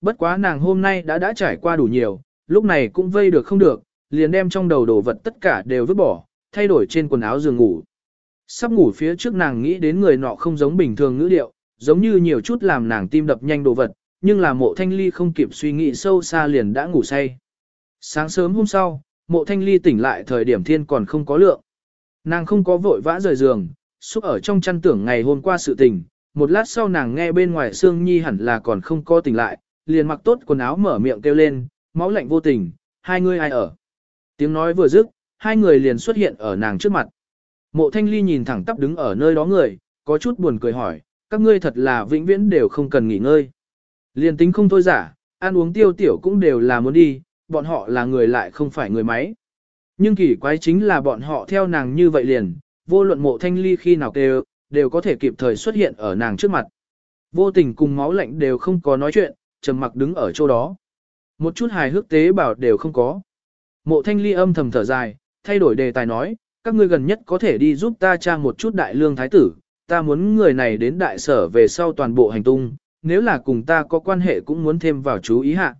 bất quá nàng hôm nay đã đã trải qua đủ nhiều, lúc này cũng vây được không được, liền đem trong đầu đồ vật tất cả đều vứt bỏ, thay đổi trên quần áo giường ngủ. Sắp ngủ phía trước nàng nghĩ đến người nọ không giống bình thường ngữ điệu, giống như nhiều chút làm nàng tim đập nhanh đồ vật, nhưng là mộ thanh ly không kịp suy nghĩ sâu xa liền đã ngủ say. Sáng sớm hôm sau, mộ thanh ly tỉnh lại thời điểm thiên còn không có lượng. Nàng không có vội vã rời giường, xúc ở trong chăn tưởng ngày hôm qua sự tình, một lát sau nàng nghe bên ngoài Sương Nhi hẳn là còn không có tỉnh lại, liền mặc tốt quần áo mở miệng kêu lên, máu lạnh vô tình, hai người ai ở. Tiếng nói vừa dứt, hai người liền xuất hiện ở nàng trước mặt. Mộ thanh ly nhìn thẳng tắp đứng ở nơi đó người, có chút buồn cười hỏi, các ngươi thật là vĩnh viễn đều không cần nghỉ ngơi. Liền tính không thôi giả, ăn uống tiêu tiểu cũng đều là muốn đi, bọn họ là người lại không phải người máy. Nhưng kỳ quái chính là bọn họ theo nàng như vậy liền, vô luận mộ thanh ly khi nào kêu, đều có thể kịp thời xuất hiện ở nàng trước mặt. Vô tình cùng máu lạnh đều không có nói chuyện, trầm mặc đứng ở chỗ đó. Một chút hài hước tế bảo đều không có. Mộ thanh ly âm thầm thở dài, thay đổi đề tài nói, các ngươi gần nhất có thể đi giúp ta tra một chút đại lương thái tử, ta muốn người này đến đại sở về sau toàn bộ hành tung, nếu là cùng ta có quan hệ cũng muốn thêm vào chú ý hạ.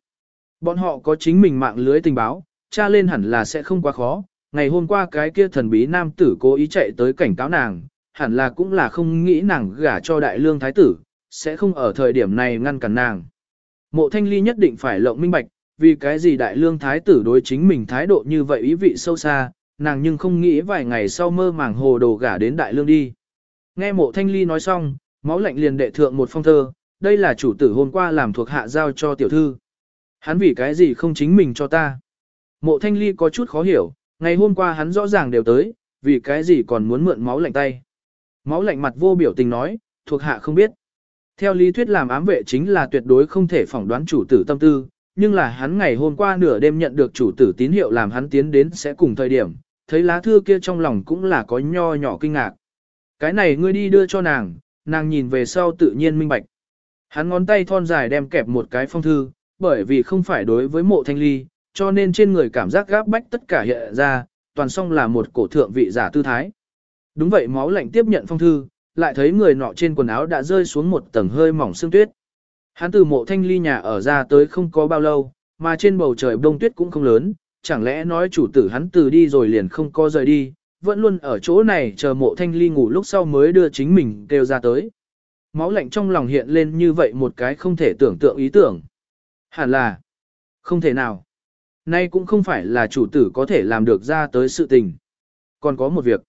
Bọn họ có chính mình mạng lưới tình báo, tra lên hẳn là sẽ không quá khó, ngày hôm qua cái kia thần bí nam tử cố ý chạy tới cảnh cáo nàng, hẳn là cũng là không nghĩ nàng gả cho đại lương thái tử, sẽ không ở thời điểm này ngăn cản nàng. Mộ thanh ly nhất định phải lộng minh bạch, vì cái gì đại lương thái tử đối chính mình thái độ như vậy ý vị sâu xa, nàng nhưng không nghĩ vài ngày sau mơ màng hồ đồ gả đến đại lương đi. Nghe mộ thanh ly nói xong, máu lạnh liền đệ thượng một phong thơ, đây là chủ tử hôm qua làm thuộc hạ giao cho tiểu thư. Hắn vì cái gì không chính mình cho ta. Mộ thanh ly có chút khó hiểu, ngày hôm qua hắn rõ ràng đều tới, vì cái gì còn muốn mượn máu lạnh tay. Máu lạnh mặt vô biểu tình nói, thuộc hạ không biết. Theo lý thuyết làm ám vệ chính là tuyệt đối không thể phỏng đoán chủ tử tâm tư, nhưng là hắn ngày hôm qua nửa đêm nhận được chủ tử tín hiệu làm hắn tiến đến sẽ cùng thời điểm, thấy lá thư kia trong lòng cũng là có nho nhỏ kinh ngạc. Cái này ngươi đi đưa cho nàng, nàng nhìn về sau tự nhiên minh bạch. Hắn ngón tay thon dài đem kẹp một cái phong thư, bởi vì không phải đối với mộ thanh ly, cho nên trên người cảm giác gáp bách tất cả hiện ra, toàn song là một cổ thượng vị giả tư thái. Đúng vậy máu lạnh tiếp nhận phong thư, lại thấy người nọ trên quần áo đã rơi xuống một tầng hơi mỏng sương tuyết. Hắn từ mộ thanh ly nhà ở ra tới không có bao lâu, mà trên bầu trời đông tuyết cũng không lớn, chẳng lẽ nói chủ tử hắn từ đi rồi liền không có rời đi, vẫn luôn ở chỗ này chờ mộ thanh ly ngủ lúc sau mới đưa chính mình kêu ra tới. Máu lạnh trong lòng hiện lên như vậy một cái không thể tưởng tượng ý tưởng. Hẳn là, không thể nào. Nay cũng không phải là chủ tử có thể làm được ra tới sự tình. Còn có một việc.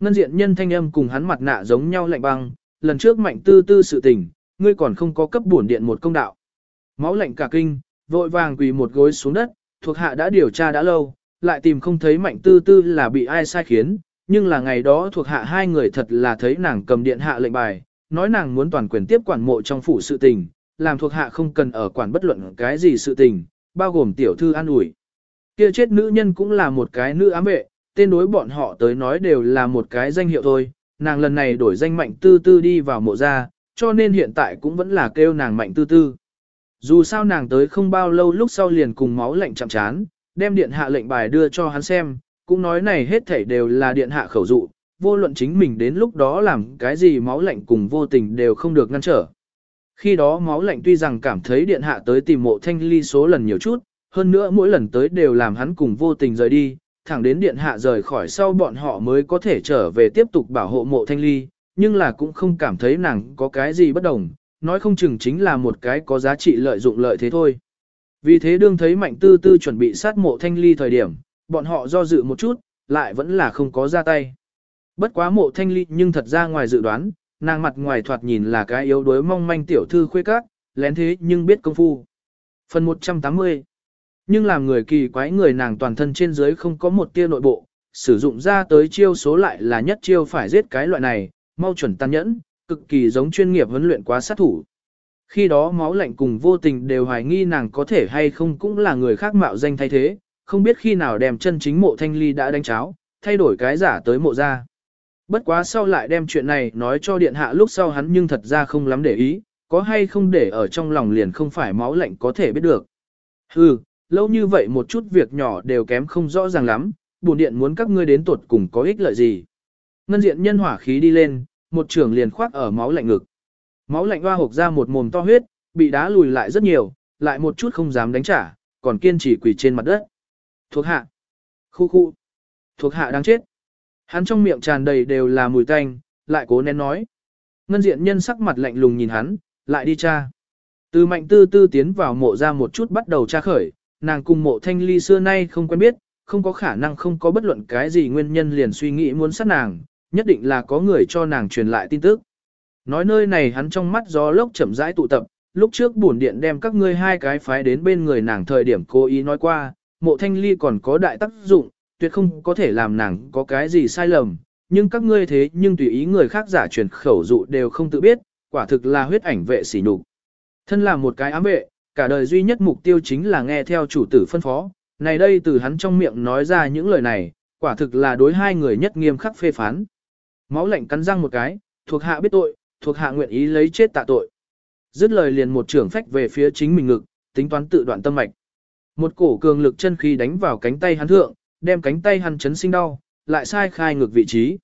Ngân diện nhân thanh âm cùng hắn mặt nạ giống nhau lạnh băng, lần trước mạnh tư tư sự tình, ngươi còn không có cấp bổn điện một công đạo. Máu lạnh cả kinh, vội vàng quỳ một gối xuống đất, thuộc hạ đã điều tra đã lâu, lại tìm không thấy mạnh tư tư là bị ai sai khiến, nhưng là ngày đó thuộc hạ hai người thật là thấy nàng cầm điện hạ lệnh bài, nói nàng muốn toàn quyền tiếp quản mộ trong phủ sự tình, làm thuộc hạ không cần ở quản bất luận cái gì sự tình, bao gồm tiểu thư an ủi. Kia chết nữ nhân cũng là một cái nữ ám vệ, tên đối bọn họ tới nói đều là một cái danh hiệu thôi, nàng lần này đổi danh mạnh tư tư đi vào mộ gia, cho nên hiện tại cũng vẫn là kêu nàng mạnh tư tư. Dù sao nàng tới không bao lâu lúc sau liền cùng máu lạnh chạm chán, đem điện hạ lệnh bài đưa cho hắn xem, cũng nói này hết thảy đều là điện hạ khẩu dụ, vô luận chính mình đến lúc đó làm cái gì máu lạnh cùng vô tình đều không được ngăn trở. Khi đó máu lạnh tuy rằng cảm thấy điện hạ tới tìm mộ thanh ly số lần nhiều chút, hơn nữa mỗi lần tới đều làm hắn cùng vô tình rời đi, thẳng đến điện hạ rời khỏi sau bọn họ mới có thể trở về tiếp tục bảo hộ mộ thanh ly, nhưng là cũng không cảm thấy nàng có cái gì bất đồng, nói không chừng chính là một cái có giá trị lợi dụng lợi thế thôi. Vì thế đương thấy mạnh tư tư chuẩn bị sát mộ thanh ly thời điểm, bọn họ do dự một chút, lại vẫn là không có ra tay. Bất quá mộ thanh ly nhưng thật ra ngoài dự đoán, nàng mặt ngoài thoạt nhìn là cái yếu đuối mong manh tiểu thư khuê các, lén thế nhưng biết công phu. Phần 180 nhưng làm người kỳ quái người nàng toàn thân trên dưới không có một tia nội bộ, sử dụng ra tới chiêu số lại là nhất chiêu phải giết cái loại này, mau chuẩn tàn nhẫn, cực kỳ giống chuyên nghiệp huấn luyện quá sát thủ. Khi đó máu lạnh cùng vô tình đều hoài nghi nàng có thể hay không cũng là người khác mạo danh thay thế, không biết khi nào đem chân chính mộ thanh ly đã đánh cháo, thay đổi cái giả tới mộ ra. Bất quá sau lại đem chuyện này nói cho điện hạ lúc sau hắn nhưng thật ra không lắm để ý, có hay không để ở trong lòng liền không phải máu lạnh có thể biết được. Hừ, lâu như vậy một chút việc nhỏ đều kém không rõ ràng lắm, bổn điện muốn các ngươi đến tuột cùng có ích lợi gì. Ngân diện nhân hỏa khí đi lên, một trường liền khoác ở máu lạnh ngực. Máu lạnh hoa hộc ra một mồm to huyết, bị đá lùi lại rất nhiều, lại một chút không dám đánh trả, còn kiên trì quỳ trên mặt đất. Thuộc hạ. Khu khu. Thuộc hạ đang chết. Hắn trong miệng tràn đầy đều là mùi tanh, lại cố nén nói. Ngân diện nhân sắc mặt lạnh lùng nhìn hắn, lại đi cha. Từ mạnh tư tư tiến vào mộ ra một chút bắt đầu tra khởi, nàng cùng mộ thanh ly xưa nay không quen biết, không có khả năng không có bất luận cái gì nguyên nhân liền suy nghĩ muốn sát nàng, nhất định là có người cho nàng truyền lại tin tức. Nói nơi này hắn trong mắt gió lốc chậm rãi tụ tập, lúc trước bổn điện đem các ngươi hai cái phái đến bên người nàng thời điểm cố ý nói qua, mộ thanh ly còn có đại tác dụng, tuyệt không có thể làm nàng có cái gì sai lầm, nhưng các ngươi thế nhưng tùy ý người khác giả truyền khẩu dụ đều không tự biết, quả thực là huyết ảnh vệ sỉ nhục. Thân là một cái ám vệ, cả đời duy nhất mục tiêu chính là nghe theo chủ tử phân phó, này đây từ hắn trong miệng nói ra những lời này, quả thực là đối hai người nhất nghiêm khắc phê phán. Máu lạnh cắn răng một cái, thuộc hạ biết tội, thuộc hạ nguyện ý lấy chết tạ tội. Dứt lời liền một trưởng phách về phía chính mình ngực, tính toán tự đoạn tâm mạch. Một cổ cường lực chân khí đánh vào cánh tay hắn thượng, đem cánh tay hắn chấn sinh đau, lại sai khai ngược vị trí.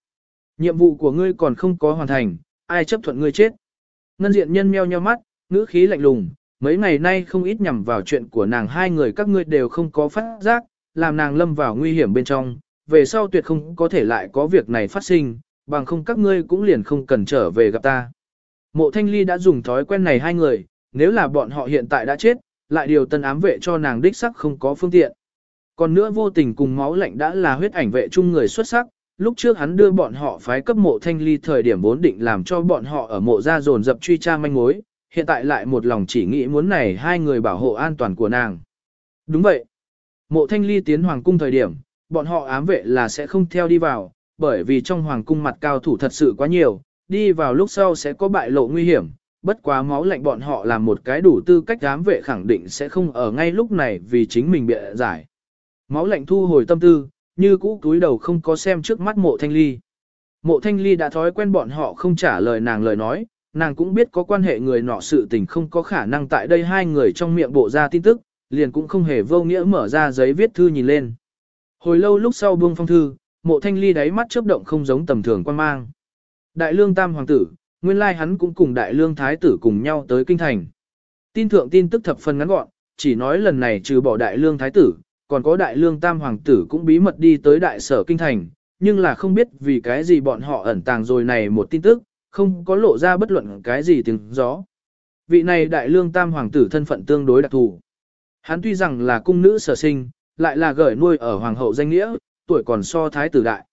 Nhiệm vụ của ngươi còn không có hoàn thành, ai chấp thuận ngươi chết. Ngân diện nhân meo nheo mắt, ngữ khí lạnh lùng, mấy ngày nay không ít nhằm vào chuyện của nàng hai người các ngươi đều không có phát giác, làm nàng lâm vào nguy hiểm bên trong, về sau tuyệt không có thể lại có việc này phát sinh, bằng không các ngươi cũng liền không cần trở về gặp ta. Mộ thanh ly đã dùng thói quen này hai người, nếu là bọn họ hiện tại đã chết, lại điều tân ám vệ cho nàng đích sắc không có phương tiện. Còn nữa vô tình cùng máu lạnh đã là huyết ảnh vệ chung người xuất sắc, lúc trước hắn đưa bọn họ phái cấp mộ thanh ly thời điểm vốn định làm cho bọn họ ở mộ ra dồn dập truy tra manh mối, hiện tại lại một lòng chỉ nghĩ muốn này hai người bảo hộ an toàn của nàng. Đúng vậy. Mộ thanh ly tiến hoàng cung thời điểm, bọn họ ám vệ là sẽ không theo đi vào, bởi vì trong hoàng cung mặt cao thủ thật sự quá nhiều, đi vào lúc sau sẽ có bại lộ nguy hiểm, bất quá máu lạnh bọn họ làm một cái đủ tư cách ám vệ khẳng định sẽ không ở ngay lúc này vì chính mình bị giải. Máu lạnh thu hồi tâm tư, như cũ túi đầu không có xem trước mắt mộ thanh ly. Mộ thanh ly đã thói quen bọn họ không trả lời nàng lời nói, nàng cũng biết có quan hệ người nọ sự tình không có khả năng tại đây hai người trong miệng bộ ra tin tức, liền cũng không hề vô nghĩa mở ra giấy viết thư nhìn lên. Hồi lâu lúc sau buông phong thư, mộ thanh ly đáy mắt chớp động không giống tầm thường quan mang. Đại lương tam hoàng tử, nguyên lai hắn cũng cùng đại lương thái tử cùng nhau tới kinh thành. Tin thượng tin tức thập phần ngắn gọn, chỉ nói lần này trừ bỏ đại lương thái tử, còn có đại lương tam hoàng tử cũng bí mật đi tới đại sở kinh thành, nhưng là không biết vì cái gì bọn họ ẩn tàng rồi này một tin tức, không có lộ ra bất luận cái gì tiếng gió. Vị này đại lương tam hoàng tử thân phận tương đối đặc thù. Hắn tuy rằng là cung nữ sở sinh, lại là gởi nuôi ở hoàng hậu danh nghĩa, tuổi còn so thái tử đại.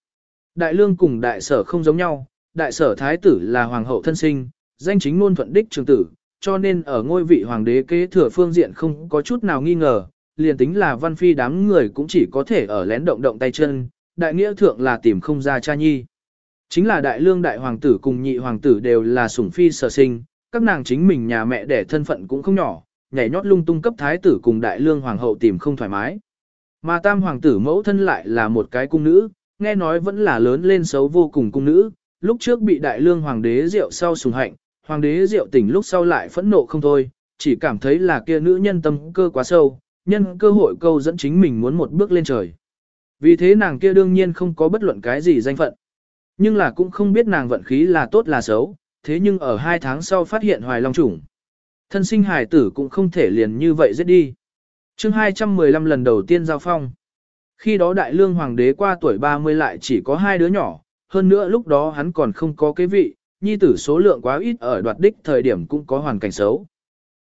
Đại lương cùng đại sở không giống nhau, đại sở thái tử là hoàng hậu thân sinh, danh chính ngôn thuận đích trường tử, cho nên ở ngôi vị hoàng đế kế thừa phương diện không có chút nào nghi ngờ, liền tính là văn phi đám người cũng chỉ có thể ở lén động động tay chân, đại nghĩa thượng là tìm không ra cha nhi. Chính là đại lương đại hoàng tử cùng nhị hoàng tử đều là sủng phi sở sinh, các nàng chính mình nhà mẹ đẻ thân phận cũng không nhỏ, nhảy nhót lung tung cấp thái tử cùng đại lương hoàng hậu tìm không thoải mái. Mà tam hoàng tử mẫu thân lại là một cái cung nữ, nghe nói vẫn là lớn lên xấu vô cùng cung nữ, lúc trước bị đại lương hoàng đế rượu sau sùng hạnh, hoàng đế rượu tỉnh lúc sau lại phẫn nộ không thôi, chỉ cảm thấy là kia nữ nhân tâm cơ quá sâu, nhân cơ hội câu dẫn chính mình muốn một bước lên trời. Vì thế nàng kia đương nhiên không có bất luận cái gì danh phận. Nhưng là cũng không biết nàng vận khí là tốt là xấu, thế nhưng ở hai tháng sau phát hiện hoài long trùng. Thân sinh hải tử cũng không thể liền như vậy giết đi. chương 215 lần đầu tiên giao phong. Khi đó đại lương hoàng đế qua tuổi 30 lại chỉ có hai đứa nhỏ, hơn nữa lúc đó hắn còn không có kế vị, nhi tử số lượng quá ít ở đoạt đích thời điểm cũng có hoàn cảnh xấu.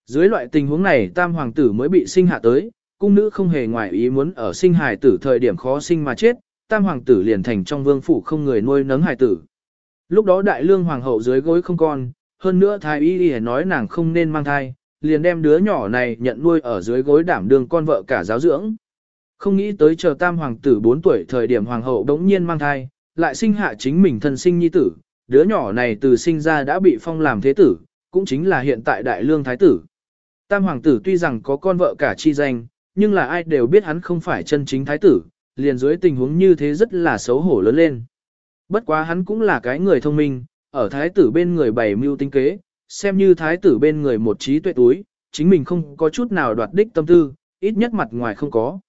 Dưới loại tình huống này tam hoàng tử mới bị sinh hạ tới, cung nữ không hề ngoài ý muốn ở sinh hài tử thời điểm khó sinh mà chết, tam hoàng tử liền thành trong vương phủ không người nuôi nấng hài tử. Lúc đó đại lương hoàng hậu dưới gối không con, hơn nữa thái y y nói nàng không nên mang thai, liền đem đứa nhỏ này nhận nuôi ở dưới gối đảm đương con vợ cả giáo dưỡng. Không nghĩ tới chờ tam hoàng tử 4 tuổi thời điểm hoàng hậu đống nhiên mang thai, lại sinh hạ chính mình thân sinh nhi tử, đứa nhỏ này từ sinh ra đã bị phong làm thế tử, cũng chính là hiện tại đại lương thái tử. Tam hoàng tử tuy rằng có con vợ cả chi danh, nhưng là ai đều biết hắn không phải chân chính thái tử, liền dưới tình huống như thế rất là xấu hổ lớn lên. Bất quá hắn cũng là cái người thông minh, ở thái tử bên người bày mưu tinh kế, xem như thái tử bên người một trí tuệ túi, chính mình không có chút nào đoạt đích tâm tư, ít nhất mặt ngoài không có.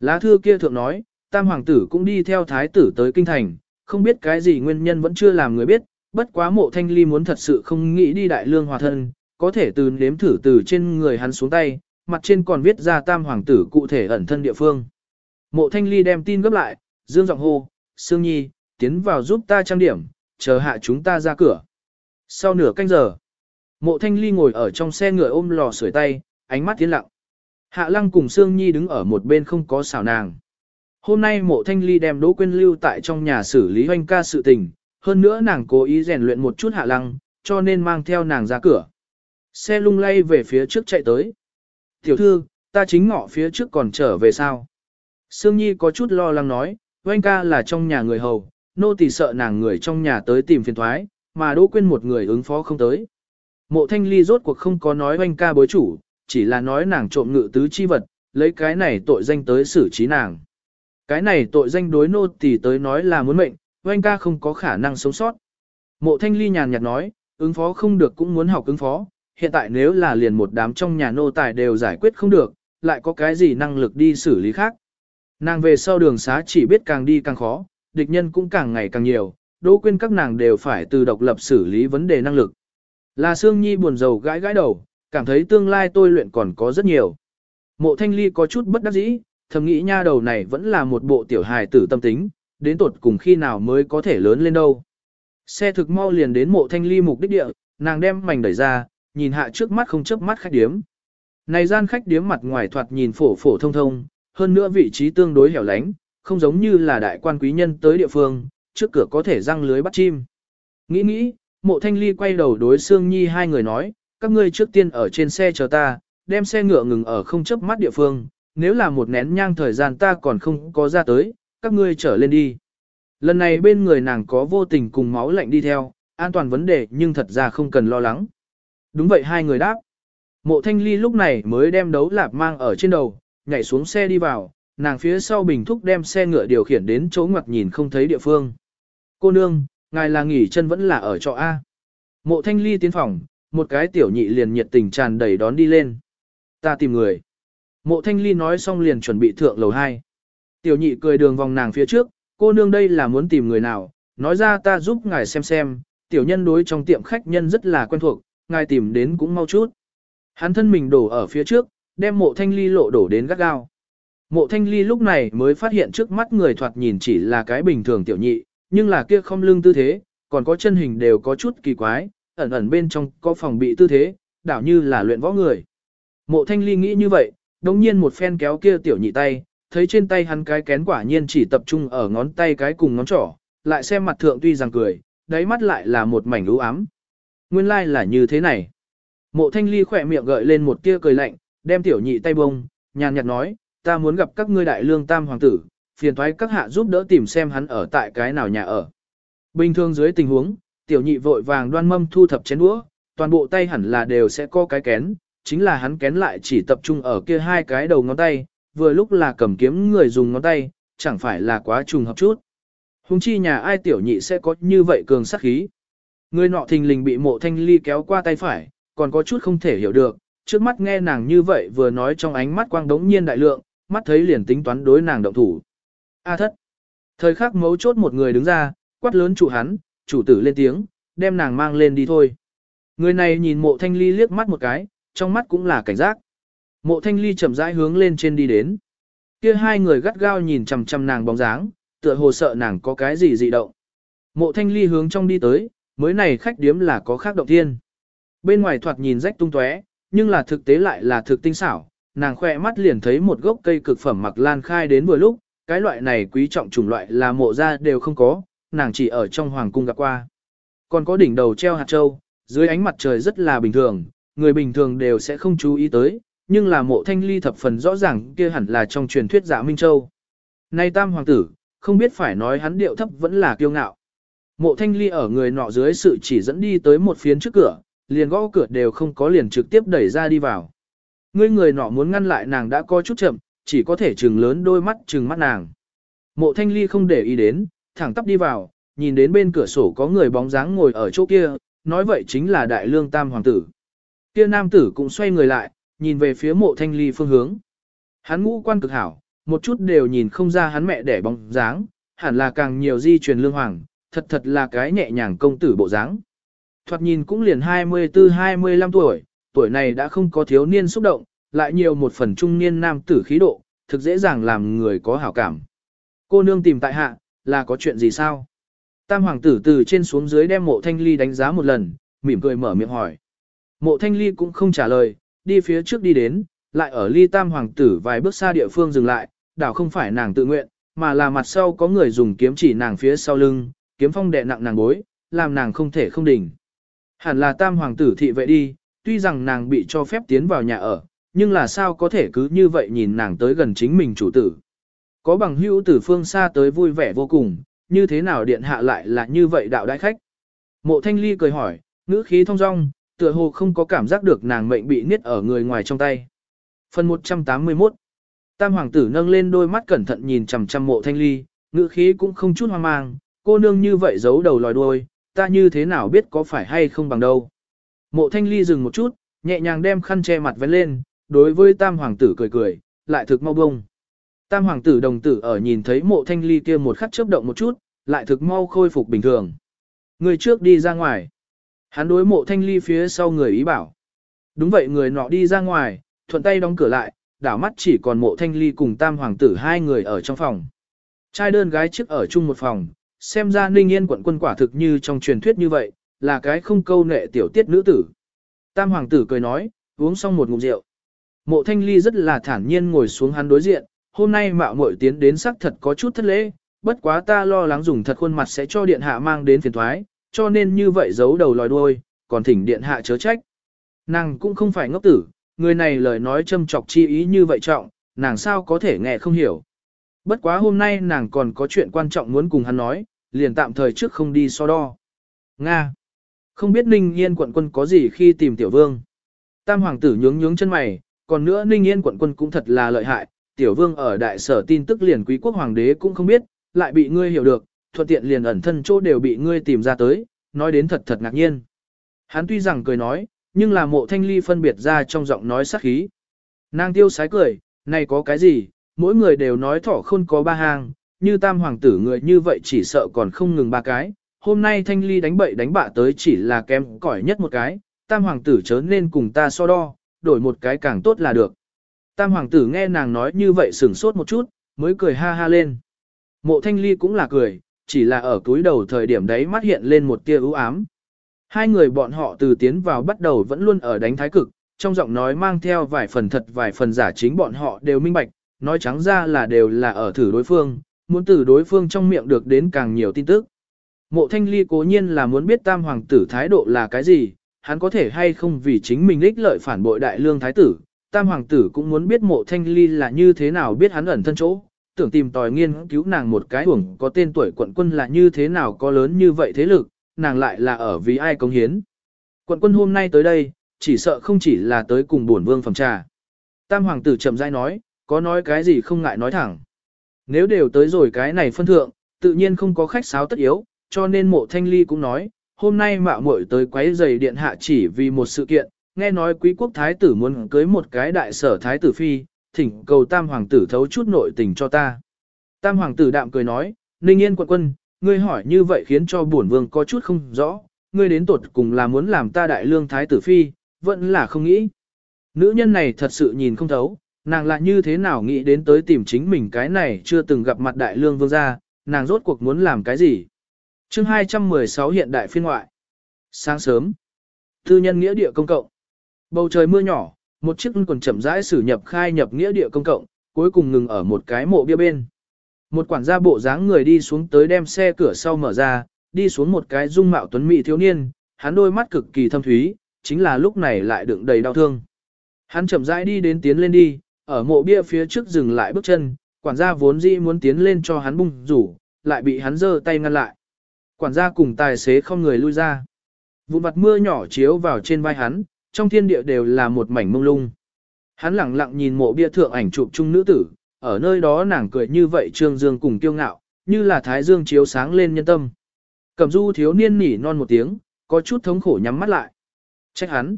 Lá thư kia thượng nói, tam hoàng tử cũng đi theo thái tử tới kinh thành, không biết cái gì nguyên nhân vẫn chưa làm người biết, bất quá mộ thanh ly muốn thật sự không nghĩ đi đại lương hòa thân, có thể từ nếm thử từ trên người hắn xuống tay, mặt trên còn viết ra tam hoàng tử cụ thể ẩn thân địa phương. Mộ thanh ly đem tin gấp lại, dương giọng hô, Sương Nhi, tiến vào giúp ta trang điểm, chờ hạ chúng ta ra cửa. Sau nửa canh giờ, mộ thanh ly ngồi ở trong xe ngựa ôm lò sưởi tay, ánh mắt tiến lặng. Hạ lăng cùng Sương Nhi đứng ở một bên không có xảo nàng. Hôm nay mộ thanh ly đem Đỗ Quyên lưu tại trong nhà xử lý hoanh ca sự tình, hơn nữa nàng cố ý rèn luyện một chút hạ lăng, cho nên mang theo nàng ra cửa. Xe lung lay về phía trước chạy tới. Tiểu thư, ta chính ngọ phía trước còn trở về sao? Sương Nhi có chút lo lắng nói, Oanh ca là trong nhà người hầu, nô tỳ sợ nàng người trong nhà tới tìm phiền thoái, mà Đỗ Quyên một người ứng phó không tới. Mộ thanh ly rốt cuộc không có nói Oanh ca bối chủ, chỉ là nói nàng trộm ngự tứ chi vật, lấy cái này tội danh tới xử trí nàng. Cái này tội danh đối nô tỳ tới nói là muốn mệnh, oanh ca không có khả năng sống sót. Mộ thanh ly nhàn nhạt nói, ứng phó không được cũng muốn học ứng phó, hiện tại nếu là liền một đám trong nhà nô tài đều giải quyết không được, lại có cái gì năng lực đi xử lý khác. Nàng về sau đường xá chỉ biết càng đi càng khó, địch nhân cũng càng ngày càng nhiều, đỗ quên các nàng đều phải từ độc lập xử lý vấn đề năng lực. Là Sương Nhi buồn rầu gãi gãi đầu, cảm thấy tương lai tôi luyện còn có rất nhiều. Mộ thanh ly có chút bất đắc dĩ, thầm nghĩ nha đầu này vẫn là một bộ tiểu hài tử tâm tính, đến tột cùng khi nào mới có thể lớn lên đâu. Xe thực mau liền đến mộ thanh ly mục đích địa, nàng đem mảnh đẩy ra, nhìn hạ trước mắt không chớp mắt khách điếm. Này gian khách điếm mặt ngoài thoạt nhìn phổ phổ thông thông, hơn nữa vị trí tương đối hẻo lánh, không giống như là đại quan quý nhân tới địa phương, trước cửa có thể răng lưới bắt chim. Nghĩ nghĩ, mộ thanh ly quay đầu đối Sương Nhi hai người nói, các ngươi trước tiên ở trên xe chờ ta, đem xe ngựa ngừng ở không chớp mắt địa phương, nếu là một nén nhang thời gian ta còn không có ra tới, các ngươi trở lên đi. Lần này bên người nàng có vô tình cùng máu lạnh đi theo, an toàn vấn đề nhưng thật ra không cần lo lắng. Đúng vậy hai người đáp. Mộ thanh ly lúc này mới đem đấu lạp mang ở trên đầu, nhảy xuống xe đi vào, nàng phía sau bình thúc đem xe ngựa điều khiển đến chỗ ngoặt nhìn không thấy địa phương. Cô nương, ngài là nghỉ chân vẫn là ở trọ A. Mộ thanh ly tiến phòng, một cái tiểu nhị liền nhiệt tình tràn đầy đón đi lên. Ta tìm người. Mộ thanh ly nói xong liền chuẩn bị thượng lầu 2. Tiểu nhị cười đường vòng nàng phía trước, cô nương đây là muốn tìm người nào, nói ra ta giúp ngài xem xem, tiểu nhân đối trong tiệm khách nhân rất là quen thuộc, ngài tìm đến cũng mau chút. Hắn thân mình đổ ở phía trước, đem mộ thanh ly lộ đổ đến gắt gao. Mộ thanh ly lúc này mới phát hiện trước mắt người thoạt nhìn chỉ là cái bình thường tiểu nhị, nhưng là kia không lưng tư thế, còn có chân hình đều có chút kỳ quái, ẩn ẩn bên trong có phòng bị tư thế, đảo như là luyện võ người. Mộ thanh ly nghĩ như vậy, đồng nhiên một phen kéo kia tiểu nhị tay, thấy trên tay hắn cái kén quả nhiên chỉ tập trung ở ngón tay cái cùng ngón trỏ, lại xem mặt thượng tuy rằng cười, đáy mắt lại là một mảnh u ám. Nguyên lai like là như thế này. Mộ thanh ly khỏe miệng gợi lên một tia cười lạnh, đem tiểu nhị tay bông, nhàn nhạt nói, ta muốn gặp các ngươi đại lương tam hoàng tử, phiền thoái các hạ giúp đỡ tìm xem hắn ở tại cái nào nhà ở. Bình thường dưới tình huống, tiểu nhị vội vàng đoan mâm thu thập chén đũa, toàn bộ tay hẳn là đều sẽ có cái kén, chính là hắn kén lại chỉ tập trung ở kia hai cái đầu ngón tay, vừa lúc là cầm kiếm người dùng ngón tay, chẳng phải là quá trùng hợp chút. Hùng chi nhà ai tiểu nhị sẽ có như vậy cường sắc khí. Người nọ thình lình bị mộ thanh ly kéo qua tay phải, còn có chút không thể hiểu được, trước mắt nghe nàng như vậy vừa nói trong ánh mắt quang đống nhiên đại lượng, mắt thấy liền tính toán đối nàng động thủ. A thất. Thời khắc mấu chốt một người đứng ra, quát lớn chủ hắn, chủ tử lên tiếng, đem nàng mang lên đi thôi. Người này nhìn mộ thanh ly liếc mắt một cái, trong mắt cũng là cảnh giác. Mộ thanh ly chậm rãi hướng lên trên đi đến. Kia hai người gắt gao nhìn chầm chầm nàng bóng dáng, tựa hồ sợ nàng có cái gì dị động. Mộ thanh ly hướng trong đi tới, mới này khách điếm là có khác động thiên. Bên ngoài thoạt nhìn rách tung tóe, nhưng là thực tế lại là thực tinh xảo, nàng khoe mắt liền thấy một gốc cây cực phẩm mặc lan khai đến vừa lúc, cái loại này quý trọng chủng loại là mộ ra đều không có, nàng chỉ ở trong hoàng cung gặp qua. Còn có đỉnh đầu treo hạt châu, dưới ánh mặt trời rất là bình thường, người bình thường đều sẽ không chú ý tới, nhưng là mộ thanh ly thập phần rõ ràng kia hẳn là trong truyền thuyết giả Minh Châu. Nay tam hoàng tử, không biết phải nói hắn điệu thấp vẫn là kiêu ngạo. Mộ thanh ly ở người nọ dưới sự chỉ dẫn đi tới một phiến trước cửa, liền gõ cửa đều không có liền trực tiếp đẩy ra đi vào. Ngươi người nọ muốn ngăn lại nàng đã có chút chậm, chỉ có thể trừng lớn đôi mắt trừng mắt nàng. Mộ thanh ly không để ý đến, thẳng tắp đi vào, nhìn đến bên cửa sổ có người bóng dáng ngồi ở chỗ kia, nói vậy chính là đại lương tam hoàng tử. Kia nam tử cũng xoay người lại, nhìn về phía mộ thanh ly phương hướng. Hắn ngũ quan cực hảo, một chút đều nhìn không ra hắn mẹ đẻ bóng dáng, hẳn là càng nhiều di truyền lương hoàng, thật thật là cái nhẹ nhàng công tử bộ dáng. Thoạt nhìn cũng liền 24-25 tuổi, tuổi này đã không có thiếu niên xúc động, lại nhiều một phần trung niên nam tử khí độ, thực dễ dàng làm người có hảo cảm. Cô nương tìm tại hạ, là có chuyện gì sao? Tam hoàng tử từ trên xuống dưới đem mộ thanh ly đánh giá một lần, mỉm cười mở miệng hỏi. Mộ thanh ly cũng không trả lời, đi phía trước đi đến, lại ở ly tam hoàng tử vài bước xa địa phương dừng lại, đảo không phải nàng tự nguyện, mà là mặt sau có người dùng kiếm chỉ nàng phía sau lưng, kiếm phong đè nặng nàng bối, làm nàng không thể không đỉnh. Hẳn là tam hoàng tử thị vệ đi, tuy rằng nàng bị cho phép tiến vào nhà ở, nhưng là sao có thể cứ như vậy nhìn nàng tới gần chính mình chủ tử. Có bằng hữu từ phương xa tới vui vẻ vô cùng, như thế nào điện hạ lại là như vậy đạo đại khách. Mộ thanh ly cười hỏi, ngữ khí thông dong, tựa hồ không có cảm giác được nàng mệnh bị niết ở người ngoài trong tay. Phần 181 Tam hoàng tử nâng lên đôi mắt cẩn thận nhìn chằm chằm mộ thanh ly, ngữ khí cũng không chút hoang mang, cô nương như vậy giấu đầu lòi đuôi, ta như thế nào biết có phải hay không bằng đâu. Mộ thanh ly dừng một chút, nhẹ nhàng đem khăn che mặt vén lên, đối với tam hoàng tử cười cười, lại thực mau bông. Tam hoàng tử đồng tử ở nhìn thấy mộ thanh ly kia một khắc chớp động một chút, lại thực mau khôi phục bình thường. Người trước đi ra ngoài. Hắn đối mộ thanh ly phía sau người ý bảo. Đúng vậy người nọ đi ra ngoài, thuận tay đóng cửa lại, đảo mắt chỉ còn mộ thanh ly cùng tam hoàng tử hai người ở trong phòng. Trai đơn gái trước ở chung một phòng, xem ra ninh yên quận quân quả thực như trong truyền thuyết như vậy, là cái không câu nệ tiểu tiết nữ tử. Tam hoàng tử cười nói, uống xong một ngụm rượu. Mộ thanh ly rất là thản nhiên ngồi xuống hắn đối diện, hôm nay mạo muội tiến đến sắc thật có chút thất lễ, bất quá ta lo lắng dùng thật khuôn mặt sẽ cho điện hạ mang đến phiền thoái, cho nên như vậy giấu đầu lòi đuôi, còn thỉnh điện hạ chớ trách. Nàng cũng không phải ngốc tử, người này lời nói châm chọc chi ý như vậy trọng, nàng sao có thể nghe không hiểu. Bất quá hôm nay nàng còn có chuyện quan trọng muốn cùng hắn nói, liền tạm thời trước không đi so đo. Nga. Không biết Ninh Yên quận quân có gì khi tìm tiểu vương. Tam hoàng tử nhướng nhướng chân mày, còn nữa Ninh Yên quận quân cũng thật là lợi hại, tiểu vương ở đại sở tin tức liền quý quốc hoàng đế cũng không biết, lại bị ngươi hiểu được, thuận tiện liền ẩn thân chỗ đều bị ngươi tìm ra tới, nói đến thật thật ngạc nhiên. Hắn tuy rằng cười nói, nhưng là mộ thanh ly phân biệt ra trong giọng nói sắc khí. Nàng tiêu sái cười, này có cái gì, mỗi người đều nói thỏ khôn có ba hàng, như tam hoàng tử người như vậy chỉ sợ còn không ngừng ba cái. Hôm nay thanh ly đánh bậy đánh bạ tới chỉ là kém cỏi nhất một cái, tam hoàng tử chớ nên cùng ta so đo, đổi một cái càng tốt là được. Tam hoàng tử nghe nàng nói như vậy sửng sốt một chút, mới cười ha ha lên. Mộ thanh ly cũng là cười, chỉ là ở túi đầu thời điểm đấy mắt hiện lên một tia ưu ám. Hai người bọn họ từ tiến vào bắt đầu vẫn luôn ở đánh thái cực, trong giọng nói mang theo vài phần thật vài phần giả chính bọn họ đều minh bạch, nói trắng ra là đều là ở thử đối phương, muốn từ đối phương trong miệng được đến càng nhiều tin tức. Mộ thanh ly cố nhiên là muốn biết tam hoàng tử thái độ là cái gì, hắn có thể hay không vì chính mình ích lợi phản bội đại lương thái tử. Tam hoàng tử cũng muốn biết mộ thanh ly là như thế nào biết hắn ẩn thân chỗ, tưởng tìm tòi nghiên cứu nàng một cái hưởng có tên tuổi quận quân là như thế nào có lớn như vậy thế lực, nàng lại là ở vì ai công hiến. Quận quân hôm nay tới đây, chỉ sợ không chỉ là tới cùng bổn vương phòng trà. Tam hoàng tử chậm rãi nói, có nói cái gì không ngại nói thẳng. Nếu đều tới rồi cái này phân thượng, tự nhiên không có khách sáo tất yếu, cho nên mộ thanh ly cũng nói, hôm nay mạo muội tới quấy giày điện hạ chỉ vì một sự kiện, nghe nói quý quốc thái tử muốn cưới một cái đại sở thái tử phi, thỉnh cầu tam hoàng tử thấu chút nội tình cho ta. Tam hoàng tử đạm cười nói, Ninh Yên quận quân, ngươi hỏi như vậy khiến cho bổn vương có chút không rõ, ngươi đến tột cùng là muốn làm ta đại lương thái tử phi, vẫn là không nghĩ. Nữ nhân này thật sự nhìn không thấu, nàng lại như thế nào nghĩ đến tới tìm chính mình cái này chưa từng gặp mặt đại lương vương gia, nàng rốt cuộc muốn làm cái gì. chương 216 hiện đại phiên ngoại. Sáng sớm, tư nhân nghĩa địa công cộng. Bầu trời mưa nhỏ, một chiếc còn chậm rãi xử nhập khai nhập nghĩa địa công cộng, cuối cùng ngừng ở một cái mộ bia bên. Một quản gia bộ dáng người đi xuống tới đem xe cửa sau mở ra, đi xuống một cái dung mạo tuấn mỹ thiếu niên, hắn đôi mắt cực kỳ thâm thúy, chính là lúc này lại đựng đầy đau thương. Hắn chậm rãi đi đến tiến lên đi, ở mộ bia phía trước dừng lại bước chân, quản gia vốn dĩ muốn tiến lên cho hắn bung rủ, lại bị hắn giơ tay ngăn lại. Quản gia cùng tài xế không người lui ra. Vụn mặt mưa nhỏ chiếu vào trên vai hắn, trong thiên địa đều là một mảnh mông lung. Hắn lặng lặng nhìn mộ bia thượng ảnh chụp chung nữ tử, ở nơi đó nàng cười như vậy trương dương cùng kiêu ngạo, như là thái dương chiếu sáng lên nhân tâm. Cẩm du thiếu niên nỉ non một tiếng, có chút thống khổ nhắm mắt lại. Trách hắn.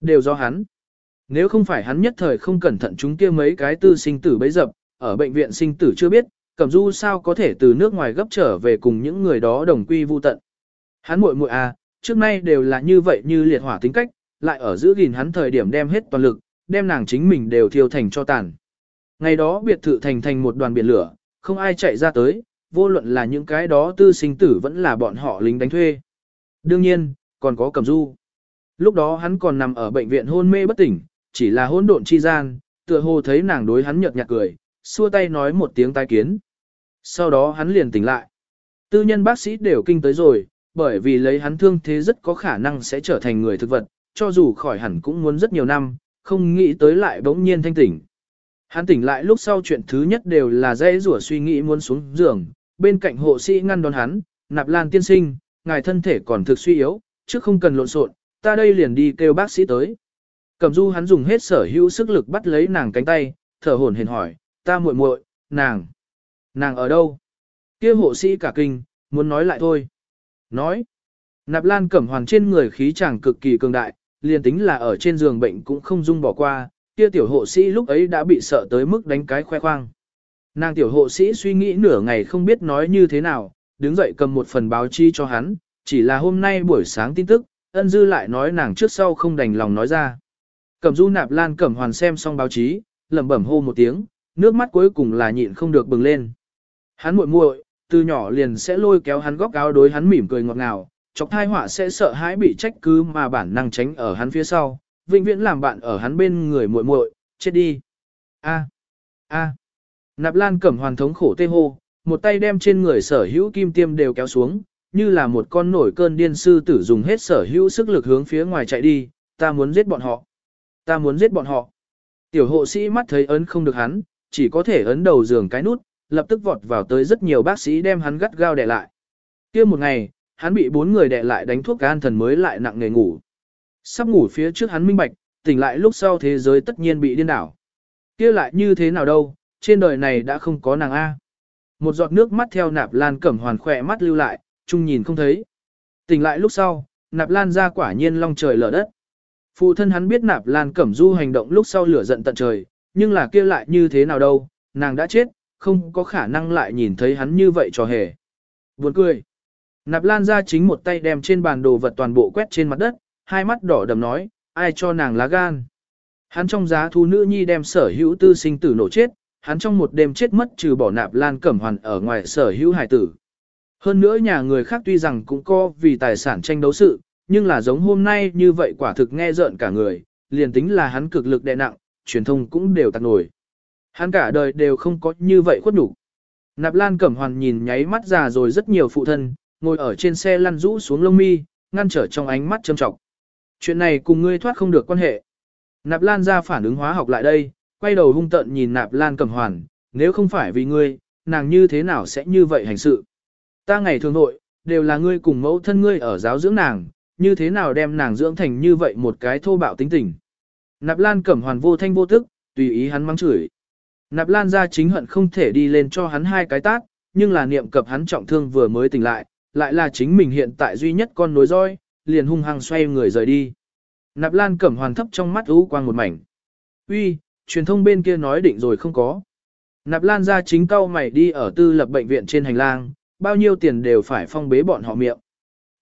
Đều do hắn. Nếu không phải hắn nhất thời không cẩn thận chúng kia mấy cái tư sinh tử bấy dập, ở bệnh viện sinh tử chưa biết, Cẩm du sao có thể từ nước ngoài gấp trở về cùng những người đó đồng quy vu tận. Hắn muội muội à, trước nay đều là như vậy như liệt hỏa tính cách, lại ở giữ gìn hắn thời điểm đem hết toàn lực, đem nàng chính mình đều thiêu thành cho tàn. Ngày đó biệt thự thành thành một đoàn biển lửa, không ai chạy ra tới, vô luận là những cái đó tư sinh tử vẫn là bọn họ lính đánh thuê. Đương nhiên, còn có Cẩm Du. Lúc đó hắn còn nằm ở bệnh viện hôn mê bất tỉnh, chỉ là hỗn độn chi gian, tựa hồ thấy nàng đối hắn nhợt nhạt cười, xua tay nói một tiếng tai kiến. Sau đó hắn liền tỉnh lại. Tư nhân bác sĩ đều kinh tới rồi, bởi vì lấy hắn thương thế rất có khả năng sẽ trở thành người thực vật, cho dù khỏi hẳn cũng muốn rất nhiều năm, không nghĩ tới lại bỗng nhiên thanh tỉnh. Hắn tỉnh lại lúc sau chuyện thứ nhất đều là dễ rủa suy nghĩ muốn xuống giường, bên cạnh hộ sĩ ngăn đón hắn, nạp lan tiên sinh, ngài thân thể còn thực suy yếu, chứ không cần lộn xộn, ta đây liền đi kêu bác sĩ tới. Cẩm du hắn dùng hết sở hữu sức lực bắt lấy nàng cánh tay, thở hổn hển hỏi, ta muội muội, nàng, nàng ở đâu? Kia hộ sĩ cả kinh, muốn nói lại thôi. Nói, nạp lan cẩm hoàng trên người khí chàng cực kỳ cường đại, liền tính là ở trên giường bệnh cũng không dung bỏ qua, kia tiểu hộ sĩ lúc ấy đã bị sợ tới mức đánh cái khoe khoang. Nàng tiểu hộ sĩ suy nghĩ nửa ngày không biết nói như thế nào, đứng dậy cầm một phần báo chi cho hắn, chỉ là hôm nay buổi sáng tin tức, ân dư lại nói nàng trước sau không đành lòng nói ra. Cẩm du nạp lan cẩm hoàn xem xong báo chí, lẩm bẩm hô một tiếng, nước mắt cuối cùng là nhịn không được bừng lên. Hắn muội muội, từ nhỏ liền sẽ lôi kéo hắn góc áo đối hắn mỉm cười ngọt ngào, chọc thai họa sẽ sợ hãi bị trách cứ mà bản năng tránh ở hắn phía sau, vĩnh viễn làm bạn ở hắn bên người muội muội, chết đi. A. A. Nạp Lan Cẩm Hoàn thống khổ tê hô, một tay đem trên người sở hữu kim tiêm đều kéo xuống, như là một con nổi cơn điên sư tử dùng hết sở hữu sức lực hướng phía ngoài chạy đi, ta muốn giết bọn họ. Ta muốn giết bọn họ. Tiểu hộ sĩ mắt thấy ấn không được hắn, chỉ có thể ấn đầu giường cái nút, lập tức vọt vào tới rất nhiều bác sĩ đem hắn gắt gao đè lại. kia một ngày, hắn bị bốn người đè lại đánh thuốc gan thần mới lại nặng nghề ngủ. Sắp ngủ phía trước hắn minh bạch, tỉnh lại lúc sau thế giới tất nhiên bị điên đảo. kia lại như thế nào đâu, trên đời này đã không có nàng A. Một giọt nước mắt theo nạp lan cẩm hoàn khỏe mắt lưu lại, chung nhìn không thấy. Tỉnh lại lúc sau, nạp lan ra quả nhiên long trời lở đất. Phụ thân hắn biết nạp lan cẩm du hành động lúc sau lửa giận tận trời, nhưng là kia lại như thế nào đâu, nàng đã chết, không có khả năng lại nhìn thấy hắn như vậy cho hề. Buồn cười. Nạp lan ra chính một tay đem trên bàn đồ vật toàn bộ quét trên mặt đất, hai mắt đỏ đầm nói, ai cho nàng lá gan. Hắn trong giá thu nữ nhi đem sở hữu tư sinh tử nổ chết, hắn trong một đêm chết mất trừ bỏ nạp lan cẩm hoàn ở ngoài sở hữu hải tử. Hơn nữa nhà người khác tuy rằng cũng có vì tài sản tranh đấu sự, nhưng là giống hôm nay như vậy quả thực nghe rợn cả người, liền tính là hắn cực lực đè nặng, truyền thông cũng đều tạc nổi. Hắn cả đời đều không có như vậy khuất đủ. Nạp Lan Cẩm Hoàn nhìn nháy mắt già rồi rất nhiều phụ thân, ngồi ở trên xe lăn rũ xuống lông mi, ngăn trở trong ánh mắt châm trọng. Chuyện này cùng ngươi thoát không được quan hệ. Nạp Lan ra phản ứng hóa học lại đây, quay đầu hung tận nhìn Nạp Lan Cẩm Hoàn, nếu không phải vì ngươi, nàng như thế nào sẽ như vậy hành sự. Ta ngày thường nội, đều là ngươi cùng mẫu thân ngươi ở giáo dưỡng nàng, như thế nào đem nàng dưỡng thành như vậy một cái thô bạo tính tình. Nạp Lan Cẩm Hoàn vô thanh vô tức, tùy ý hắn mắng chửi. Nạp Lan ra chính hận không thể đi lên cho hắn hai cái tát, nhưng là niệm cập hắn trọng thương vừa mới tỉnh lại, lại là chính mình hiện tại duy nhất con nối roi, liền hung hăng xoay người rời đi. Nạp Lan Cẩm Hoàn thấp trong mắt u quang một mảnh. Uy, truyền thông bên kia nói định rồi không có. Nạp Lan ra chính cao mày đi ở tư lập bệnh viện trên hành lang, bao nhiêu tiền đều phải phong bế bọn họ miệng.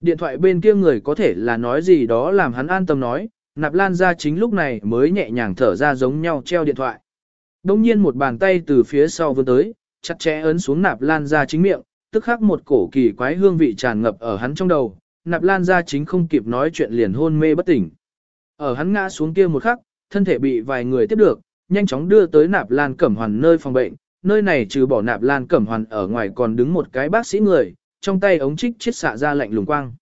Điện thoại bên kia người có thể là nói gì đó làm hắn an tâm nói, Nạp Lan ra chính lúc này mới nhẹ nhàng thở ra giống nhau treo điện thoại. Đông nhiên một bàn tay từ phía sau vươn tới, chặt chẽ ấn xuống Nạp Lan ra chính miệng, tức khắc một cổ kỳ quái hương vị tràn ngập ở hắn trong đầu, Nạp Lan ra chính không kịp nói chuyện liền hôn mê bất tỉnh. Ở hắn ngã xuống kia một khắc, thân thể bị vài người tiếp được, nhanh chóng đưa tới Nạp Lan Cẩm Hoàn nơi phòng bệnh, nơi này trừ bỏ Nạp Lan Cẩm Hoàn ở ngoài còn đứng một cái bác sĩ người, trong tay ống trích chiết xạ ra lạnh lùng quang.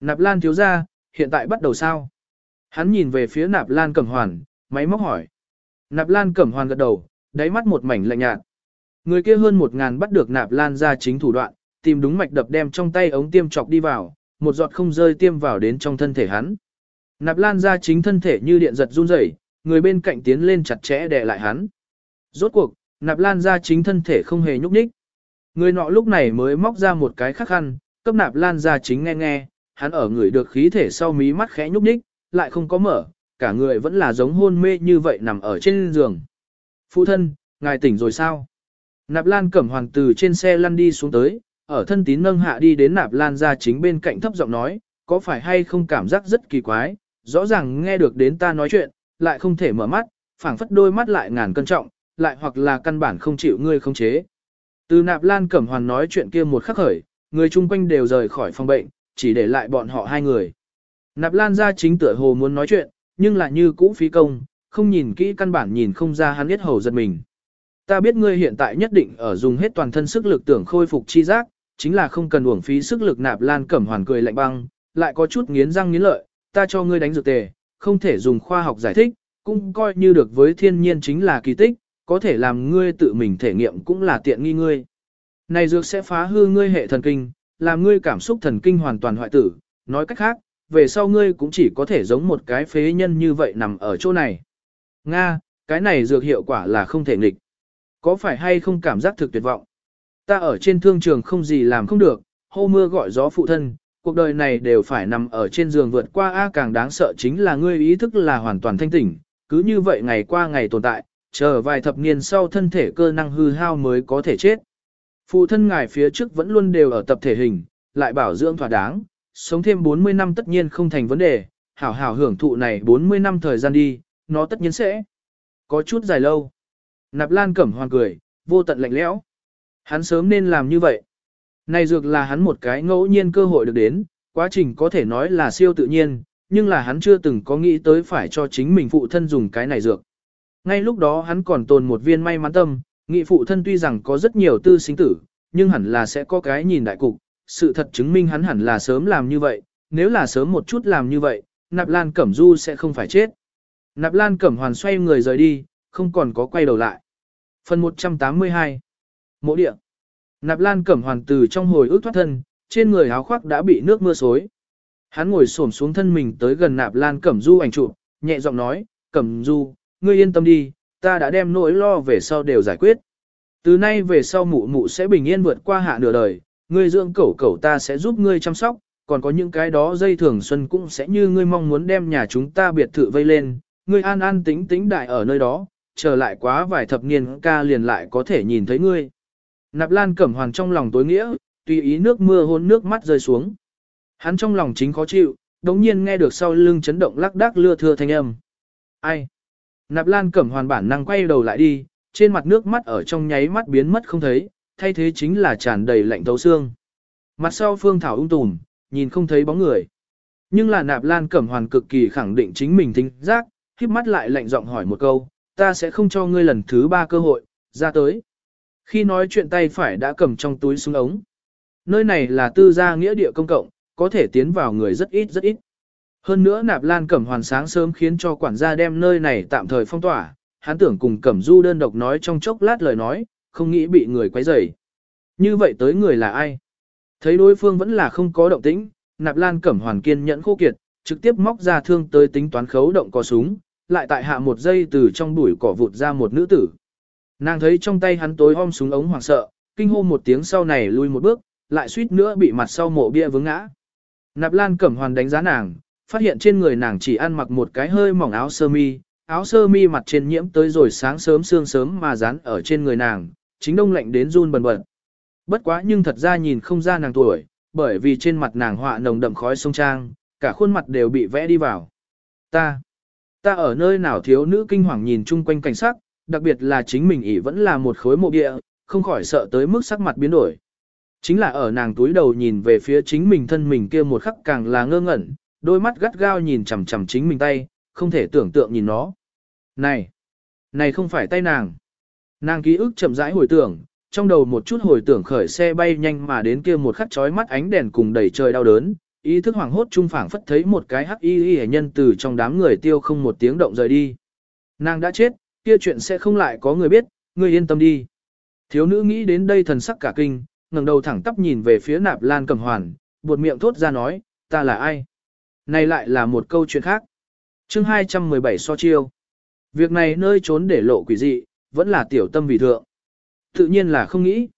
Nạp Lan thiếu ra, hiện tại bắt đầu sao? Hắn nhìn về phía Nạp Lan Cẩm Hoàn, máy móc hỏi. Nạp Lan Cẩm Hoàn gật đầu, đáy mắt một mảnh lạnh nhạt. Người kia hơn một ngàn bắt được Nạp Lan ra chính thủ đoạn, tìm đúng mạch đập đem trong tay ống tiêm chọc đi vào, một giọt không rơi tiêm vào đến trong thân thể hắn. Nạp Lan ra chính thân thể như điện giật run rẩy, người bên cạnh tiến lên chặt chẽ đè lại hắn. Rốt cuộc, Nạp Lan ra chính thân thể không hề nhúc nhích. Người nọ lúc này mới móc ra một cái khắc khăn, cấp Nạp Lan ra chính nghe nghe, hắn ở người được khí thể sau mí mắt khẽ nhúc nhích, lại không có mở, cả người vẫn là giống hôn mê như vậy nằm ở trên giường. Phụ thân, ngài tỉnh rồi sao? Nạp Lan cẩm hoàng từ trên xe lăn đi xuống tới, ở thân tín nâng hạ đi đến Nạp Lan ra chính bên cạnh thấp giọng nói, có phải hay không cảm giác rất kỳ quái, rõ ràng nghe được đến ta nói chuyện, lại không thể mở mắt, phảng phất đôi mắt lại ngàn cân trọng, lại hoặc là căn bản không chịu ngươi không chế. Từ nạp lan cẩm hoàn nói chuyện kia một khắc khởi, người chung quanh đều rời khỏi phòng bệnh, chỉ để lại bọn họ hai người. Nạp lan ra chính tựa hồ muốn nói chuyện, nhưng là như cũ phí công, không nhìn kỹ căn bản nhìn không ra hắn biết hầu giật mình. Ta biết ngươi hiện tại nhất định ở dùng hết toàn thân sức lực tưởng khôi phục chi giác, chính là không cần uổng phí sức lực nạp lan cẩm hoàn cười lạnh băng, lại có chút nghiến răng nghiến lợi, ta cho ngươi đánh dược tề, không thể dùng khoa học giải thích, cũng coi như được với thiên nhiên chính là kỳ tích, có thể làm ngươi tự mình thể nghiệm cũng là tiện nghi ngươi. Này dược sẽ phá hư ngươi hệ thần kinh, làm ngươi cảm xúc thần kinh hoàn toàn hoại tử, nói cách khác, về sau ngươi cũng chỉ có thể giống một cái phế nhân như vậy nằm ở chỗ này. Nga, cái này dược hiệu quả là không thể nghịch. Có phải hay không cảm giác thực tuyệt vọng? Ta ở trên thương trường không gì làm không được, hô mưa gọi gió phụ thân, cuộc đời này đều phải nằm ở trên giường vượt qua A càng đáng sợ chính là ngươi ý thức là hoàn toàn thanh tỉnh, cứ như vậy ngày qua ngày tồn tại, chờ vài thập niên sau thân thể cơ năng hư hao mới có thể chết. Phụ thân ngài phía trước vẫn luôn đều ở tập thể hình, lại bảo dưỡng thỏa đáng, sống thêm 40 năm tất nhiên không thành vấn đề, hảo hảo hưởng thụ này 40 năm thời gian đi, nó tất nhiên sẽ có chút dài lâu. Nạp Lan Cẩm Hoàn cười, vô tận lạnh lẽo. Hắn sớm nên làm như vậy. Này dược là hắn một cái ngẫu nhiên cơ hội được đến, quá trình có thể nói là siêu tự nhiên, nhưng là hắn chưa từng có nghĩ tới phải cho chính mình phụ thân dùng cái này dược. Ngay lúc đó hắn còn tồn một viên may mắn tâm, nghị phụ thân tuy rằng có rất nhiều tư sinh tử, nhưng hẳn là sẽ có cái nhìn đại cục, sự thật chứng minh hắn hẳn là sớm làm như vậy, nếu là sớm một chút làm như vậy, Nạp Lan Cẩm Du sẽ không phải chết. Nạp Lan Cẩm Hoàn xoay người rời đi, không còn có quay đầu lại. Phần 182 Mộ địa Nạp Lan Cẩm Hoàn từ trong hồi ức thoát thân, trên người áo khoác đã bị nước mưa xối. Hắn ngồi xổm xuống thân mình tới gần Nạp Lan Cẩm Du ảnh chụp, nhẹ giọng nói, Cẩm Du, ngươi yên tâm đi, ta đã đem nỗi lo về sau đều giải quyết. Từ nay về sau mụ mụ sẽ bình yên vượt qua hạ nửa đời, ngươi dưỡng cẩu cẩu ta sẽ giúp ngươi chăm sóc, còn có những cái đó dây thường xuân cũng sẽ như ngươi mong muốn đem nhà chúng ta biệt thự vây lên, ngươi an an tính tính đại ở nơi đó, chờ lại quá vài thập niên ca liền lại có thể nhìn thấy ngươi. Nạp Lan Cẩm Hoàn trong lòng tối nghĩa, tùy ý nước mưa hôn nước mắt rơi xuống. Hắn trong lòng chính khó chịu, đống nhiên nghe được sau lưng chấn động lắc đắc lưa thưa thanh âm. Ai? Nạp Lan Cẩm Hoàn bản năng quay đầu lại đi, trên mặt nước mắt ở trong nháy mắt biến mất không thấy, thay thế chính là tràn đầy lạnh thấu xương. Mặt sau Phương Thảo ung tùm, nhìn không thấy bóng người. Nhưng là Nạp Lan Cẩm Hoàn cực kỳ khẳng định chính mình thính giác, khiếp mắt lại lạnh giọng hỏi một câu, ta sẽ không cho ngươi lần thứ ba cơ hội, ra tới. Khi nói chuyện tay phải đã cầm trong túi xuống ống. Nơi này là tư gia nghĩa địa công cộng, có thể tiến vào người rất ít rất ít. Hơn nữa nạp lan cẩm hoàn sáng sớm khiến cho quản gia đem nơi này tạm thời phong tỏa, hắn tưởng cùng cẩm du đơn độc nói trong chốc lát lời nói, không nghĩ bị người quấy rầy. Như vậy tới người là ai? Thấy đối phương vẫn là không có động tĩnh, nạp lan cẩm hoàn kiên nhẫn khô kiệt, trực tiếp móc ra thương tới tính toán khấu động có súng, lại tại hạ một giây từ trong bụi cỏ vụt ra một nữ tử. Nàng thấy trong tay hắn tối om súng ống hoảng sợ, kinh hô một tiếng sau này lui một bước, lại suýt nữa bị mặt sau mộ bia vướng ngã. Nạp Lan Cẩm Hoàn đánh giá nàng, phát hiện trên người nàng chỉ ăn mặc một cái hơi mỏng áo sơ mi, áo sơ mi mặt trên nhiễm tới rồi sáng sớm sương sớm mà dán ở trên người nàng, chính đông lạnh đến run bần bật. Bất quá nhưng thật ra nhìn không ra nàng tuổi, bởi vì trên mặt nàng họa nồng đậm khói sông trang, cả khuôn mặt đều bị vẽ đi vào. Ta, ta ở nơi nào thiếu nữ kinh hoàng nhìn chung quanh cảnh sắc, đặc biệt là chính mình ỉ vẫn là một khối mộ địa, không khỏi sợ tới mức sắc mặt biến đổi. Chính là ở nàng túi đầu nhìn về phía chính mình thân mình kia một khắc càng là ngơ ngẩn, đôi mắt gắt gao nhìn chằm chằm chính mình tay, không thể tưởng tượng nhìn nó. Này, này không phải tay nàng. Nàng ký ức chậm rãi hồi tưởng, trong đầu một chút hồi tưởng khởi xe bay nhanh mà đến kia một khắc chói mắt ánh đèn cùng đầy trời đau đớn, ý thức hoảng hốt trung phảng phất thấy một cái hắc y y nhân từ trong đám người tiêu không một tiếng động rời đi. Nàng đã chết, kia chuyện sẽ không lại có người biết, ngươi yên tâm đi. Thiếu nữ nghĩ đến đây thần sắc cả kinh, ngẩng đầu thẳng tắp nhìn về phía nạp lan cầm hoàn, buột miệng thốt ra nói, ta là ai? Này lại là một câu chuyện khác. chương 217 so chiêu. Việc này nơi trốn để lộ quỷ dị, vẫn là tiểu tâm vì thượng. Tự nhiên là không nghĩ.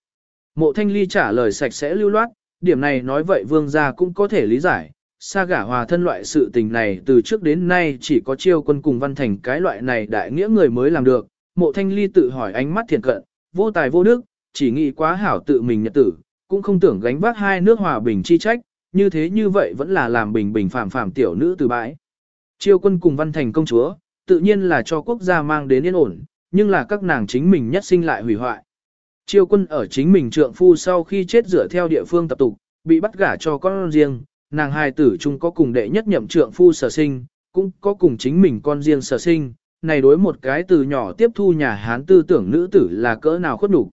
Mộ thanh ly trả lời sạch sẽ lưu loát, điểm này nói vậy vương gia cũng có thể lý giải. Sa gả hòa thân loại sự tình này từ trước đến nay chỉ có chiêu quân cùng văn thành cái loại này đại nghĩa người mới làm được. Mộ thanh ly tự hỏi ánh mắt thiện cận, vô tài vô đức, chỉ nghĩ quá hảo tự mình nhật tử, cũng không tưởng gánh vác hai nước hòa bình chi trách, như thế như vậy vẫn là làm bình bình phàm phàm tiểu nữ từ bãi. Chiêu quân cùng văn thành công chúa, tự nhiên là cho quốc gia mang đến yên ổn, nhưng là các nàng chính mình nhất sinh lại hủy hoại. Chiêu quân ở chính mình trượng phu sau khi chết dựa theo địa phương tập tục, bị bắt gả cho con riêng, nàng hài tử chung có cùng đệ nhất nhậm trượng phu sở sinh, cũng có cùng chính mình con riêng sở sinh, này đối một cái từ nhỏ tiếp thu nhà Hán tư tưởng nữ tử là cỡ nào khuất đủ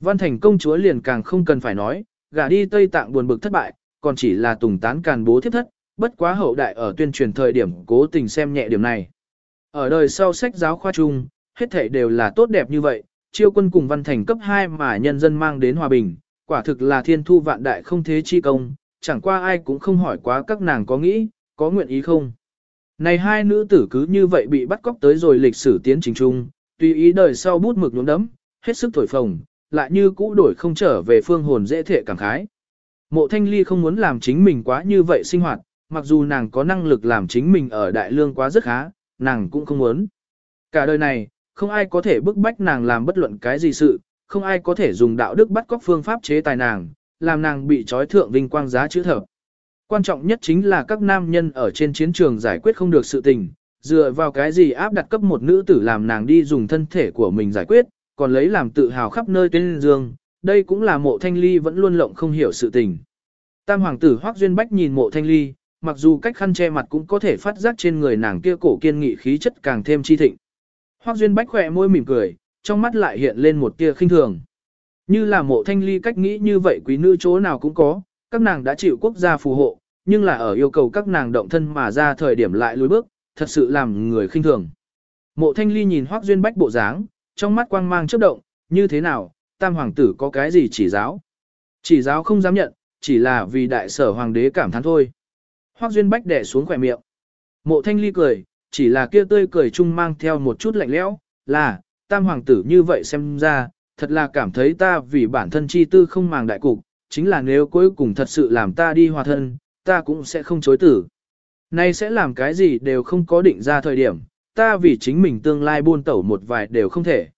Văn thành công chúa liền càng không cần phải nói, gả đi Tây Tạng buồn bực thất bại, còn chỉ là tùng tán càn bố thiết thất, bất quá hậu đại ở tuyên truyền thời điểm cố tình xem nhẹ điểm này. Ở đời sau sách giáo khoa chung, hết thảy đều là tốt đẹp như vậy, chiêu quân cùng văn thành cấp 2 mà nhân dân mang đến hòa bình, quả thực là thiên thu vạn đại không thế chi công, chẳng qua ai cũng không hỏi quá các nàng có nghĩ, có nguyện ý không. Này hai nữ tử cứ như vậy bị bắt cóc tới rồi lịch sử tiến trình chung, tùy ý đời sau bút mực nhuốm đấm, hết sức thổi phồng, lại như cũ đổi không trở về phương hồn dễ thể cảm khái. Mộ thanh ly không muốn làm chính mình quá như vậy sinh hoạt, mặc dù nàng có năng lực làm chính mình ở đại lương quá rất khá, nàng cũng không muốn. Cả đời này, không ai có thể bức bách nàng làm bất luận cái gì sự, không ai có thể dùng đạo đức bắt cóc phương pháp chế tài nàng, làm nàng bị trói thượng vinh quang giá chữ thập. Quan trọng nhất chính là các nam nhân ở trên chiến trường giải quyết không được sự tình, dựa vào cái gì áp đặt cấp một nữ tử làm nàng đi dùng thân thể của mình giải quyết, còn lấy làm tự hào khắp nơi tên dương, đây cũng là mộ thanh ly vẫn luôn lộng không hiểu sự tình. Tam hoàng tử Hoác Duyên Bách nhìn mộ thanh ly, mặc dù cách khăn che mặt cũng có thể phát giác trên người nàng kia cổ kiên nghị khí chất càng thêm chi thịnh. Hoác Duyên Bách khỏe môi mỉm cười, trong mắt lại hiện lên một tia khinh thường. Như là mộ thanh ly cách nghĩ như vậy quý nữ chỗ nào cũng có, các nàng đã chịu quốc gia phù hộ, nhưng là ở yêu cầu các nàng động thân mà ra thời điểm lại lùi bước, thật sự làm người khinh thường. Mộ thanh ly nhìn Hoác Duyên Bách bộ dáng, trong mắt quang mang chớp động, như thế nào, tam hoàng tử có cái gì chỉ giáo? Chỉ giáo không dám nhận, chỉ là vì đại sở hoàng đế cảm thán thôi. Hoác Duyên Bách đẻ xuống khỏe miệng. Mộ thanh ly cười, chỉ là kia tươi cười chung mang theo một chút lạnh lẽo, là, tam hoàng tử như vậy xem ra, thật là cảm thấy ta vì bản thân chi tư không màng đại cục, chính là nếu cuối cùng thật sự làm ta đi hòa thân, ta cũng sẽ không chối tử. Nay sẽ làm cái gì đều không có định ra thời điểm, ta vì chính mình tương lai buôn tẩu một vài đều không thể.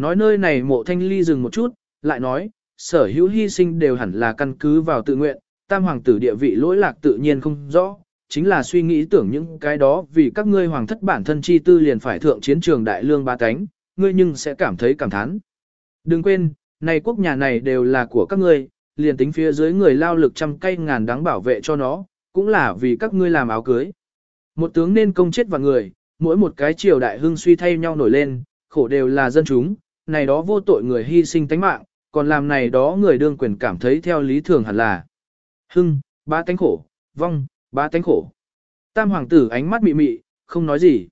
Nói nơi này mộ thanh ly dừng một chút, lại nói, sở hữu hy sinh đều hẳn là căn cứ vào tự nguyện, tam hoàng tử địa vị lỗi lạc tự nhiên không rõ, chính là suy nghĩ tưởng những cái đó vì các ngươi hoàng thất bản thân chi tư liền phải thượng chiến trường đại lương ba cánh, ngươi nhưng sẽ cảm thấy cảm thán. Đừng quên, này quốc nhà này đều là của các ngươi, liền tính phía dưới người lao lực trăm cây ngàn đáng bảo vệ cho nó, cũng là vì các ngươi làm áo cưới. Một tướng nên công chết vào người, mỗi một cái triều đại hưng suy thay nhau nổi lên, khổ đều là dân chúng, này đó vô tội người hy sinh tánh mạng, còn làm này đó người đương quyền cảm thấy theo lý thường hẳn là hưng, ba tánh khổ, vong, ba tánh khổ. Tam hoàng tử ánh mắt mị mị, không nói gì.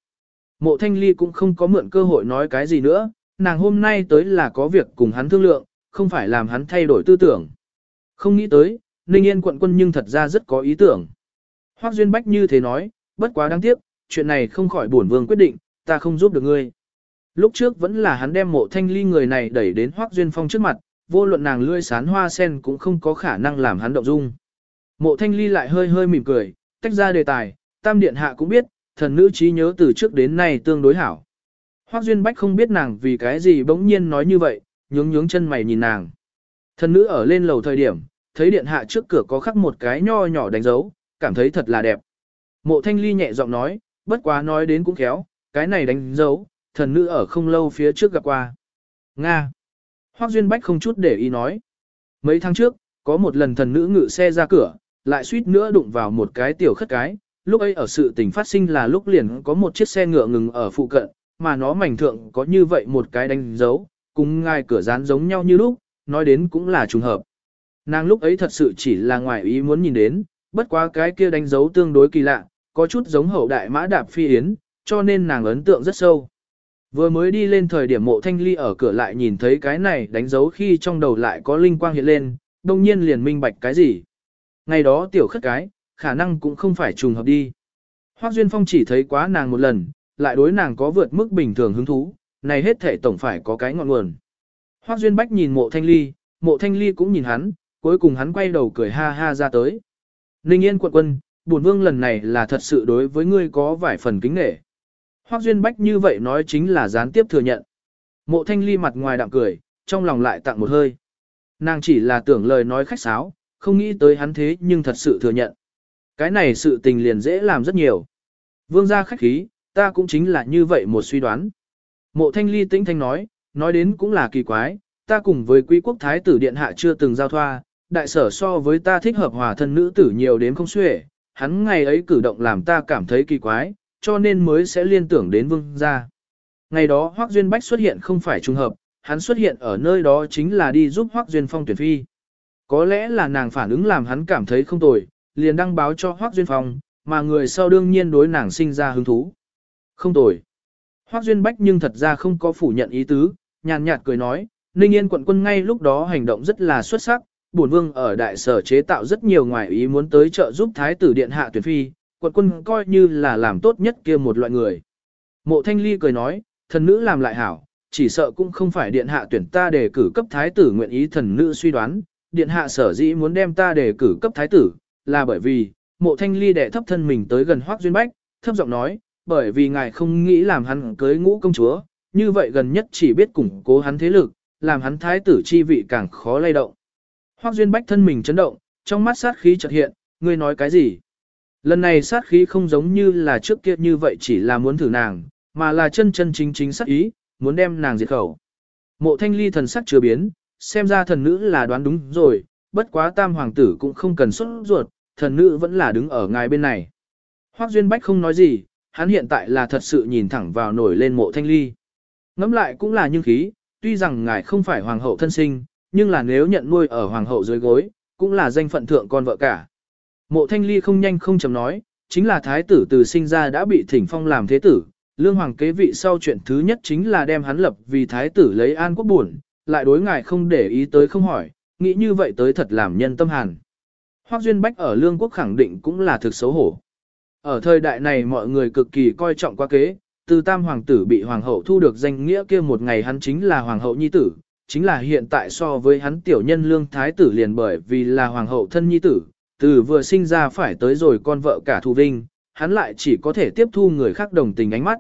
Mộ thanh ly cũng không có mượn cơ hội nói cái gì nữa, nàng hôm nay tới là có việc cùng hắn thương lượng, không phải làm hắn thay đổi tư tưởng. Không nghĩ tới, Ninh Yên quận quân nhưng thật ra rất có ý tưởng. Hoác Duyên Bách như thế nói, bất quá đáng tiếc, chuyện này không khỏi bổn vương quyết định, ta không giúp được ngươi. Lúc trước vẫn là hắn đem mộ thanh ly người này đẩy đến Hoác Duyên Phong trước mặt, vô luận nàng lươi sán hoa sen cũng không có khả năng làm hắn động dung. Mộ thanh ly lại hơi hơi mỉm cười, tách ra đề tài, tam điện hạ cũng biết, thần nữ trí nhớ từ trước đến nay tương đối hảo. Hoác Duyên Bách không biết nàng vì cái gì bỗng nhiên nói như vậy, nhướng nhướng chân mày nhìn nàng. Thần nữ ở lên lầu thời điểm, thấy điện hạ trước cửa có khắc một cái nho nhỏ đánh dấu, cảm thấy thật là đẹp. Mộ thanh ly nhẹ giọng nói, bất quá nói đến cũng khéo, cái này đánh dấu, thần nữ ở không lâu phía trước gặp qua. Nga. Hoác Duyên Bách không chút để ý nói. Mấy tháng trước, có một lần thần nữ ngự xe ra cửa, lại suýt nữa đụng vào một cái tiểu khất cái. Lúc ấy ở sự tình phát sinh là lúc liền có một chiếc xe ngựa ngừng ở phụ cận, mà nó mảnh thượng có như vậy một cái đánh dấu, cùng ngai cửa dán giống nhau như lúc, nói đến cũng là trùng hợp. Nàng lúc ấy thật sự chỉ là ngoài ý muốn nhìn đến, bất quá cái kia đánh dấu tương đối kỳ lạ, có chút giống hậu đại mã đạp phi yến, cho nên nàng ấn tượng rất sâu. Vừa mới đi lên thời điểm mộ thanh ly ở cửa lại nhìn thấy cái này đánh dấu khi trong đầu lại có linh quang hiện lên, đông nhiên liền minh bạch cái gì. Ngày đó tiểu khất cái, khả năng cũng không phải trùng hợp đi. Hoác Duyên Phong chỉ thấy quá nàng một lần, lại đối nàng có vượt mức bình thường hứng thú, này hết thể tổng phải có cái ngọn nguồn. Hoác Duyên Bách nhìn mộ thanh ly, mộ thanh ly cũng nhìn hắn, cuối cùng hắn quay đầu cười ha ha ra tới. Ninh yên quận quân, bổn vương lần này là thật sự đối với ngươi có vài phần kính nghệ. Hoác Duyên Bách như vậy nói chính là gián tiếp thừa nhận. Mộ thanh ly mặt ngoài đạm cười, trong lòng lại tặng một hơi. Nàng chỉ là tưởng lời nói khách sáo, không nghĩ tới hắn thế nhưng thật sự thừa nhận. Cái này sự tình liền dễ làm rất nhiều. Vương gia khách khí, ta cũng chính là như vậy một suy đoán. Mộ thanh ly tĩnh thanh nói, nói đến cũng là kỳ quái, ta cùng với quý quốc thái tử điện hạ chưa từng giao thoa, đại sở so với ta thích hợp hòa thân nữ tử nhiều đến không xuể, hắn ngày ấy cử động làm ta cảm thấy kỳ quái, cho nên mới sẽ liên tưởng đến vương gia. Ngày đó Hoác Duyên Bách xuất hiện không phải trùng hợp, hắn xuất hiện ở nơi đó chính là đi giúp Hoác Duyên Phong tuyển phi. Có lẽ là nàng phản ứng làm hắn cảm thấy không tồi, liền đăng báo cho Hoác Duyên Phong, mà người sau đương nhiên đối nàng sinh ra hứng thú. Không tồi. Hoác Duyên Bách nhưng thật ra không có phủ nhận ý tứ, nhàn nhạt cười nói, Ninh Yên quận quân ngay lúc đó hành động rất là xuất sắc, bổn vương ở đại sở chế tạo rất nhiều ngoại ý muốn tới trợ giúp thái tử điện hạ tuyển phi, quận quân coi như là làm tốt nhất kia một loại người. Mộ Thanh Ly cười nói, thần nữ làm lại hảo, chỉ sợ cũng không phải điện hạ tuyển ta để cử cấp thái tử nguyện ý thần nữ suy đoán, điện hạ sở dĩ muốn đem ta để cử cấp thái tử, là bởi vì, mộ thanh ly đệ thấp thân mình tới gần hoác duyên bách, thấp giọng nói, bởi vì ngài không nghĩ làm hắn cưới ngũ công chúa, như vậy gần nhất chỉ biết củng cố hắn thế lực, làm hắn thái tử chi vị càng khó lay động. Hoác duyên bách thân mình chấn động, trong mắt sát khí chợt hiện, ngươi nói cái gì? Lần này sát khí không giống như là trước kia như vậy chỉ là muốn thử nàng, mà là chân chân chính chính sát ý, muốn đem nàng diệt khẩu. Mộ thanh ly thần sắc chưa biến, xem ra thần nữ là đoán đúng rồi, bất quá tam hoàng tử cũng không cần xuất ruột, thần nữ vẫn là đứng ở ngài bên này. Hoác Duyên Bách không nói gì, hắn hiện tại là thật sự nhìn thẳng vào nổi lên mộ thanh ly. Ngắm lại cũng là nhưng khí, tuy rằng ngài không phải hoàng hậu thân sinh, nhưng là nếu nhận nuôi ở hoàng hậu dưới gối, cũng là danh phận thượng con vợ cả. Mộ thanh ly không nhanh không chậm nói, chính là thái tử từ sinh ra đã bị thỉnh phong làm thế tử, lương hoàng kế vị sau chuyện thứ nhất chính là đem hắn lập vì thái tử lấy an quốc buồn, lại đối ngài không để ý tới không hỏi, nghĩ như vậy tới thật làm nhân tâm hàn. Hoác Duyên Bách ở lương quốc khẳng định cũng là thực xấu hổ. Ở thời đại này mọi người cực kỳ coi trọng qua kế, từ tam hoàng tử bị hoàng hậu thu được danh nghĩa kia một ngày hắn chính là hoàng hậu nhi tử, chính là hiện tại so với hắn tiểu nhân lương thái tử liền bởi vì là hoàng hậu thân nhi tử, từ vừa sinh ra phải tới rồi con vợ cả thù vinh, hắn lại chỉ có thể tiếp thu người khác đồng tình ánh mắt.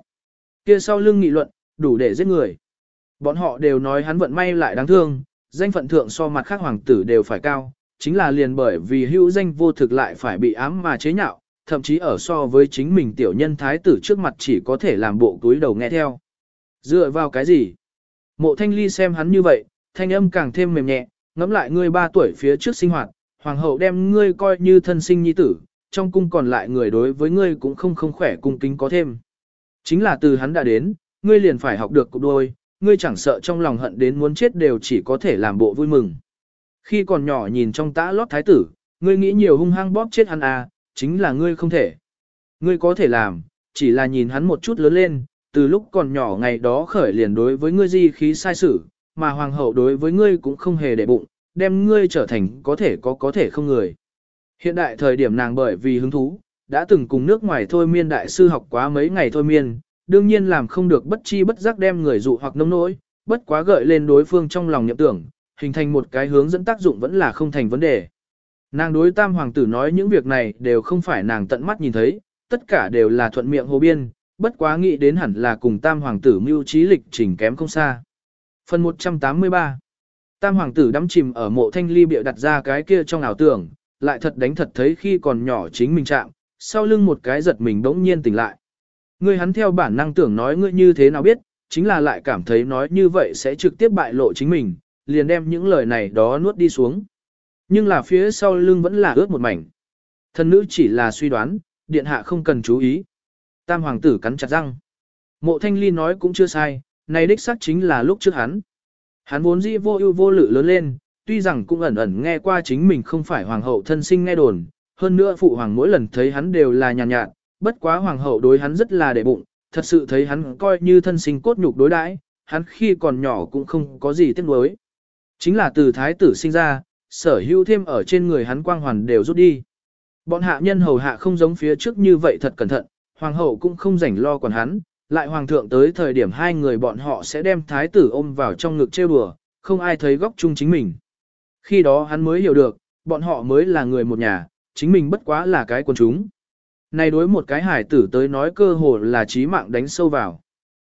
Kia sau lưng nghị luận, đủ để giết người. Bọn họ đều nói hắn vận may lại đáng thương, danh phận thượng so mặt khác hoàng tử đều phải cao, chính là liền bởi vì hữu danh vô thực lại phải bị ám mà chế nhạo, thậm chí ở so với chính mình tiểu nhân thái tử trước mặt chỉ có thể làm bộ túi đầu nghe theo. Dựa vào cái gì? Mộ thanh ly xem hắn như vậy, thanh âm càng thêm mềm nhẹ, ngẫm lại ngươi ba tuổi phía trước sinh hoạt, hoàng hậu đem ngươi coi như thân sinh nhi tử, trong cung còn lại người đối với ngươi cũng không không khỏe cung kính có thêm. Chính là từ hắn đã đến, ngươi liền phải học được cục đôi, ngươi chẳng sợ trong lòng hận đến muốn chết đều chỉ có thể làm bộ vui mừng. Khi còn nhỏ nhìn trong tã lót thái tử, ngươi nghĩ nhiều hung hăng bóp chết hắn à, chính là ngươi không thể. Ngươi có thể làm, chỉ là nhìn hắn một chút lớn lên, từ lúc còn nhỏ ngày đó khởi liền đối với ngươi di khí sai sử, mà hoàng hậu đối với ngươi cũng không hề để bụng, đem ngươi trở thành có thể có có thể không người. Hiện đại thời điểm nàng bởi vì hứng thú, đã từng cùng nước ngoài thôi miên đại sư học quá mấy ngày thôi miên, đương nhiên làm không được bất chi bất giác đem người dụ hoặc nông nỗi, bất quá gợi lên đối phương trong lòng nhậm tưởng, hình thành một cái hướng dẫn tác dụng vẫn là không thành vấn đề. Nàng đối tam hoàng tử nói những việc này đều không phải nàng tận mắt nhìn thấy, tất cả đều là thuận miệng hồ biên, bất quá nghĩ đến hẳn là cùng tam hoàng tử mưu trí lịch trình kém không xa. Phần 183 Tam hoàng tử đắm chìm ở mộ thanh ly bịa đặt ra cái kia trong ảo tưởng, lại thật đánh thật thấy khi còn nhỏ chính mình chạm, sau lưng một cái giật mình đống nhiên tỉnh lại. Ngươi hắn theo bản năng tưởng nói ngươi như thế nào biết, chính là lại cảm thấy nói như vậy sẽ trực tiếp bại lộ chính mình, liền đem những lời này đó nuốt đi xuống. Nhưng là phía sau lưng vẫn là ướt một mảnh. Thần nữ chỉ là suy đoán, điện hạ không cần chú ý. Tam hoàng tử cắn chặt răng. Mộ thanh ly nói cũng chưa sai, này đích xác chính là lúc trước hắn. Hắn vốn dĩ vô ưu vô lự lớn lên, tuy rằng cũng ẩn ẩn nghe qua chính mình không phải hoàng hậu thân sinh nghe đồn, hơn nữa phụ hoàng mỗi lần thấy hắn đều là nhàn nhạt, nhạt, bất quá hoàng hậu đối hắn rất là để bụng, thật sự thấy hắn coi như thân sinh cốt nhục đối đãi, hắn khi còn nhỏ cũng không có gì tiếc nuối. Chính là từ thái tử sinh ra, sở hữu thêm ở trên người hắn quang hoàn đều rút đi. Bọn hạ nhân hầu hạ không giống phía trước như vậy thật cẩn thận, hoàng hậu cũng không rảnh lo quản hắn, lại hoàng thượng tới thời điểm hai người bọn họ sẽ đem thái tử ôm vào trong ngực trêu đùa, không ai thấy góc chung chính mình. Khi đó hắn mới hiểu được, bọn họ mới là người một nhà, chính mình bất quá là cái quần chúng. Này đối một cái hải tử tới nói cơ hồ là trí mạng đánh sâu vào.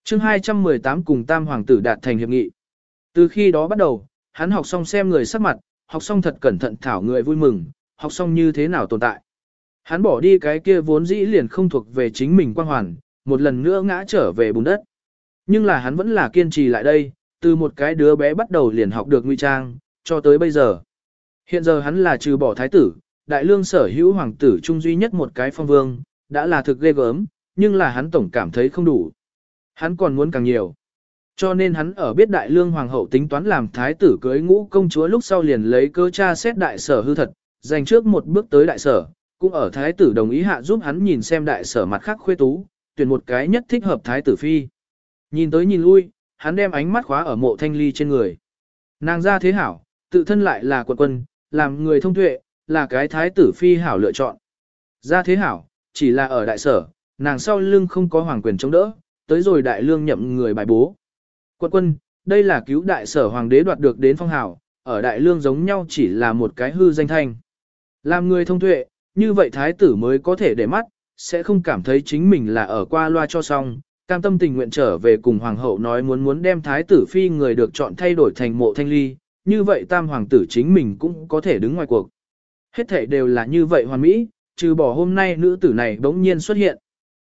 chương 218 cùng tam hoàng tử đạt thành hiệp nghị. Từ khi đó bắt đầu, hắn học xong xem người sắc mặt, học xong thật cẩn thận thảo người vui mừng, học xong như thế nào tồn tại. Hắn bỏ đi cái kia vốn dĩ liền không thuộc về chính mình quan hoàn, một lần nữa ngã trở về bùn đất. Nhưng là hắn vẫn là kiên trì lại đây, từ một cái đứa bé bắt đầu liền học được nguy trang, cho tới bây giờ. Hiện giờ hắn là trừ bỏ thái tử, đại lương sở hữu hoàng tử trung duy nhất một cái phong vương, đã là thực ghê gớm, nhưng là hắn tổng cảm thấy không đủ. Hắn còn muốn càng nhiều. Cho nên hắn ở biết đại lương hoàng hậu tính toán làm thái tử cưới ngũ công chúa lúc sau liền lấy cơ cha xét đại sở hư thật, dành trước một bước tới đại sở, cũng ở thái tử đồng ý hạ giúp hắn nhìn xem đại sở mặt khác khuê tú, tuyển một cái nhất thích hợp thái tử phi. Nhìn tới nhìn lui, hắn đem ánh mắt khóa ở mộ thanh ly trên người. Nàng ra thế hảo, tự thân lại là quận quân, làm người thông tuệ, là cái thái tử phi hảo lựa chọn. Ra thế hảo, chỉ là ở đại sở, nàng sau lưng không có hoàng quyền chống đỡ, tới rồi đại lương nhậm người bài bố. Quận quân, đây là cứu đại sở hoàng đế đoạt được đến phong hảo, ở đại lương giống nhau chỉ là một cái hư danh thanh. Làm người thông tuệ, như vậy thái tử mới có thể để mắt, sẽ không cảm thấy chính mình là ở qua loa cho xong, cam tâm tình nguyện trở về cùng hoàng hậu nói muốn muốn đem thái tử phi người được chọn thay đổi thành mộ thanh ly, như vậy tam hoàng tử chính mình cũng có thể đứng ngoài cuộc. Hết thể đều là như vậy hoàn mỹ, trừ bỏ hôm nay nữ tử này bỗng nhiên xuất hiện.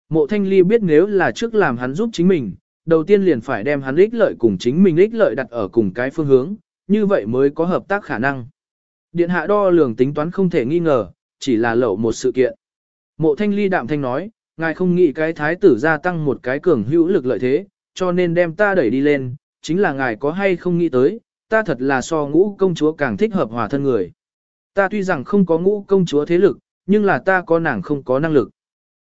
Mộ thanh ly biết nếu là trước làm hắn giúp chính mình, đầu tiên liền phải đem hắn ích lợi cùng chính mình ích lợi đặt ở cùng cái phương hướng, như vậy mới có hợp tác khả năng. Điện hạ đo lường tính toán không thể nghi ngờ, chỉ là lậu một sự kiện. Mộ thanh ly đạm thanh nói, ngài không nghĩ cái thái tử gia tăng một cái cường hữu lực lợi thế, cho nên đem ta đẩy đi lên, chính là ngài có hay không nghĩ tới, ta thật là so ngũ công chúa càng thích hợp hòa thân người. Ta tuy rằng không có ngũ công chúa thế lực, nhưng là ta có nàng không có năng lực.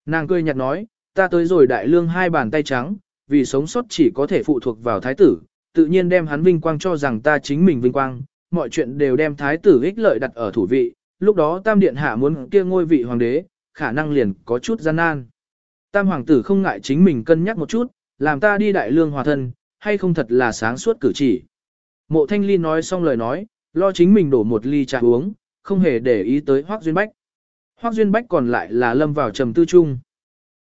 Nàng cười nhạt nói, ta tới rồi đại lương hai bàn tay trắng, vì sống sót chỉ có thể phụ thuộc vào thái tử, tự nhiên đem hắn vinh quang cho rằng ta chính mình vinh quang, mọi chuyện đều đem thái tử ích lợi đặt ở thủ vị, lúc đó tam điện hạ muốn kia ngôi vị hoàng đế, khả năng liền có chút gian nan. Tam hoàng tử không ngại chính mình cân nhắc một chút, làm ta đi đại lương hòa thân, hay không thật là sáng suốt cử chỉ. Mộ thanh ly nói xong lời nói, lo chính mình đổ một ly trà uống, không hề để ý tới Hoác Duyên Bách. Hoác Duyên Bách còn lại là lâm vào trầm tư chung.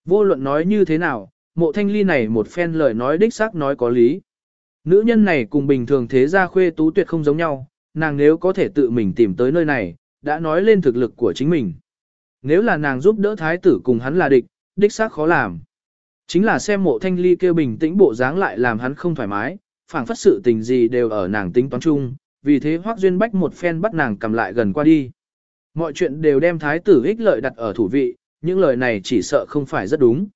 Vô luận nói như thế nào, mộ thanh ly này một phen lời nói đích xác nói có lý. Nữ nhân này cùng bình thường thế gia khuê tú tuyệt không giống nhau, nàng nếu có thể tự mình tìm tới nơi này, đã nói lên thực lực của chính mình. Nếu là nàng giúp đỡ thái tử cùng hắn là địch, đích xác khó làm. Chính là xem mộ thanh ly kêu bình tĩnh bộ dáng lại làm hắn không thoải mái, phảng phất sự tình gì đều ở nàng tính toán chung, vì thế Hoắc Duyên Bách một phen bắt nàng cầm lại gần qua đi. Mọi chuyện đều đem thái tử ích lợi đặt ở thủ vị, những lời này chỉ sợ không phải rất đúng.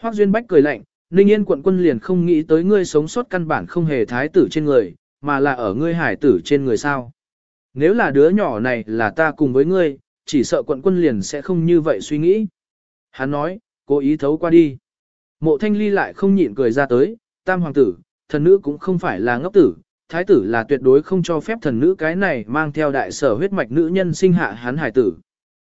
Hoắc Duyên Bách cười lạnh, Ninh Yên quận quân liền không nghĩ tới ngươi sống sót căn bản không hề thái tử trên người, mà là ở ngươi hải tử trên người sao. Nếu là đứa nhỏ này là ta cùng với ngươi, chỉ sợ quận quân liền sẽ không như vậy suy nghĩ. Hắn nói, cố ý thấu qua đi. Mộ thanh ly lại không nhịn cười ra tới, tam hoàng tử, thần nữ cũng không phải là ngốc tử, thái tử là tuyệt đối không cho phép thần nữ cái này mang theo đại sở huyết mạch nữ nhân sinh hạ hắn hải tử.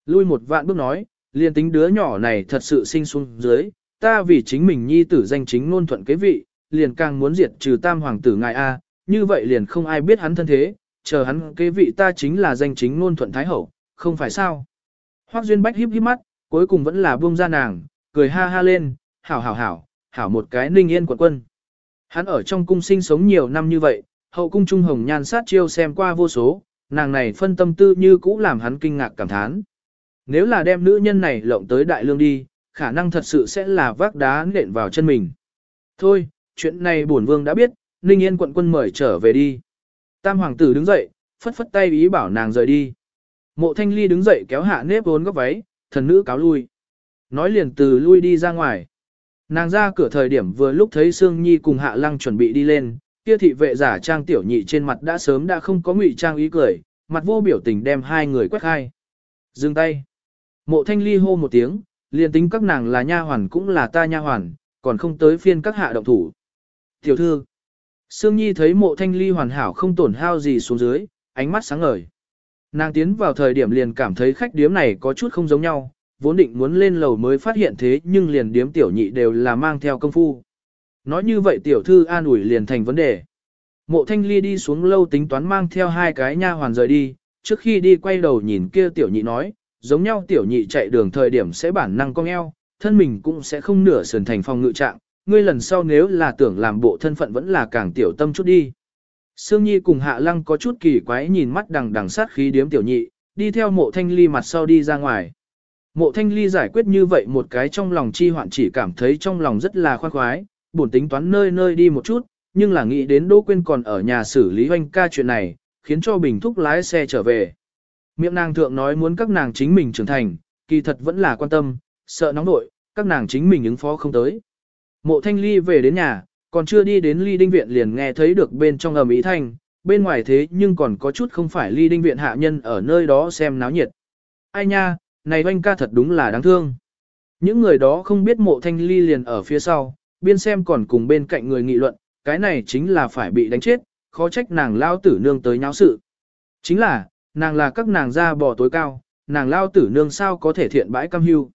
Lui một vạn bước nói, liền tính đứa nhỏ này thật sự sinh xuống dưới, ta vì chính mình nhi tử danh chính ngôn thuận kế vị, liền càng muốn diệt trừ tam hoàng tử ngài A, như vậy liền không ai biết hắn thân thế, chờ hắn kế vị ta chính là danh chính ngôn thuận thái hậu, không phải sao. Hoắc Duyên Bách híp híp mắt, cuối cùng vẫn là buông ra nàng, cười ha ha lên, hảo hảo hảo, hảo một cái ninh yên quận quân. Hắn ở trong cung sinh sống nhiều năm như vậy, hậu cung trung hồng nhan sát chiêu xem qua vô số, nàng này phân tâm tư như cũ làm hắn kinh ngạc cảm thán. Nếu là đem nữ nhân này lộng tới đại lương đi, khả năng thật sự sẽ là vác đá nện vào chân mình. Thôi, chuyện này bổn vương đã biết, Ninh Yên quận quân mời trở về đi. Tam hoàng tử đứng dậy, phất phất tay ý bảo nàng rời đi. Mộ thanh ly đứng dậy kéo hạ nếp vốn góc váy, thần nữ cáo lui. Nói liền từ lui đi ra ngoài. Nàng ra cửa thời điểm vừa lúc thấy Sương Nhi cùng Hạ Lăng chuẩn bị đi lên, kia thị vệ giả trang tiểu nhị trên mặt đã sớm đã không có ngụy trang ý cười, mặt vô biểu tình đem hai người quét khai. Dừng tay. Mộ thanh ly hô một tiếng, liền tính các nàng là nha hoàn cũng là ta nha hoàn, còn không tới phiên các hạ động thủ. Tiểu thư. Sương Nhi thấy mộ thanh ly hoàn hảo không tổn hao gì xuống dưới, ánh mắt sáng ngời. Nàng tiến vào thời điểm liền cảm thấy khách điếm này có chút không giống nhau, vốn định muốn lên lầu mới phát hiện thế nhưng liền điếm tiểu nhị đều là mang theo công phu. Nói như vậy tiểu thư an ủi liền thành vấn đề. Mộ thanh ly đi xuống lâu tính toán mang theo hai cái nha hoàn rời đi, trước khi đi quay đầu nhìn kia tiểu nhị nói, giống nhau tiểu nhị chạy đường thời điểm sẽ bản năng cong eo, thân mình cũng sẽ không nửa sườn thành phòng ngự trạng, ngươi lần sau nếu là tưởng làm bộ thân phận vẫn là càng tiểu tâm chút đi. Sương Nhi cùng Hạ Lăng có chút kỳ quái nhìn mắt đằng đằng sát khí điếm tiểu nhị, đi theo mộ thanh ly mặt sau đi ra ngoài. Mộ thanh ly giải quyết như vậy một cái trong lòng chi hoạn chỉ cảm thấy trong lòng rất là khoan khoái, buồn tính toán nơi nơi đi một chút, nhưng là nghĩ đến Đỗ Quyên còn ở nhà xử lý hoanh ca chuyện này, khiến cho Bình Thúc lái xe trở về. Miệng nàng thượng nói muốn các nàng chính mình trưởng thành, kỳ thật vẫn là quan tâm, sợ nóng nội, các nàng chính mình ứng phó không tới. Mộ thanh ly về đến nhà, còn chưa đi đến ly đinh viện liền nghe thấy được bên trong ầm ý thanh, bên ngoài thế nhưng còn có chút không phải ly đinh viện hạ nhân ở nơi đó xem náo nhiệt. Ai nha, này oanh ca thật đúng là đáng thương. Những người đó không biết mộ thanh ly liền ở phía sau, biên xem còn cùng bên cạnh người nghị luận, cái này chính là phải bị đánh chết, khó trách nàng lao tử nương tới nháo sự. Chính là, nàng là các nàng gia bò tối cao, nàng lao tử nương sao có thể thiện bãi cam hưu.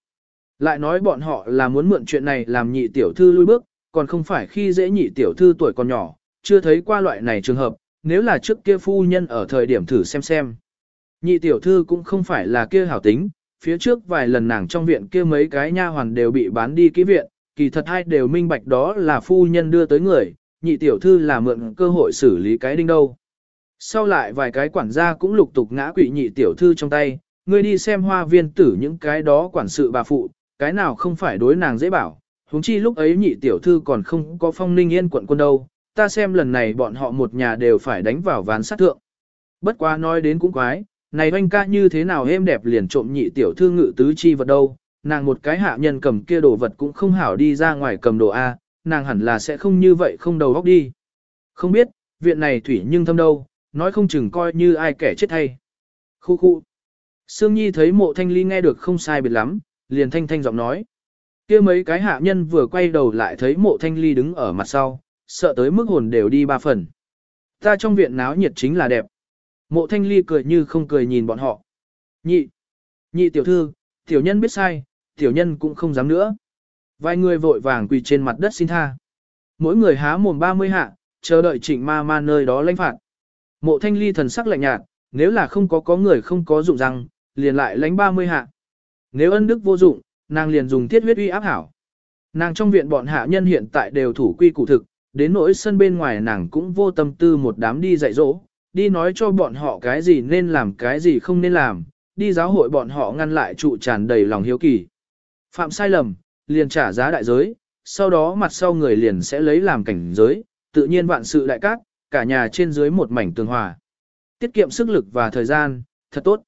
Lại nói bọn họ là muốn mượn chuyện này làm nhị tiểu thư lui bước, còn không phải khi dễ nhị tiểu thư tuổi còn nhỏ, chưa thấy qua loại này trường hợp, nếu là trước kia phu nhân ở thời điểm thử xem xem. Nhị tiểu thư cũng không phải là kia hảo tính, phía trước vài lần nàng trong viện kia mấy cái nha hoàn đều bị bán đi ký viện, kỳ thật hai đều minh bạch đó là phu nhân đưa tới người, nhị tiểu thư là mượn cơ hội xử lý cái đinh đâu. Sau lại vài cái quản gia cũng lục tục ngã quỵ nhị tiểu thư trong tay, ngươi đi xem hoa viên tử những cái đó quản sự bà phụ, cái nào không phải đối nàng dễ bảo, huống chi lúc ấy nhị tiểu thư còn không có phong ninh yên quận quân đâu, ta xem lần này bọn họ một nhà đều phải đánh vào ván sát thượng. Bất quá nói đến cũng quái, này oanh ca như thế nào êm đẹp liền trộm nhị tiểu thư ngự tứ chi vật đâu, nàng một cái hạ nhân cầm kia đồ vật cũng không hảo đi ra ngoài cầm đồ A, nàng hẳn là sẽ không như vậy không đầu góc đi. Không biết, viện này thủy nhưng thâm đâu, nói không chừng coi như ai kẻ chết hay. Khu khu. Sương Nhi thấy mộ thanh ly nghe được không sai biệt lắm, liền thanh thanh giọng nói kia mấy cái hạ nhân vừa quay đầu lại thấy mộ thanh ly đứng ở mặt sau, sợ tới mức hồn đều đi ba phần. Ta trong viện náo nhiệt chính là đẹp. Mộ thanh ly cười như không cười nhìn bọn họ. Nhị, nhị tiểu thư, tiểu nhân biết sai, tiểu nhân cũng không dám nữa. Vài người vội vàng quỳ trên mặt đất xin tha. Mỗi người há mồm 30 hạ, chờ đợi trịnh ma ma nơi đó lãnh phạt. Mộ thanh ly thần sắc lạnh nhạt, nếu là không có có người không có dụng răng, liền lại lãnh 30 hạ. Nếu ân đức vô dụng, nàng liền dùng thiết huyết uy áp hảo. Nàng trong viện bọn hạ nhân hiện tại đều thủ quy củ thực, đến nỗi sân bên ngoài nàng cũng vô tâm tư một đám đi dạy dỗ, đi nói cho bọn họ cái gì nên làm cái gì không nên làm, đi giáo hội bọn họ ngăn lại trụ tràn đầy lòng hiếu kỳ. Phạm sai lầm, liền trả giá đại giới, sau đó mặt sau người liền sẽ lấy làm cảnh giới, tự nhiên vạn sự đại cát, cả nhà trên dưới một mảnh tường hòa. Tiết kiệm sức lực và thời gian, thật tốt.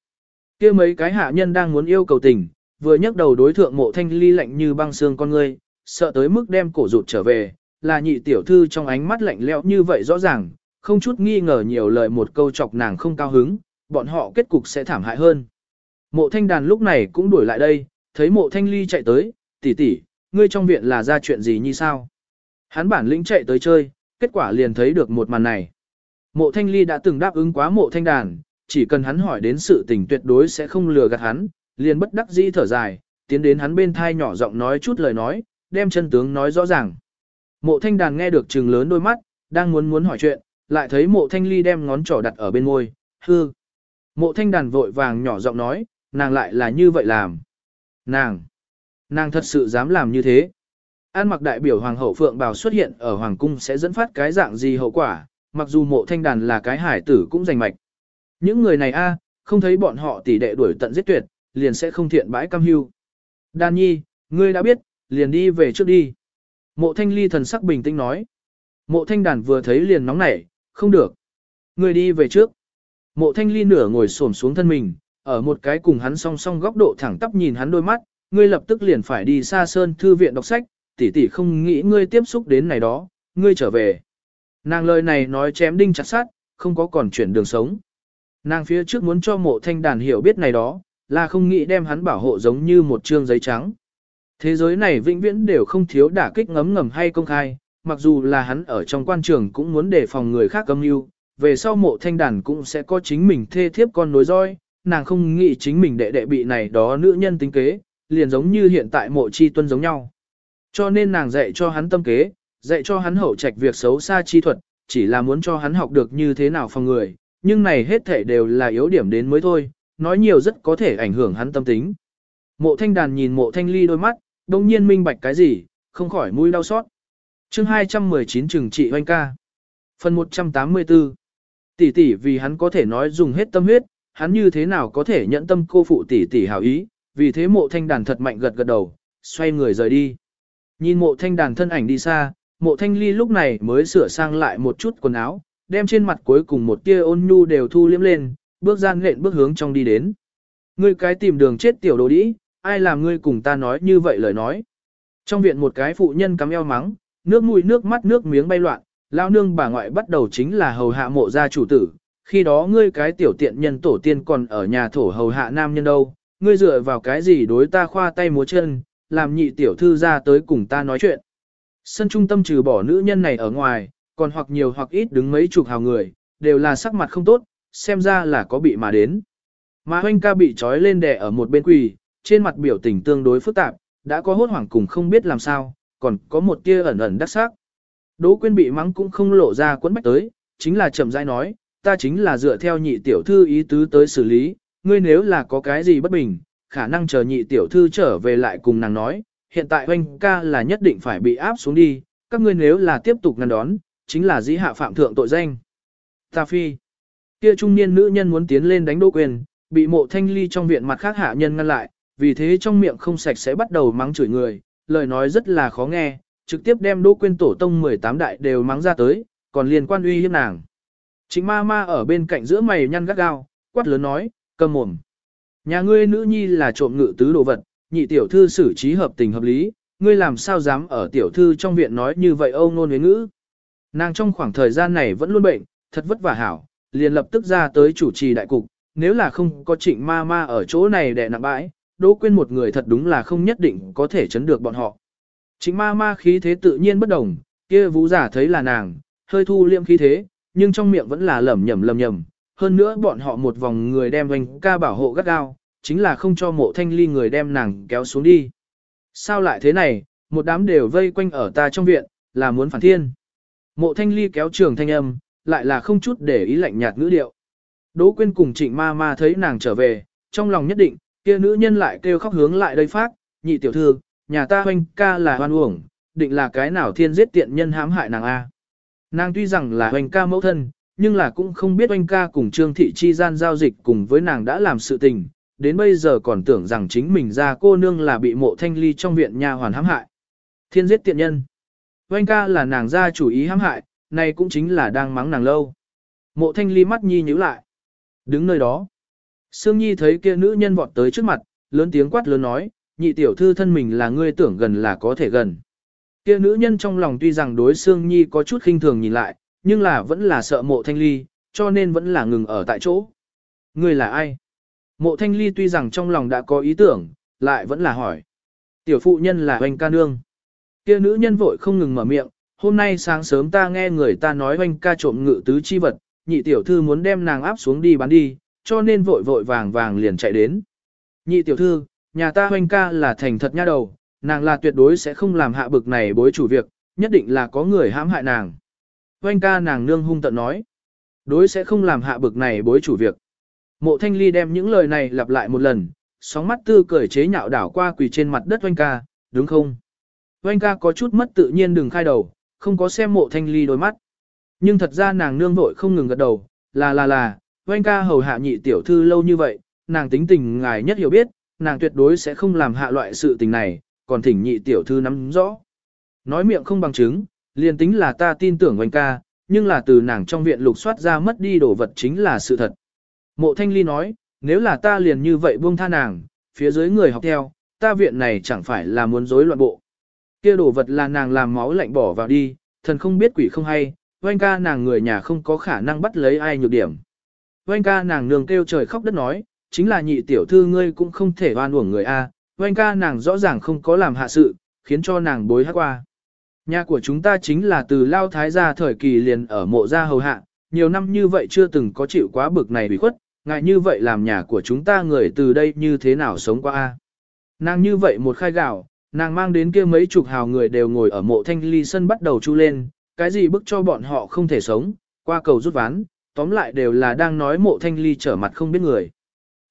kia mấy cái hạ nhân đang muốn yêu cầu tình, vừa nhấc đầu đối thượng mộ thanh ly lạnh như băng xương con ngươi, sợ tới mức đem cổ rụt trở về, là nhị tiểu thư trong ánh mắt lạnh lẽo như vậy rõ ràng, không chút nghi ngờ nhiều lời một câu chọc nàng không cao hứng, bọn họ kết cục sẽ thảm hại hơn. Mộ thanh đàn lúc này cũng đuổi lại đây, thấy mộ thanh ly chạy tới, tỷ tỷ, ngươi trong viện là ra chuyện gì như sao? Hắn bản lĩnh chạy tới chơi, kết quả liền thấy được một màn này. Mộ thanh ly đã từng đáp ứng quá mộ thanh đàn, chỉ cần hắn hỏi đến sự tình tuyệt đối sẽ không lừa gạt hắn, liền bất đắc dĩ thở dài, tiến đến hắn bên thai nhỏ giọng nói chút lời nói, đem chân tướng nói rõ ràng. Mộ thanh đàn nghe được trừng lớn đôi mắt, đang muốn muốn hỏi chuyện, lại thấy mộ thanh ly đem ngón trỏ đặt ở bên môi, hư. Mộ thanh đàn vội vàng nhỏ giọng nói, nàng lại là như vậy làm. Nàng, nàng thật sự dám làm như thế. An mặc đại biểu Hoàng hậu Phượng Bào xuất hiện ở Hoàng cung sẽ dẫn phát cái dạng gì hậu quả, mặc dù mộ thanh đàn là cái hải tử cũng giành mạch. Những người này a không thấy bọn họ tỷ đệ đuổi tận giết tuyệt, liền sẽ không thiện bãi cam hưu. Đan nhi, ngươi đã biết, liền đi về trước đi. Mộ thanh ly thần sắc bình tĩnh nói. Mộ thanh đàn vừa thấy liền nóng nảy, không được. Ngươi đi về trước. Mộ thanh ly nửa ngồi xổm xuống thân mình, ở một cái cùng hắn song song góc độ thẳng tắp nhìn hắn đôi mắt, ngươi lập tức liền phải đi xa sơn thư viện đọc sách, tỷ tỷ không nghĩ ngươi tiếp xúc đến này đó, ngươi trở về. Nàng lời này nói chém đinh chặt sát, không có còn chuyển đường sống. Nàng phía trước muốn cho mộ thanh đàn hiểu biết này đó, là không nghĩ đem hắn bảo hộ giống như một trương giấy trắng. Thế giới này vĩnh viễn đều không thiếu đả kích ngấm ngầm hay công khai, mặc dù là hắn ở trong quan trường cũng muốn đề phòng người khác âm mưu, về sau mộ thanh đàn cũng sẽ có chính mình thê thiếp con nối roi, nàng không nghĩ chính mình đệ đệ bị này đó nữ nhân tính kế, liền giống như hiện tại mộ chi tuân giống nhau. Cho nên nàng dạy cho hắn tâm kế, dạy cho hắn hậu trạch việc xấu xa chi thuật, chỉ là muốn cho hắn học được như thế nào phòng người, nhưng này hết thể đều là yếu điểm đến mới thôi, nói nhiều rất có thể ảnh hưởng hắn tâm tính. Mộ thanh đàn nhìn mộ thanh ly đôi mắt, đồng nhiên minh bạch cái gì, không khỏi mũi đau xót. chương 219 trừng trị hoanh ca. Phần 184. Tỷ tỷ vì hắn có thể nói dùng hết tâm huyết, hắn như thế nào có thể nhận tâm cô phụ tỷ tỷ hảo ý, vì thế mộ thanh đàn thật mạnh gật gật đầu, xoay người rời đi. Nhìn mộ thanh đàn thân ảnh đi xa, mộ thanh ly lúc này mới sửa sang lại một chút quần áo, đem trên mặt cuối cùng một tia ôn nhu đều thu liếm lên, bước gian lện bước hướng trong đi đến. Ngươi cái tìm đường chết tiểu đồ đĩ, ai làm ngươi cùng ta nói như vậy lời nói. Trong viện một cái phụ nhân cắm eo mắng, nước mũi nước mắt nước miếng bay loạn, lao nương bà ngoại bắt đầu chính là hầu hạ mộ gia chủ tử, khi đó ngươi cái tiểu tiện nhân tổ tiên còn ở nhà thổ hầu hạ nam nhân đâu, ngươi dựa vào cái gì đối ta khoa tay múa chân, làm nhị tiểu thư ra tới cùng ta nói chuyện. Sân trung tâm trừ bỏ nữ nhân này ở ngoài, còn hoặc nhiều hoặc ít đứng mấy chục hào người, đều là sắc mặt không tốt, xem ra là có bị mà đến. Mà hoanh ca bị trói lên đè ở một bên quỳ, trên mặt biểu tình tương đối phức tạp, đã có hốt hoảng cùng không biết làm sao, còn có một tia ẩn ẩn đắc sắc. Đỗ quyên bị mắng cũng không lộ ra quấn bách tới, chính là chậm rãi nói, ta chính là dựa theo nhị tiểu thư ý tứ tới xử lý, ngươi nếu là có cái gì bất bình, khả năng chờ nhị tiểu thư trở về lại cùng nàng nói, hiện tại hoanh ca là nhất định phải bị áp xuống đi, các ngươi nếu là tiếp tục ngăn đón, chính là dĩ hạ phạm thượng tội danh. Ta phi, kia trung niên nữ nhân muốn tiến lên đánh Đỗ Quyên, bị mộ thanh ly trong viện mặt khác hạ nhân ngăn lại, vì thế trong miệng không sạch sẽ bắt đầu mắng chửi người, lời nói rất là khó nghe, trực tiếp đem Đỗ Quyên tổ tông 18 đại đều mắng ra tới, còn liên quan uy hiếp nàng. Chính ma ma ở bên cạnh giữa mày nhăn gắt gao, quát lớn nói, cầm mồm. Nhà ngươi nữ nhi là trộm ngự tứ đồ vật, nhị tiểu thư xử trí hợp tình hợp lý, ngươi làm sao dám ở tiểu thư trong viện nói như vậy âu nôn với ngữ. Nàng trong khoảng thời gian này vẫn luôn bệnh, thật vất vả hảo, liền lập tức ra tới chủ trì đại cục, nếu là không có trịnh ma ma ở chỗ này đè nặng bãi, Đỗ Quyên một người thật đúng là không nhất định có thể chấn được bọn họ. Trịnh ma ma khí thế tự nhiên bất đồng, kia vũ giả thấy là nàng, hơi thu liêm khí thế, nhưng trong miệng vẫn là lẩm nhẩm lẩm nhẩm. Hơn nữa bọn họ một vòng người đem doanh ca bảo hộ gắt gao, chính là không cho mộ thanh ly người đem nàng kéo xuống đi. Sao lại thế này, một đám đều vây quanh ở ta trong viện, là muốn phản thiên. Mộ thanh ly kéo trường thanh âm, lại là không chút để ý lạnh nhạt ngữ điệu. Đỗ Quyên cùng trịnh ma ma thấy nàng trở về, trong lòng nhất định, kia nữ nhân lại kêu khóc hướng lại đây phát, nhị tiểu thư, nhà ta hoanh ca là hoan uổng, định là cái nào thiên giết tiện nhân hãm hại nàng A. Nàng tuy rằng là hoanh ca mẫu thân, nhưng là cũng không biết huynh ca cùng trương thị chi gian giao dịch cùng với nàng đã làm sự tình, đến bây giờ còn tưởng rằng chính mình ra cô nương là bị mộ thanh ly trong viện nhà hoàn hãm hại. Thiên giết tiện nhân. huynh ca là nàng ra chủ ý hãm hại, này cũng chính là đang mắng nàng lâu. Mộ thanh ly mắt nhi nhíu lại. Đứng nơi đó. Sương Nhi thấy kia nữ nhân vọt tới trước mặt, lớn tiếng quát lớn nói, nhị tiểu thư thân mình là ngươi tưởng gần là có thể gần. Kia nữ nhân trong lòng tuy rằng đối Sương Nhi có chút khinh thường nhìn lại, nhưng là vẫn là sợ mộ thanh ly, cho nên vẫn là ngừng ở tại chỗ. Ngươi là ai? Mộ thanh ly tuy rằng trong lòng đã có ý tưởng, lại vẫn là hỏi. Tiểu phụ nhân là hoành ca nương. Kia nữ nhân vội không ngừng mở miệng, hôm nay sáng sớm ta nghe người ta nói oanh ca trộm ngự tứ chi vật, nhị tiểu thư muốn đem nàng áp xuống đi bán đi, cho nên vội vội vàng vàng liền chạy đến. Nhị tiểu thư, nhà ta oanh ca là thành thật nha đầu, nàng là tuyệt đối sẽ không làm hạ bực này bối chủ việc, nhất định là có người hãm hại nàng. Oanh ca nàng nương hung tận nói, đối sẽ không làm hạ bực này bối chủ việc. Mộ thanh ly đem những lời này lặp lại một lần, sóng mắt tư cởi chế nhạo đảo qua quỳ trên mặt đất oanh ca, đúng không? Oanh ca có chút mất tự nhiên đừng khai đầu, không có xem mộ thanh ly đôi mắt. Nhưng thật ra nàng nương vội không ngừng gật đầu, là là là, oanh ca hầu hạ nhị tiểu thư lâu như vậy, nàng tính tình ngài nhất hiểu biết, nàng tuyệt đối sẽ không làm hạ loại sự tình này, còn thỉnh nhị tiểu thư nắm rõ. Nói miệng không bằng chứng, liền tính là ta tin tưởng oanh ca, nhưng là từ nàng trong viện lục soát ra mất đi đồ vật chính là sự thật. Mộ thanh ly nói, nếu là ta liền như vậy buông tha nàng, phía dưới người học theo, ta viện này chẳng phải là muốn rối loạn bộ kia đồ vật là nàng làm máu lạnh bỏ vào đi, thần không biết quỷ không hay, oanh ca nàng người nhà không có khả năng bắt lấy ai nhược điểm. Oanh ca nàng nương kêu trời khóc đất nói, chính là nhị tiểu thư ngươi cũng không thể oan uổng người A, oanh ca nàng rõ ràng không có làm hạ sự, khiến cho nàng bối hát qua. Nhà của chúng ta chính là từ lao thái gia thời kỳ liền ở mộ gia hầu hạ, nhiều năm như vậy chưa từng có chịu quá bực này bị khuất, ngại như vậy làm nhà của chúng ta người từ đây như thế nào sống qua a. Nàng như vậy một khai gạo, nàng mang đến kia mấy chục hào người đều ngồi ở mộ thanh ly sân bắt đầu chu lên, cái gì bức cho bọn họ không thể sống, qua cầu rút ván, tóm lại đều là đang nói mộ thanh ly trở mặt không biết người.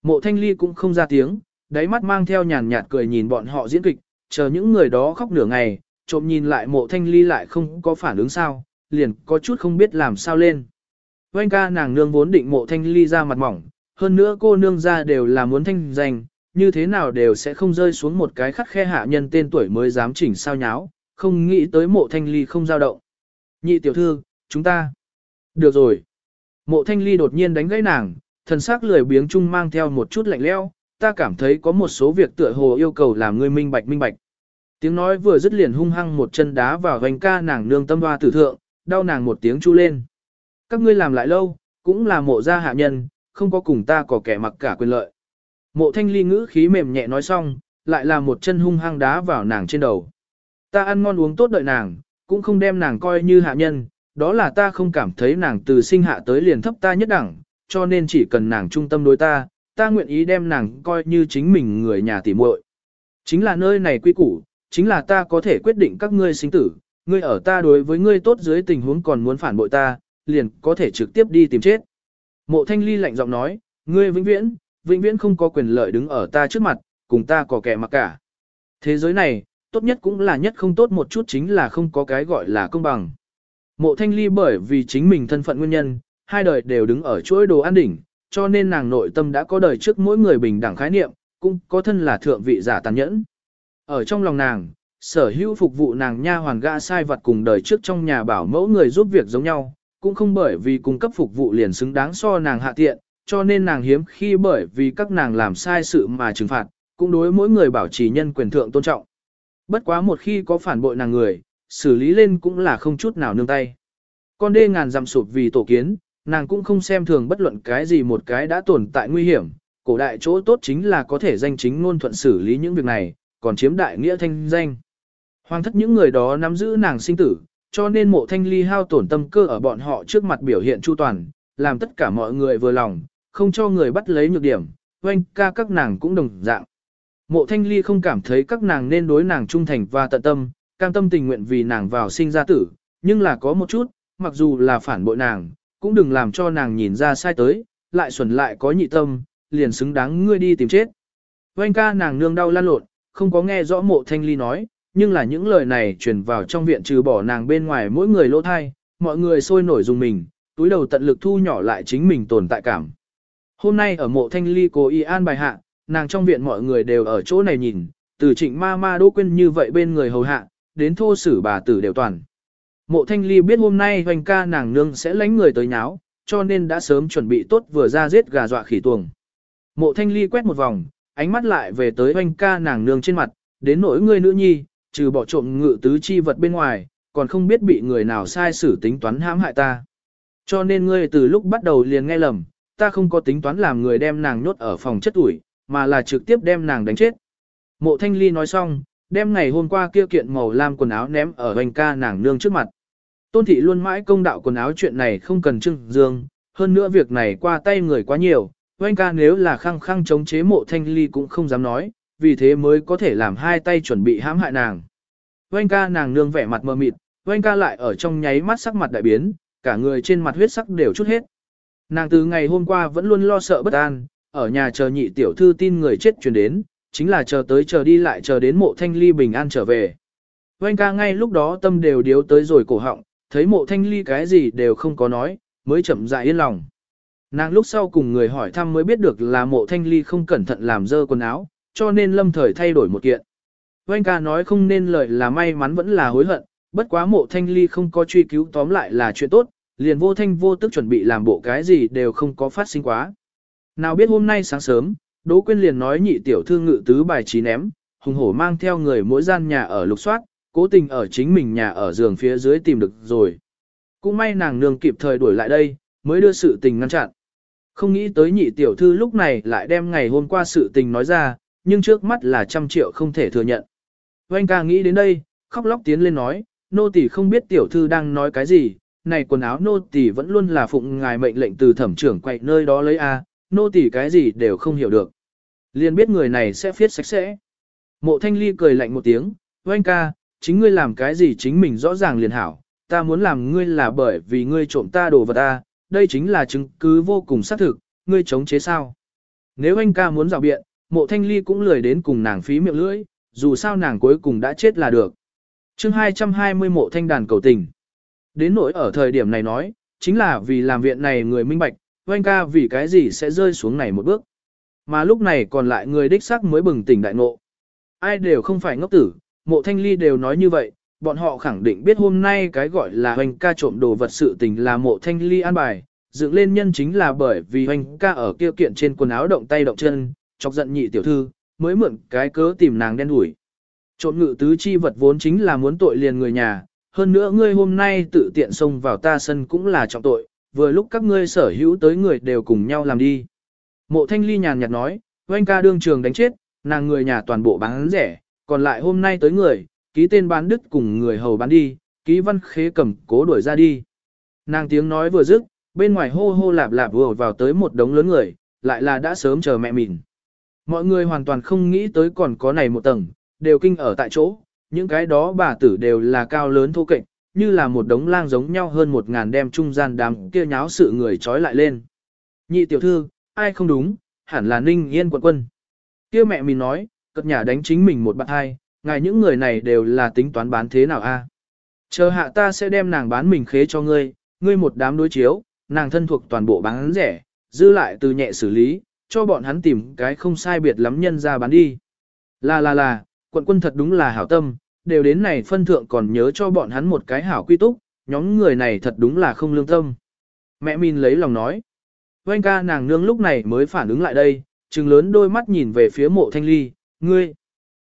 Mộ thanh ly cũng không ra tiếng, đáy mắt mang theo nhàn nhạt cười nhìn bọn họ diễn kịch, chờ những người đó khóc nửa ngày, trộm nhìn lại mộ thanh ly lại không có phản ứng sao, liền có chút không biết làm sao lên. Oanh ca nàng nương vốn định mộ thanh ly ra mặt mỏng, hơn nữa cô nương ra đều là muốn thanh danh, như thế nào đều sẽ không rơi xuống một cái khắc khe hạ nhân tên tuổi mới dám chỉnh sao nháo, không nghĩ tới mộ thanh ly không dao động. Nhị tiểu thư, chúng ta. Được rồi. Mộ thanh ly đột nhiên đánh gãy nàng, thần sắc lười biếng chung mang theo một chút lạnh leo, ta cảm thấy có một số việc tựa hồ yêu cầu làm ngươi minh bạch minh bạch. Tiếng nói vừa dứt liền hung hăng một chân đá vào hoành ca nàng nương tâm hoa tử thượng, đau nàng một tiếng chu lên. Các ngươi làm lại lâu, cũng là mộ gia hạ nhân, không có cùng ta có kẻ mặc cả quyền lợi. Mộ thanh ly ngữ khí mềm nhẹ nói xong, lại là một chân hung hăng đá vào nàng trên đầu. Ta ăn ngon uống tốt đợi nàng, cũng không đem nàng coi như hạ nhân, đó là ta không cảm thấy nàng từ sinh hạ tới liền thấp ta nhất đẳng, cho nên chỉ cần nàng trung tâm đối ta, ta nguyện ý đem nàng coi như chính mình người nhà tỉ muội. Chính là nơi này quy củ, chính là ta có thể quyết định các ngươi sinh tử, ngươi ở ta đối với ngươi tốt dưới tình huống còn muốn phản bội ta, liền có thể trực tiếp đi tìm chết. Mộ thanh ly lạnh giọng nói, ngươi vĩnh viễn, vĩnh viễn không có quyền lợi đứng ở ta trước mặt, cùng ta có kẻ mặc cả. Thế giới này, tốt nhất cũng là nhất không tốt một chút chính là không có cái gọi là công bằng. Mộ thanh ly bởi vì chính mình thân phận nguyên nhân, hai đời đều đứng ở chuỗi đồ an đỉnh, cho nên nàng nội tâm đã có đời trước mỗi người bình đẳng khái niệm, cũng có thân là thượng vị giả tàn nhẫn. Ở trong lòng nàng, sở hữu phục vụ nàng nha hoàn gã sai vật cùng đời trước trong nhà bảo mẫu người giúp việc giống nhau, cũng không bởi vì cung cấp phục vụ liền xứng đáng so nàng hạ tiện, cho nên nàng hiếm khi bởi vì các nàng làm sai sự mà trừng phạt, cũng đối mỗi người bảo trì nhân quyền thượng tôn trọng. Bất quá một khi có phản bội nàng người, xử lý lên cũng là không chút nào nương tay. Con đê ngàn dặm sụp vì tổ kiến, nàng cũng không xem thường bất luận cái gì một cái đã tồn tại nguy hiểm, cổ đại chỗ tốt chính là có thể danh chính ngôn thuận xử lý những việc này, còn chiếm đại nghĩa thanh danh. Hoàng thất những người đó nắm giữ nàng sinh tử, cho nên mộ thanh ly hao tổn tâm cơ ở bọn họ trước mặt biểu hiện chu toàn, làm tất cả mọi người vừa lòng, không cho người bắt lấy nhược điểm, oanh ca các nàng cũng đồng dạng. Mộ thanh ly không cảm thấy các nàng nên đối nàng trung thành và tận tâm, cam tâm tình nguyện vì nàng vào sinh ra tử, nhưng là có một chút, mặc dù là phản bội nàng, cũng đừng làm cho nàng nhìn ra sai tới, lại xuẩn lại có nhị tâm, liền xứng đáng ngươi đi tìm chết. Oanh ca nàng nương đau lan lộn, không có nghe rõ mộ thanh ly nói, nhưng là những lời này truyền vào trong viện trừ bỏ nàng bên ngoài mỗi người lỗ thai, mọi người sôi nổi dùng mình, túi đầu tận lực thu nhỏ lại chính mình tồn tại cảm. Hôm nay ở mộ thanh ly cố ý an bài hạ, nàng trong viện mọi người đều ở chỗ này nhìn, từ trịnh ma ma đỗ quên như vậy bên người hầu hạ, đến thô sử bà tử đều toàn. Mộ thanh ly biết hôm nay hoành ca nàng nương sẽ lánh người tới nháo, cho nên đã sớm chuẩn bị tốt vừa ra giết gà dọa khỉ tuồng. Mộ thanh ly quét một vòng, ánh mắt lại về tới hoành ca nàng nương trên mặt, đến nỗi người nữ nhi, trừ bỏ trộm ngự tứ chi vật bên ngoài, còn không biết bị người nào sai xử tính toán hãm hại ta. Cho nên ngươi từ lúc bắt đầu liền nghe lầm, ta không có tính toán làm người đem nàng nhốt ở phòng chất ủi, mà là trực tiếp đem nàng đánh chết. Mộ thanh ly nói xong, đem ngày hôm qua kia kiện màu lam quần áo ném ở hoành ca nàng nương trước mặt. Tôn thị luôn mãi công đạo quần áo chuyện này không cần trưng dương, hơn nữa việc này qua tay người quá nhiều, hoành ca nếu là khăng khăng chống chế mộ thanh ly cũng không dám nói, vì thế mới có thể làm hai tay chuẩn bị hãm hại nàng. Hoành ca nàng nương vẻ mặt mờ mịt, hoành ca lại ở trong nháy mắt sắc mặt đại biến, cả người trên mặt huyết sắc đều chút hết. Nàng từ ngày hôm qua vẫn luôn lo sợ bất an, ở nhà chờ nhị tiểu thư tin người chết truyền đến, chính là chờ tới chờ đi lại chờ đến mộ thanh ly bình an trở về. Oanh ca ngay lúc đó tâm đều điếu tới rồi cổ họng, thấy mộ thanh ly cái gì đều không có nói, mới chậm dại yên lòng. Nàng lúc sau cùng người hỏi thăm mới biết được là mộ thanh ly không cẩn thận làm dơ quần áo, cho nên lâm thời thay đổi một kiện. Oanh ca nói không nên lời là may mắn vẫn là hối hận, bất quá mộ thanh ly không có truy cứu tóm lại là chuyện tốt, liền vô thanh vô tức chuẩn bị làm bộ cái gì đều không có phát sinh quá. Nào biết hôm nay sáng sớm, Đỗ Quyên liền nói nhị tiểu thư ngự tứ bài trí ném, hùng hổ mang theo người mỗi gian nhà ở lục soát, cố tình ở chính mình nhà ở giường phía dưới tìm được rồi. Cũng may nàng nương kịp thời đuổi lại đây, mới đưa sự tình ngăn chặn. Không nghĩ tới nhị tiểu thư lúc này lại đem ngày hôm qua sự tình nói ra, nhưng trước mắt là trăm triệu không thể thừa nhận. Oanh ca nghĩ đến đây, khóc lóc tiến lên nói, nô tỳ không biết tiểu thư đang nói cái gì, này quần áo nô tỳ vẫn luôn là phụng ngài mệnh lệnh từ thẩm trưởng quậy nơi đó lấy a, nô tỳ cái gì đều không hiểu được. Liền biết người này sẽ phiết sạch sẽ. Mộ thanh ly cười lạnh một tiếng, oanh ca, chính ngươi làm cái gì chính mình rõ ràng liền hảo, ta muốn làm ngươi là bởi vì ngươi trộm ta đồ vật ta, đây chính là chứng cứ vô cùng xác thực, ngươi chống chế sao. Nếu anh ca muốn rào biện, mộ thanh ly cũng lười đến cùng nàng phí miệng lưỡi, dù sao nàng cuối cùng đã chết là được. chương 220 mộ thanh đàn cầu tình. Đến nỗi ở thời điểm này nói, chính là vì làm viện này người minh bạch, oanh ca vì cái gì sẽ rơi xuống này một bước. Mà lúc này còn lại người đích xác mới bừng tỉnh đại ngộ. Ai đều không phải ngốc tử, mộ thanh ly đều nói như vậy, bọn họ khẳng định biết hôm nay cái gọi là hoành ca trộm đồ vật sự tình là mộ thanh ly an bài, dựng lên nhân chính là bởi vì hoành ca ở kia kiện trên quần áo động tay động chân, chọc giận nhị tiểu thư, mới mượn cái cớ tìm nàng đen đuổi. Trộm ngự tứ chi vật vốn chính là muốn tội liền người nhà, hơn nữa ngươi hôm nay tự tiện xông vào ta sân cũng là trọng tội, vừa lúc các ngươi sở hữu tới người đều cùng nhau làm đi. Mộ thanh ly nhàn nhạt nói, oanh ca đương trường đánh chết, nàng người nhà toàn bộ bán rẻ, còn lại hôm nay tới người, ký tên bán đức cùng người hầu bán đi, ký văn khế cầm cố đuổi ra đi. Nàng tiếng nói vừa dứt, bên ngoài hô hô lạp lạp vừa vào tới một đống lớn người, lại là đã sớm chờ mẹ mình. Mọi người hoàn toàn không nghĩ tới còn có này một tầng, đều kinh ở tại chỗ, những cái đó bà tử đều là cao lớn thô kệch, như là một đống lang giống nhau hơn một ngàn đem trung gian đám kia nháo sự người trói lại lên. Nhị tiểu thư, ai không đúng, hẳn là ninh yên quận quân. Kia mẹ mình nói, cất nhà đánh chính mình một bạn hai, ngài những người này đều là tính toán bán thế nào a? À? Chờ hạ ta sẽ đem nàng bán mình khế cho ngươi, ngươi một đám đối chiếu, nàng thân thuộc toàn bộ bán rẻ, dư lại từ nhẹ xử lý, cho bọn hắn tìm cái không sai biệt lắm nhân ra bán đi. Là là là, quận quân thật đúng là hảo tâm, đều đến này phân thượng còn nhớ cho bọn hắn một cái hảo quy túc, nhóm người này thật đúng là không lương tâm. Mẹ min lấy lòng nói. Oanh ca nàng nương lúc này mới phản ứng lại đây, trừng lớn đôi mắt nhìn về phía mộ thanh ly, ngươi,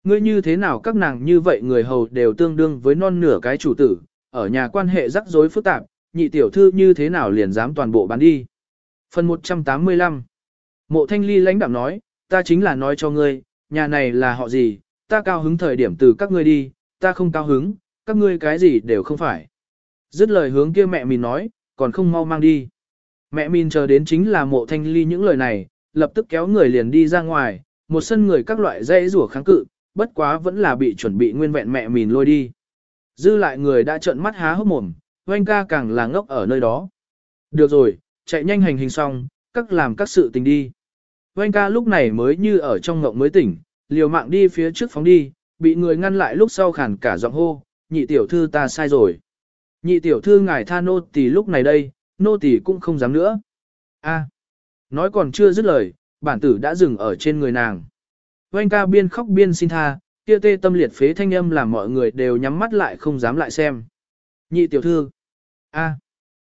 ngươi như thế nào các nàng như vậy người hầu đều tương đương với non nửa cái chủ tử, ở nhà quan hệ rắc rối phức tạp, nhị tiểu thư như thế nào liền dám toàn bộ bán đi. Phần 185 Mộ thanh ly lãnh đạm nói, ta chính là nói cho ngươi, nhà này là họ gì, ta cao hứng thời điểm từ các ngươi đi, ta không cao hứng, các ngươi cái gì đều không phải. Dứt lời hướng kia mẹ mình nói, còn không mau mang đi. Mẹ mình chờ đến chính là mộ thanh ly những lời này, lập tức kéo người liền đi ra ngoài, một sân người các loại dây rủa kháng cự, bất quá vẫn là bị chuẩn bị nguyên vẹn mẹ mình lôi đi. Dư lại người đã trợn mắt há hốc mồm, oanh ca càng là ngốc ở nơi đó. Được rồi, chạy nhanh hành hình xong, các làm các sự tình đi. Oanh ca lúc này mới như ở trong ngộng mới tỉnh, liều mạng đi phía trước phóng đi, bị người ngăn lại lúc sau khản cả giọng hô, nhị tiểu thư ta sai rồi. Nhị tiểu thư ngài tha nô tỳ lúc này đây, nô tỳ cũng không dám nữa. A, nói còn chưa dứt lời, bản tử đã dừng ở trên người nàng. Oanh ca biên khóc biên xin tha, kia tê tâm liệt phế thanh âm làm mọi người đều nhắm mắt lại không dám lại xem. Nhị tiểu thư. A.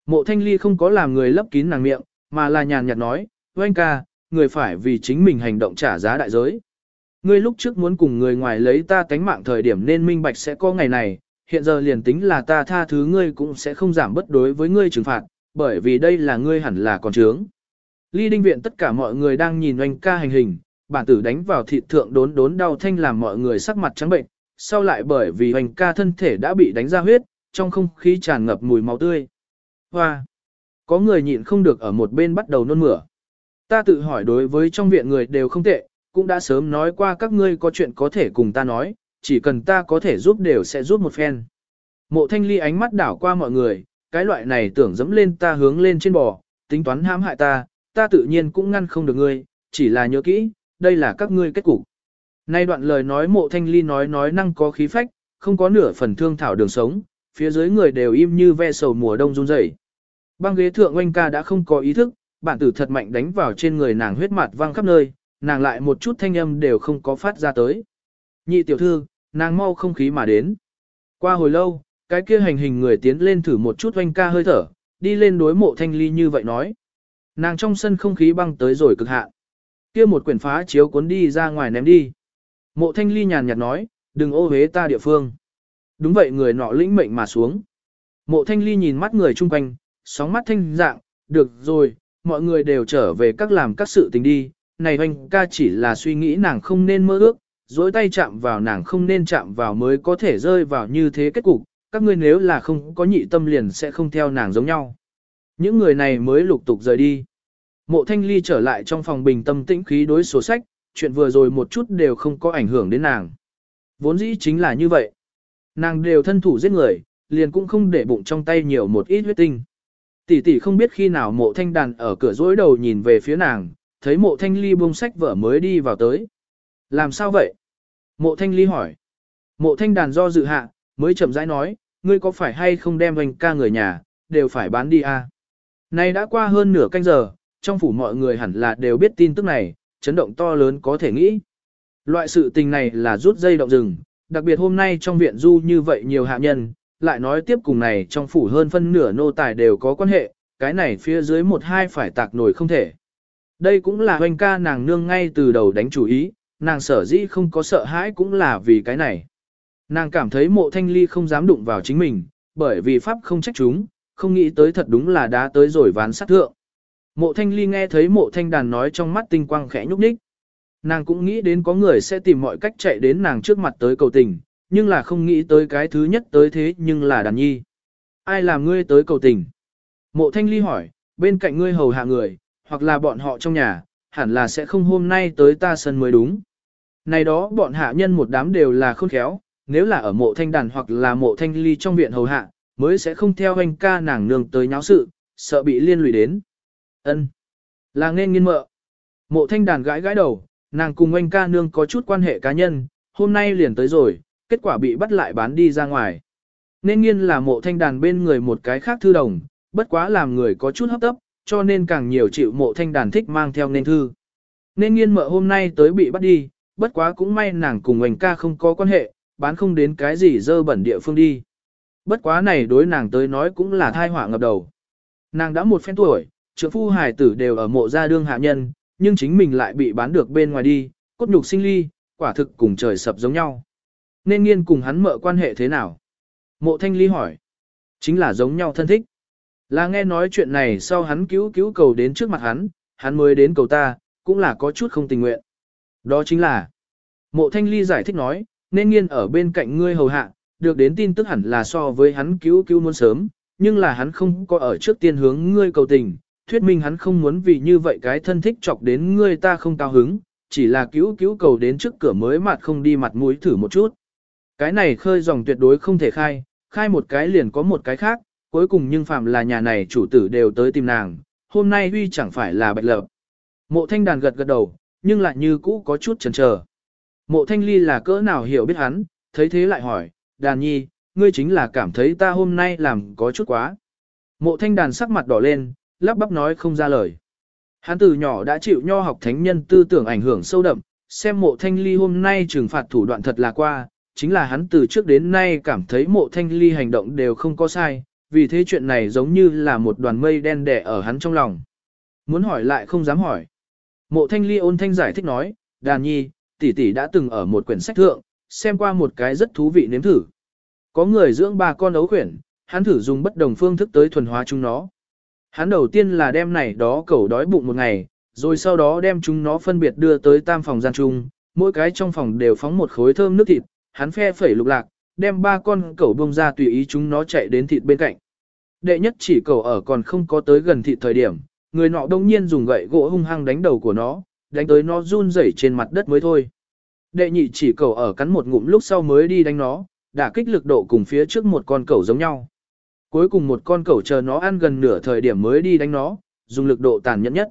Mộ thanh ly không có làm người lấp kín nàng miệng, mà là nhàn nhạt nói, oanh ca, người phải vì chính mình hành động trả giá đại giới. Ngươi lúc trước muốn cùng người ngoài lấy ta tánh mạng thời điểm nên minh bạch sẽ có ngày này, hiện giờ liền tính là ta tha thứ ngươi cũng sẽ không giảm bất đối với ngươi trừng phạt, bởi vì đây là ngươi hẳn là còn trướng. Ly đinh viện tất cả mọi người đang nhìn oanh ca hành hình, bản tử đánh vào thịt thượng đốn đốn đau thanh làm mọi người sắc mặt trắng bệnh, sau lại bởi vì oanh ca thân thể đã bị đánh ra huyết, trong không khí tràn ngập mùi máu tươi. Hoa! Có người nhịn không được ở một bên bắt đầu nôn mửa. Ta tự hỏi đối với trong viện người đều không tệ, cũng đã sớm nói qua các ngươi có chuyện có thể cùng ta nói, chỉ cần ta có thể giúp đều sẽ giúp một phen. Mộ thanh ly ánh mắt đảo qua mọi người, cái loại này tưởng dẫm lên ta hướng lên trên bò, tính toán hãm hại ta, ta tự nhiên cũng ngăn không được ngươi, chỉ là nhớ kỹ, đây là các ngươi kết cục. Nay đoạn lời nói mộ thanh ly nói nói năng có khí phách, không có nửa phần thương thảo đường sống, phía dưới người đều im như ve sầu mùa đông run rẩy. Băng ghế thượng oanh ca đã không có ý thức, bản tử thật mạnh đánh vào trên người nàng huyết mặt văng khắp nơi, nàng lại một chút thanh âm đều không có phát ra tới. Nhị tiểu thư, nàng mau không khí mà đến. Qua hồi lâu, cái kia hành hình người tiến lên thử một chút oanh ca hơi thở, đi lên đối mộ thanh ly như vậy nói. Nàng trong sân không khí băng tới rồi cực hạn. Kia một quyển phá chiếu cuốn đi ra ngoài ném đi. Mộ thanh ly nhàn nhạt nói, đừng ô hế ta địa phương. Đúng vậy người nọ lĩnh mệnh mà xuống. Mộ thanh ly nhìn mắt người chung quanh, sóng mắt thanh dạng, được rồi, mọi người đều trở về các làm các sự tình đi, này hoành ca chỉ là suy nghĩ nàng không nên mơ ước, dối tay chạm vào nàng không nên chạm vào mới có thể rơi vào như thế kết cục, các ngươi nếu là không có nhị tâm liền sẽ không theo nàng giống nhau. Những người này mới lục tục rời đi. Mộ thanh ly trở lại trong phòng bình tâm tĩnh khí đối sổ sách, chuyện vừa rồi một chút đều không có ảnh hưởng đến nàng. Vốn dĩ chính là như vậy. Nàng đều thân thủ giết người, liền cũng không để bụng trong tay nhiều một ít huyết tinh. Tỷ tỷ không biết khi nào mộ thanh đàn ở cửa dối đầu nhìn về phía nàng, thấy mộ thanh ly buông sách vở mới đi vào tới. Làm sao vậy? Mộ thanh ly hỏi. Mộ thanh đàn do dự hạ, mới chậm rãi nói, ngươi có phải hay không đem hoành ca người nhà, đều phải bán đi à? Này đã qua hơn nửa canh giờ, trong phủ mọi người hẳn là đều biết tin tức này, chấn động to lớn có thể nghĩ. Loại sự tình này là rút dây động rừng, đặc biệt hôm nay trong viện du như vậy nhiều hạ nhân, lại nói tiếp cùng này trong phủ hơn phân nửa nô tài đều có quan hệ, cái này phía dưới một hai phải tạc nổi không thể. Đây cũng là hoành ca nàng nương ngay từ đầu đánh chủ ý, nàng sở dĩ không có sợ hãi cũng là vì cái này. Nàng cảm thấy mộ thanh ly không dám đụng vào chính mình, bởi vì pháp không trách chúng, không nghĩ tới thật đúng là đã tới rồi ván sát thượng. Mộ thanh ly nghe thấy mộ thanh đàn nói trong mắt tinh quang khẽ nhúc nhích. Nàng cũng nghĩ đến có người sẽ tìm mọi cách chạy đến nàng trước mặt tới cầu tình, nhưng là không nghĩ tới cái thứ nhất tới thế nhưng là đàn nhi. Ai làm ngươi tới cầu tình? Mộ thanh ly hỏi, bên cạnh ngươi hầu hạ người, hoặc là bọn họ trong nhà, hẳn là sẽ không hôm nay tới ta sân mới đúng. Này đó bọn hạ nhân một đám đều là khôn khéo, nếu là ở mộ thanh đàn hoặc là mộ thanh ly trong viện hầu hạ, mới sẽ không theo anh ca nàng nương tới nháo sự, sợ bị liên lụy đến. ân Là nên nghiên mợ. Mộ thanh đàn gãi gãi đầu, nàng cùng anh ca nương có chút quan hệ cá nhân, hôm nay liền tới rồi, kết quả bị bắt lại bán đi ra ngoài. Nên nghiên là mộ thanh đàn bên người một cái khác thư đồng, bất quá làm người có chút hấp tấp, cho nên càng nhiều chịu mộ thanh đàn thích mang theo nên thư. Nên nghiên mợ hôm nay tới bị bắt đi, bất quá cũng may nàng cùng anh ca không có quan hệ, bán không đến cái gì dơ bẩn địa phương đi. Bất quá này đối nàng tới nói cũng là thai họa ngập đầu. Nàng đã một phen tuổi, trưởng phu hài tử đều ở mộ gia đương hạ nhân, nhưng chính mình lại bị bán được bên ngoài đi, cốt nhục sinh ly, quả thực cùng trời sập giống nhau. Nên nghiên cùng hắn mợ quan hệ thế nào? Mộ thanh ly hỏi. Chính là giống nhau thân thích. Là nghe nói chuyện này sau hắn cứu cứu cầu đến trước mặt hắn, hắn mới đến cầu ta, cũng là có chút không tình nguyện. Đó chính là, mộ thanh ly giải thích nói, nên nghiên ở bên cạnh ngươi hầu hạ, được đến tin tức hẳn là so với hắn cứu cứu muốn sớm, nhưng là hắn không có ở trước tiên hướng ngươi cầu tình, thuyết minh hắn không muốn vì như vậy cái thân thích chọc đến ngươi ta không cao hứng, chỉ là cứu cứu cầu đến trước cửa mới mặt không đi mặt mũi thử một chút. Cái này khơi dòng tuyệt đối không thể khai, khai một cái liền có một cái khác, cuối cùng nhưng phạm là nhà này chủ tử đều tới tìm nàng, hôm nay huy chẳng phải là bạch lập. Mộ thanh đàn gật gật đầu, nhưng lại như cũ có chút chần chờ. Mộ thanh ly là cỡ nào hiểu biết hắn, thấy thế lại hỏi, đàn nhi, ngươi chính là cảm thấy ta hôm nay làm có chút quá. Mộ thanh đàn sắc mặt đỏ lên, lắp bắp nói không ra lời. Hắn từ nhỏ đã chịu nho học thánh nhân tư tưởng ảnh hưởng sâu đậm, xem mộ thanh ly hôm nay trừng phạt thủ đoạn thật là qua, chính là hắn từ trước đến nay cảm thấy mộ thanh ly hành động đều không có sai, vì thế chuyện này giống như là một đoàn mây đen đẻ ở hắn trong lòng. Muốn hỏi lại không dám hỏi. Mộ thanh ly ôn thanh giải thích nói, đàn nhi, tỷ tỷ đã từng ở một quyển sách thượng, xem qua một cái rất thú vị nếm thử. Có người dưỡng ba con ấu khuyển, hắn thử dùng bất đồng phương thức tới thuần hóa chúng nó. Hắn đầu tiên là đem này đó cẩu đói bụng một ngày, rồi sau đó đem chúng nó phân biệt đưa tới tam phòng gian chung, mỗi cái trong phòng đều phóng một khối thơm nước thịt, hắn phe phẩy lục lạc, đem ba con cẩu bông ra tùy ý chúng nó chạy đến thịt bên cạnh. Đệ nhất chỉ cẩu ở còn không có tới gần thị thời điểm, người nọ đông nhiên dùng gậy gỗ hung hăng đánh đầu của nó, đánh tới nó run rẩy trên mặt đất mới thôi. Đệ nhị chỉ cẩu ở cắn một ngụm lúc sau mới đi đánh nó, đả kích lực độ cùng phía trước một con cẩu giống nhau. Cuối cùng một con cẩu chờ nó ăn gần nửa thời điểm mới đi đánh nó, dùng lực độ tàn nhẫn nhất.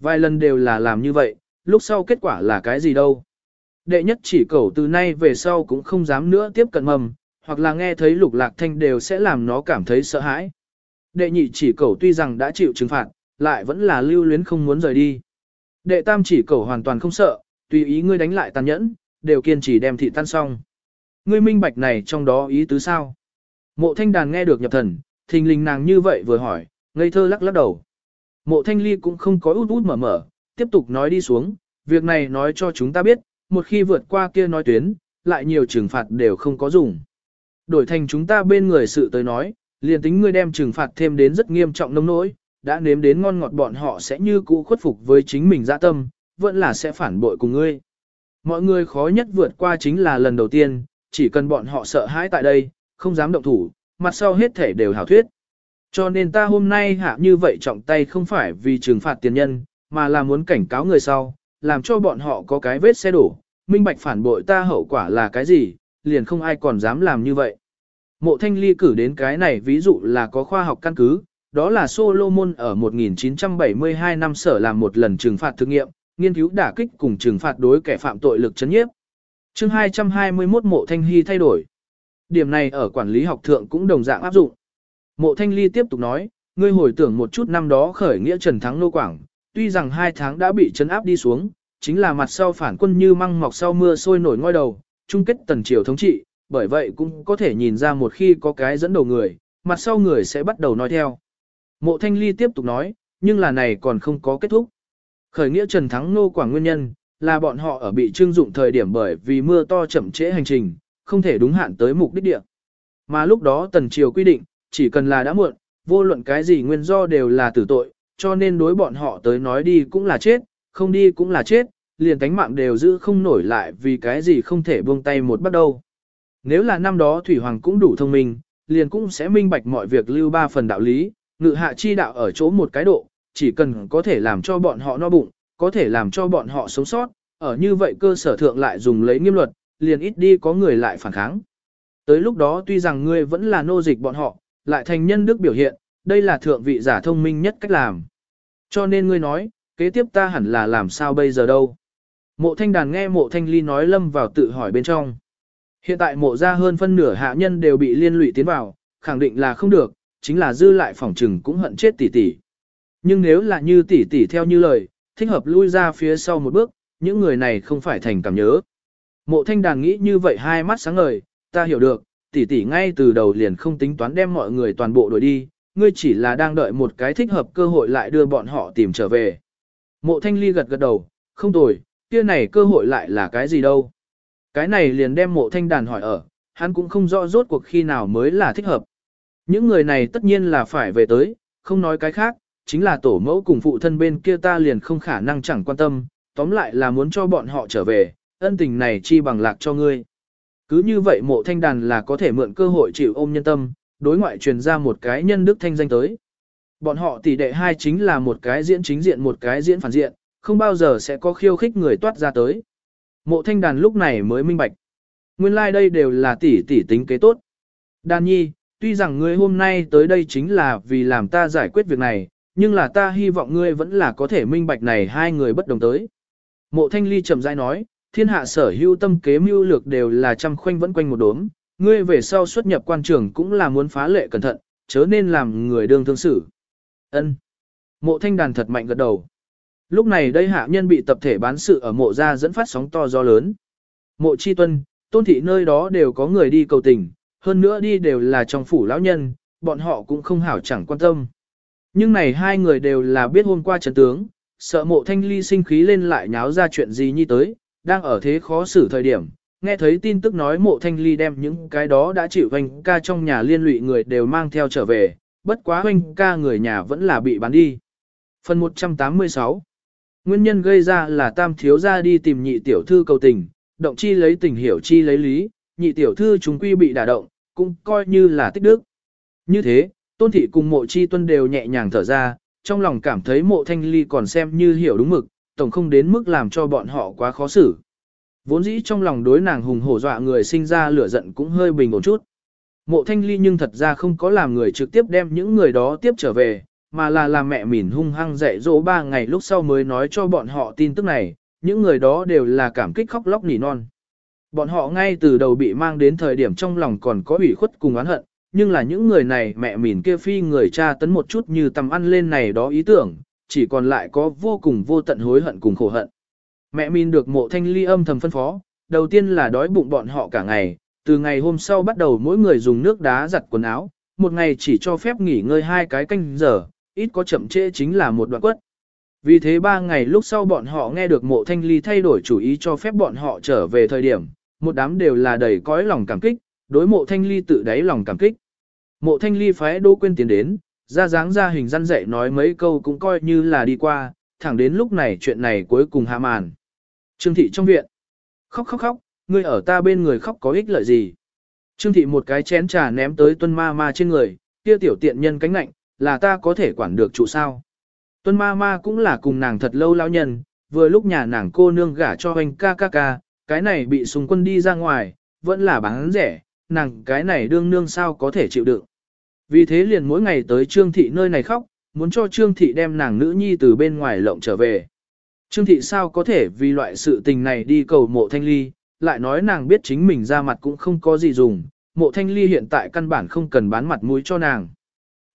Vài lần đều là làm như vậy, lúc sau kết quả là cái gì đâu. Đệ nhất chỉ cẩu từ nay về sau cũng không dám nữa tiếp cận mầm, hoặc là nghe thấy lục lạc thanh đều sẽ làm nó cảm thấy sợ hãi. Đệ nhị chỉ cẩu tuy rằng đã chịu trừng phạt, lại vẫn là lưu luyến không muốn rời đi. Đệ tam chỉ cẩu hoàn toàn không sợ, tùy ý ngươi đánh lại tàn nhẫn, đều kiên trì đem thị tan xong. Ngươi minh bạch này trong đó ý tứ sao? Mộ thanh đàn nghe được nhập thần, thình lình nàng như vậy vừa hỏi, ngây thơ lắc lắc đầu. Mộ thanh ly cũng không có út út mở mở, tiếp tục nói đi xuống, việc này nói cho chúng ta biết, một khi vượt qua kia nói tuyến, lại nhiều trừng phạt đều không có dùng. Đổi thành chúng ta bên người sự tới nói, liền tính ngươi đem trừng phạt thêm đến rất nghiêm trọng nông nỗi, đã nếm đến ngon ngọt bọn họ sẽ như cũ khuất phục với chính mình dạ tâm, vẫn là sẽ phản bội cùng ngươi. Mọi người khó nhất vượt qua chính là lần đầu tiên, chỉ cần bọn họ sợ hãi tại đây, không dám động thủ, mặt sau hết thể đều hảo thuyết. Cho nên ta hôm nay hạ như vậy trọng tay không phải vì trừng phạt tiền nhân, mà là muốn cảnh cáo người sau, làm cho bọn họ có cái vết xe đổ, minh bạch phản bội ta hậu quả là cái gì, liền không ai còn dám làm như vậy. Mộ thanh ly cử đến cái này ví dụ là có khoa học căn cứ, đó là Solomon ở 1972 năm sở làm một lần trừng phạt thử nghiệm, nghiên cứu đả kích cùng trừng phạt đối kẻ phạm tội lực chấn nhiếp. chương 221 mộ thanh hy thay đổi. Điểm này ở quản lý học thượng cũng đồng dạng áp dụng. Mộ thanh ly tiếp tục nói, ngươi hồi tưởng một chút năm đó khởi nghĩa Trần Thắng Nô Quảng, tuy rằng hai tháng đã bị trấn áp đi xuống, chính là mặt sau phản quân như măng mọc sau mưa sôi nổi ngoi đầu, chung kết tần triều thống trị, bởi vậy cũng có thể nhìn ra một khi có cái dẫn đầu người, mặt sau người sẽ bắt đầu nói theo. Mộ Thanh Ly tiếp tục nói, nhưng là này còn không có kết thúc. Khởi nghĩa Trần Thắng Nô Quảng nguyên nhân, là bọn họ ở bị trưng dụng thời điểm bởi vì mưa to chậm trễ hành trình, không thể đúng hạn tới mục đích địa. Mà lúc đó Tần Triều quy định, chỉ cần là đã muộn, vô luận cái gì nguyên do đều là tử tội, cho nên đối bọn họ tới nói đi cũng là chết, không đi cũng là chết, liền tánh mạng đều giữ không nổi lại vì cái gì không thể buông tay một bắt đầu. Nếu là năm đó Thủy Hoàng cũng đủ thông minh, liền cũng sẽ minh bạch mọi việc lưu ba phần đạo lý, ngự hạ chi đạo ở chỗ một cái độ, chỉ cần có thể làm cho bọn họ no bụng, có thể làm cho bọn họ sống sót, ở như vậy cơ sở thượng lại dùng lấy nghiêm luật, liền ít đi có người lại phản kháng. Tới lúc đó tuy rằng ngươi vẫn là nô dịch bọn họ, lại thành nhân đức biểu hiện, đây là thượng vị giả thông minh nhất cách làm. Cho nên ngươi nói, kế tiếp ta hẳn là làm sao bây giờ đâu. Mộ thanh đàn nghe mộ thanh ly nói lâm vào tự hỏi bên trong. Hiện tại mộ ra hơn phân nửa hạ nhân đều bị liên lụy tiến vào, khẳng định là không được, chính là dư lại phỏng trừng cũng hận chết tỷ tỷ. Nhưng nếu là như tỷ tỷ theo như lời, thích hợp lui ra phía sau một bước, những người này không phải thành cảm nhớ. Mộ thanh đàn nghĩ như vậy hai mắt sáng ngời, ta hiểu được, tỷ tỷ ngay từ đầu liền không tính toán đem mọi người toàn bộ đuổi đi, ngươi chỉ là đang đợi một cái thích hợp cơ hội lại đưa bọn họ tìm trở về. Mộ thanh ly gật gật đầu, không tồi, kia này cơ hội lại là cái gì đâu. Cái này liền đem mộ thanh đàn hỏi ở, hắn cũng không rõ rốt cuộc khi nào mới là thích hợp. Những người này tất nhiên là phải về tới, không nói cái khác, chính là tổ mẫu cùng phụ thân bên kia ta liền không khả năng chẳng quan tâm, tóm lại là muốn cho bọn họ trở về, ân tình này chi bằng lạc cho ngươi. Cứ như vậy mộ thanh đàn là có thể mượn cơ hội chịu ôm nhân tâm, đối ngoại truyền ra một cái nhân đức thanh danh tới. Bọn họ tỷ đệ hai chính là một cái diễn chính diện một cái diễn phản diện, không bao giờ sẽ có khiêu khích người toát ra tới. Mộ thanh đàn lúc này mới minh bạch. Nguyên lai like đây đều là tỷ tỷ tính kế tốt. Đàn nhi, tuy rằng ngươi hôm nay tới đây chính là vì làm ta giải quyết việc này, nhưng là ta hy vọng ngươi vẫn là có thể minh bạch này hai người bất đồng tới. Mộ thanh ly chậm rãi nói, thiên hạ sở hữu tâm kế mưu lược đều là trăm khoanh vẫn quanh một đốm, ngươi về sau xuất nhập quan trường cũng là muốn phá lệ cẩn thận, chớ nên làm người đương thương xử. Ân. Mộ thanh đàn thật mạnh gật đầu. Lúc này đây hạ nhân bị tập thể bán sự ở mộ ra dẫn phát sóng to gió lớn. Mộ chi tuân, tôn thị nơi đó đều có người đi cầu tình, hơn nữa đi đều là trong phủ lão nhân, bọn họ cũng không hảo chẳng quan tâm. Nhưng này hai người đều là biết hôm qua trận tướng, sợ mộ thanh ly sinh khí lên lại nháo ra chuyện gì như tới, đang ở thế khó xử thời điểm, nghe thấy tin tức nói mộ thanh ly đem những cái đó đã chịu hoành ca trong nhà liên lụy người đều mang theo trở về, bất quá hoành ca người nhà vẫn là bị bán đi. Phần 186 Nguyên nhân gây ra là tam thiếu ra đi tìm nhị tiểu thư cầu tình, động chi lấy tình hiểu chi lấy lý, nhị tiểu thư chúng quy bị đả động, cũng coi như là tích đức. Như thế, tôn thị cùng mộ chi tuân đều nhẹ nhàng thở ra, trong lòng cảm thấy mộ thanh ly còn xem như hiểu đúng mực, tổng không đến mức làm cho bọn họ quá khó xử. Vốn dĩ trong lòng đối nàng hùng hổ dọa người sinh ra lửa giận cũng hơi bình ổn chút. Mộ thanh ly nhưng thật ra không có làm người trực tiếp đem những người đó tiếp trở về, mà là làm mẹ mỉn hung hăng dạy dỗ ba ngày lúc sau mới nói cho bọn họ tin tức này, những người đó đều là cảm kích khóc lóc nỉ non. Bọn họ ngay từ đầu bị mang đến thời điểm trong lòng còn có ủy khuất cùng oán hận, nhưng là những người này mẹ mỉn kia phi người cha tấn một chút như tầm ăn lên này đó ý tưởng, chỉ còn lại có vô cùng vô tận hối hận cùng khổ hận. Mẹ mỉn được mộ thanh ly âm thầm phân phó, đầu tiên là đói bụng bọn họ cả ngày, từ ngày hôm sau bắt đầu mỗi người dùng nước đá giặt quần áo, một ngày chỉ cho phép nghỉ ngơi hai cái canh giờ, ít có chậm trễ chính là một đoạn quất. Vì thế ba ngày lúc sau bọn họ nghe được mộ thanh ly thay đổi chủ ý cho phép bọn họ trở về thời điểm, một đám đều là đầy cõi lòng cảm kích, đối mộ thanh ly tự đáy lòng cảm kích. Mộ thanh ly phái Đỗ Quyên tiến đến, ra dáng ra hình răn dạy nói mấy câu cũng coi như là đi qua, thẳng đến lúc này chuyện này cuối cùng hạ màn. Trương thị trong viện. Khóc khóc khóc, ngươi ở ta bên người khóc có ích lợi gì? Trương thị một cái chén trà ném tới tuân ma ma trên người, kia tiểu tiện nhân cánh nạnh là ta có thể quản được trụ sao? Tuân ma ma cũng là cùng nàng thật lâu lao nhân, vừa lúc nhà nàng cô nương gả cho anh ca ca ca, cái này bị súng quân đi ra ngoài, vẫn là bán rẻ, nàng cái này đương nương sao có thể chịu đựng. Vì thế liền mỗi ngày tới Trương Thị nơi này khóc, muốn cho Trương Thị đem nàng nữ nhi từ bên ngoài lộng trở về. Trương Thị sao có thể vì loại sự tình này đi cầu mộ thanh ly, lại nói nàng biết chính mình ra mặt cũng không có gì dùng, mộ thanh ly hiện tại căn bản không cần bán mặt mũi cho nàng.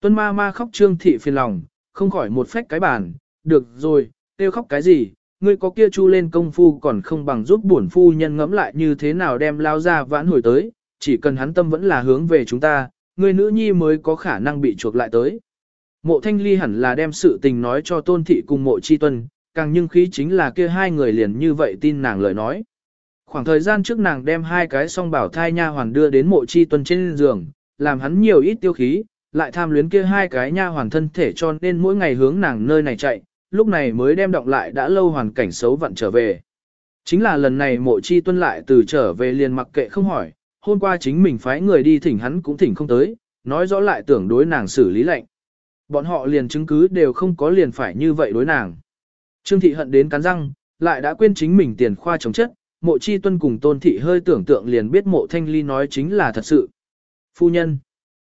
Tuân ma ma khóc Trương Thị phiền lòng, không khỏi một phách cái bàn, được rồi, tiêu khóc cái gì, ngươi có kia chu lên công phu còn không bằng giúp bổn phu nhân ngẫm lại như thế nào đem lao ra vãn hồi tới, chỉ cần hắn tâm vẫn là hướng về chúng ta, ngươi nữ nhi mới có khả năng bị chuộc lại tới. Mộ thanh ly hẳn là đem sự tình nói cho tôn thị cùng mộ chi tuân, càng nhưng khí chính là kia hai người liền như vậy tin nàng lời nói. Khoảng thời gian trước nàng đem hai cái song bảo thai nha hoàn đưa đến mộ chi tuân trên giường, làm hắn nhiều ít tiêu khí, lại tham luyến kia hai cái nha hoàn thân thể cho nên mỗi ngày hướng nàng nơi này chạy, lúc này mới đem động lại đã lâu hoàn cảnh xấu vặn trở về. Chính là lần này mộ chi tuân lại từ trở về liền mặc kệ không hỏi, hôm qua chính mình phái người đi thỉnh hắn cũng thỉnh không tới, nói rõ lại tưởng đối nàng xử lý lệnh. Bọn họ liền chứng cứ đều không có liền phải như vậy đối nàng. Trương thị hận đến cắn răng, lại đã quên chính mình tiền khoa chống chất, mộ chi tuân cùng tôn thị hơi tưởng tượng liền biết mộ thanh ly nói chính là thật sự. Phu nhân.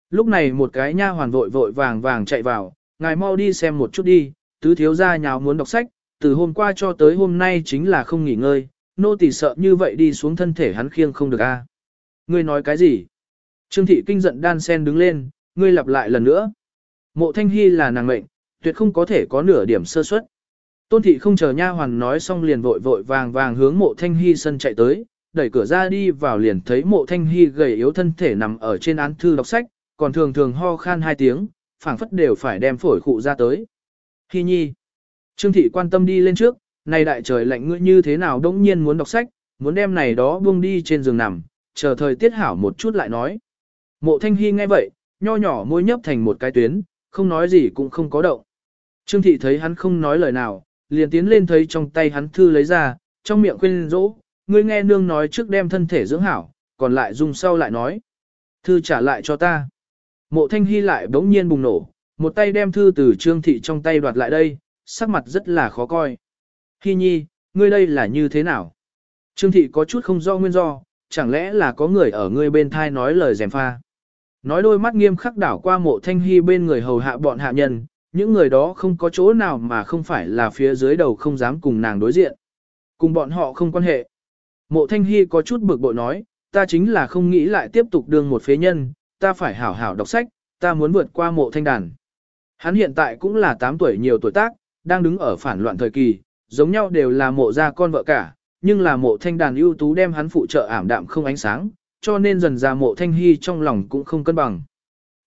Lúc này một cái nha hoàn vội vội vàng vàng chạy vào, ngài mau đi xem một chút đi, tứ thiếu gia nhào muốn đọc sách, từ hôm qua cho tới hôm nay chính là không nghỉ ngơi, nô tỳ sợ như vậy đi xuống thân thể hắn khiêng không được a. Ngươi nói cái gì? Trương thị kinh giận đan sen đứng lên, ngươi lặp lại lần nữa. Mộ thanh hy là nàng mệnh, tuyệt không có thể có nửa điểm sơ suất. Tôn thị không chờ nha hoàn nói xong liền vội vội vàng vàng hướng mộ thanh hy sân chạy tới, đẩy cửa ra đi vào liền thấy mộ thanh hy gầy yếu thân thể nằm ở trên án thư đọc sách, còn thường thường ho khan hai tiếng, phảng phất đều phải đem phổi khụ ra tới. Hi nhi. Trương thị quan tâm đi lên trước, này đại trời lạnh ngươi như thế nào đống nhiên muốn đọc sách, muốn đem này đó buông đi trên giường nằm, chờ thời tiết hảo một chút lại nói. Mộ thanh hy nghe vậy, nho nhỏ môi nhấp thành một cái tuyến, không nói gì cũng không có động. Trương thị thấy hắn không nói lời nào, liền tiến lên thấy trong tay hắn thư lấy ra, trong miệng khuyên rỗ, ngươi nghe nương nói trước đem thân thể dưỡng hảo, còn lại dùng sau lại nói. Thư trả lại cho ta. Mộ thanh hy lại bỗng nhiên bùng nổ, một tay đem thư từ trương thị trong tay đoạt lại đây, sắc mặt rất là khó coi. Hy nhi, ngươi đây là như thế nào? Trương thị có chút không do nguyên do, chẳng lẽ là có người ở ngươi bên thai nói lời dèm pha. Nói đôi mắt nghiêm khắc đảo qua mộ thanh hy bên người hầu hạ bọn hạ nhân, những người đó không có chỗ nào mà không phải là phía dưới đầu không dám cùng nàng đối diện. Cùng bọn họ không quan hệ. Mộ thanh hy có chút bực bội nói, ta chính là không nghĩ lại tiếp tục đương một phế nhân, ta phải hảo hảo đọc sách, ta muốn vượt qua mộ thanh đàn. Hắn hiện tại cũng là 8 tuổi nhiều tuổi tác, đang đứng ở phản loạn thời kỳ, giống nhau đều là mộ gia con vợ cả, nhưng là mộ thanh đàn ưu tú đem hắn phụ trợ ảm đạm không ánh sáng, cho nên dần ra mộ thanh hy trong lòng cũng không cân bằng.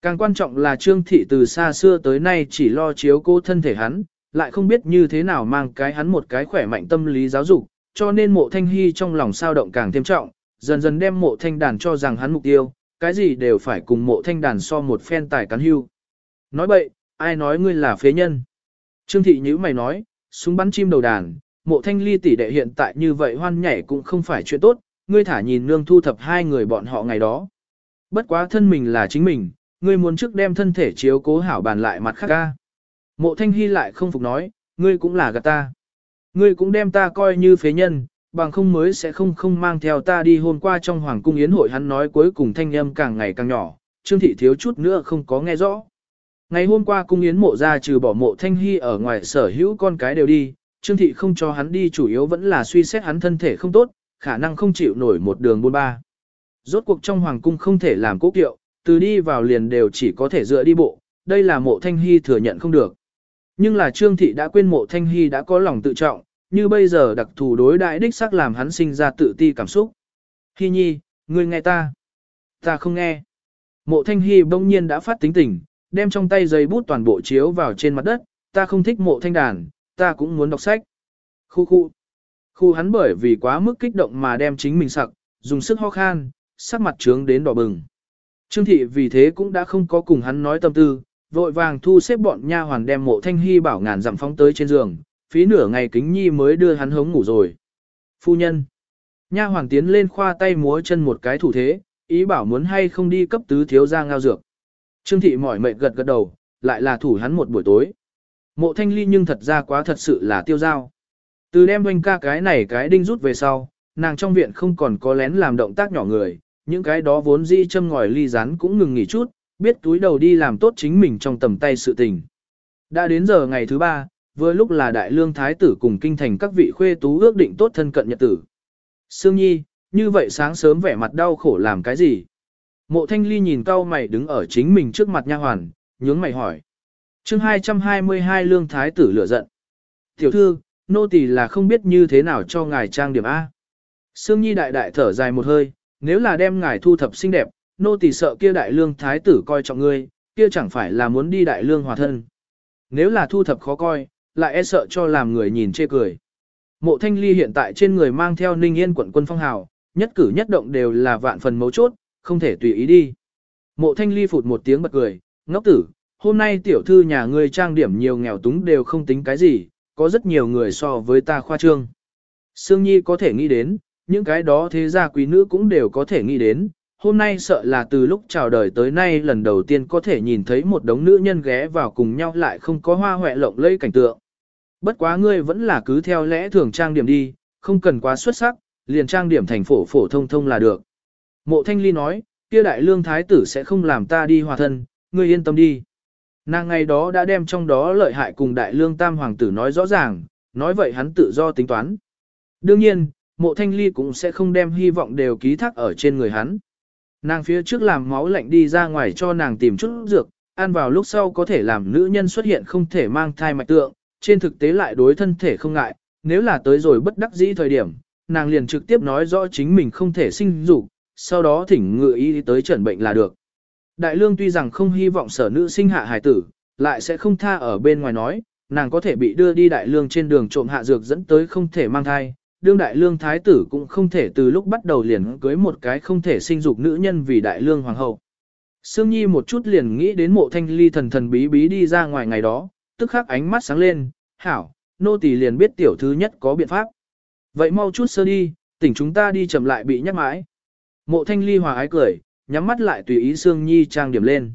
Càng quan trọng là Trương Thị từ xa xưa tới nay chỉ lo chiếu cố thân thể hắn, lại không biết như thế nào mang cái hắn một cái khỏe mạnh tâm lý giáo dục, cho nên mộ thanh hy trong lòng sao động càng thêm trọng, dần dần đem mộ thanh đàn cho rằng hắn mục tiêu, cái gì đều phải cùng mộ thanh đàn so một phen tài cán hưu. Nói bậy, ai nói ngươi là phế nhân? Trương thị nhữ mày nói, súng bắn chim đầu đàn, mộ thanh ly tỷ đệ hiện tại như vậy hoan nhảy cũng không phải chuyện tốt, ngươi thả nhìn nương thu thập hai người bọn họ ngày đó. Bất quá thân mình là chính mình, ngươi muốn trước đem thân thể chiếu cố hảo bàn lại mặt khác ca. Mộ thanh hy lại không phục nói, ngươi cũng là gạt ta. Ngươi cũng đem ta coi như phế nhân, bằng không mới sẽ không không mang theo ta đi hôm qua trong hoàng cung yến hội hắn nói cuối cùng thanh âm càng ngày càng nhỏ, Trương thị thiếu chút nữa không có nghe rõ. Ngày hôm qua cung yến mộ ra trừ bỏ mộ thanh hy ở ngoài sở hữu con cái đều đi, Trương thị không cho hắn đi chủ yếu vẫn là suy xét hắn thân thể không tốt, khả năng không chịu nổi một đường buôn ba. Rốt cuộc trong hoàng cung không thể làm cố kiệu, từ đi vào liền đều chỉ có thể dựa đi bộ, đây là mộ thanh hy thừa nhận không được. Nhưng là Trương thị đã quên mộ thanh hy đã có lòng tự trọng, như bây giờ đặc thù đối đại đích xác làm hắn sinh ra tự ti cảm xúc. Hi nhi, ngươi nghe ta. Ta không nghe. Mộ thanh hy bỗng nhiên đã phát tính tình, đem trong tay giấy bút toàn bộ chiếu vào trên mặt đất, ta không thích mộ thanh đàn, ta cũng muốn đọc sách. Khu khu. Khu hắn bởi vì quá mức kích động mà đem chính mình sặc, dùng sức ho khan, sắc mặt trướng đến đỏ bừng. Trương thị vì thế cũng đã không có cùng hắn nói tâm tư, vội vàng thu xếp bọn nha hoàn đem mộ thanh hy bảo ngàn dặm phóng tới trên giường, phí nửa ngày kính nhi mới đưa hắn hống ngủ rồi. Phu nhân. Nha hoàng tiến lên khoa tay múa chân một cái thủ thế, ý bảo muốn hay không đi cấp tứ thiếu ra ngao dược. Trương thị mỏi mệt gật gật đầu, lại là thủ hắn một buổi tối. Mộ thanh ly nhưng thật ra quá thật sự là tiêu giao. Từ đem doanh ca cái này cái đinh rút về sau, nàng trong viện không còn có lén làm động tác nhỏ người, những cái đó vốn di châm ngòi ly rán cũng ngừng nghỉ chút, biết túi đầu đi làm tốt chính mình trong tầm tay sự tình. Đã đến giờ ngày thứ ba, vừa lúc là đại lương thái tử cùng kinh thành các vị khuê tú ước định tốt thân cận nhật tử. Sương Nhi, như vậy sáng sớm vẻ mặt đau khổ làm cái gì? Mộ thanh ly nhìn cao mày đứng ở chính mình trước mặt nha hoàn, nhướng mày hỏi. chương 222 lương thái tử lửa giận. Tiểu thư, nô tỳ là không biết như thế nào cho ngài trang điểm A. Sương Nhi đại đại thở dài một hơi, nếu là đem ngài thu thập xinh đẹp, nô tỳ sợ kia đại lương thái tử coi trọng ngươi, kia chẳng phải là muốn đi đại lương hòa thân. Nếu là thu thập khó coi, lại e sợ cho làm người nhìn chê cười. Mộ thanh ly hiện tại trên người mang theo ninh yên quận quân phong hào, nhất cử nhất động đều là vạn phần mấu chốt, không thể tùy ý đi. Mộ thanh ly phụt một tiếng bật cười, ngốc tử, hôm nay tiểu thư nhà ngươi trang điểm nhiều nghèo túng đều không tính cái gì, có rất nhiều người so với ta khoa trương. Sương Nhi có thể nghĩ đến, những cái đó thế gia quý nữ cũng đều có thể nghĩ đến, hôm nay sợ là từ lúc chào đời tới nay lần đầu tiên có thể nhìn thấy một đống nữ nhân ghé vào cùng nhau lại không có hoa hoẹ lộng lây cảnh tượng. Bất quá ngươi vẫn là cứ theo lẽ thường trang điểm đi, không cần quá xuất sắc, liền trang điểm thành phổ phổ thông thông là được. Mộ Thanh Ly nói, kia đại lương thái tử sẽ không làm ta đi hòa thân, ngươi yên tâm đi. Nàng ngày đó đã đem trong đó lợi hại cùng đại lương tam hoàng tử nói rõ ràng, nói vậy hắn tự do tính toán. Đương nhiên, mộ thanh ly cũng sẽ không đem hy vọng đều ký thác ở trên người hắn. Nàng phía trước làm máu lạnh đi ra ngoài cho nàng tìm chút dược, ăn vào lúc sau có thể làm nữ nhân xuất hiện không thể mang thai mạch tượng, trên thực tế lại đối thân thể không ngại, nếu là tới rồi bất đắc dĩ thời điểm, nàng liền trực tiếp nói rõ chính mình không thể sinh dục, sau đó thỉnh ngự y tới chuẩn bệnh là được. Đại lương tuy rằng không hy vọng sở nữ sinh hạ hài tử, lại sẽ không tha ở bên ngoài nói, nàng có thể bị đưa đi đại lương trên đường trộm hạ dược dẫn tới không thể mang thai. Đương đại lương thái tử cũng không thể từ lúc bắt đầu liền cưới một cái không thể sinh dục nữ nhân vì đại lương hoàng hậu. Sương Nhi một chút liền nghĩ đến mộ thanh ly thần thần bí bí đi ra ngoài ngày đó, tức khắc ánh mắt sáng lên, hảo, nô tỳ liền biết tiểu thứ nhất có biện pháp. Vậy mau chút sơ đi, tỉnh chúng ta đi chậm lại bị nhắc mãi. Mộ thanh ly hòa ái cười, nhắm mắt lại tùy ý Sương Nhi trang điểm lên.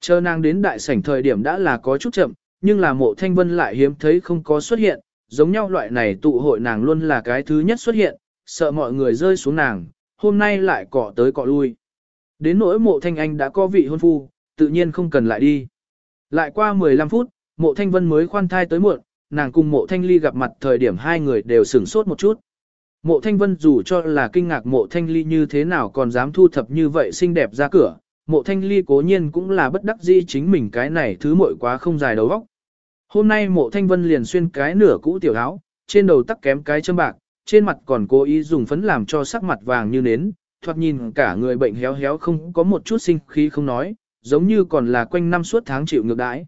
Chờ nàng đến đại sảnh thời điểm đã là có chút chậm, nhưng là mộ thanh vân lại hiếm thấy không có xuất hiện, giống nhau loại này tụ hội nàng luôn là cái thứ nhất xuất hiện, sợ mọi người rơi xuống nàng, hôm nay lại cọ tới cọ lui. Đến nỗi mộ thanh anh đã có vị hôn phu, tự nhiên không cần lại đi. Lại qua 15 phút, mộ thanh vân mới khoan thai tới muộn, nàng cùng mộ thanh ly gặp mặt thời điểm hai người đều sửng sốt một chút. Mộ thanh vân dù cho là kinh ngạc mộ thanh ly như thế nào còn dám thu thập như vậy xinh đẹp ra cửa, mộ thanh ly cố nhiên cũng là bất đắc dĩ chính mình cái này thứ muội quá không dài đầu óc. Hôm nay mộ thanh vân liền xuyên cái nửa cũ tiểu áo, trên đầu tắc kém cái châm bạc, trên mặt còn cố ý dùng phấn làm cho sắc mặt vàng như nến, thoạt nhìn cả người bệnh héo héo không có một chút sinh khí không nói, giống như còn là quanh năm suốt tháng chịu ngược đãi.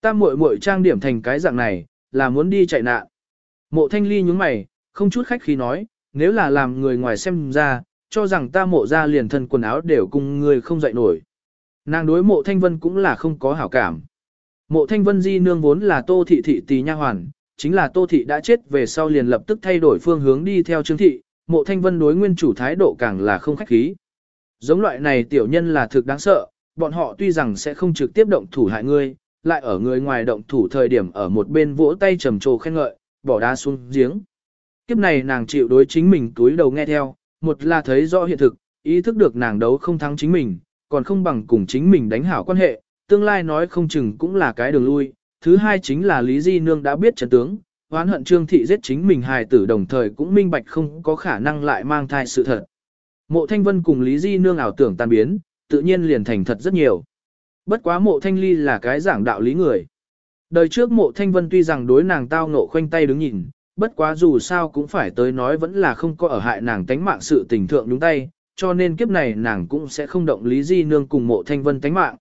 Ta muội muội trang điểm thành cái dạng này, là muốn đi chạy nạn. Mộ thanh ly nhúng mày, không chút khách khí nói, nếu là làm người ngoài xem ra, cho rằng ta mộ ra liền thân quần áo đều cùng người không dậy nổi. Nàng đối mộ thanh vân cũng là không có hảo cảm. Mộ thanh vân di nương vốn là tô thị thị Tì nha hoàn, chính là tô thị đã chết về sau liền lập tức thay đổi phương hướng đi theo trương thị, mộ thanh vân đối nguyên chủ thái độ càng là không khách khí. Giống loại này tiểu nhân là thực đáng sợ, bọn họ tuy rằng sẽ không trực tiếp động thủ hại ngươi, lại ở người ngoài động thủ thời điểm ở một bên vỗ tay trầm trồ khen ngợi, bỏ đá xuống giếng. Kiếp này nàng chịu đối chính mình túi đầu nghe theo, một là thấy rõ hiện thực, ý thức được nàng đấu không thắng chính mình, còn không bằng cùng chính mình đánh hảo quan hệ, tương lai nói không chừng cũng là cái đường lui. Thứ hai chính là Lý Di Nương đã biết trận tướng, oán hận Trương Thị giết chính mình hài tử đồng thời cũng minh bạch không có khả năng lại mang thai sự thật. Mộ Thanh Vân cùng Lý Di Nương ảo tưởng tan biến, tự nhiên liền thành thật rất nhiều. Bất quá mộ Thanh Ly là cái giảng đạo lý người. Đời trước mộ Thanh Vân tuy rằng đối nàng tao ngộ khoanh tay đứng nhìn, bất quá dù sao cũng phải tới nói vẫn là không có ở hại nàng tánh mạng sự tình thượng đúng tay, cho nên kiếp này nàng cũng sẽ không động lý di nương cùng mộ thanh vân tánh mạng.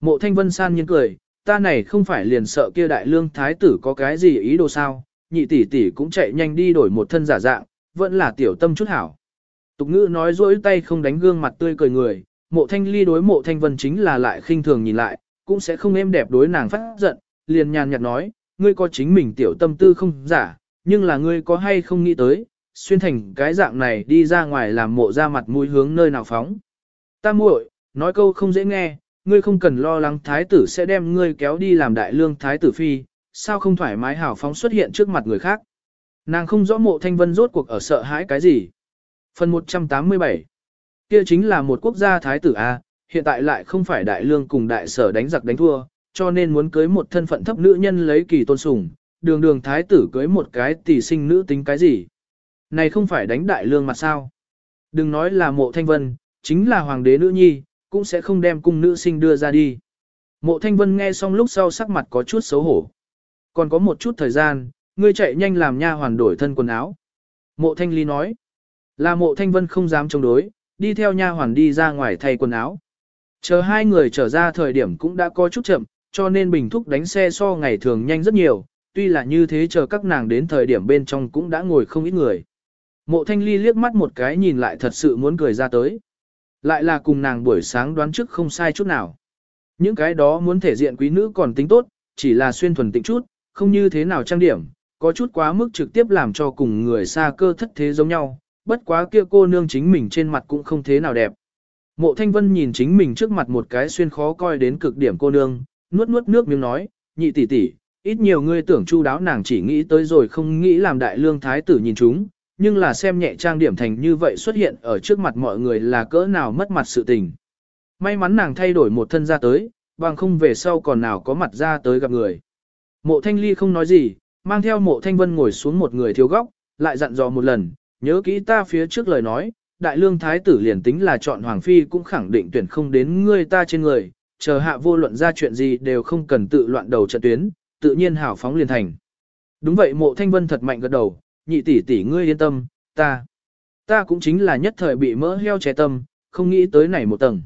Mộ thanh vân san nhiên cười, ta này không phải liền sợ kia đại lương thái tử có cái gì ý đồ sao, nhị tỷ tỷ cũng chạy nhanh đi đổi một thân giả dạng, vẫn là tiểu tâm chút hảo. Tục ngữ nói dỗi tay không đánh gương mặt tươi cười người, mộ thanh ly đối mộ thanh vân chính là lại khinh thường nhìn lại, cũng sẽ không êm đẹp đối nàng phát giận, liền nhàn nhạt nói, ngươi có chính mình tiểu tâm tư không giả, nhưng là ngươi có hay không nghĩ tới, xuyên thành cái dạng này đi ra ngoài làm mộ ra mặt mũi hướng nơi nào phóng. Ta muội, nói câu không dễ nghe, ngươi không cần lo lắng thái tử sẽ đem ngươi kéo đi làm đại lương thái tử phi, sao không thoải mái hào phóng xuất hiện trước mặt người khác. Nàng không rõ mộ thanh vân rốt cuộc ở sợ hãi cái gì. Phần 187 Kia chính là một quốc gia thái tử A, hiện tại lại không phải đại lương cùng đại sở đánh giặc đánh thua, cho nên muốn cưới một thân phận thấp nữ nhân lấy kỳ tôn sùng, đường đường thái tử cưới một cái tỷ sinh nữ tính cái gì. Này không phải đánh đại lương mà sao. Đừng nói là mộ thanh vân, chính là hoàng đế nữ nhi, cũng sẽ không đem cung nữ sinh đưa ra đi. Mộ thanh vân nghe xong lúc sau sắc mặt có chút xấu hổ. Còn có một chút thời gian, ngươi chạy nhanh làm nha hoàn đổi thân quần áo. Mộ thanh ly nói, là mộ thanh vân không dám chống đối, đi theo nha hoàn đi ra ngoài thay quần áo. Chờ hai người trở ra thời điểm cũng đã có chút chậm, cho nên bình thúc đánh xe so ngày thường nhanh rất nhiều, tuy là như thế chờ các nàng đến thời điểm bên trong cũng đã ngồi không ít người. Mộ thanh ly liếc mắt một cái nhìn lại thật sự muốn cười ra tới. Lại là cùng nàng buổi sáng đoán trước không sai chút nào. Những cái đó muốn thể diện quý nữ còn tính tốt, chỉ là xuyên thuần tịnh chút, không như thế nào trang điểm, có chút quá mức trực tiếp làm cho cùng người xa cơ thất thế giống nhau, bất quá kia cô nương chính mình trên mặt cũng không thế nào đẹp. Mộ Thanh Vân nhìn chính mình trước mặt một cái xuyên khó coi đến cực điểm cô nương, nuốt nuốt nước miếng nói, nhị tỷ tỷ, ít nhiều ngươi tưởng chu đáo nàng chỉ nghĩ tới rồi không nghĩ làm đại lương thái tử nhìn chúng, nhưng là xem nhẹ trang điểm thành như vậy xuất hiện ở trước mặt mọi người là cỡ nào mất mặt sự tình. May mắn nàng thay đổi một thân ra tới, bằng không về sau còn nào có mặt ra tới gặp người. Mộ thanh ly không nói gì, mang theo mộ thanh vân ngồi xuống một người thiếu góc, lại dặn dò một lần, nhớ kỹ ta phía trước lời nói, đại lương thái tử liền tính là chọn hoàng phi cũng khẳng định tuyển không đến ngươi ta trên người, chờ hạ vô luận ra chuyện gì đều không cần tự loạn đầu trận tuyến, tự nhiên hảo phóng liền thành. Đúng vậy mộ thanh vân thật mạnh gật đầu, nhị tỷ tỷ ngươi yên tâm, ta, ta cũng chính là nhất thời bị mỡ heo trẻ tâm, không nghĩ tới này một tầng.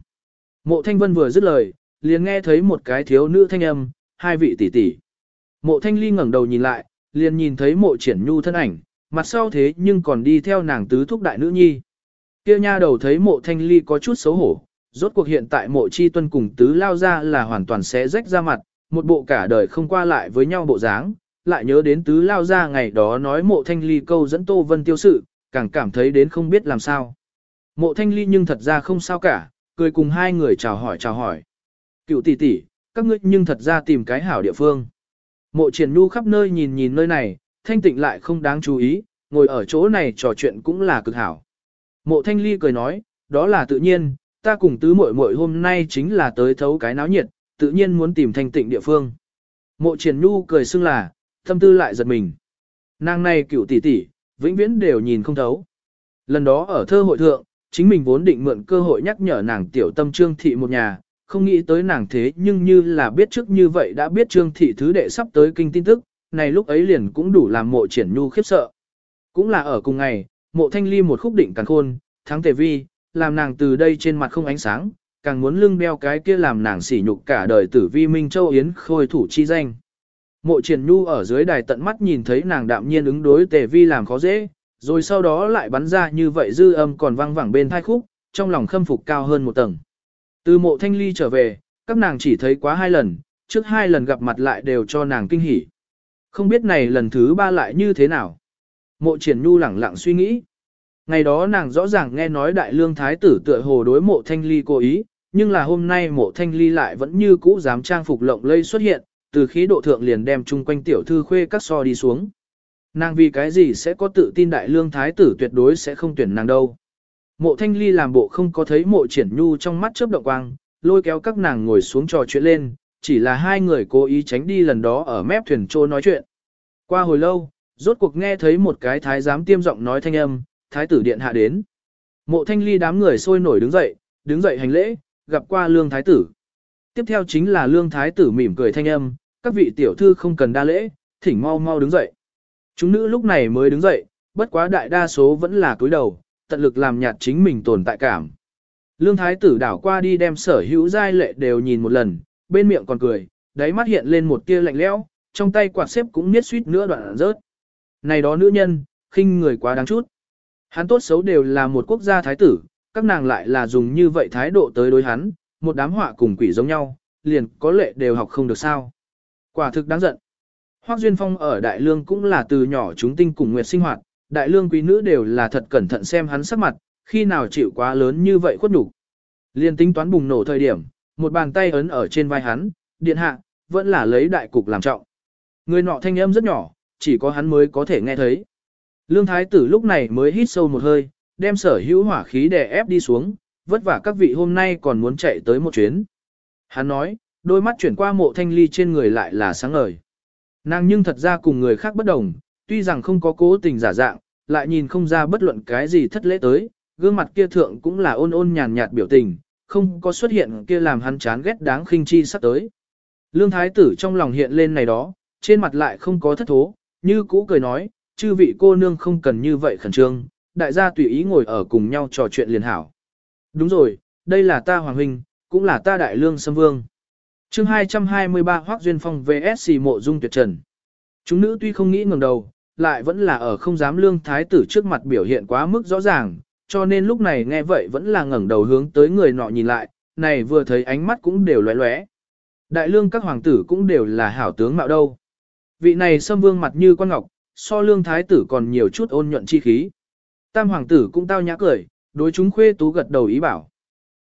Mộ thanh vân vừa dứt lời, liền nghe thấy một cái thiếu nữ thanh âm, hai vị tỷ tỷ. Mộ thanh ly ngẩng đầu nhìn lại, liền nhìn thấy mộ triển nhu thân ảnh, mặt sau thế nhưng còn đi theo nàng tứ thúc đại nữ nhi. Kia nha đầu thấy mộ thanh ly có chút xấu hổ, rốt cuộc hiện tại mộ chi tuân cùng tứ lao ra là hoàn toàn sẽ rách ra mặt, một bộ cả đời không qua lại với nhau bộ dáng, lại nhớ đến tứ lao ra ngày đó nói mộ thanh ly câu dẫn Tô Vân tiêu sự, càng cảm thấy đến không biết làm sao. Mộ thanh ly nhưng thật ra không sao cả, cười cùng hai người chào hỏi chào hỏi. Cựu tỷ tỷ, các ngươi nhưng thật ra tìm cái hảo địa phương. Mộ triển nu khắp nơi nhìn nhìn nơi này, thanh tịnh lại không đáng chú ý, ngồi ở chỗ này trò chuyện cũng là cực hảo. Mộ thanh ly cười nói, đó là tự nhiên, ta cùng tứ muội muội hôm nay chính là tới thấu cái náo nhiệt, tự nhiên muốn tìm thanh tịnh địa phương. Mộ triển nu cười xưng là, thâm tư lại giật mình. Nàng này cựu tỷ tỷ, vĩnh viễn đều nhìn không thấu. Lần đó ở thơ hội thượng, chính mình vốn định mượn cơ hội nhắc nhở nàng tiểu tâm trương thị một nhà, không nghĩ tới nàng thế nhưng như là biết trước như vậy đã biết trương thị thứ đệ sắp tới kinh tin tức, này lúc ấy liền cũng đủ làm mộ triển nhu khiếp sợ. Cũng là ở cùng ngày, mộ thanh ly một khúc định càng khôn, thắng tề vi, làm nàng từ đây trên mặt không ánh sáng, càng muốn lưng đeo cái kia làm nàng sỉ nhục cả đời tử vi Minh Châu Yến khôi thủ chi danh. Mộ triển nhu ở dưới đài tận mắt nhìn thấy nàng đạm nhiên ứng đối tề vi làm khó dễ, rồi sau đó lại bắn ra như vậy dư âm còn vang vẳng bên thai khúc, trong lòng khâm phục cao hơn một tầng. Từ mộ thanh ly trở về, các nàng chỉ thấy quá hai lần, trước hai lần gặp mặt lại đều cho nàng kinh hỉ. Không biết này lần thứ ba lại như thế nào. Mộ triển nhu lẳng lặng suy nghĩ. Ngày đó nàng rõ ràng nghe nói đại lương thái tử tựa hồ đối mộ thanh ly cố ý, nhưng là hôm nay mộ thanh ly lại vẫn như cũ dám trang phục lộng lây xuất hiện, từ khí độ thượng liền đem chung quanh tiểu thư khuê các so đi xuống. Nàng vì cái gì sẽ có tự tin đại lương thái tử tuyệt đối sẽ không tuyển nàng đâu. Mộ thanh ly làm bộ không có thấy mộ triển nhu trong mắt chớp động quang, lôi kéo các nàng ngồi xuống trò chuyện lên, chỉ là hai người cố ý tránh đi lần đó ở mép thuyền trô nói chuyện. Qua hồi lâu, rốt cuộc nghe thấy một cái thái giám tiêm giọng nói thanh âm, thái tử điện hạ đến. Mộ thanh ly đám người sôi nổi đứng dậy, đứng dậy hành lễ, gặp qua lương thái tử. Tiếp theo chính là lương thái tử mỉm cười thanh âm, các vị tiểu thư không cần đa lễ, thỉnh mau mau đứng dậy. Chúng nữ lúc này mới đứng dậy, bất quá đại đa số vẫn là cúi đầu, tận lực làm nhạt chính mình tồn tại cảm. Lương thái tử đảo qua đi đem sở hữu giai lệ đều nhìn một lần, bên miệng còn cười, đáy mắt hiện lên một tia lạnh lẽo, trong tay quạt xếp cũng niết suýt nữa đoạn rớt. Này đó nữ nhân, khinh người quá đáng chút. Hắn tốt xấu đều là một quốc gia thái tử, các nàng lại là dùng như vậy thái độ tới đối hắn, một đám họa cùng quỷ giống nhau, liền có lệ đều học không được sao. Quả thực đáng giận. Hoác Duyên Phong ở Đại Lương cũng là từ nhỏ chúng tinh cùng nguyệt sinh hoạt, Đại Lương quý nữ đều là thật cẩn thận xem hắn sắc mặt, khi nào chịu quá lớn như vậy khuất nhục. Liên tính toán bùng nổ thời điểm, một bàn tay ấn ở trên vai hắn, điện hạ, vẫn là lấy đại cục làm trọng. Người nọ thanh âm rất nhỏ, chỉ có hắn mới có thể nghe thấy. Lương Thái tử lúc này mới hít sâu một hơi, đem sở hữu hỏa khí đè ép đi xuống, vất vả các vị hôm nay còn muốn chạy tới một chuyến. Hắn nói, đôi mắt chuyển qua mộ thanh ly trên người lại là sáng ngời. Nàng nhưng thật ra cùng người khác bất đồng, tuy rằng không có cố tình giả dạng, lại nhìn không ra bất luận cái gì thất lễ tới, gương mặt kia thượng cũng là ôn ôn nhàn nhạt biểu tình, không có xuất hiện kia làm hắn chán ghét đáng khinh chi sắp tới. Lương thái tử trong lòng hiện lên này đó, trên mặt lại không có thất thố, như cũ cười nói, chư vị cô nương không cần như vậy khẩn trương, đại gia tùy ý ngồi ở cùng nhau trò chuyện liền hảo. Đúng rồi, đây là ta Hoàng Huynh, cũng là ta Đại Lương Sâm Vương. chương 223 Hoác Duyên Phong VSC Mộ Dung Tuyệt Trần. Chúng nữ tuy không nghĩ ngừng đầu, lại vẫn là ở không dám lương thái tử trước mặt biểu hiện quá mức rõ ràng, cho nên lúc này nghe vậy vẫn là ngẩng đầu hướng tới người nọ nhìn lại, này vừa thấy ánh mắt cũng đều lóe lóe. Đại lương các hoàng tử cũng đều là hảo tướng mạo đâu. Vị này xâm vương mặt như quan ngọc, so lương thái tử còn nhiều chút ôn nhuận chi khí. Tam hoàng tử cũng tao nhã cười, đối chúng khuê tú gật đầu ý bảo.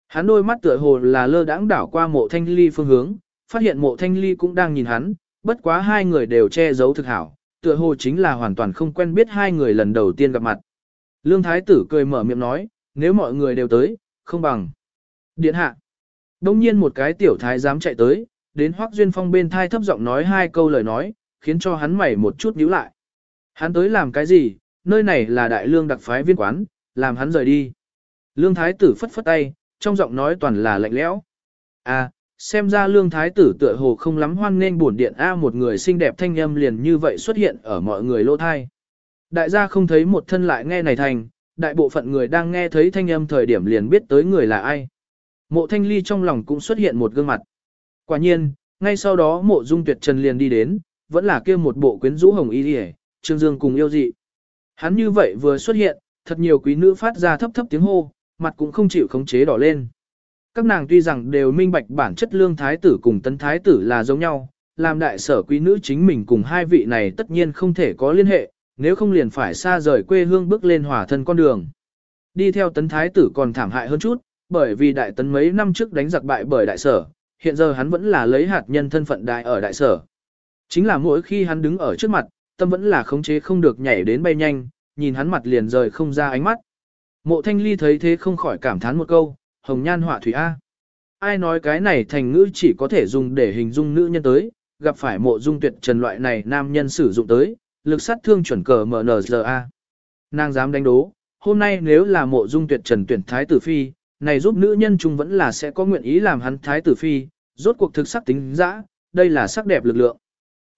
Hắn đôi mắt tựa hồ là lơ đãng đảo qua mộ thanh ly phương hướng, phát hiện mộ thanh ly cũng đang nhìn hắn, bất quá hai người đều che giấu thực hảo, tựa hồ chính là hoàn toàn không quen biết hai người lần đầu tiên gặp mặt. Lương thái tử cười mở miệng nói, nếu mọi người đều tới, không bằng. Điện hạ. Đông nhiên một cái tiểu thái dám chạy tới, đến Hoắc Duyên Phong bên thai thấp giọng nói hai câu lời nói, khiến cho hắn mày một chút nhíu lại. Hắn tới làm cái gì, nơi này là đại lương đặc phái viên quán, làm hắn rời đi. Lương thái tử phất phất tay, trong giọng nói toàn là lạnh lẽo. À, xem ra lương thái tử tựa hồ không lắm hoan nghênh buồn điện A một người xinh đẹp thanh âm liền như vậy xuất hiện ở mọi người lỗ thai. Đại gia không thấy một thân lại nghe này thành, đại bộ phận người đang nghe thấy thanh âm thời điểm liền biết tới người là ai. Mộ thanh ly trong lòng cũng xuất hiện một gương mặt. Quả nhiên, ngay sau đó mộ dung tuyệt trần liền đi đến, vẫn là kia một bộ quyến rũ hồng y đi Trương Dương cùng yêu dị. Hắn như vậy vừa xuất hiện, thật nhiều quý nữ phát ra thấp thấp tiếng hô, mặt cũng không chịu khống chế đỏ lên. Các nàng tuy rằng đều minh bạch bản chất lương thái tử cùng tân thái tử là giống nhau, làm đại sở quý nữ chính mình cùng hai vị này tất nhiên không thể có liên hệ, nếu không liền phải xa rời quê hương bước lên hỏa thân con đường. Đi theo tấn thái tử còn thảm hại hơn chút, bởi vì đại tấn mấy năm trước đánh giặc bại bởi đại sở, hiện giờ hắn vẫn là lấy hạt nhân thân phận đại ở đại sở. Chính là mỗi khi hắn đứng ở trước mặt, tâm vẫn là khống chế không được nhảy đến bay nhanh, nhìn hắn mặt liền rời không ra ánh mắt. Mộ thanh ly thấy thế không khỏi cảm thán một câu, hồng nhan họa thủy A. Ai nói cái này thành ngữ chỉ có thể dùng để hình dung nữ nhân tới, gặp phải mộ dung tuyệt trần loại này nam nhân sử dụng tới, lực sát thương chuẩn cờ MNZA. Nàng dám đánh đố, hôm nay nếu là mộ dung tuyệt trần tuyển thái tử phi, này giúp nữ nhân chung vẫn là sẽ có nguyện ý làm hắn thái tử phi, rốt cuộc thực sắc tính dã, đây là sắc đẹp lực lượng.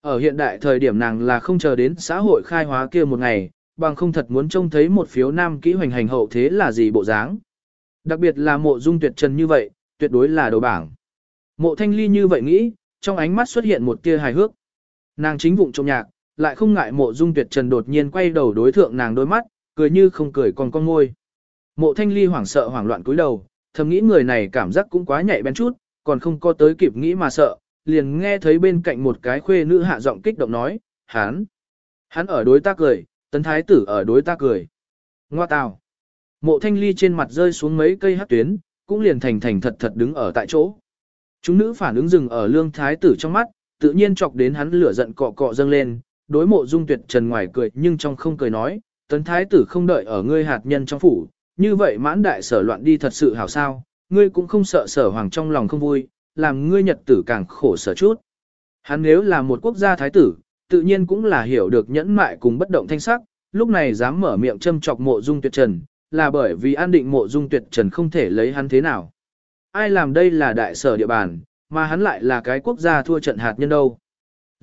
Ở hiện đại thời điểm nàng là không chờ đến xã hội khai hóa kia một ngày, bằng không thật muốn trông thấy một phiếu nam kỹ hoành hành hậu thế là gì bộ dáng. Đặc biệt là mộ dung tuyệt trần như vậy, tuyệt đối là đầu bảng. Mộ thanh ly như vậy nghĩ, trong ánh mắt xuất hiện một tia hài hước. Nàng chính vụng trong nhạc, lại không ngại mộ dung tuyệt trần đột nhiên quay đầu đối thượng nàng đôi mắt, cười như không cười còn con môi. Mộ thanh ly hoảng sợ hoảng loạn cúi đầu, thầm nghĩ người này cảm giác cũng quá nhạy bén chút, còn không có tới kịp nghĩ mà sợ, liền nghe thấy bên cạnh một cái khuê nữ hạ giọng kích động nói, hắn, hắn ở đối ta cười, tấn thái tử ở đối ta cười. Ngoa tào. Mộ thanh ly trên mặt rơi xuống mấy cây hát tuyến, cũng liền thành thành thật thật đứng ở tại chỗ. Chúng nữ phản ứng dừng ở lương thái tử trong mắt, tự nhiên chọc đến hắn lửa giận cọ cọ dâng lên, đối mộ dung tuyệt trần ngoài cười nhưng trong không cười nói, tấn thái tử không đợi ở ngươi hạt nhân trong phủ, như vậy mãn đại sở loạn đi thật sự hảo sao, ngươi cũng không sợ sở hoàng trong lòng không vui, làm ngươi nhật tử càng khổ sở chút. Hắn nếu là một quốc gia thái tử, tự nhiên cũng là hiểu được nhẫn mại cùng bất động thanh sắc, lúc này dám mở miệng châm chọc mộ dung tuyệt trần, là bởi vì an định mộ dung tuyệt trần không thể lấy hắn thế nào. Ai làm đây là đại sở địa bàn, mà hắn lại là cái quốc gia thua trận hạt nhân đâu.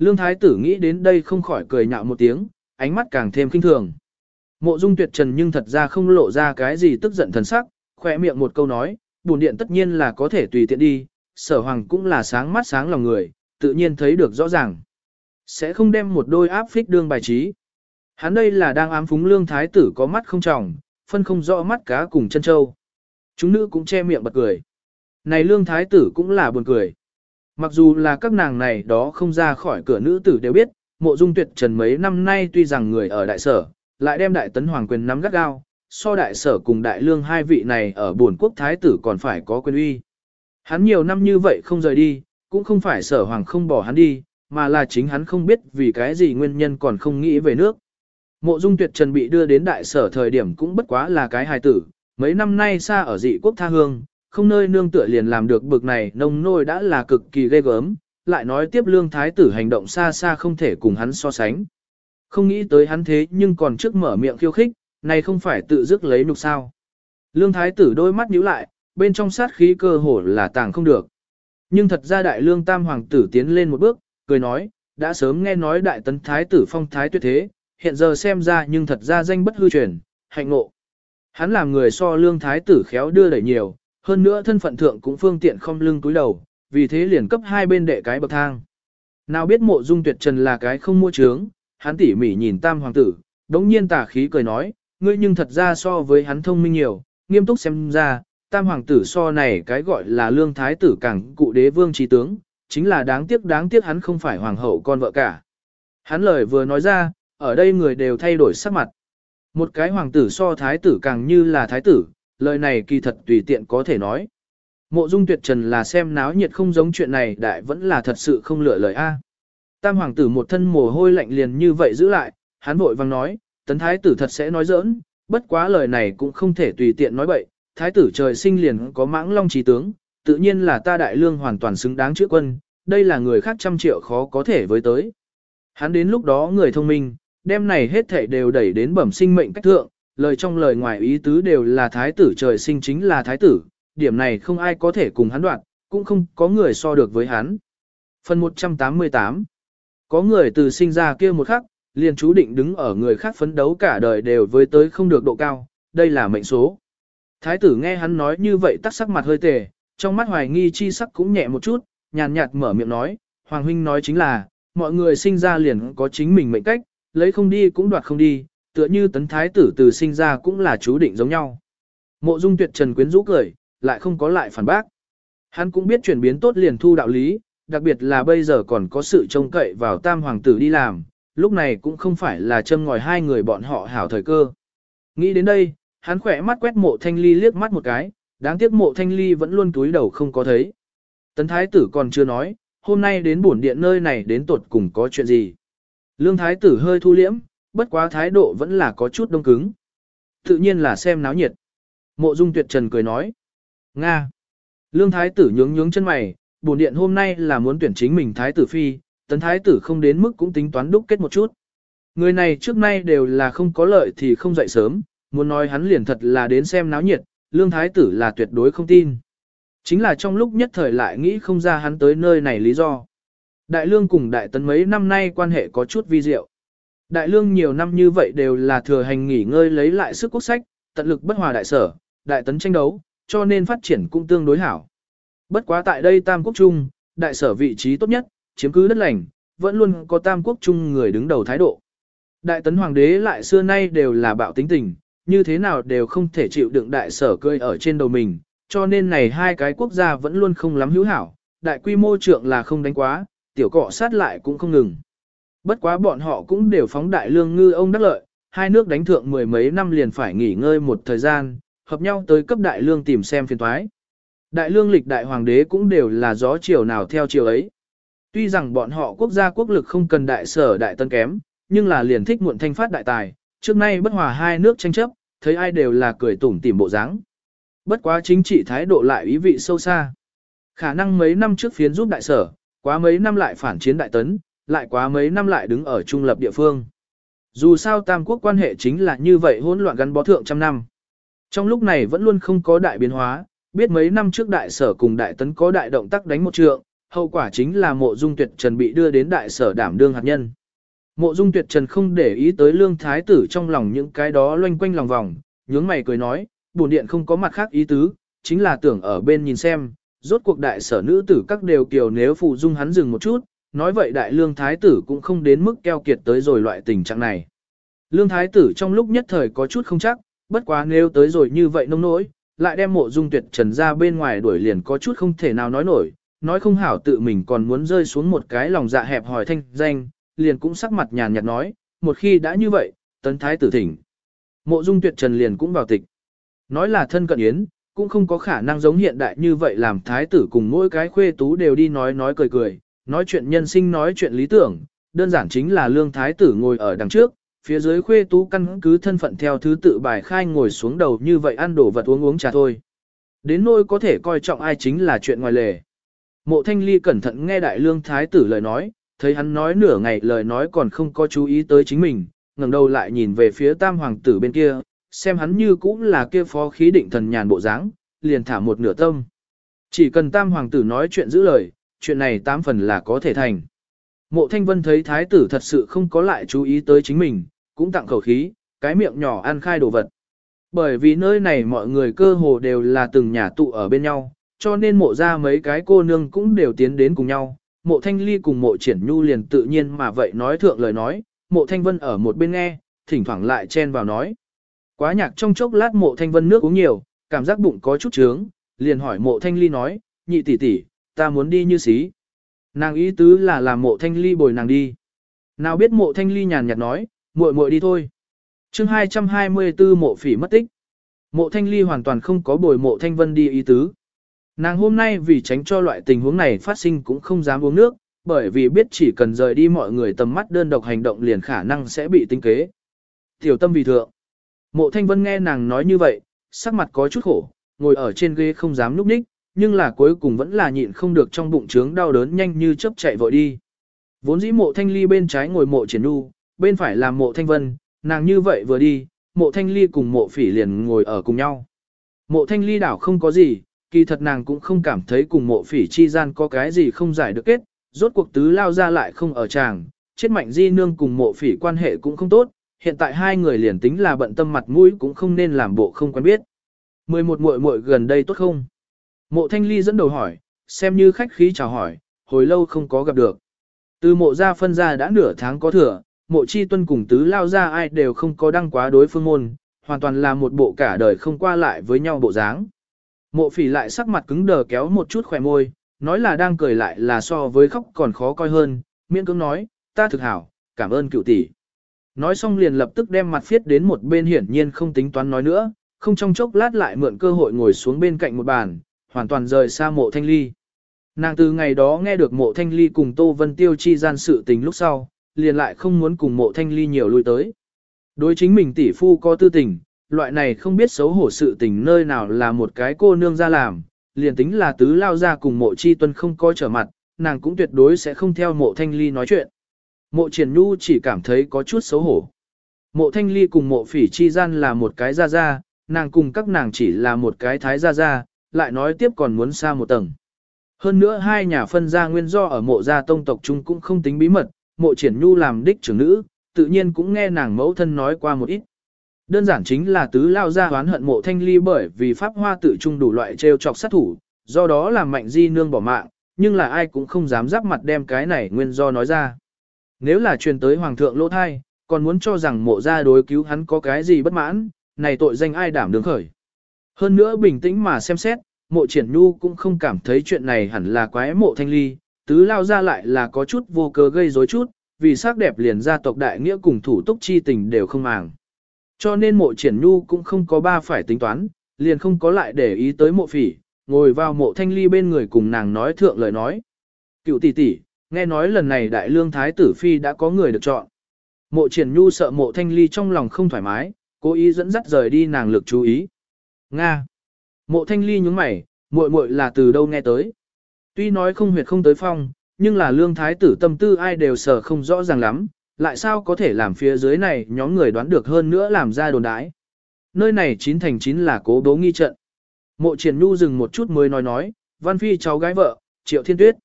Lương thái tử nghĩ đến đây không khỏi cười nhạo một tiếng, ánh mắt càng thêm kinh thường. Mộ dung tuyệt trần nhưng thật ra không lộ ra cái gì tức giận thần sắc, khỏe miệng một câu nói, bổn điện tất nhiên là có thể tùy tiện đi, sở hoàng cũng là sáng mắt sáng lòng người, tự nhiên thấy được rõ ràng. Sẽ không đem một đôi áp phích đương bài trí. Hắn đây là đang ám phúng lương thái tử có mắt không tròng, phân không rõ mắt cá cùng chân châu. Chúng nữ cũng che miệng bật cười. Này lương thái tử cũng là buồn cười. Mặc dù là các nàng này đó không ra khỏi cửa nữ tử đều biết, mộ dung tuyệt trần mấy năm nay tuy rằng người ở đại sở, lại đem đại tấn hoàng quyền nắm gắt gao, so đại sở cùng đại lương hai vị này ở buồn quốc thái tử còn phải có quyền uy. Hắn nhiều năm như vậy không rời đi, cũng không phải sở hoàng không bỏ hắn đi, mà là chính hắn không biết vì cái gì nguyên nhân còn không nghĩ về nước. Mộ dung tuyệt trần bị đưa đến đại sở thời điểm cũng bất quá là cái hài tử, mấy năm nay xa ở dị quốc tha hương, không nơi nương tựa liền làm được bực này nông nôi đã là cực kỳ ghê gớm, lại nói tiếp lương thái tử hành động xa xa không thể cùng hắn so sánh. Không nghĩ tới hắn thế nhưng còn trước mở miệng khiêu khích, này không phải tự dứt lấy nục sao. Lương thái tử đôi mắt nhíu lại, bên trong sát khí cơ hồ là tàng không được. Nhưng thật ra đại lương tam hoàng tử tiến lên một bước, cười nói, đã sớm nghe nói đại tấn thái tử phong thái tuyệt thế, hiện giờ xem ra nhưng thật ra danh bất hư truyền, hạnh ngộ. Hắn làm người so lương thái tử khéo đưa đẩy nhiều, hơn nữa thân phận thượng cũng phương tiện không lưng túi đầu, vì thế liền cấp hai bên đệ cái bậc thang. Nào biết mộ dung tuyệt trần là cái không mua trướng, hắn tỉ mỉ nhìn tam hoàng tử, đống nhiên tà khí cười nói, ngươi nhưng thật ra so với hắn thông minh nhiều, nghiêm túc xem ra, tam hoàng tử so này cái gọi là lương thái tử càng cụ đế vương trí tướng, chính là đáng tiếc đáng tiếc hắn không phải hoàng hậu con vợ cả. Hắn lời vừa nói ra, ở đây người đều thay đổi sắc mặt. Một cái hoàng tử so thái tử càng như là thái tử, lời này kỳ thật tùy tiện có thể nói. Mộ dung tuyệt trần là xem náo nhiệt không giống chuyện này đại vẫn là thật sự không lựa lời A. Tam hoàng tử một thân mồ hôi lạnh liền như vậy giữ lại, hắn vội vang nói, tấn thái tử thật sẽ nói giỡn, bất quá lời này cũng không thể tùy tiện nói bậy, thái tử trời sinh liền có mãng long trí tướng, tự nhiên là ta đại lương hoàn toàn xứng đáng chữa quân, đây là người khác trăm triệu khó có thể với tới. Hắn đến lúc đó người thông minh, đem này hết thảy đều đẩy đến bẩm sinh mệnh cách thượng, lời trong lời ngoài ý tứ đều là thái tử trời sinh chính là thái tử, điểm này không ai có thể cùng hắn đoạn, cũng không có người so được với hắn. Phần 188 Có người từ sinh ra kia một khắc, liền chú định đứng ở người khác phấn đấu cả đời đều với tới không được độ cao, đây là mệnh số. Thái tử nghe hắn nói như vậy tắt sắc mặt hơi tề, trong mắt hoài nghi chi sắc cũng nhẹ một chút, nhàn nhạt mở miệng nói, Hoàng huynh nói chính là, mọi người sinh ra liền có chính mình mệnh cách, lấy không đi cũng đoạt không đi, tựa như tấn thái tử từ sinh ra cũng là chú định giống nhau. Mộ dung tuyệt trần quyến rũ cười, lại không có lại phản bác. Hắn cũng biết chuyển biến tốt liền thu đạo lý, đặc biệt là bây giờ còn có sự trông cậy vào tam hoàng tử đi làm, lúc này cũng không phải là châm ngòi hai người bọn họ hảo thời cơ. Nghĩ đến đây, hắn khỏe mắt quét mộ thanh ly liếc mắt một cái, đáng tiếc mộ thanh ly vẫn luôn túi đầu không có thấy. Tấn thái tử còn chưa nói, hôm nay đến bổn điện nơi này đến tột cùng có chuyện gì. Lương thái tử hơi thu liễm, bất quá thái độ vẫn là có chút đông cứng. Tự nhiên là xem náo nhiệt. Mộ dung tuyệt trần cười nói. Nga. Lương thái tử nhướng nhướng chân mày, bổn điện hôm nay là muốn tuyển chính mình thái tử phi, tấn thái tử không đến mức cũng tính toán đúc kết một chút. Người này trước nay đều là không có lợi thì không dậy sớm, muốn nói hắn liền thật là đến xem náo nhiệt, lương thái tử là tuyệt đối không tin. Chính là trong lúc nhất thời lại nghĩ không ra hắn tới nơi này lý do. Đại lương cùng đại tấn mấy năm nay quan hệ có chút vi diệu. Đại lương nhiều năm như vậy đều là thừa hành nghỉ ngơi lấy lại sức quốc sách, tận lực bất hòa đại sở, đại tấn tranh đấu, cho nên phát triển cũng tương đối hảo. Bất quá tại đây tam quốc trung, đại sở vị trí tốt nhất, chiếm cứ đất lành, vẫn luôn có tam quốc trung người đứng đầu thái độ. Đại tấn hoàng đế lại xưa nay đều là bạo tính tình, như thế nào đều không thể chịu đựng đại sở cơi ở trên đầu mình, cho nên này hai cái quốc gia vẫn luôn không lắm hữu hảo, đại quy mô trượng là không đánh quá, tiểu cọ sát lại cũng không ngừng. Bất quá bọn họ cũng đều phóng đại lương ngư ông đắc lợi, hai nước đánh thượng mười mấy năm liền phải nghỉ ngơi một thời gian, hợp nhau tới cấp đại lương tìm xem phiền thoái. Đại lương lịch đại hoàng đế cũng đều là gió chiều nào theo chiều ấy. Tuy rằng bọn họ quốc gia quốc lực không cần đại sở đại tân kém, nhưng là liền thích muộn thanh phát đại tài, trước nay bất hòa hai nước tranh chấp, thấy ai đều là cười tủm tỉm bộ dáng. Bất quá chính trị thái độ lại ý vị sâu xa. Khả năng mấy năm trước phiến giúp đại sở, quá mấy năm lại phản chiến đại tấn, lại quá mấy năm lại đứng ở trung lập địa phương. Dù sao tam quốc quan hệ chính là như vậy hỗn loạn gắn bó thượng trăm năm. Trong lúc này vẫn luôn không có đại biến hóa, biết mấy năm trước đại sở cùng đại tấn có đại động tác đánh một trượng, hậu quả chính là mộ dung tuyệt trần bị đưa đến đại sở đảm đương hạt nhân. Mộ dung tuyệt trần không để ý tới lương thái tử trong lòng những cái đó loanh quanh lòng vòng, nhướng mày cười nói, bổn điện không có mặt khác ý tứ, chính là tưởng ở bên nhìn xem, rốt cuộc đại sở nữ tử các đều kiều nếu phụ dung hắn dừng một chút, nói vậy đại lương thái tử cũng không đến mức keo kiệt tới rồi loại tình trạng này. Lương thái tử trong lúc nhất thời có chút không chắc, bất quá nếu tới rồi như vậy nông nỗi, lại đem mộ dung tuyệt trần ra bên ngoài đuổi liền có chút không thể nào nói nổi, nói không hảo tự mình còn muốn rơi xuống một cái lòng dạ hẹp hỏi thanh danh, liền cũng sắc mặt nhàn nhạt nói, một khi đã như vậy, tấn thái tử thỉnh. Mộ dung tuyệt trần liền cũng vào tịch. Nói là thân cận yến, cũng không có khả năng giống hiện đại như vậy làm thái tử cùng mỗi cái khuê tú đều đi nói nói cười cười, nói chuyện nhân sinh nói chuyện lý tưởng, đơn giản chính là lương thái tử ngồi ở đằng trước, phía dưới khuê tú căn cứ thân phận theo thứ tự bài khai ngồi xuống đầu như vậy ăn đồ vật uống uống trà thôi. Đến nỗi có thể coi trọng ai chính là chuyện ngoài lề. Mộ thanh ly cẩn thận nghe đại lương thái tử lời nói, thấy hắn nói nửa ngày lời nói còn không có chú ý tới chính mình, ngẩng đầu lại nhìn về phía tam hoàng tử bên kia, xem hắn như cũng là kia phó khí định thần nhàn bộ dáng, liền thả một nửa tâm. Chỉ cần tam hoàng tử nói chuyện giữ lời, chuyện này tám phần là có thể thành. Mộ thanh vân thấy thái tử thật sự không có lại chú ý tới chính mình, cũng tặng khẩu khí, cái miệng nhỏ ăn khai đồ vật. Bởi vì nơi này mọi người cơ hồ đều là từng nhà tụ ở bên nhau, cho nên mộ ra mấy cái cô nương cũng đều tiến đến cùng nhau. Mộ thanh ly cùng mộ triển nhu liền tự nhiên mà vậy nói thượng lời nói, mộ thanh vân ở một bên nghe, thỉnh thoảng lại chen vào nói. Quá nhạc trong chốc lát mộ thanh vân nước uống nhiều, cảm giác bụng có chút trướng, liền hỏi mộ thanh ly nói, nhị tỷ tỷ, ta muốn đi như xí. Nàng ý tứ là làm mộ thanh ly bồi nàng đi. Nào biết mộ thanh ly nhàn nhạt nói, muội muội đi thôi. chương 224 mộ phỉ mất tích. Mộ thanh ly hoàn toàn không có bồi mộ thanh vân đi ý tứ. Nàng hôm nay vì tránh cho loại tình huống này phát sinh cũng không dám uống nước, bởi vì biết chỉ cần rời đi mọi người tầm mắt đơn độc hành động liền khả năng sẽ bị tinh kế. Tiểu tâm vì thượng. Mộ thanh vân nghe nàng nói như vậy, sắc mặt có chút khổ, ngồi ở trên ghế không dám núp ních, nhưng là cuối cùng vẫn là nhịn không được trong bụng trướng đau đớn nhanh như chớp chạy vội đi. Vốn dĩ mộ thanh ly bên trái ngồi mộ triển nu, bên phải là mộ thanh vân, nàng như vậy vừa đi, mộ thanh ly cùng mộ phỉ liền ngồi ở cùng nhau. Mộ thanh ly đảo không có gì, kỳ thật nàng cũng không cảm thấy cùng mộ phỉ chi gian có cái gì không giải được kết, rốt cuộc tứ lao ra lại không ở chàng, chết mạnh di nương cùng mộ phỉ quan hệ cũng không tốt, hiện tại hai người liền tính là bận tâm mặt mũi cũng không nên làm bộ không quen biết. 11 muội muội gần đây tốt không? Mộ thanh ly dẫn đầu hỏi, xem như khách khí chào hỏi, hồi lâu không có gặp được. Từ mộ ra phân ra đã nửa tháng có thừa, mộ chi tuân cùng tứ lao ra ai đều không có đăng quá đối phương môn, hoàn toàn là một bộ cả đời không qua lại với nhau bộ dáng. Mộ phỉ lại sắc mặt cứng đờ kéo một chút khỏe môi, nói là đang cười lại là so với khóc còn khó coi hơn, miễn cưỡng nói, ta thực hảo, cảm ơn cựu tỷ. Nói xong liền lập tức đem mặt phiết đến một bên hiển nhiên không tính toán nói nữa, không trong chốc lát lại mượn cơ hội ngồi xuống bên cạnh một bàn, hoàn toàn rời xa mộ thanh ly. Nàng từ ngày đó nghe được mộ thanh ly cùng Tô Vân Tiêu chi gian sự tình lúc sau, liền lại không muốn cùng mộ thanh ly nhiều lui tới. Đối chính mình tỷ phu có tư tình, loại này không biết xấu hổ sự tình nơi nào là một cái cô nương ra làm, liền tính là tứ lao ra cùng mộ chi tuân không coi trở mặt, nàng cũng tuyệt đối sẽ không theo mộ thanh ly nói chuyện. Mộ triển nhu chỉ cảm thấy có chút xấu hổ. Mộ thanh ly cùng mộ phỉ chi gian là một cái ra ra, nàng cùng các nàng chỉ là một cái thái ra ra, lại nói tiếp còn muốn xa một tầng. Hơn nữa hai nhà phân gia nguyên do ở mộ gia tông tộc chung cũng không tính bí mật, mộ triển nhu làm đích trưởng nữ, tự nhiên cũng nghe nàng mẫu thân nói qua một ít. Đơn giản chính là tứ lao ra hoán hận mộ thanh ly bởi vì pháp hoa tự trung đủ loại trêu chọc sát thủ, do đó làm mạnh di nương bỏ mạng, nhưng là ai cũng không dám giáp mặt đem cái này nguyên do nói ra. Nếu là truyền tới hoàng thượng lỗ thai, còn muốn cho rằng mộ gia đối cứu hắn có cái gì bất mãn, này tội danh ai đảm đứng khởi. Hơn nữa bình tĩnh mà xem xét, mộ triển nhu cũng không cảm thấy chuyện này hẳn là quái mộ thanh ly, tứ lao ra lại là có chút vô cớ gây rối chút, vì sắc đẹp liền gia tộc đại nghĩa cùng thủ túc chi tình đều không màng. Cho nên mộ triển nhu cũng không có ba phải tính toán, liền không có lại để ý tới mộ phỉ, ngồi vào mộ thanh ly bên người cùng nàng nói thượng lời nói. Cựu tỷ tỷ, nghe nói lần này đại lương thái tử phi đã có người được chọn. Mộ triển nhu sợ mộ thanh ly trong lòng không thoải mái, cố ý dẫn dắt rời đi nàng lực chú ý. Nga. Mộ thanh ly nhúng mày, muội muội là từ đâu nghe tới. Tuy nói không huyệt không tới phong, nhưng là lương thái tử tâm tư ai đều sở không rõ ràng lắm, lại sao có thể làm phía dưới này nhóm người đoán được hơn nữa làm ra đồn đái. Nơi này chín thành chín là cố bố nghi trận. Mộ triển nu dừng một chút mới nói nói, văn phi cháu gái vợ, triệu thiên tuyết.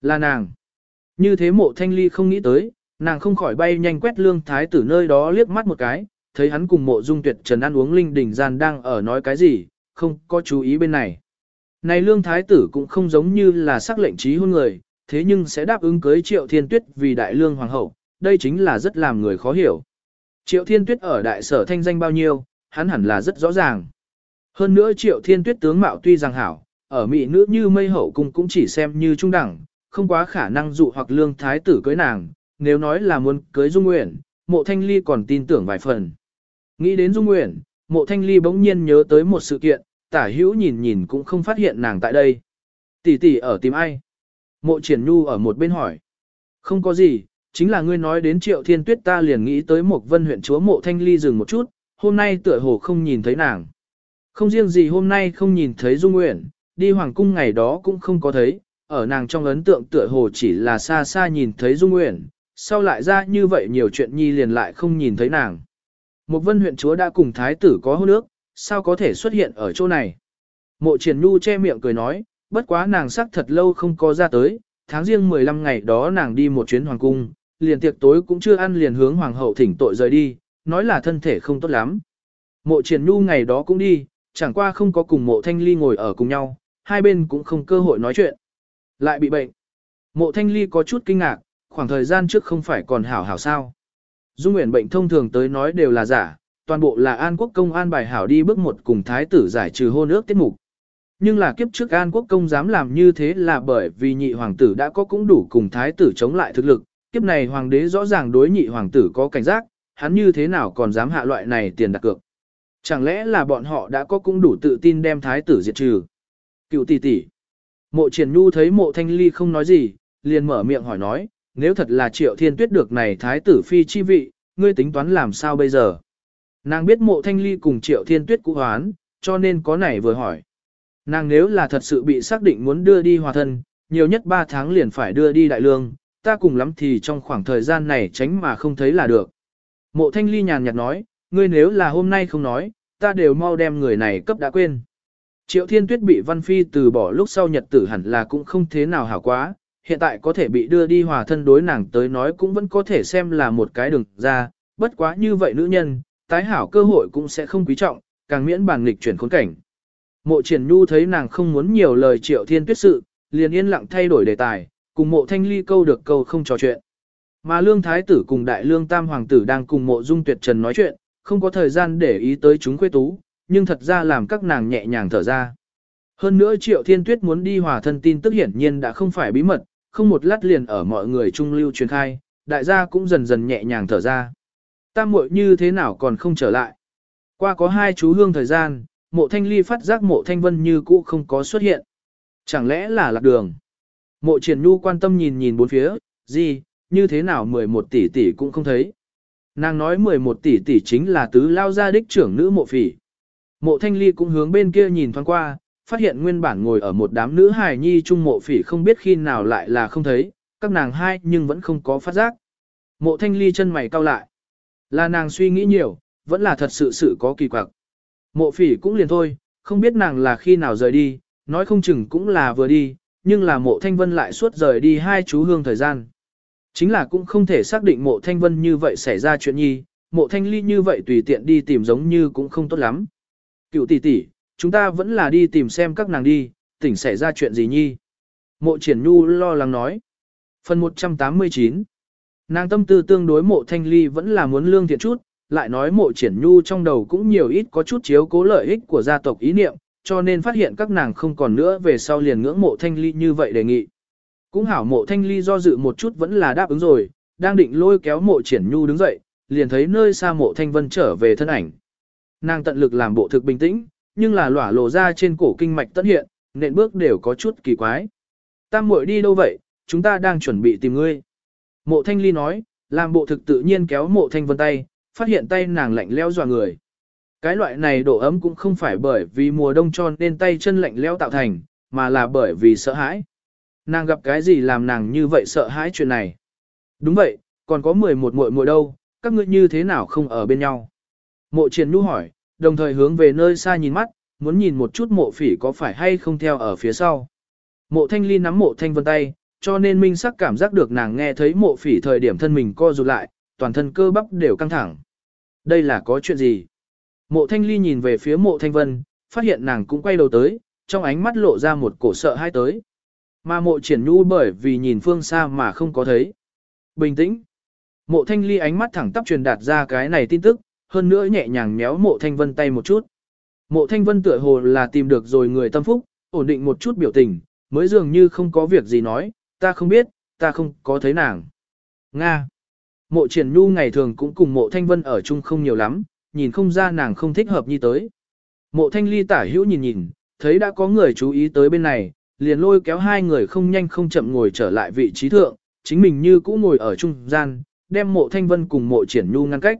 Là nàng. Như thế mộ thanh ly không nghĩ tới, nàng không khỏi bay nhanh quét lương thái tử nơi đó liếc mắt một cái, thấy hắn cùng mộ dung tuyệt trần ăn uống linh đỉnh gian đang ở nói cái gì, không có chú ý bên này. Này lương thái tử cũng không giống như là sắc lệnh trí hôn người, thế nhưng sẽ đáp ứng cưới triệu thiên tuyết vì đại lương hoàng hậu, đây chính là rất làm người khó hiểu. Triệu thiên tuyết ở đại sở thanh danh bao nhiêu, hắn hẳn là rất rõ ràng. Hơn nữa triệu thiên tuyết tướng mạo tuy rằng hảo, ở mỹ nữ như mây hậu cung cũng chỉ xem như trung đẳng, không quá khả năng dụ hoặc lương thái tử cưới nàng, nếu nói là muốn cưới dung nguyện, mộ thanh ly còn tin tưởng vài phần. Nghĩ đến dung nguyện, mộ thanh ly bỗng nhiên nhớ tới một sự kiện, tả hữu nhìn nhìn cũng không phát hiện nàng tại đây. Tỷ tỷ ở tìm ai? Mộ triển nhu ở một bên hỏi. Không có gì, chính là ngươi nói đến triệu thiên tuyết ta liền nghĩ tới một vân huyện chúa mộ thanh ly dừng một chút, hôm nay tựa hồ không nhìn thấy nàng. Không riêng gì hôm nay không nhìn thấy Dung Nguyện, đi hoàng cung ngày đó cũng không có thấy, ở nàng trong ấn tượng tựa hồ chỉ là xa xa nhìn thấy Dung Nguyện, sau lại ra như vậy nhiều chuyện nhi liền lại không nhìn thấy nàng. Một vân huyện chúa đã cùng thái tử có hôn ước, sao có thể xuất hiện ở chỗ này? Mộ triển nhu che miệng cười nói, bất quá nàng sắc thật lâu không có ra tới, tháng riêng 15 ngày đó nàng đi một chuyến hoàng cung, liền tiệc tối cũng chưa ăn liền hướng hoàng hậu thỉnh tội rời đi, nói là thân thể không tốt lắm. Mộ triển nhu ngày đó cũng đi, chẳng qua không có cùng mộ thanh ly ngồi ở cùng nhau, hai bên cũng không cơ hội nói chuyện. Lại bị bệnh. Mộ thanh ly có chút kinh ngạc, khoảng thời gian trước không phải còn hảo hảo sao. Dung nguyện bệnh thông thường tới nói đều là giả, toàn bộ là An Quốc công an bài hảo đi bước một cùng thái tử giải trừ hôn ước tiết mục. Nhưng là kiếp trước An Quốc công dám làm như thế là bởi vì nhị hoàng tử đã có cũng đủ cùng thái tử chống lại thực lực, kiếp này hoàng đế rõ ràng đối nhị hoàng tử có cảnh giác, hắn như thế nào còn dám hạ loại này tiền đặt cược. Chẳng lẽ là bọn họ đã có cũng đủ tự tin đem thái tử diệt trừ. Cựu tỷ tỷ. Mộ triển nhu thấy mộ thanh ly không nói gì, liền mở miệng hỏi nói, nếu thật là triệu thiên tuyết được này thái tử phi chi vị, ngươi tính toán làm sao bây giờ? Nàng biết mộ thanh ly cùng triệu thiên tuyết cũ hoán, cho nên có này vừa hỏi. Nàng nếu là thật sự bị xác định muốn đưa đi hòa thân, nhiều nhất 3 tháng liền phải đưa đi đại lương, ta cùng lắm thì trong khoảng thời gian này tránh mà không thấy là được. Mộ thanh ly nhàn nhạt nói, ngươi nếu là hôm nay không nói, ta đều mau đem người này cấp đã quên. Triệu Thiên Tuyết bị Văn Phi từ bỏ lúc sau nhật tử hẳn là cũng không thế nào hảo quá, hiện tại có thể bị đưa đi hòa thân đối nàng tới nói cũng vẫn có thể xem là một cái đường ra, bất quá như vậy nữ nhân, tái hảo cơ hội cũng sẽ không quý trọng, càng miễn bàn nghịch chuyển khốn cảnh. Mộ triển nhu thấy nàng không muốn nhiều lời Triệu Thiên Tuyết sự, liền yên lặng thay đổi đề tài, cùng mộ thanh ly câu được câu không trò chuyện. Mà lương thái tử cùng đại lương tam hoàng tử đang cùng mộ dung tuyệt trần nói chuyện, không có thời gian để ý tới chúng quê tú, nhưng thật ra làm các nàng nhẹ nhàng thở ra. Hơn nữa triệu thiên tuyết muốn đi hòa thân tin tức hiển nhiên đã không phải bí mật, không một lát liền ở mọi người trung lưu truyền khai, đại gia cũng dần dần nhẹ nhàng thở ra. Tam muội như thế nào còn không trở lại. Qua có hai chú hương thời gian, mộ thanh ly phát giác mộ thanh vân như cũ không có xuất hiện. Chẳng lẽ là lạc đường? Mộ triển nu quan tâm nhìn nhìn bốn phía, gì, như thế nào 11 tỷ tỷ cũng không thấy. Nàng nói 11 tỷ tỷ chính là tứ lao gia đích trưởng nữ mộ phỉ. Mộ thanh ly cũng hướng bên kia nhìn thoáng qua, phát hiện nguyên bản ngồi ở một đám nữ hài nhi trung mộ phỉ không biết khi nào lại là không thấy, các nàng hai nhưng vẫn không có phát giác. Mộ thanh ly chân mày cau lại. Là nàng suy nghĩ nhiều, vẫn là thật sự sự có kỳ quặc. Mộ phỉ cũng liền thôi, không biết nàng là khi nào rời đi, nói không chừng cũng là vừa đi, nhưng là mộ thanh vân lại suốt rời đi hai chú hương thời gian. Chính là cũng không thể xác định mộ thanh vân như vậy xảy ra chuyện nhi, mộ thanh ly như vậy tùy tiện đi tìm giống như cũng không tốt lắm. Cựu tỷ tỷ, chúng ta vẫn là đi tìm xem các nàng đi, tỉnh xảy ra chuyện gì nhi. Mộ triển nhu lo lắng nói. Phần 189 Nàng tâm tư tương đối mộ thanh ly vẫn là muốn lương thiện chút, lại nói mộ triển nhu trong đầu cũng nhiều ít có chút chiếu cố lợi ích của gia tộc ý niệm, cho nên phát hiện các nàng không còn nữa về sau liền ngưỡng mộ thanh ly như vậy đề nghị. Cũng hảo mộ thanh ly do dự một chút vẫn là đáp ứng rồi, đang định lôi kéo mộ triển nhu đứng dậy, liền thấy nơi xa mộ thanh vân trở về thân ảnh. Nàng tận lực làm bộ thực bình tĩnh, nhưng là lỏa lộ ra trên cổ kinh mạch tất hiện, nện bước đều có chút kỳ quái. Tam muội đi đâu vậy, chúng ta đang chuẩn bị tìm ngươi. Mộ thanh ly nói, làm bộ thực tự nhiên kéo mộ thanh vân tay, phát hiện tay nàng lạnh leo dò người. Cái loại này độ ấm cũng không phải bởi vì mùa đông tròn nên tay chân lạnh leo tạo thành, mà là bởi vì sợ hãi. Nàng gặp cái gì làm nàng như vậy sợ hãi chuyện này? Đúng vậy, còn có 11 muội muội đâu, các ngươi như thế nào không ở bên nhau? Mộ triển nu hỏi, đồng thời hướng về nơi xa nhìn mắt, muốn nhìn một chút mộ phỉ có phải hay không theo ở phía sau. Mộ thanh ly nắm mộ thanh vân tay, cho nên minh sắc cảm giác được nàng nghe thấy mộ phỉ thời điểm thân mình co rụt lại, toàn thân cơ bắp đều căng thẳng. Đây là có chuyện gì? Mộ thanh ly nhìn về phía mộ thanh vân, phát hiện nàng cũng quay đầu tới, trong ánh mắt lộ ra một cổ sợ hai tới. Mà mộ triển nhu bởi vì nhìn phương xa mà không có thấy. Bình tĩnh. Mộ thanh ly ánh mắt thẳng tắp truyền đạt ra cái này tin tức, hơn nữa nhẹ nhàng méo mộ thanh vân tay một chút. Mộ thanh vân tựa hồ là tìm được rồi người tâm phúc, ổn định một chút biểu tình, mới dường như không có việc gì nói, ta không biết, ta không có thấy nàng. Nga. Mộ triển nhu ngày thường cũng cùng mộ thanh vân ở chung không nhiều lắm, nhìn không ra nàng không thích hợp như tới. Mộ thanh ly tả hữu nhìn nhìn, thấy đã có người chú ý tới bên này, liền lôi kéo hai người không nhanh không chậm ngồi trở lại vị trí thượng, chính mình như cũ ngồi ở trung gian, đem mộ thanh vân cùng mộ triển nhu ngăn cách.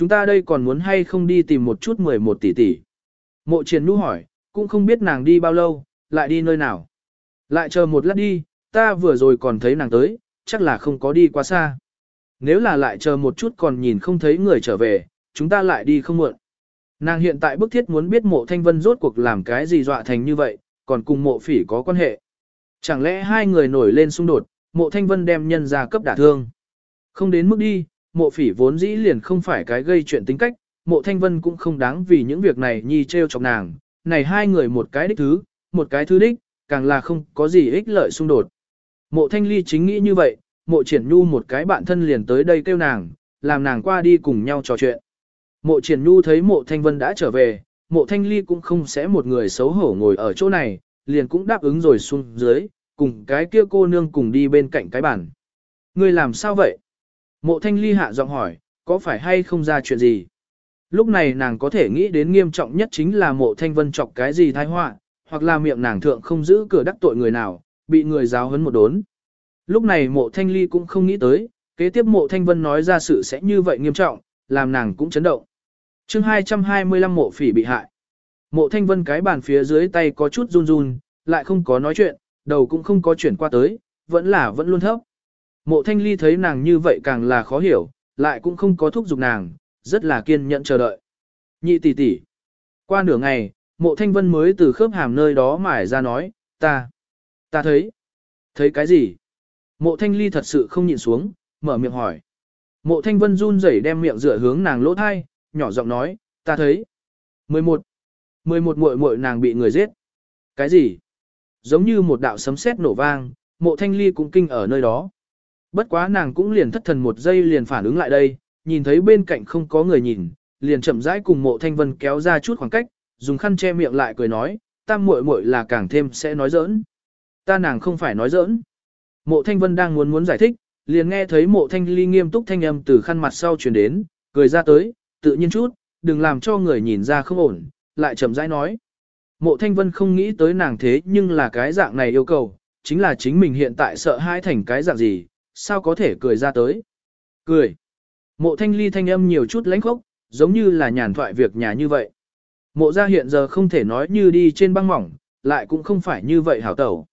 Chúng ta đây còn muốn hay không đi tìm một chút 11 tỷ tỷ. Mộ triển Nu hỏi, cũng không biết nàng đi bao lâu, lại đi nơi nào. Lại chờ một lát đi, ta vừa rồi còn thấy nàng tới, chắc là không có đi quá xa. Nếu là lại chờ một chút còn nhìn không thấy người trở về, chúng ta lại đi không muộn. Nàng hiện tại bức thiết muốn biết mộ thanh vân rốt cuộc làm cái gì dọa thành như vậy, còn cùng mộ phỉ có quan hệ. Chẳng lẽ hai người nổi lên xung đột, mộ thanh vân đem nhân ra cấp đả thương. Không đến mức đi, mộ phỉ vốn dĩ liền không phải cái gây chuyện tính cách, mộ thanh vân cũng không đáng vì những việc này nhi treo chọc nàng. Này hai người một cái đích thứ, một cái thứ đích, càng là không có gì ích lợi xung đột. Mộ thanh ly chính nghĩ như vậy, mộ triển nhu một cái bạn thân liền tới đây kêu nàng, làm nàng qua đi cùng nhau trò chuyện. Mộ triển nhu thấy mộ thanh vân đã trở về, mộ thanh ly cũng không sẽ một người xấu hổ ngồi ở chỗ này, liền cũng đáp ứng rồi xuống dưới, cùng cái kia cô nương cùng đi bên cạnh cái bàn. Người làm sao vậy? Mộ thanh ly hạ giọng hỏi, có phải hay không ra chuyện gì? Lúc này nàng có thể nghĩ đến nghiêm trọng nhất chính là mộ thanh vân chọc cái gì thai họa hoặc là miệng nàng thượng không giữ cửa đắc tội người nào, bị người giáo hấn một đốn. Lúc này mộ thanh ly cũng không nghĩ tới, kế tiếp mộ thanh vân nói ra sự sẽ như vậy nghiêm trọng, làm nàng cũng chấn động. chương 225 mộ phỉ bị hại. Mộ thanh vân cái bàn phía dưới tay có chút run run, lại không có nói chuyện, đầu cũng không có chuyển qua tới, vẫn là vẫn luôn thấp. Mộ thanh ly thấy nàng như vậy càng là khó hiểu, lại cũng không có thúc giục nàng, rất là kiên nhẫn chờ đợi. Nhị tỷ tỷ. Qua nửa ngày, mộ thanh vân mới từ khớp hàm nơi đó mải ra nói, ta, ta thấy. Thấy cái gì? Mộ thanh ly thật sự không nhịn xuống, mở miệng hỏi. Mộ thanh vân run rẩy đem miệng dựa hướng nàng lỗ thai, nhỏ giọng nói, ta thấy. 11. 11 muội muội nàng bị người giết. Cái gì? Giống như một đạo sấm sét nổ vang, mộ thanh ly cũng kinh ở nơi đó. Bất quá nàng cũng liền thất thần một giây liền phản ứng lại đây, nhìn thấy bên cạnh không có người nhìn, liền chậm rãi cùng mộ thanh vân kéo ra chút khoảng cách, dùng khăn che miệng lại cười nói, tam muội muội là càng thêm sẽ nói giỡn. Ta nàng không phải nói giỡn. Mộ thanh vân đang muốn muốn giải thích, liền nghe thấy mộ thanh ly nghiêm túc thanh âm từ khăn mặt sau truyền đến, cười ra tới, tự nhiên chút, đừng làm cho người nhìn ra không ổn, lại chậm rãi nói. Mộ thanh vân không nghĩ tới nàng thế nhưng là cái dạng này yêu cầu, chính là chính mình hiện tại sợ hai thành cái dạng gì, sao có thể cười ra tới. Cười. Mộ thanh ly thanh âm nhiều chút lãnh khốc, giống như là nhàn thoại việc nhà như vậy. Mộ ra hiện giờ không thể nói như đi trên băng mỏng, lại cũng không phải như vậy hảo tẩu.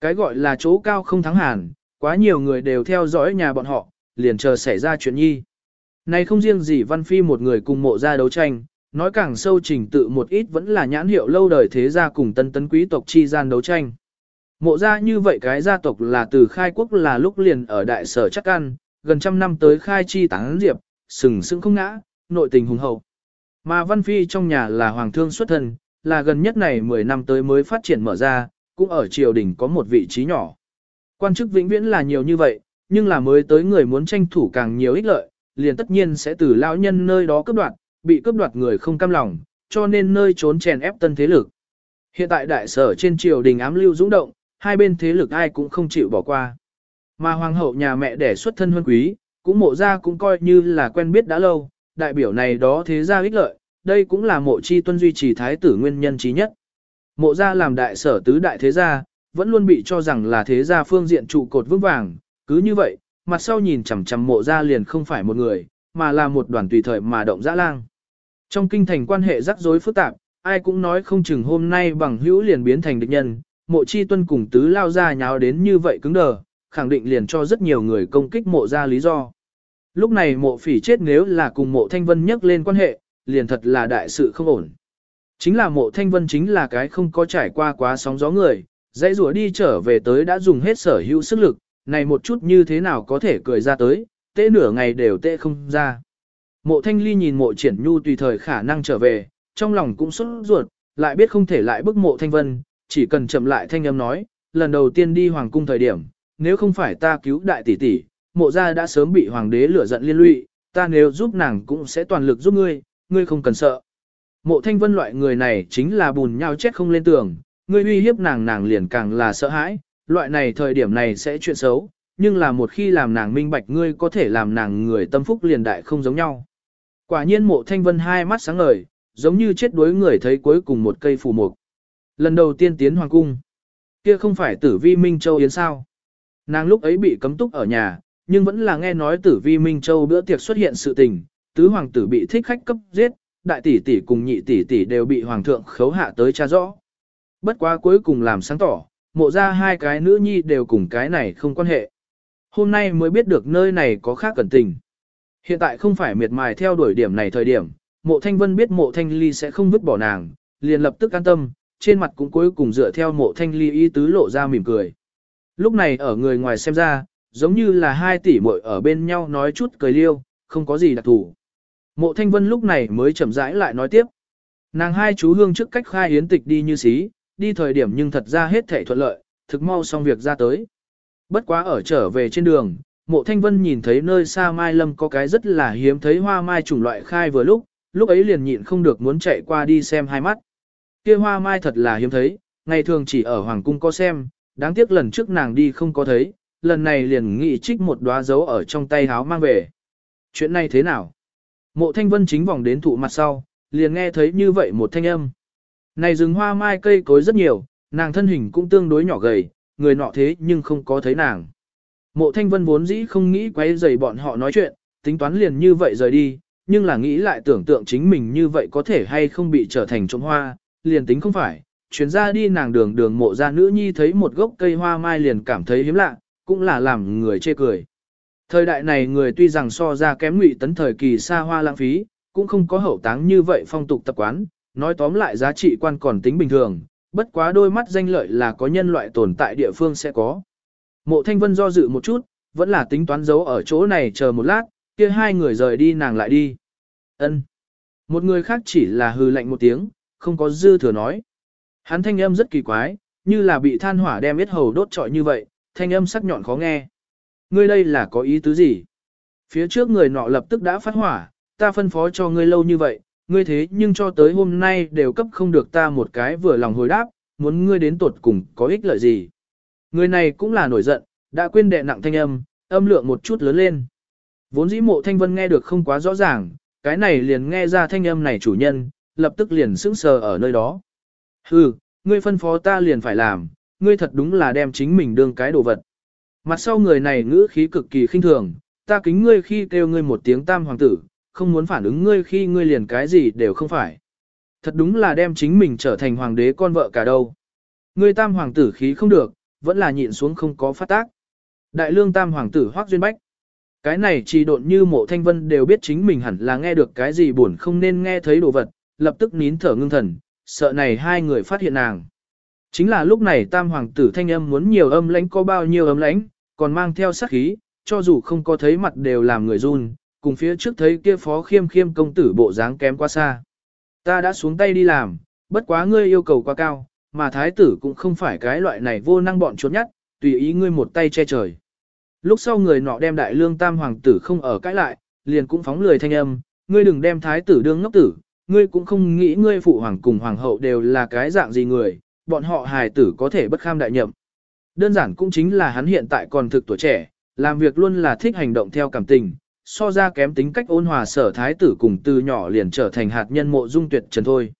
Cái gọi là chỗ cao không thắng hàn, quá nhiều người đều theo dõi nhà bọn họ, liền chờ xảy ra chuyện nhi. Này không riêng gì Văn Phi một người cùng mộ ra đấu tranh, nói càng sâu trình tự một ít vẫn là nhãn hiệu lâu đời thế gia cùng tân tấn quý tộc chi gian đấu tranh. Mộ ra như vậy cái gia tộc là từ khai quốc là lúc liền ở đại sở chắc ăn, gần trăm năm tới khai chi tán diệp, sừng sững không ngã, nội tình hùng hậu. Mà Văn Phi trong nhà là hoàng thương xuất thân, là gần nhất này 10 năm tới mới phát triển mở ra, cũng ở triều đình có một vị trí nhỏ. Quan chức vĩnh viễn là nhiều như vậy, nhưng là mới tới người muốn tranh thủ càng nhiều ích lợi, liền tất nhiên sẽ từ lão nhân nơi đó cướp đoạt, bị cướp đoạt người không cam lòng, cho nên nơi trốn chèn ép tân thế lực. Hiện tại đại sở trên triều đình ám lưu dũng động, hai bên thế lực ai cũng không chịu bỏ qua. Mà hoàng hậu nhà mẹ đẻ xuất thân huân quý, cũng mộ ra cũng coi như là quen biết đã lâu, đại biểu này đó thế ra ích lợi, đây cũng là mộ chi tuân duy trì thái tử nguyên nhân trí nhất. Mộ gia làm đại sở tứ đại thế gia, vẫn luôn bị cho rằng là thế gia phương diện trụ cột vững vàng, cứ như vậy, mặt sau nhìn chằm chằm mộ gia liền không phải một người, mà là một đoàn tùy thời mà động dã lang. Trong kinh thành quan hệ rắc rối phức tạp, ai cũng nói không chừng hôm nay bằng hữu liền biến thành địch nhân, mộ chi tuân cùng tứ lao ra nháo đến như vậy cứng đờ, khẳng định liền cho rất nhiều người công kích mộ ra lý do. Lúc này mộ phỉ chết nếu là cùng mộ thanh vân nhắc lên quan hệ, liền thật là đại sự không ổn. Chính là mộ thanh vân chính là cái không có trải qua quá sóng gió người, dãy rùa đi trở về tới đã dùng hết sở hữu sức lực, này một chút như thế nào có thể cười ra tới, tê nửa ngày đều tê không ra. Mộ thanh ly nhìn mộ triển nhu tùy thời khả năng trở về, trong lòng cũng sốt ruột, lại biết không thể lại bức mộ thanh vân, chỉ cần chậm lại thanh âm nói, lần đầu tiên đi hoàng cung thời điểm, nếu không phải ta cứu đại tỷ tỷ, mộ gia đã sớm bị hoàng đế lửa giận liên lụy, ta nếu giúp nàng cũng sẽ toàn lực giúp ngươi, ngươi không cần sợ. Mộ thanh vân loại người này chính là bùn nhau chết không lên tường, ngươi uy hiếp nàng nàng liền càng là sợ hãi, loại này thời điểm này sẽ chuyện xấu, nhưng là một khi làm nàng minh bạch ngươi có thể làm nàng người tâm phúc liền đại không giống nhau. Quả nhiên mộ thanh vân hai mắt sáng ngời, giống như chết đuối người thấy cuối cùng một cây phù mục. Lần đầu tiên tiến hoàng cung. Kia không phải tử vi Minh Châu Yến sao. Nàng lúc ấy bị cấm túc ở nhà, nhưng vẫn là nghe nói tử vi Minh Châu bữa tiệc xuất hiện sự tình, tứ hoàng tử bị thích khách cấp giết, đại tỷ tỷ cùng nhị tỷ tỷ đều bị hoàng thượng khấu hạ tới cha rõ. Bất quá cuối cùng làm sáng tỏ, mộ ra hai cái nữ nhi đều cùng cái này không quan hệ. Hôm nay mới biết được nơi này có khác cẩn tình. Hiện tại không phải miệt mài theo đuổi điểm này thời điểm, mộ thanh vân biết mộ thanh ly sẽ không vứt bỏ nàng, liền lập tức an tâm, trên mặt cũng cuối cùng dựa theo mộ thanh ly ý tứ lộ ra mỉm cười. Lúc này ở người ngoài xem ra, giống như là hai tỷ muội ở bên nhau nói chút cười liêu, không có gì đặc thủ. Mộ Thanh Vân lúc này mới chậm rãi lại nói tiếp. Nàng hai chú hương trước cách khai hiến tịch đi như xí, đi thời điểm nhưng thật ra hết thể thuận lợi, thực mau xong việc ra tới. Bất quá ở trở về trên đường, mộ thanh vân nhìn thấy nơi xa mai lâm có cái rất là hiếm thấy hoa mai chủng loại khai vừa lúc, lúc ấy liền nhịn không được muốn chạy qua đi xem hai mắt. Kia hoa mai thật là hiếm thấy, ngày thường chỉ ở Hoàng Cung có xem, đáng tiếc lần trước nàng đi không có thấy, lần này liền nghĩ trích một đóa dấu ở trong tay háo mang về. Chuyện này thế nào? Mộ thanh vân chính vòng đến thụ mặt sau, liền nghe thấy như vậy một thanh âm. Này rừng hoa mai cây cối rất nhiều, nàng thân hình cũng tương đối nhỏ gầy, người nọ thế nhưng không có thấy nàng. Mộ thanh vân vốn dĩ không nghĩ quấy rầy bọn họ nói chuyện, tính toán liền như vậy rời đi, nhưng là nghĩ lại tưởng tượng chính mình như vậy có thể hay không bị trở thành trộm hoa, liền tính không phải, chuyến ra đi nàng đường đường mộ ra nữ nhi thấy một gốc cây hoa mai liền cảm thấy hiếm lạ, cũng là làm người chê cười. Thời đại này người tuy rằng so ra kém ngụy tấn thời kỳ xa hoa lãng phí, cũng không có hậu táng như vậy phong tục tập quán, nói tóm lại giá trị quan còn tính bình thường, bất quá đôi mắt danh lợi là có nhân loại tồn tại địa phương sẽ có. Mộ Thanh Vân do dự một chút, vẫn là tính toán giấu ở chỗ này chờ một lát, kia hai người rời đi nàng lại đi. Ân. Một người khác chỉ là hư lạnh một tiếng, không có dư thừa nói. Hắn thanh âm rất kỳ quái, như là bị than hỏa đem yết hầu đốt trọi như vậy, thanh âm sắc nhọn khó nghe. Ngươi đây là có ý tứ gì? Phía trước người nọ lập tức đã phát hỏa, ta phân phó cho ngươi lâu như vậy, ngươi thế nhưng cho tới hôm nay đều cấp không được ta một cái vừa lòng hồi đáp, muốn ngươi đến tuột cùng có ích lợi gì. Người này cũng là nổi giận, đã quên đệ nặng thanh âm, âm lượng một chút lớn lên. Vốn dĩ mộ thanh vân nghe được không quá rõ ràng, cái này liền nghe ra thanh âm này chủ nhân, lập tức liền sững sờ ở nơi đó. Hừ, ngươi phân phó ta liền phải làm, ngươi thật đúng là đem chính mình đương cái đồ vật. Mặt sau người này ngữ khí cực kỳ khinh thường, ta kính ngươi khi kêu ngươi một tiếng tam hoàng tử, không muốn phản ứng ngươi khi ngươi liền cái gì đều không phải. Thật đúng là đem chính mình trở thành hoàng đế con vợ cả đâu. Ngươi tam hoàng tử khí không được, vẫn là nhịn xuống không có phát tác. Đại lương tam hoàng tử Hoắc Duyên Bách. Cái này chỉ độn như mộ thanh vân đều biết chính mình hẳn là nghe được cái gì buồn không nên nghe thấy đồ vật, lập tức nín thở ngưng thần, sợ này hai người phát hiện nàng. Chính là lúc này tam hoàng tử thanh âm muốn nhiều âm lãnh có bao nhiêu âm lãnh, còn mang theo sát khí, cho dù không có thấy mặt đều làm người run, cùng phía trước thấy kia phó khiêm khiêm công tử bộ dáng kém quá xa. Ta đã xuống tay đi làm, bất quá ngươi yêu cầu quá cao, mà thái tử cũng không phải cái loại này vô năng bọn trốn nhất, tùy ý ngươi một tay che trời. Lúc sau người nọ đem đại lương tam hoàng tử không ở cãi lại, liền cũng phóng lười thanh âm, ngươi đừng đem thái tử đương ngốc tử, ngươi cũng không nghĩ ngươi phụ hoàng cùng hoàng hậu đều là cái dạng gì người, bọn họ hài tử có thể bất kham đại nhậm. Đơn giản cũng chính là hắn hiện tại còn thực tuổi trẻ, làm việc luôn là thích hành động theo cảm tình, so ra kém tính cách ôn hòa sở thái tử cùng từ nhỏ liền trở thành hạt nhân mộ dung tuyệt trần thôi.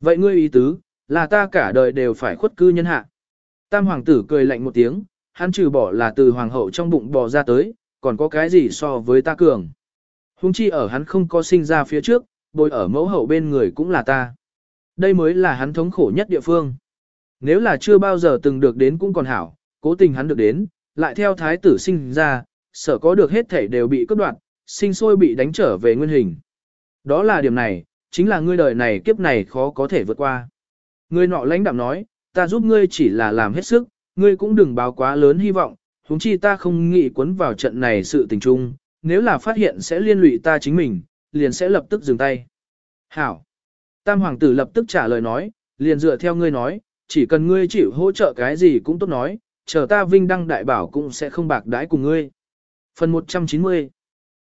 Vậy ngươi ý tứ, là ta cả đời đều phải khuất cư nhân hạ. Tam hoàng tử cười lạnh một tiếng, hắn trừ bỏ là từ hoàng hậu trong bụng bò ra tới, còn có cái gì so với ta cường. Hùng chi ở hắn không có sinh ra phía trước, bồi ở mẫu hậu bên người cũng là ta. Đây mới là hắn thống khổ nhất địa phương. Nếu là chưa bao giờ từng được đến cũng còn hảo, cố tình hắn được đến, lại theo thái tử sinh ra, sợ có được hết thể đều bị cướp đoạt, sinh sôi bị đánh trở về nguyên hình. Đó là điểm này, chính là ngươi đời này kiếp này khó có thể vượt qua. Ngươi nọ lãnh đạm nói, ta giúp ngươi chỉ là làm hết sức, ngươi cũng đừng báo quá lớn hy vọng, huống chi ta không nghĩ quấn vào trận này sự tình chung, nếu là phát hiện sẽ liên lụy ta chính mình, liền sẽ lập tức dừng tay. Hảo. Tam hoàng tử lập tức trả lời nói, liền dựa theo ngươi nói, chỉ cần ngươi chịu hỗ trợ cái gì cũng tốt nói, chờ ta vinh đăng đại bảo cũng sẽ không bạc đãi cùng ngươi. Phần 190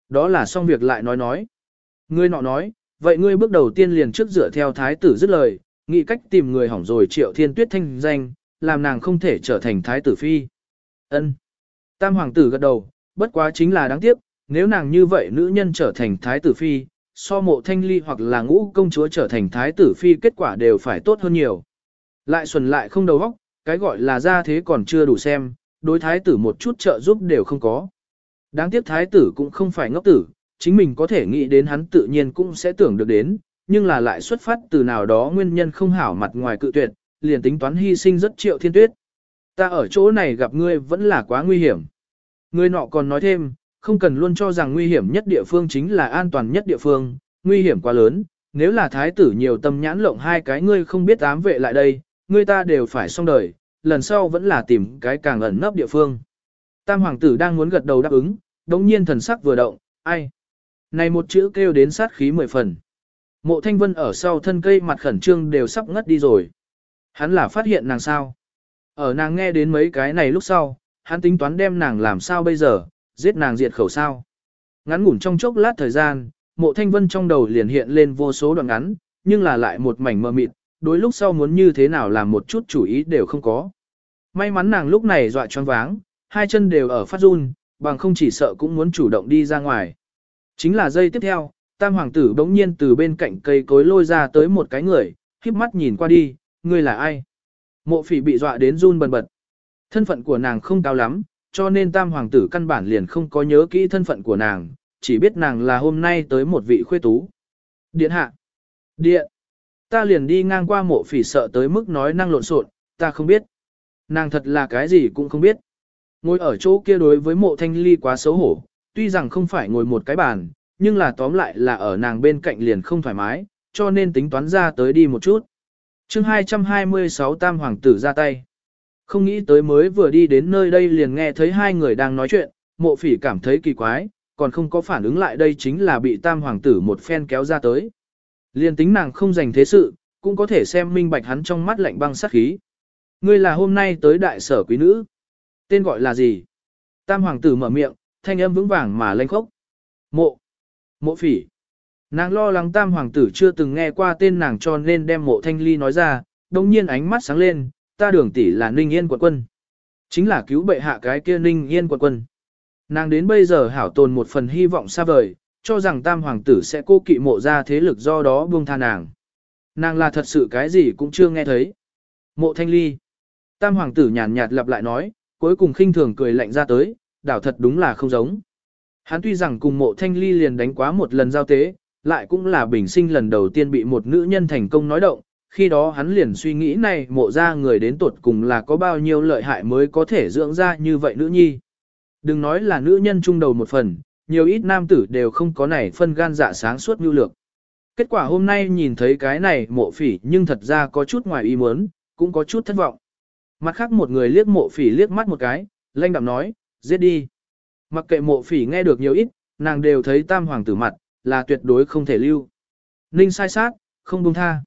Đó là xong việc lại nói nói. Ngươi nọ nói, vậy ngươi bước đầu tiên liền trước dựa theo thái tử dứt lời, nghĩ cách tìm người hỏng rồi triệu thiên tuyết thanh danh, làm nàng không thể trở thành thái tử phi. Ân. Tam hoàng tử gật đầu, bất quá chính là đáng tiếc, nếu nàng như vậy nữ nhân trở thành thái tử phi, so mộ thanh ly hoặc là ngũ công chúa trở thành thái tử phi kết quả đều phải tốt hơn nhiều. Lại xuẩn lại không đầu óc, cái gọi là ra thế còn chưa đủ xem, đối thái tử một chút trợ giúp đều không có. Đáng tiếc thái tử cũng không phải ngốc tử, chính mình có thể nghĩ đến hắn tự nhiên cũng sẽ tưởng được đến, nhưng là lại xuất phát từ nào đó nguyên nhân không hảo mặt ngoài cự tuyệt, liền tính toán hy sinh rất triệu thiên tuyết. Ta ở chỗ này gặp ngươi vẫn là quá nguy hiểm. ngươi nọ còn nói thêm, không cần luôn cho rằng nguy hiểm nhất địa phương chính là an toàn nhất địa phương, nguy hiểm quá lớn, nếu là thái tử nhiều tâm nhãn lộng hai cái ngươi không biết ám vệ lại đây, ngươi ta đều phải xong đời, lần sau vẫn là tìm cái càng ẩn nấp địa phương. Tam hoàng tử đang muốn gật đầu đáp ứng, đống nhiên thần sắc vừa động, ai? Này một chữ kêu đến sát khí mười phần. Mộ thanh vân ở sau thân cây mặt khẩn trương đều sắp ngất đi rồi. Hắn là phát hiện nàng sao? Ở nàng nghe đến mấy cái này lúc sau, hắn tính toán đem nàng làm sao bây giờ, giết nàng diệt khẩu sao. Ngắn ngủn trong chốc lát thời gian, mộ thanh vân trong đầu liền hiện lên vô số đoạn ngắn, nhưng là lại một mảnh mờ mịt, đối lúc sau muốn như thế nào làm một chút chủ ý đều không có. May mắn nàng lúc này dọa choáng váng, hai chân đều ở phát run, bằng không chỉ sợ cũng muốn chủ động đi ra ngoài. Chính là giây tiếp theo, tam hoàng tử bỗng nhiên từ bên cạnh cây cối lôi ra tới một cái người, khiếp mắt nhìn qua đi, ngươi là ai? Mộ phỉ bị dọa đến run bần bật. Thân phận của nàng không cao lắm, cho nên tam hoàng tử căn bản liền không có nhớ kỹ thân phận của nàng, chỉ biết nàng là hôm nay tới một vị khuê tú. Điện hạ. Điện. Ta liền đi ngang qua mộ phỉ sợ tới mức nói năng lộn xộn, ta không biết. Nàng thật là cái gì cũng không biết. Ngồi ở chỗ kia đối với mộ thanh ly quá xấu hổ, tuy rằng không phải ngồi một cái bàn, nhưng là tóm lại là ở nàng bên cạnh liền không thoải mái, cho nên tính toán ra tới đi một chút. chương 226 Tam Hoàng tử ra tay. Không nghĩ tới mới vừa đi đến nơi đây liền nghe thấy hai người đang nói chuyện, mộ phỉ cảm thấy kỳ quái, còn không có phản ứng lại đây chính là bị Tam Hoàng tử một phen kéo ra tới. Liền tính nàng không dành thế sự, cũng có thể xem minh bạch hắn trong mắt lạnh băng sát khí. Ngươi là hôm nay tới đại sở quý nữ. Tên gọi là gì? Tam hoàng tử mở miệng, thanh âm vững vàng mà lanh khốc. Mộ. Mộ phỉ. Nàng lo lắng tam hoàng tử chưa từng nghe qua tên nàng cho nên đem mộ thanh ly nói ra, đồng nhiên ánh mắt sáng lên, ta đường tỷ là Ninh Yên quận quân. Chính là cứu bệ hạ cái kia Ninh Yên quận quân. Nàng đến bây giờ hảo tồn một phần hy vọng xa vời, cho rằng tam hoàng tử sẽ cô kỵ mộ ra thế lực do đó buông tha nàng. Nàng là thật sự cái gì cũng chưa nghe thấy. Mộ thanh ly. Tam hoàng tử nhàn nhạt lặp lại nói, cuối cùng khinh thường cười lạnh ra tới, đảo thật đúng là không giống. Hắn tuy rằng cùng mộ thanh ly liền đánh quá một lần giao tế, lại cũng là bình sinh lần đầu tiên bị một nữ nhân thành công nói động, khi đó hắn liền suy nghĩ này mộ ra người đến tuột cùng là có bao nhiêu lợi hại mới có thể dưỡng ra như vậy nữ nhi. Đừng nói là nữ nhân trung đầu một phần, nhiều ít nam tử đều không có này phân gan dạ sáng suốt như lược. Kết quả hôm nay nhìn thấy cái này mộ phỉ nhưng thật ra có chút ngoài ý muốn, cũng có chút thất vọng. Mặt khác một người liếc mộ phỉ liếc mắt một cái, lanh đạm nói, giết đi. Mặc kệ mộ phỉ nghe được nhiều ít, nàng đều thấy tam hoàng tử mặt, là tuyệt đối không thể lưu. Ninh sai sát, không buông tha.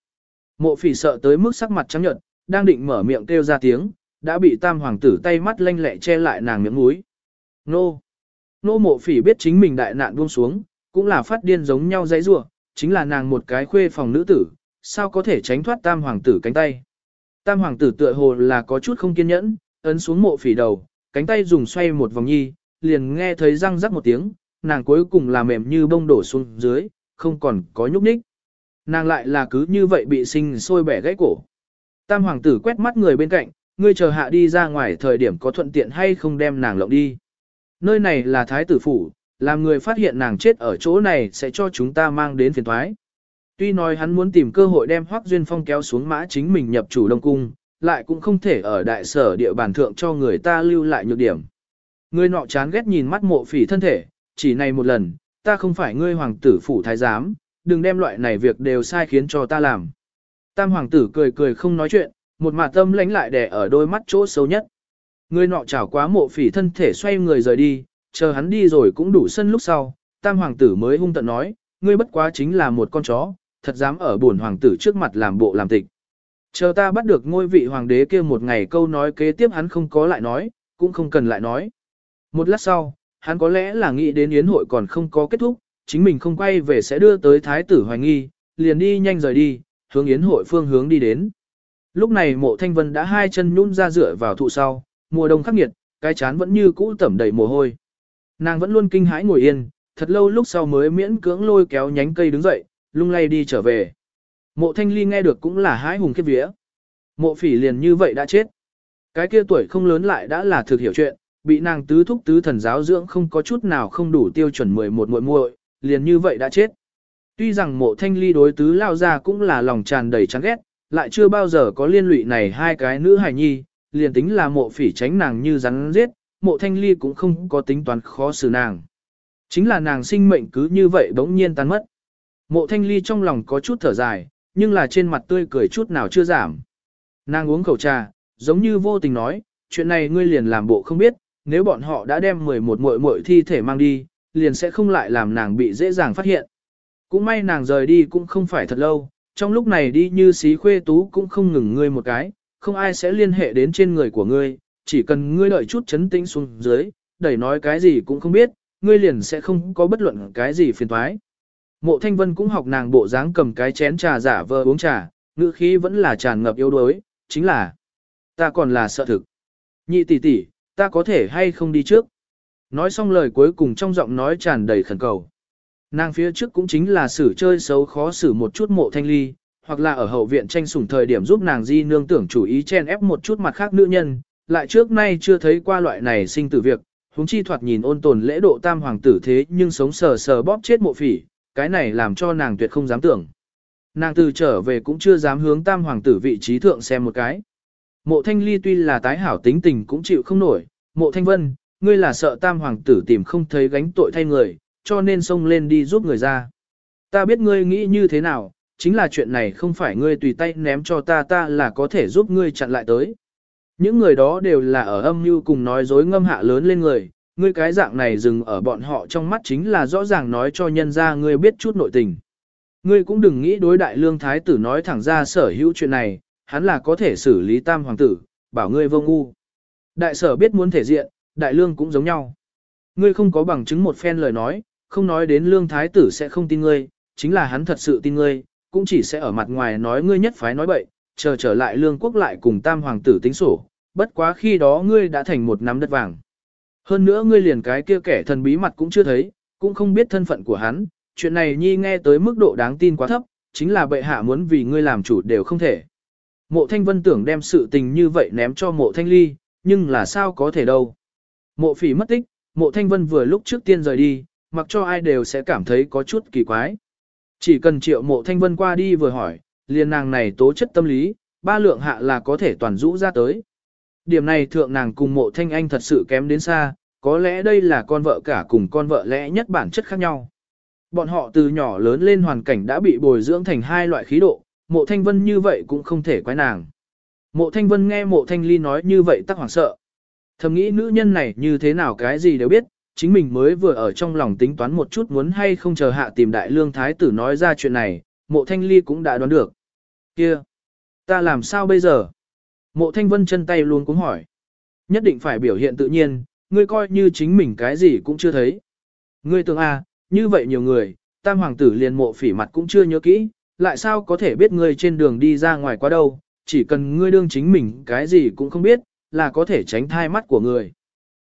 Mộ phỉ sợ tới mức sắc mặt trắng nhợt, đang định mở miệng kêu ra tiếng, đã bị tam hoàng tử tay mắt lanh lẹ che lại nàng miệng mũi. Nô! Nô mộ phỉ biết chính mình đại nạn buông xuống, cũng là phát điên giống nhau dãy rủa chính là nàng một cái khuê phòng nữ tử, sao có thể tránh thoát tam hoàng tử cánh tay. Tam hoàng tử tựa hồ là có chút không kiên nhẫn, ấn xuống mộ phỉ đầu, cánh tay dùng xoay một vòng nhi, liền nghe thấy răng rắc một tiếng, nàng cuối cùng là mềm như bông đổ xuống dưới, không còn có nhúc nhích. Nàng lại là cứ như vậy bị sinh sôi bẻ gãy cổ. Tam hoàng tử quét mắt người bên cạnh, ngươi chờ hạ đi ra ngoài thời điểm có thuận tiện hay không đem nàng lộng đi. Nơi này là thái tử phủ, làm người phát hiện nàng chết ở chỗ này sẽ cho chúng ta mang đến phiền thoái. Tuy nói hắn muốn tìm cơ hội đem Hoắc Duyên Phong kéo xuống mã chính mình nhập chủ Đông Cung, lại cũng không thể ở đại sở địa bàn thượng cho người ta lưu lại nhược điểm. Người nọ chán ghét nhìn mắt mộ phỉ thân thể, chỉ này một lần, ta không phải ngươi hoàng tử phủ thái giám, đừng đem loại này việc đều sai khiến cho ta làm. Tam hoàng tử cười cười không nói chuyện, một mặt tâm lánh lại đè ở đôi mắt chỗ xấu nhất. Người nọ chảo quá mộ phỉ thân thể xoay người rời đi, chờ hắn đi rồi cũng đủ sân lúc sau, tam hoàng tử mới hung tận nói, ngươi bất quá chính là một con chó, thật dám ở buồn hoàng tử trước mặt làm bộ làm tịch. Chờ ta bắt được ngôi vị hoàng đế kia một ngày câu nói kế tiếp hắn không có lại nói, cũng không cần lại nói. Một lát sau, hắn có lẽ là nghĩ đến yến hội còn không có kết thúc, chính mình không quay về sẽ đưa tới thái tử hoài nghi, liền đi nhanh rời đi, hướng yến hội phương hướng đi đến. Lúc này mộ thanh vân đã hai chân nhún ra dựa vào thụ sau, mùa đông khắc nghiệt, cái chán vẫn như cũ tẩm đầy mồ hôi. Nàng vẫn luôn kinh hãi ngồi yên, thật lâu lúc sau mới miễn cưỡng lôi kéo nhánh cây đứng dậy, lung lay đi trở về. Mộ thanh ly nghe được cũng là hái hùng kết vía. Mộ phỉ liền như vậy đã chết. Cái kia tuổi không lớn lại đã là thực hiểu chuyện, bị nàng tứ thúc tứ thần giáo dưỡng không có chút nào không đủ tiêu chuẩn 11 muội muội, liền như vậy đã chết. Tuy rằng mộ thanh ly đối tứ lao ra cũng là lòng tràn đầy chán ghét, lại chưa bao giờ có liên lụy này hai cái nữ hài nhi, liền tính là mộ phỉ tránh nàng như rắn giết, mộ thanh ly cũng không có tính toán khó xử nàng. Chính là nàng sinh mệnh cứ như vậy bỗng nhiên tan mất. Mộ thanh ly trong lòng có chút thở dài, nhưng là trên mặt tươi cười chút nào chưa giảm. Nàng uống khẩu trà, giống như vô tình nói, chuyện này ngươi liền làm bộ không biết, nếu bọn họ đã đem 11 muội muội thi thể mang đi, liền sẽ không lại làm nàng bị dễ dàng phát hiện. Cũng may nàng rời đi cũng không phải thật lâu, trong lúc này đi như xí khuê tú cũng không ngừng ngươi một cái, không ai sẽ liên hệ đến trên người của ngươi, chỉ cần ngươi đợi chút chấn tĩnh xuống dưới, đẩy nói cái gì cũng không biết, ngươi liền sẽ không có bất luận cái gì phiền toái. Mộ Thanh Vân cũng học nàng bộ dáng cầm cái chén trà giả vờ uống trà, ngữ khí vẫn là tràn ngập yếu đuối, chính là ta còn là sợ thực. Nhị tỷ tỷ, ta có thể hay không đi trước? Nói xong lời cuối cùng trong giọng nói tràn đầy khẩn cầu. Nàng phía trước cũng chính là xử chơi xấu khó xử một chút mộ thanh ly, hoặc là ở hậu viện tranh sủng thời điểm giúp nàng di nương tưởng chủ ý chen ép một chút mặt khác nữ nhân, lại trước nay chưa thấy qua loại này sinh tử việc, huống chi thoạt nhìn ôn tồn lễ độ tam hoàng tử thế nhưng sống sờ sờ bóp chết mộ phỉ, cái này làm cho nàng tuyệt không dám tưởng. Nàng từ trở về cũng chưa dám hướng tam hoàng tử vị trí thượng xem một cái. Mộ thanh ly tuy là tái hảo tính tình cũng chịu không nổi, mộ thanh vân, ngươi là sợ tam hoàng tử tìm không thấy gánh tội thay người, cho nên xông lên đi giúp người ra. Ta biết ngươi nghĩ như thế nào, chính là chuyện này không phải ngươi tùy tay ném cho ta ta là có thể giúp ngươi chặn lại tới. Những người đó đều là ở âm mưu cùng nói dối ngâm hạ lớn lên người, ngươi cái dạng này dừng ở bọn họ trong mắt chính là rõ ràng nói cho nhân ra ngươi biết chút nội tình. Ngươi cũng đừng nghĩ đối đại lương thái tử nói thẳng ra sở hữu chuyện này, hắn là có thể xử lý tam hoàng tử, bảo ngươi vô ngu. Đại sở biết muốn thể diện, đại lương cũng giống nhau. Ngươi không có bằng chứng một phen lời nói, không nói đến lương thái tử sẽ không tin ngươi, chính là hắn thật sự tin ngươi, cũng chỉ sẽ ở mặt ngoài nói ngươi nhất phái nói bậy, chờ trở lại lương quốc lại cùng tam hoàng tử tính sổ, bất quá khi đó ngươi đã thành một nắm đất vàng. Hơn nữa ngươi liền cái kia kẻ thần bí mặt cũng chưa thấy, cũng không biết thân phận của hắn, chuyện này nhi nghe tới mức độ đáng tin quá thấp, chính là bệ hạ muốn vì ngươi làm chủ đều không thể. Mộ thanh vân tưởng đem sự tình như vậy ném cho mộ thanh ly, nhưng là sao có thể đâu. Mộ phỉ mất tích, mộ thanh vân vừa lúc trước tiên rời đi, mặc cho ai đều sẽ cảm thấy có chút kỳ quái. Chỉ cần triệu mộ thanh vân qua đi vừa hỏi, liền nàng này tố chất tâm lý, ba lượng hạ là có thể toàn rũ ra tới. Điểm này thượng nàng cùng mộ thanh anh thật sự kém đến xa, có lẽ đây là con vợ cả cùng con vợ lẽ nhất bản chất khác nhau. Bọn họ từ nhỏ lớn lên hoàn cảnh đã bị bồi dưỡng thành hai loại khí độ, mộ thanh vân như vậy cũng không thể quái nàng. Mộ thanh vân nghe mộ thanh ly nói như vậy tắc hoảng sợ. Thầm nghĩ nữ nhân này như thế nào cái gì đều biết, chính mình mới vừa ở trong lòng tính toán một chút muốn hay không chờ hạ tìm đại lương thái tử nói ra chuyện này, mộ thanh ly cũng đã đoán được. Kia! Ta làm sao bây giờ? Mộ thanh vân chân tay luôn cũng hỏi. Nhất định phải biểu hiện tự nhiên, ngươi coi như chính mình cái gì cũng chưa thấy. Ngươi tưởng à, như vậy nhiều người, tam hoàng tử liền mộ phỉ mặt cũng chưa nhớ kỹ, lại sao có thể biết ngươi trên đường đi ra ngoài qua đâu, chỉ cần ngươi đương chính mình cái gì cũng không biết, là có thể tránh thai mắt của người.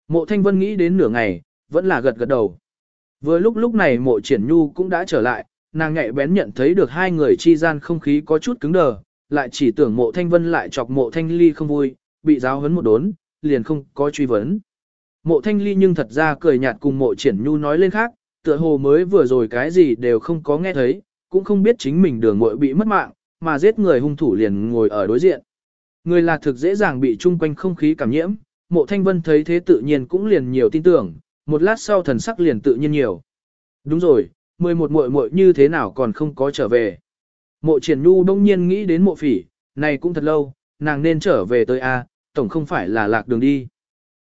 Mộ thanh vân nghĩ đến nửa ngày, vẫn là gật gật đầu. Vừa lúc lúc này mộ triển nhu cũng đã trở lại, nàng nhạy bén nhận thấy được hai người chi gian không khí có chút cứng đờ, lại chỉ tưởng mộ thanh vân lại chọc mộ thanh ly không vui, bị giáo hấn một đốn, liền không có truy vấn. Mộ thanh ly nhưng thật ra cười nhạt cùng mộ triển nhu nói lên khác, tựa hồ mới vừa rồi cái gì đều không có nghe thấy, cũng không biết chính mình đường muội bị mất mạng, mà giết người hung thủ liền ngồi ở đối diện. Người là thực dễ dàng bị chung quanh không khí cảm nhiễm, mộ thanh vân thấy thế tự nhiên cũng liền nhiều tin tưởng, một lát sau thần sắc liền tự nhiên nhiều. Đúng rồi, 11 muội muội như thế nào còn không có trở về. Mộ triển nhu đông nhiên nghĩ đến mộ phỉ, này cũng thật lâu, nàng nên trở về tới A, tổng không phải là lạc đường đi.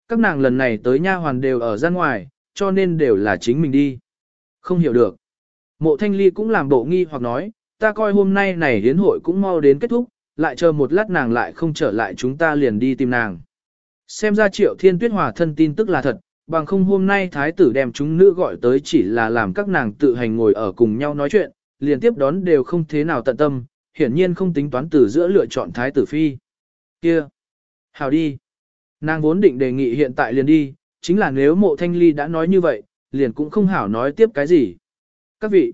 Các nàng lần này tới nha hoàn đều ở ra ngoài, cho nên đều là chính mình đi. Không hiểu được. Mộ thanh ly cũng làm bộ nghi hoặc nói, ta coi hôm nay này hiến hội cũng mau đến kết thúc, lại chờ một lát nàng lại không trở lại chúng ta liền đi tìm nàng. Xem ra triệu thiên tuyết hòa thân tin tức là thật, bằng không hôm nay thái tử đem chúng nữ gọi tới chỉ là làm các nàng tự hành ngồi ở cùng nhau nói chuyện, liền tiếp đón đều không thế nào tận tâm, hiển nhiên không tính toán từ giữa lựa chọn thái tử phi. Kia! Hào đi! Nàng vốn định đề nghị hiện tại liền đi, chính là nếu mộ thanh ly đã nói như vậy, liền cũng không hảo nói tiếp cái gì. Các vị!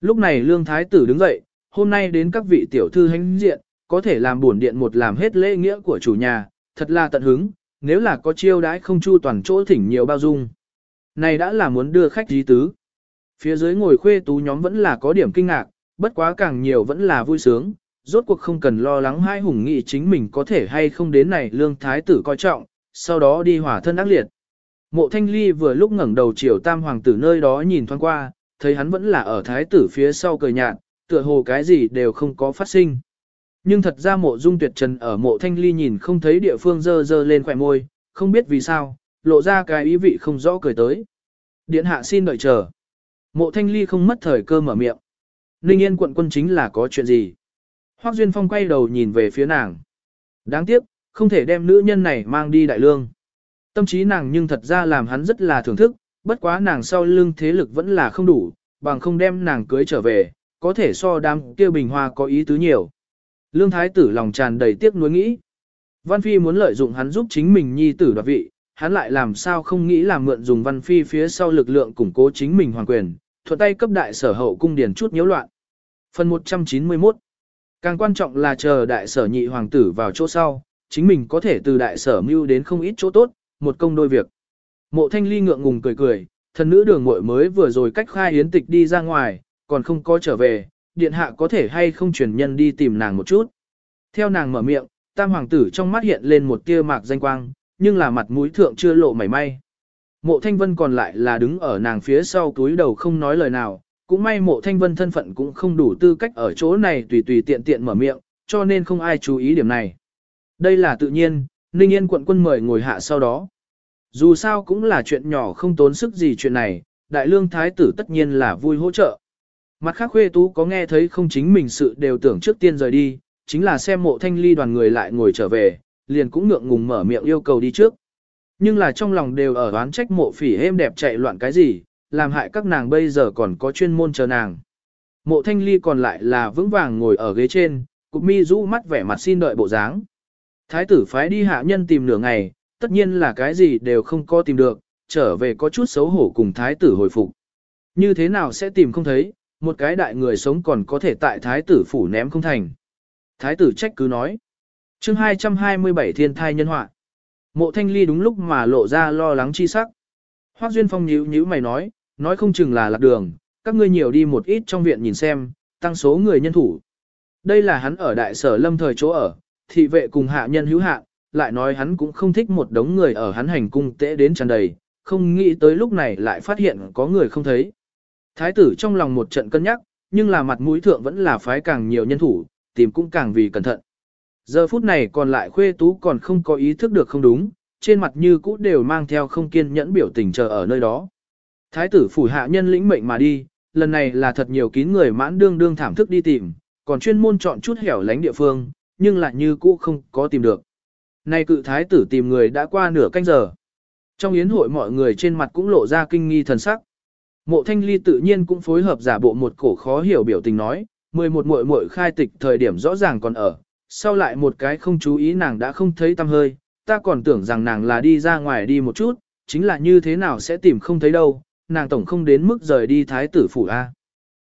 Lúc này lương thái tử đứng dậy, hôm nay đến các vị tiểu thư hãnh diện, có thể làm buồn điện một làm hết lễ nghĩa của chủ nhà, thật là tận hứng, nếu là có chiêu đãi không chu toàn chỗ thỉnh nhiều bao dung. Này đã là muốn đưa khách dí tứ. Phía dưới ngồi khuê tú nhóm vẫn là có điểm kinh ngạc, bất quá càng nhiều vẫn là vui sướng, rốt cuộc không cần lo lắng hai hùng nghị chính mình có thể hay không đến này lương thái tử coi trọng, sau đó đi hỏa thân ác liệt. Mộ thanh ly vừa lúc ngẩng đầu chiều tam hoàng tử nơi đó nhìn thoáng qua, thấy hắn vẫn là ở thái tử phía sau cười nhạt, tựa hồ cái gì đều không có phát sinh. Nhưng thật ra mộ dung tuyệt trần ở mộ thanh ly nhìn không thấy địa phương dơ dơ lên khỏe môi, không biết vì sao, lộ ra cái ý vị không rõ cười tới. Điện hạ xin đợi chờ. Mộ thanh ly không mất thời cơ mở miệng. Ninh yên quận quân chính là có chuyện gì? Hoác Duyên Phong quay đầu nhìn về phía nàng. Đáng tiếc, không thể đem nữ nhân này mang đi đại lương. Tâm trí nàng nhưng thật ra làm hắn rất là thưởng thức, bất quá nàng sau lưng thế lực vẫn là không đủ, bằng không đem nàng cưới trở về, có thể so đám kia bình hoa có ý tứ nhiều. Lương Thái tử lòng tràn đầy tiếc nuối nghĩ. Văn Phi muốn lợi dụng hắn giúp chính mình nhi tử đoạt vị, hắn lại làm sao không nghĩ làm mượn dùng Văn Phi phía sau lực lượng củng cố chính mình hoàng quyền, thuận tay cấp đại sở hậu cung điển chút nhiễu loạn. Phần 191 Càng quan trọng là chờ đại sở nhị hoàng tử vào chỗ sau, chính mình có thể từ đại sở mưu đến không ít chỗ tốt, một công đôi việc. Mộ thanh ly ngượng ngùng cười cười, thần nữ đường muội mới vừa rồi cách khai hiến tịch đi ra ngoài, còn không có trở về, điện hạ có thể hay không truyền nhân đi tìm nàng một chút. Theo nàng mở miệng, tam hoàng tử trong mắt hiện lên một tia mạc danh quang, nhưng là mặt mũi thượng chưa lộ mảy may. Mộ thanh vân còn lại là đứng ở nàng phía sau túi đầu không nói lời nào, cũng may mộ thanh vân thân phận cũng không đủ tư cách ở chỗ này tùy tùy tiện tiện mở miệng, cho nên không ai chú ý điểm này. Đây là tự nhiên, Ninh Yên quận quân mời ngồi hạ sau đó. Dù sao cũng là chuyện nhỏ không tốn sức gì chuyện này, đại lương thái tử tất nhiên là vui hỗ trợ. Mặt khác khuê tú có nghe thấy không chính mình sự đều tưởng trước tiên rời đi, chính là xem mộ thanh ly đoàn người lại ngồi trở về, liền cũng ngượng ngùng mở miệng yêu cầu đi trước. Nhưng là trong lòng đều ở đoán trách mộ phỉ êm đẹp chạy loạn cái gì, làm hại các nàng bây giờ còn có chuyên môn chờ nàng. Mộ thanh ly còn lại là vững vàng ngồi ở ghế trên, cục mi rũ mắt vẻ mặt xin đợi bộ dáng. Thái tử phái đi hạ nhân tìm nửa ngày, tất nhiên là cái gì đều không có tìm được, trở về có chút xấu hổ cùng thái tử hồi phục. Như thế nào sẽ tìm không thấy, một cái đại người sống còn có thể tại thái tử phủ ném không thành. Thái tử trách cứ nói. chương 227 thiên thai nhân họa. Mộ thanh ly đúng lúc mà lộ ra lo lắng chi sắc. Hoác Duyên Phong nhíu nhíu mày nói, nói không chừng là lạc đường, các ngươi nhiều đi một ít trong viện nhìn xem, tăng số người nhân thủ. Đây là hắn ở đại sở lâm thời chỗ ở, thị vệ cùng hạ nhân hữu hạ, lại nói hắn cũng không thích một đống người ở hắn hành cung tễ đến tràn đầy, không nghĩ tới lúc này lại phát hiện có người không thấy. Thái tử trong lòng một trận cân nhắc, nhưng là mặt mũi thượng vẫn là phái càng nhiều nhân thủ, tìm cũng càng vì cẩn thận. Giờ phút này còn lại khuê tú còn không có ý thức được không đúng, trên mặt như cũ đều mang theo không kiên nhẫn biểu tình chờ ở nơi đó. Thái tử phủ hạ nhân lĩnh mệnh mà đi, lần này là thật nhiều kín người mãn đương đương thảm thức đi tìm, còn chuyên môn chọn chút hẻo lánh địa phương, nhưng lại như cũ không có tìm được. Nay cự thái tử tìm người đã qua nửa canh giờ. Trong yến hội mọi người trên mặt cũng lộ ra kinh nghi thần sắc. Mộ thanh ly tự nhiên cũng phối hợp giả bộ một cổ khó hiểu biểu tình nói, 11 muội muội khai tịch thời điểm rõ ràng còn ở, sau lại một cái không chú ý nàng đã không thấy tâm hơi, ta còn tưởng rằng nàng là đi ra ngoài đi một chút, chính là như thế nào sẽ tìm không thấy đâu, nàng tổng không đến mức rời đi thái tử phủ A.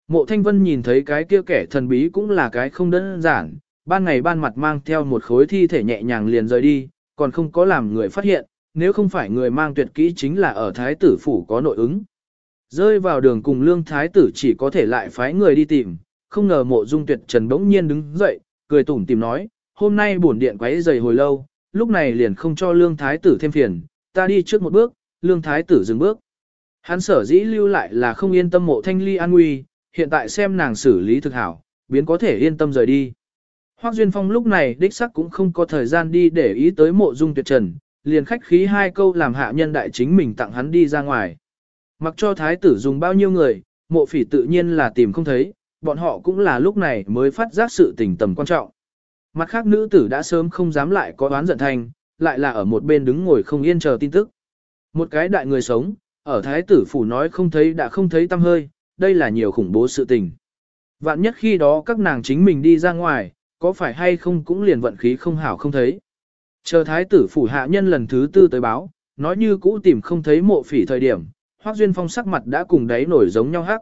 Mộ thanh vân nhìn thấy cái kia kẻ thần bí cũng là cái không đơn giản, ban ngày ban mặt mang theo một khối thi thể nhẹ nhàng liền rời đi, còn không có làm người phát hiện, nếu không phải người mang tuyệt kỹ chính là ở thái tử phủ có nội ứng. Rơi vào đường cùng lương thái tử chỉ có thể lại phái người đi tìm, không ngờ mộ dung tuyệt trần bỗng nhiên đứng dậy, cười tủm tìm nói, hôm nay bổn điện quấy dày hồi lâu, lúc này liền không cho lương thái tử thêm phiền, ta đi trước một bước, lương thái tử dừng bước. Hắn sở dĩ lưu lại là không yên tâm mộ thanh ly an nguy, hiện tại xem nàng xử lý thực hảo, biến có thể yên tâm rời đi. Hoác Duyên Phong lúc này đích sắc cũng không có thời gian đi để ý tới mộ dung tuyệt trần, liền khách khí hai câu làm hạ nhân đại chính mình tặng hắn đi ra ngoài. Mặc cho thái tử dùng bao nhiêu người, mộ phỉ tự nhiên là tìm không thấy, bọn họ cũng là lúc này mới phát giác sự tình tầm quan trọng. Mặt khác nữ tử đã sớm không dám lại có đoán giận thành, lại là ở một bên đứng ngồi không yên chờ tin tức. Một cái đại người sống, ở thái tử phủ nói không thấy đã không thấy tâm hơi, đây là nhiều khủng bố sự tình. Vạn nhất khi đó các nàng chính mình đi ra ngoài, có phải hay không cũng liền vận khí không hảo không thấy. Chờ thái tử phủ hạ nhân lần thứ tư tới báo, nói như cũ tìm không thấy mộ phỉ thời điểm, Hoắc Duyên Phong sắc mặt đã cùng đáy nổi giống nhau hắc.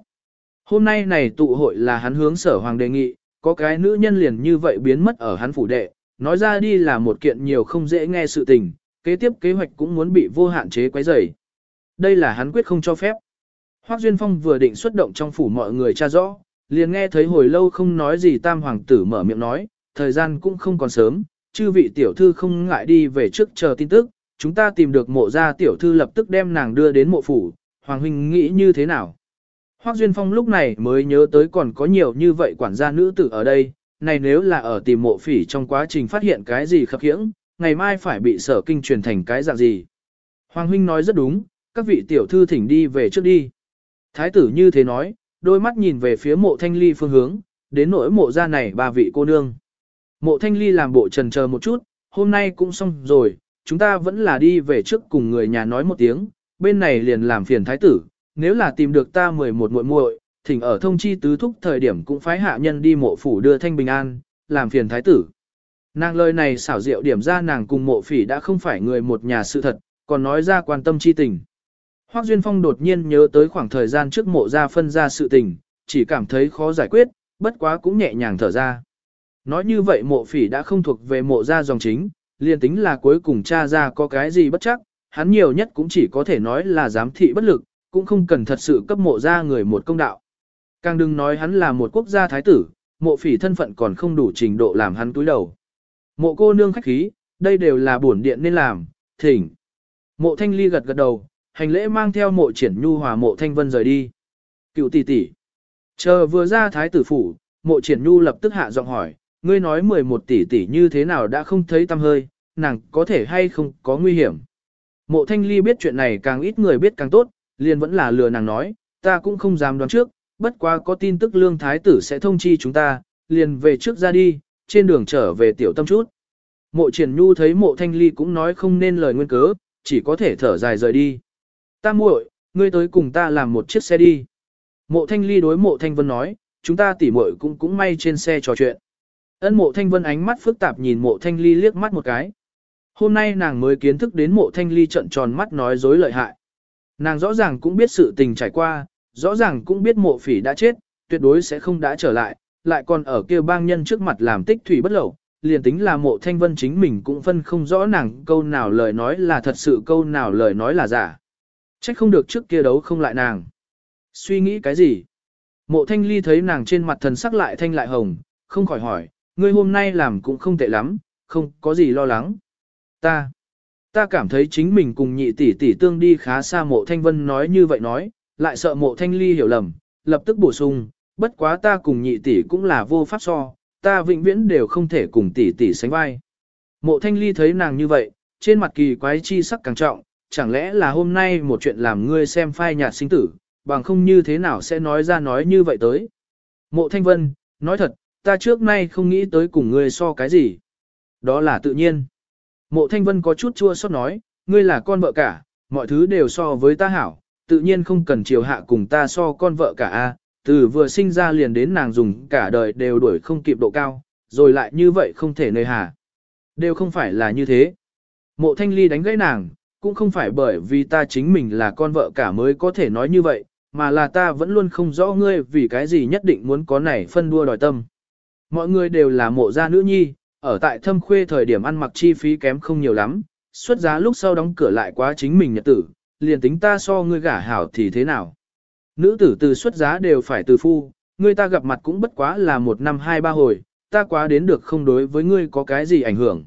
Hôm nay này tụ hội là hắn hướng sở hoàng đề nghị, có cái nữ nhân liền như vậy biến mất ở hắn phủ đệ, nói ra đi là một kiện nhiều không dễ nghe sự tình, kế tiếp kế hoạch cũng muốn bị vô hạn chế quấy rầy. Đây là hắn quyết không cho phép. Hoắc Duyên Phong vừa định xuất động trong phủ mọi người tra rõ, liền nghe thấy hồi lâu không nói gì tam hoàng tử mở miệng nói, thời gian cũng không còn sớm, chư vị tiểu thư không ngại đi về trước chờ tin tức, chúng ta tìm được mộ gia tiểu thư lập tức đem nàng đưa đến mộ phủ, hoàng huynh nghĩ như thế nào? Hoác Duyên Phong lúc này mới nhớ tới còn có nhiều như vậy quản gia nữ tử ở đây, này nếu là ở tìm mộ phỉ trong quá trình phát hiện cái gì khập khiễng, ngày mai phải bị sở kinh truyền thành cái dạng gì. Hoàng huynh nói rất đúng, các vị tiểu thư thỉnh đi về trước đi. Thái tử như thế nói, đôi mắt nhìn về phía mộ thanh ly phương hướng, đến nỗi mộ ra này ba vị cô nương. Mộ thanh ly làm bộ trần chờ một chút, hôm nay cũng xong rồi, chúng ta vẫn là đi về trước cùng người nhà nói một tiếng, bên này liền làm phiền thái tử, nếu là tìm được ta 11 muội muội, thỉnh ở thông chi tứ thúc thời điểm cũng phái hạ nhân đi mộ phủ đưa thanh bình an, làm phiền thái tử. Nàng lời này xảo diệu điểm ra nàng cùng mộ phỉ đã không phải người một nhà sự thật, còn nói ra quan tâm chi tình. Hoác Duyên Phong đột nhiên nhớ tới khoảng thời gian trước mộ ra phân ra sự tình, chỉ cảm thấy khó giải quyết, bất quá cũng nhẹ nhàng thở ra. Nói như vậy mộ phỉ đã không thuộc về mộ ra dòng chính, liền tính là cuối cùng cha ra có cái gì bất chắc, hắn nhiều nhất cũng chỉ có thể nói là giám thị bất lực, cũng không cần thật sự cấp mộ ra người một công đạo. Càng đừng nói hắn là một quốc gia thái tử, mộ phỉ thân phận còn không đủ trình độ làm hắn túi đầu. Mộ cô nương khách khí, đây đều là bổn điện nên làm, thỉnh. Mộ thanh ly gật gật đầu, hành lễ mang theo mộ triển nhu hòa mộ thanh vân rời đi. Cựu tỷ tỷ. Chờ vừa ra thái tử phủ, mộ triển nhu lập tức hạ giọng hỏi, ngươi nói 11 tỷ tỷ như thế nào đã không thấy tâm hơi, nàng có thể hay không có nguy hiểm. Mộ thanh ly biết chuyện này càng ít người biết càng tốt, liền vẫn là lừa nàng nói, ta cũng không dám đoán trước, bất quá có tin tức lương thái tử sẽ thông chi chúng ta, liền về trước ra đi, trên đường trở về tiểu tâm chút. Mộ triển nhu thấy mộ thanh ly cũng nói không nên lời nguyên cớ, chỉ có thể thở dài rời đi. Ta muội, ngươi tới cùng ta làm một chiếc xe đi. Mộ thanh ly đối mộ thanh vân nói, chúng ta tỉ muội cũng cũng may trên xe trò chuyện. Ân mộ thanh vân ánh mắt phức tạp nhìn mộ thanh ly liếc mắt một cái. Hôm nay nàng mới kiến thức đến mộ thanh ly trận tròn mắt nói dối lợi hại. Nàng rõ ràng cũng biết sự tình trải qua, rõ ràng cũng biết mộ phỉ đã chết, tuyệt đối sẽ không đã trở lại, lại còn ở kia bang nhân trước mặt làm tích thủy bất lậu, liền tính là mộ thanh vân chính mình cũng phân không rõ nàng câu nào lời nói là thật sự câu nào lời nói là giả. Trách không được trước kia đấu không lại nàng. Suy nghĩ cái gì? Mộ thanh ly thấy nàng trên mặt thần sắc lại thanh lại hồng, không khỏi hỏi, ngươi hôm nay làm cũng không tệ lắm, không có gì lo lắng. Ta, ta cảm thấy chính mình cùng nhị tỷ tỷ tương đi khá xa mộ thanh vân nói như vậy nói, lại sợ mộ thanh ly hiểu lầm, lập tức bổ sung, bất quá ta cùng nhị tỷ cũng là vô pháp so, ta vĩnh viễn đều không thể cùng tỷ tỷ sánh vai. Mộ thanh ly thấy nàng như vậy, trên mặt kỳ quái chi sắc càng trọng, chẳng lẽ là hôm nay một chuyện làm ngươi xem phai nhạt sinh tử, bằng không như thế nào sẽ nói ra nói như vậy tới. Mộ thanh vân, nói thật, ta trước nay không nghĩ tới cùng ngươi so cái gì. Đó là tự nhiên. Mộ thanh vân có chút chua xót nói, ngươi là con vợ cả, mọi thứ đều so với ta hảo, tự nhiên không cần chiều hạ cùng ta so con vợ cả a. từ vừa sinh ra liền đến nàng dùng cả đời đều đuổi không kịp độ cao, rồi lại như vậy không thể nơi hà. Đều không phải là như thế. Mộ thanh ly đánh gãy nàng, cũng không phải bởi vì ta chính mình là con vợ cả mới có thể nói như vậy, mà là ta vẫn luôn không rõ ngươi vì cái gì nhất định muốn có này phân đua đòi tâm. Mọi người đều là mộ gia nữ nhi, ở tại thâm khuê thời điểm ăn mặc chi phí kém không nhiều lắm, xuất giá lúc sau đóng cửa lại quá chính mình nhật tử, liền tính ta so ngươi gả hảo thì thế nào. Nữ tử từ xuất giá đều phải từ phu, ngươi ta gặp mặt cũng bất quá là một năm hai ba hồi, ta quá đến được không đối với ngươi có cái gì ảnh hưởng.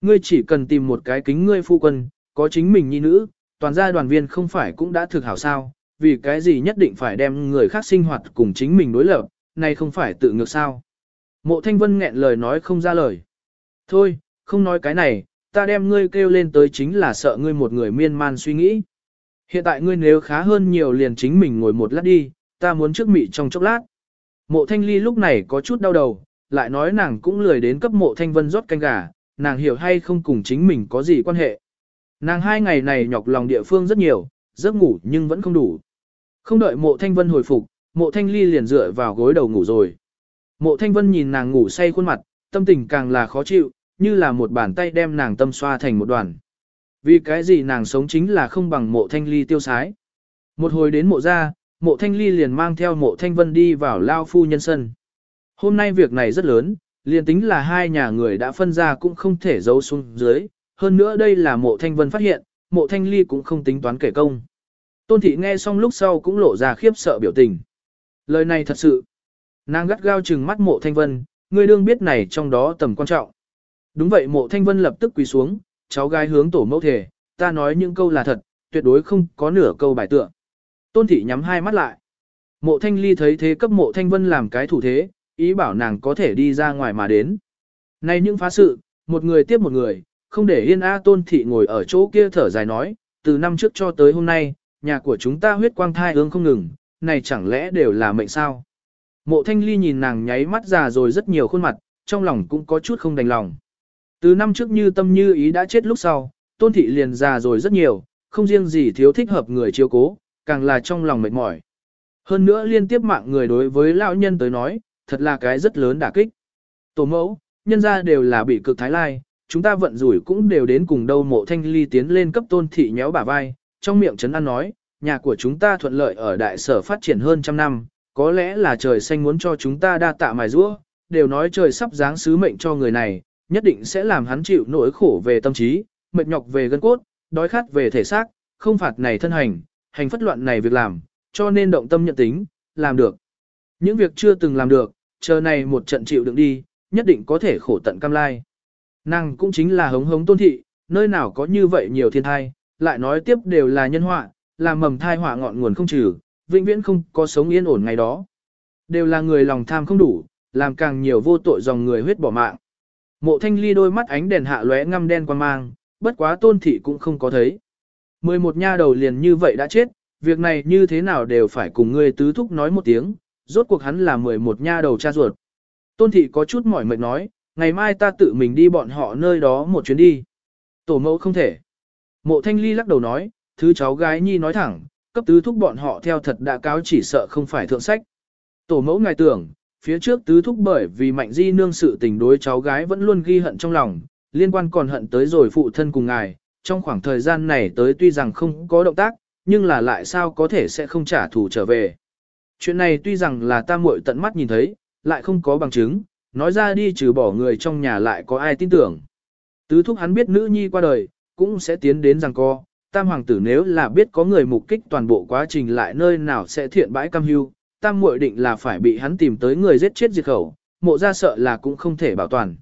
Ngươi chỉ cần tìm một cái kính ngươi phu quân, có chính mình nhi nữ, toàn gia đoàn viên không phải cũng đã thực hảo sao, vì cái gì nhất định phải đem người khác sinh hoạt cùng chính mình đối lập, này không phải tự ngược sao. Mộ thanh vân nghẹn lời nói không ra lời. Thôi, không nói cái này, ta đem ngươi kêu lên tới chính là sợ ngươi một người miên man suy nghĩ. Hiện tại ngươi nếu khá hơn nhiều liền chính mình ngồi một lát đi, ta muốn trước mị trong chốc lát. Mộ thanh ly lúc này có chút đau đầu, lại nói nàng cũng lười đến cấp mộ thanh vân rót canh gà, nàng hiểu hay không cùng chính mình có gì quan hệ. Nàng hai ngày này nhọc lòng địa phương rất nhiều, giấc ngủ nhưng vẫn không đủ. Không đợi mộ thanh vân hồi phục, mộ thanh ly liền dựa vào gối đầu ngủ rồi. Mộ thanh vân nhìn nàng ngủ say khuôn mặt, tâm tình càng là khó chịu, như là một bàn tay đem nàng tâm xoa thành một đoàn. Vì cái gì nàng sống chính là không bằng mộ thanh ly tiêu sái. Một hồi đến mộ ra, mộ thanh ly liền mang theo mộ thanh vân đi vào lao phu nhân sân. Hôm nay việc này rất lớn, liền tính là hai nhà người đã phân ra cũng không thể giấu xuống dưới. Hơn nữa đây là mộ thanh vân phát hiện, mộ thanh ly cũng không tính toán kể công. Tôn thị nghe xong lúc sau cũng lộ ra khiếp sợ biểu tình. Lời này thật sự. Nàng gắt gao chừng mắt mộ thanh vân, ngươi đương biết này trong đó tầm quan trọng. Đúng vậy mộ thanh vân lập tức quỳ xuống, cháu gái hướng tổ mẫu thể, ta nói những câu là thật, tuyệt đối không có nửa câu bài tựa. Tôn thị nhắm hai mắt lại. Mộ thanh ly thấy thế cấp mộ thanh vân làm cái thủ thế, ý bảo nàng có thể đi ra ngoài mà đến. Này những phá sự, một người tiếp một người, không để yên A tôn thị ngồi ở chỗ kia thở dài nói, từ năm trước cho tới hôm nay, nhà của chúng ta huyết quang thai ương không ngừng, này chẳng lẽ đều là mệnh sao? Mộ thanh ly nhìn nàng nháy mắt già rồi rất nhiều khuôn mặt, trong lòng cũng có chút không đành lòng. Từ năm trước như tâm như ý đã chết lúc sau, tôn thị liền già rồi rất nhiều, không riêng gì thiếu thích hợp người chiếu cố, càng là trong lòng mệt mỏi. Hơn nữa liên tiếp mạng người đối với lão nhân tới nói, thật là cái rất lớn đả kích. Tổ mẫu, nhân ra đều là bị cực thái lai, chúng ta vận rủi cũng đều đến cùng đâu mộ thanh ly tiến lên cấp tôn thị nhéo bả vai, trong miệng trấn an nói, nhà của chúng ta thuận lợi ở đại sở phát triển hơn trăm năm, có lẽ là trời xanh muốn cho chúng ta đa tạ mài rũa, đều nói trời sắp giáng sứ mệnh cho người này, nhất định sẽ làm hắn chịu nỗi khổ về tâm trí, mệt nhọc về gân cốt, đói khát về thể xác, không phạt này thân hành, hành phất loạn này việc làm, cho nên động tâm nhận tính, làm được. Những việc chưa từng làm được, chờ này một trận chịu đựng đi, nhất định có thể khổ tận cam lai. Nàng cũng chính là hống hống tôn thị, nơi nào có như vậy nhiều thiên thai, lại nói tiếp đều là nhân họa, là mầm thai họa ngọn nguồn không trừ, vĩnh viễn không có sống yên ổn ngày đó. Đều là người lòng tham không đủ, làm càng nhiều vô tội dòng người huyết bỏ mạng. Mộ thanh ly đôi mắt ánh đèn hạ lóe ngăm đen quan mang, bất quá tôn thị cũng không có thấy. Mười một nha đầu liền như vậy đã chết, việc này như thế nào đều phải cùng ngươi tứ thúc nói một tiếng, rốt cuộc hắn là mười một nha đầu cha ruột. Tôn thị có chút mỏi mệt nói, ngày mai ta tự mình đi bọn họ nơi đó một chuyến đi. Tổ mẫu không thể. Mộ thanh ly lắc đầu nói, thứ cháu gái nhi nói thẳng, cấp tứ thúc bọn họ theo thật đã cáo chỉ sợ không phải thượng sách. Tổ mẫu ngài tưởng, phía trước tứ thúc bởi vì mạnh di nương sự tình đối cháu gái vẫn luôn ghi hận trong lòng, liên quan còn hận tới rồi phụ thân cùng ngài, trong khoảng thời gian này tới tuy rằng không có động tác, nhưng là lại sao có thể sẽ không trả thù trở về. Chuyện này tuy rằng là ta muội tận mắt nhìn thấy, lại không có bằng chứng, nói ra đi trừ bỏ người trong nhà lại có ai tin tưởng. Tứ thúc hắn biết nữ nhi qua đời, cũng sẽ tiến đến rằng co, tam hoàng tử nếu là biết có người mục kích toàn bộ quá trình lại nơi nào sẽ thiện bãi cam hưu, tam muội định là phải bị hắn tìm tới người giết chết diệt khẩu, mộ ra sợ là cũng không thể bảo toàn.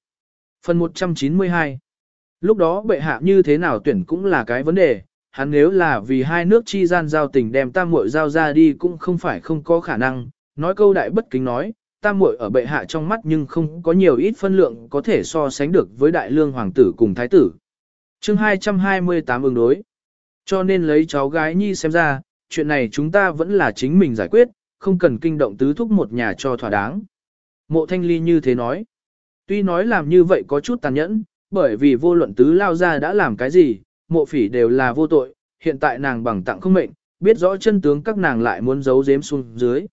Phần 192 Lúc đó bệ hạ như thế nào tuyển cũng là cái vấn đề, hắn nếu là vì hai nước chi gian giao tình đem tam muội giao ra đi cũng không phải không có khả năng, nói câu đại bất kính nói, tam muội ở bệ hạ trong mắt nhưng không có nhiều ít phân lượng có thể so sánh được với đại lương hoàng tử cùng thái tử. chương 228 ứng đối. Cho nên lấy cháu gái nhi xem ra, chuyện này chúng ta vẫn là chính mình giải quyết, không cần kinh động tứ thúc một nhà cho thỏa đáng. Mộ thanh ly như thế nói. Tuy nói làm như vậy có chút tàn nhẫn, bởi vì vô luận tứ lao ra đã làm cái gì, mộ phỉ đều là vô tội, hiện tại nàng bằng tặng không mệnh, biết rõ chân tướng các nàng lại muốn giấu giếm xuống dưới.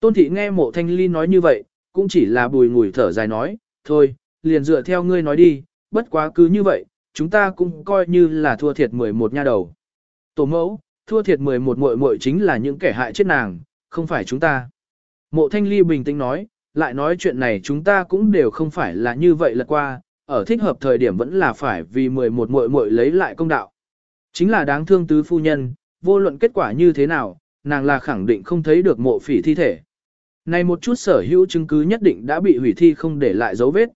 Tôn thị nghe mộ thanh ly nói như vậy, cũng chỉ là bùi ngùi thở dài nói, thôi, liền dựa theo ngươi nói đi, bất quá cứ như vậy, chúng ta cũng coi như là thua thiệt 11 nha đầu. Tổ mẫu, thua thiệt 11 muội muội chính là những kẻ hại chết nàng, không phải chúng ta. Mộ thanh ly bình tĩnh nói, lại nói chuyện này chúng ta cũng đều không phải là như vậy lật qua, ở thích hợp thời điểm vẫn là phải vì 11 muội muội lấy lại công đạo. Chính là đáng thương tứ phu nhân, vô luận kết quả như thế nào, nàng là khẳng định không thấy được mộ phỉ thi thể. Này một chút sở hữu chứng cứ nhất định đã bị hủy thi không để lại dấu vết.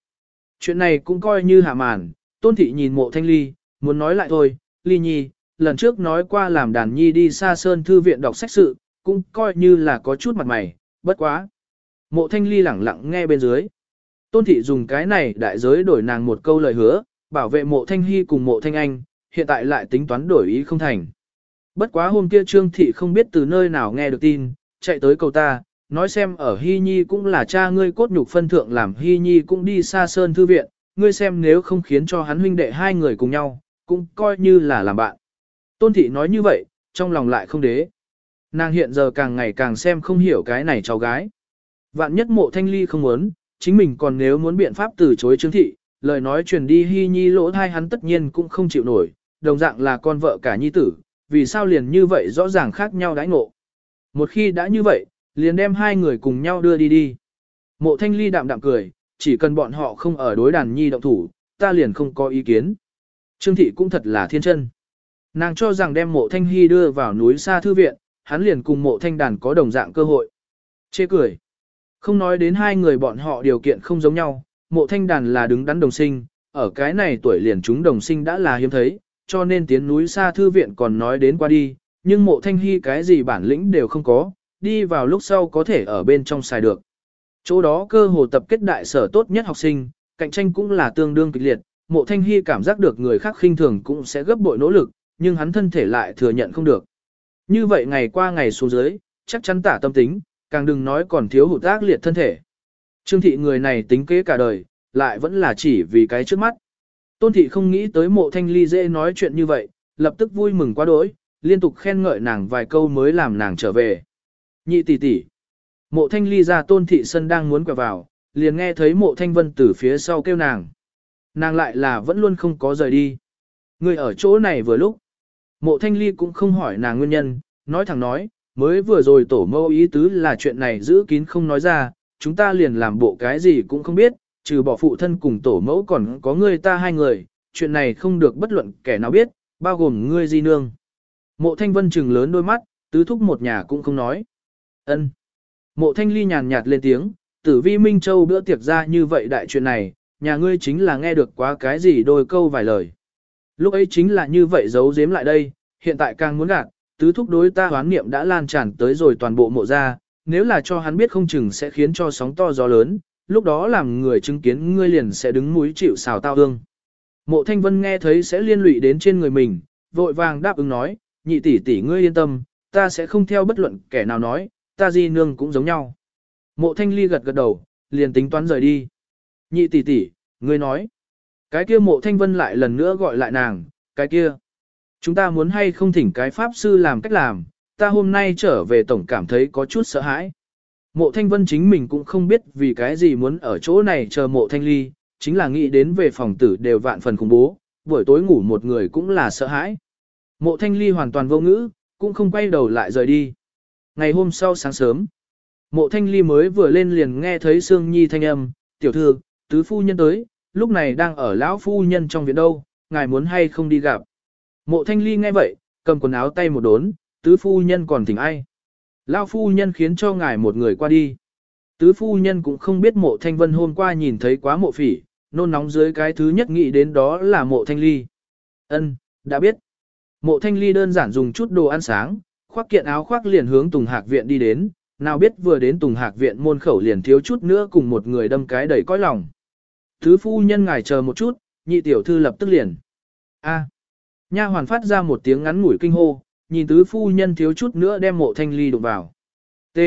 Chuyện này cũng coi như hạ màn, tôn thị nhìn mộ thanh ly, muốn nói lại thôi, ly nhi, lần trước nói qua làm đàn nhi đi xa sơn thư viện đọc sách sự, cũng coi như là có chút mặt mày, bất quá. Mộ thanh ly lẳng lặng nghe bên dưới. Tôn thị dùng cái này đại giới đổi nàng một câu lời hứa, bảo vệ mộ thanh hy cùng mộ thanh anh, hiện tại lại tính toán đổi ý không thành. Bất quá hôm kia trương thị không biết từ nơi nào nghe được tin, chạy tới cầu ta, nói xem ở Hy Nhi cũng là cha ngươi cốt nhục phân thượng làm Hy Nhi cũng đi xa sơn thư viện, ngươi xem nếu không khiến cho hắn huynh đệ hai người cùng nhau, cũng coi như là làm bạn. Tôn thị nói như vậy, trong lòng lại không đế. Nàng hiện giờ càng ngày càng xem không hiểu cái này cháu gái. Vạn nhất mộ thanh ly không muốn, chính mình còn nếu muốn biện pháp từ chối trương thị, lời nói truyền đi hy nhi lỗ thai hắn tất nhiên cũng không chịu nổi, đồng dạng là con vợ cả nhi tử, vì sao liền như vậy rõ ràng khác nhau đãi ngộ. Một khi đã như vậy, liền đem hai người cùng nhau đưa đi đi. Mộ thanh ly đạm đạm cười, chỉ cần bọn họ không ở đối đàn nhi động thủ, ta liền không có ý kiến. Trương thị cũng thật là thiên chân. Nàng cho rằng đem mộ thanh hy đưa vào núi xa thư viện, hắn liền cùng mộ thanh đàn có đồng dạng cơ hội. Chê cười. Không nói đến hai người bọn họ điều kiện không giống nhau, mộ thanh đàn là đứng đắn đồng sinh, ở cái này tuổi liền chúng đồng sinh đã là hiếm thấy, cho nên tiến núi xa thư viện còn nói đến qua đi, nhưng mộ thanh hy cái gì bản lĩnh đều không có, đi vào lúc sau có thể ở bên trong xài được. Chỗ đó cơ hồ tập kết đại sở tốt nhất học sinh, cạnh tranh cũng là tương đương kịch liệt, mộ thanh hy cảm giác được người khác khinh thường cũng sẽ gấp bội nỗ lực, nhưng hắn thân thể lại thừa nhận không được. Như vậy ngày qua ngày xuống dưới, chắc chắn tả tâm tính, càng đừng nói còn thiếu hụt ác liệt thân thể. Trương thị người này tính kế cả đời, lại vẫn là chỉ vì cái trước mắt. Tôn thị không nghĩ tới mộ thanh ly dễ nói chuyện như vậy, lập tức vui mừng quá đỗi, liên tục khen ngợi nàng vài câu mới làm nàng trở về. Nhị tỷ tỷ. Mộ thanh ly ra tôn thị sân đang muốn quẹo vào, liền nghe thấy mộ thanh vân từ phía sau kêu nàng. Nàng lại là vẫn luôn không có rời đi. Người ở chỗ này vừa lúc. Mộ thanh ly cũng không hỏi nàng nguyên nhân, nói thẳng nói, mới vừa rồi tổ mâu ý tứ là chuyện này giữ kín không nói ra, chúng ta liền làm bộ cái gì cũng không biết, trừ bỏ phụ thân cùng tổ mẫu còn có người ta hai người, chuyện này không được bất luận kẻ nào biết, bao gồm ngươi di nương. Mộ thanh vân trừng lớn đôi mắt, tứ thúc một nhà cũng không nói. ân Mộ thanh ly nhàn nhạt lên tiếng, tử vi Minh Châu bữa tiệc ra như vậy đại chuyện này, nhà ngươi chính là nghe được quá cái gì đôi câu vài lời. Lúc ấy chính là như vậy giấu giếm lại đây, hiện tại càng muốn gạt, tứ thúc đối ta hoán niệm đã lan tràn tới rồi toàn bộ mộ ra, nếu là cho hắn biết không chừng sẽ khiến cho sóng to gió lớn, lúc đó làm người chứng kiến ngươi liền sẽ đứng mũi chịu xào tao hương. Mộ thanh vân nghe thấy sẽ liên lụy đến trên người mình, vội vàng đáp ứng nói, nhị tỷ tỷ ngươi yên tâm, ta sẽ không theo bất luận kẻ nào nói, ta di nương cũng giống nhau. Mộ thanh ly gật gật đầu, liền tính toán rời đi. Nhị tỷ tỷ, ngươi nói. Cái kia mộ thanh vân lại lần nữa gọi lại nàng, cái kia. Chúng ta muốn hay không thỉnh cái pháp sư làm cách làm, ta hôm nay trở về tổng cảm thấy có chút sợ hãi. Mộ thanh vân chính mình cũng không biết vì cái gì muốn ở chỗ này chờ mộ thanh ly, chính là nghĩ đến về phòng tử đều vạn phần khủng bố, buổi tối ngủ một người cũng là sợ hãi. Mộ thanh ly hoàn toàn vô ngữ, cũng không quay đầu lại rời đi. Ngày hôm sau sáng sớm, mộ thanh ly mới vừa lên liền nghe thấy Sương Nhi thanh âm, tiểu thư, tứ phu nhân tới, lúc này đang ở lão phu nhân trong viện đâu, ngài muốn hay không đi gặp. Mộ thanh ly nghe vậy, cầm quần áo tay một đốn, tứ phu nhân còn thỉnh ai. Lão phu nhân khiến cho ngài một người qua đi. Tứ phu nhân cũng không biết mộ thanh vân hôm qua nhìn thấy quá mộ phỉ, nôn nóng dưới cái thứ nhất nghĩ đến đó là mộ thanh ly. Ân, đã biết. Mộ thanh ly đơn giản dùng chút đồ ăn sáng, khoác kiện áo khoác liền hướng Tùng Hạc Viện đi đến, nào biết vừa đến Tùng Hạc Viện môn khẩu liền thiếu chút nữa cùng một người đâm cái đầy cõi lòng. Thứ phu nhân ngài chờ một chút, nhị tiểu thư lập tức liền. A. Nha hoàn phát ra một tiếng ngắn ngủi kinh hô, nhìn tứ phu nhân thiếu chút nữa đem mộ thanh ly đụng vào. T.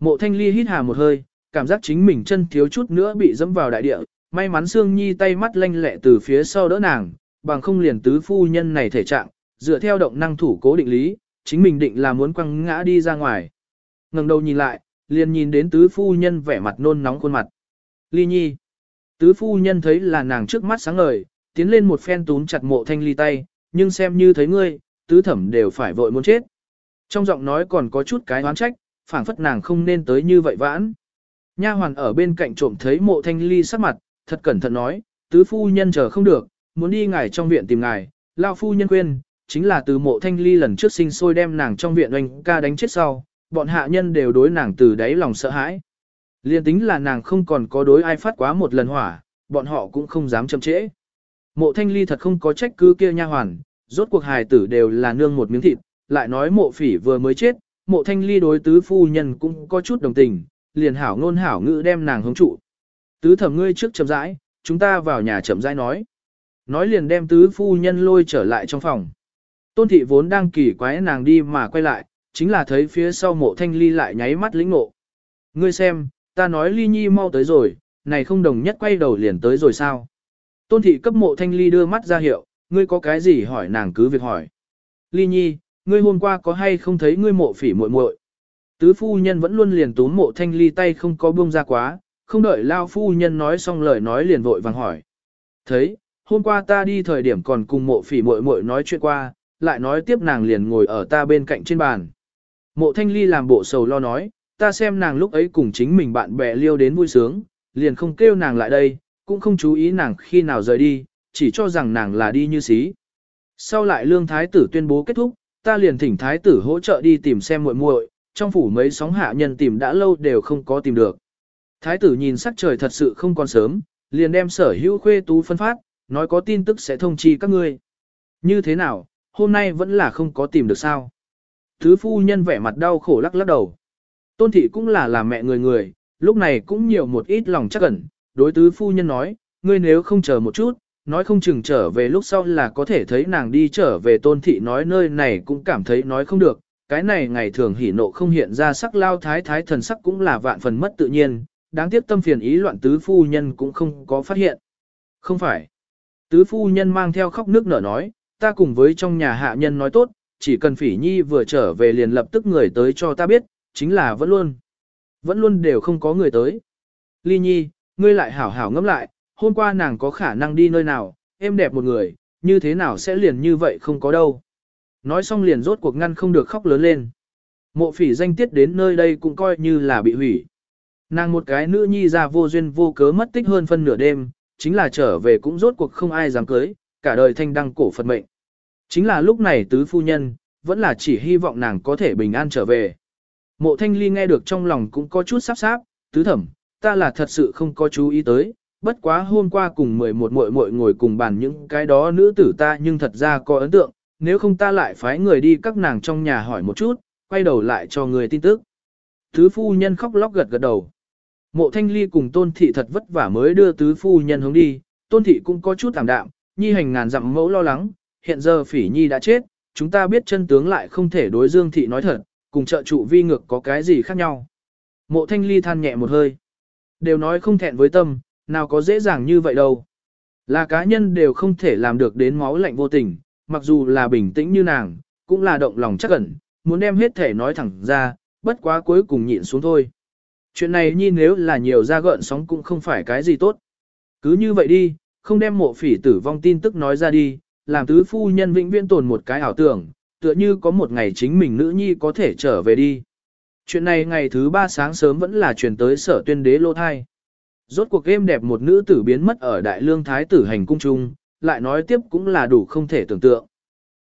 Mộ thanh ly hít hà một hơi, cảm giác chính mình chân thiếu chút nữa bị dẫm vào đại địa, may mắn Sương Nhi tay mắt lanh lẹ từ phía sau đỡ nàng, bằng không liền tứ phu nhân này thể trạng, dựa theo động năng thủ cố định lý, chính mình định là muốn quăng ngã đi ra ngoài. ngẩng đầu nhìn lại, liền nhìn đến tứ phu nhân vẻ mặt nôn nóng khuôn mặt. Ly Nhi. Tứ phu nhân thấy là nàng trước mắt sáng ngời, tiến lên một phen túm chặt mộ thanh ly tay, nhưng xem như thấy ngươi, tứ thẩm đều phải vội muốn chết. Trong giọng nói còn có chút cái oán trách, phảng phất nàng không nên tới như vậy vãn. Nha hoàn ở bên cạnh trộm thấy mộ thanh ly sắc mặt, thật cẩn thận nói, tứ phu nhân chờ không được, muốn đi ngài trong viện tìm ngài, lao phu nhân quên, chính là từ mộ thanh ly lần trước sinh sôi đem nàng trong viện oanh ca đánh chết sau, bọn hạ nhân đều đối nàng từ đáy lòng sợ hãi. Liên tính là nàng không còn có đối ai phát quá một lần hỏa, bọn họ cũng không dám chậm trễ. Mộ thanh ly thật không có trách cứ kia nha hoàn, rốt cuộc hài tử đều là nương một miếng thịt, lại nói mộ phỉ vừa mới chết, mộ thanh ly đối tứ phu nhân cũng có chút đồng tình, liền hảo ngôn hảo ngữ đem nàng hướng trụ. Tứ thẩm ngươi trước chậm rãi, chúng ta vào nhà chậm rãi nói. Nói liền đem tứ phu nhân lôi trở lại trong phòng. Tôn thị vốn đang kỳ quái nàng đi mà quay lại, chính là thấy phía sau mộ thanh ly lại nháy mắt lĩnh ngộ. Ngươi xem, ta nói ly nhi mau tới rồi, này không đồng nhất quay đầu liền tới rồi sao. Tôn thị cấp mộ thanh ly đưa mắt ra hiệu, ngươi có cái gì hỏi nàng cứ việc hỏi. Ly nhi, ngươi hôm qua có hay không thấy ngươi mộ phỉ muội muội? Tứ phu nhân vẫn luôn liền túm mộ thanh ly tay không có buông ra quá, không đợi lao phu nhân nói xong lời nói liền vội vàng hỏi. Thấy, hôm qua ta đi thời điểm còn cùng mộ phỉ muội muội nói chuyện qua, lại nói tiếp nàng liền ngồi ở ta bên cạnh trên bàn. Mộ thanh ly làm bộ sầu lo nói, ta xem nàng lúc ấy cùng chính mình bạn bè liêu đến vui sướng, liền không kêu nàng lại đây, cũng không chú ý nàng khi nào rời đi, chỉ cho rằng nàng là đi như xí. Sau lại lương thái tử tuyên bố kết thúc, ta liền thỉnh thái tử hỗ trợ đi tìm xem muội muội, trong phủ mấy sóng hạ nhân tìm đã lâu đều không có tìm được. Thái tử nhìn sắc trời thật sự không còn sớm, liền đem sở hữu khuê tú phân phát, nói có tin tức sẽ thông chi các ngươi. Như thế nào, hôm nay vẫn là không có tìm được sao. Thứ phu nhân vẻ mặt đau khổ lắc lắc đầu. Tôn thị cũng là làm mẹ người người, lúc này cũng nhiều một ít lòng chắc ẩn, đối tứ phu nhân nói, ngươi nếu không chờ một chút, nói không chừng trở về lúc sau là có thể thấy nàng đi trở về tôn thị nói nơi này cũng cảm thấy nói không được, cái này ngày thường hỉ nộ không hiện ra sắc lao thái thái thần sắc cũng là vạn phần mất tự nhiên, đáng tiếc tâm phiền ý loạn tứ phu nhân cũng không có phát hiện. Không phải. Tứ phu nhân mang theo khóc nước nở nói, ta cùng với trong nhà hạ nhân nói tốt, chỉ cần phỉ nhi vừa trở về liền lập tức người tới cho ta biết, chính là vẫn luôn. Vẫn luôn đều không có người tới. Ly nhi, ngươi lại hảo hảo ngẫm lại, hôm qua nàng có khả năng đi nơi nào, em đẹp một người, như thế nào sẽ liền như vậy không có đâu. Nói xong liền rốt cuộc ngăn không được khóc lớn lên. Mộ phỉ danh tiết đến nơi đây cũng coi như là bị hủy. Nàng một cái nữ nhi ra vô duyên vô cớ mất tích hơn phân nửa đêm, chính là trở về cũng rốt cuộc không ai dám cưới, cả đời thanh đăng cổ Phật mệnh. Chính là lúc này tứ phu nhân, vẫn là chỉ hy vọng nàng có thể bình an trở về. Mộ thanh ly nghe được trong lòng cũng có chút sắp sáp, tứ thẩm, ta là thật sự không có chú ý tới, bất quá hôm qua cùng 11 muội muội ngồi cùng bàn những cái đó nữ tử ta nhưng thật ra có ấn tượng, nếu không ta lại phái người đi các nàng trong nhà hỏi một chút, quay đầu lại cho người tin tức. Tứ phu nhân khóc lóc gật gật đầu. Mộ thanh ly cùng tôn thị thật vất vả mới đưa tứ phu nhân hướng đi, tôn thị cũng có chút tạm đạm, nhi hành ngàn dặm mẫu lo lắng, hiện giờ phỉ nhi đã chết, chúng ta biết chân tướng lại không thể đối dương thị nói thật, cùng trợ trụ vi ngược có cái gì khác nhau. Mộ thanh ly than nhẹ một hơi. Đều nói không thẹn với tâm, nào có dễ dàng như vậy đâu. Là cá nhân đều không thể làm được đến máu lạnh vô tình, mặc dù là bình tĩnh như nàng, cũng là động lòng chắc ẩn, muốn đem hết thể nói thẳng ra, bất quá cuối cùng nhịn xuống thôi. Chuyện này nhìn nếu là nhiều ra gợn sóng cũng không phải cái gì tốt. Cứ như vậy đi, không đem mộ phỉ tử vong tin tức nói ra đi, làm tứ phu nhân vĩnh viễn tồn một cái ảo tưởng, tựa như có một ngày chính mình nữ nhi có thể trở về đi. Chuyện này ngày thứ ba sáng sớm vẫn là truyền tới sở tuyên đế lô thai. Rốt cuộc game đẹp một nữ tử biến mất ở đại lương thái tử hành cung trung, lại nói tiếp cũng là đủ không thể tưởng tượng.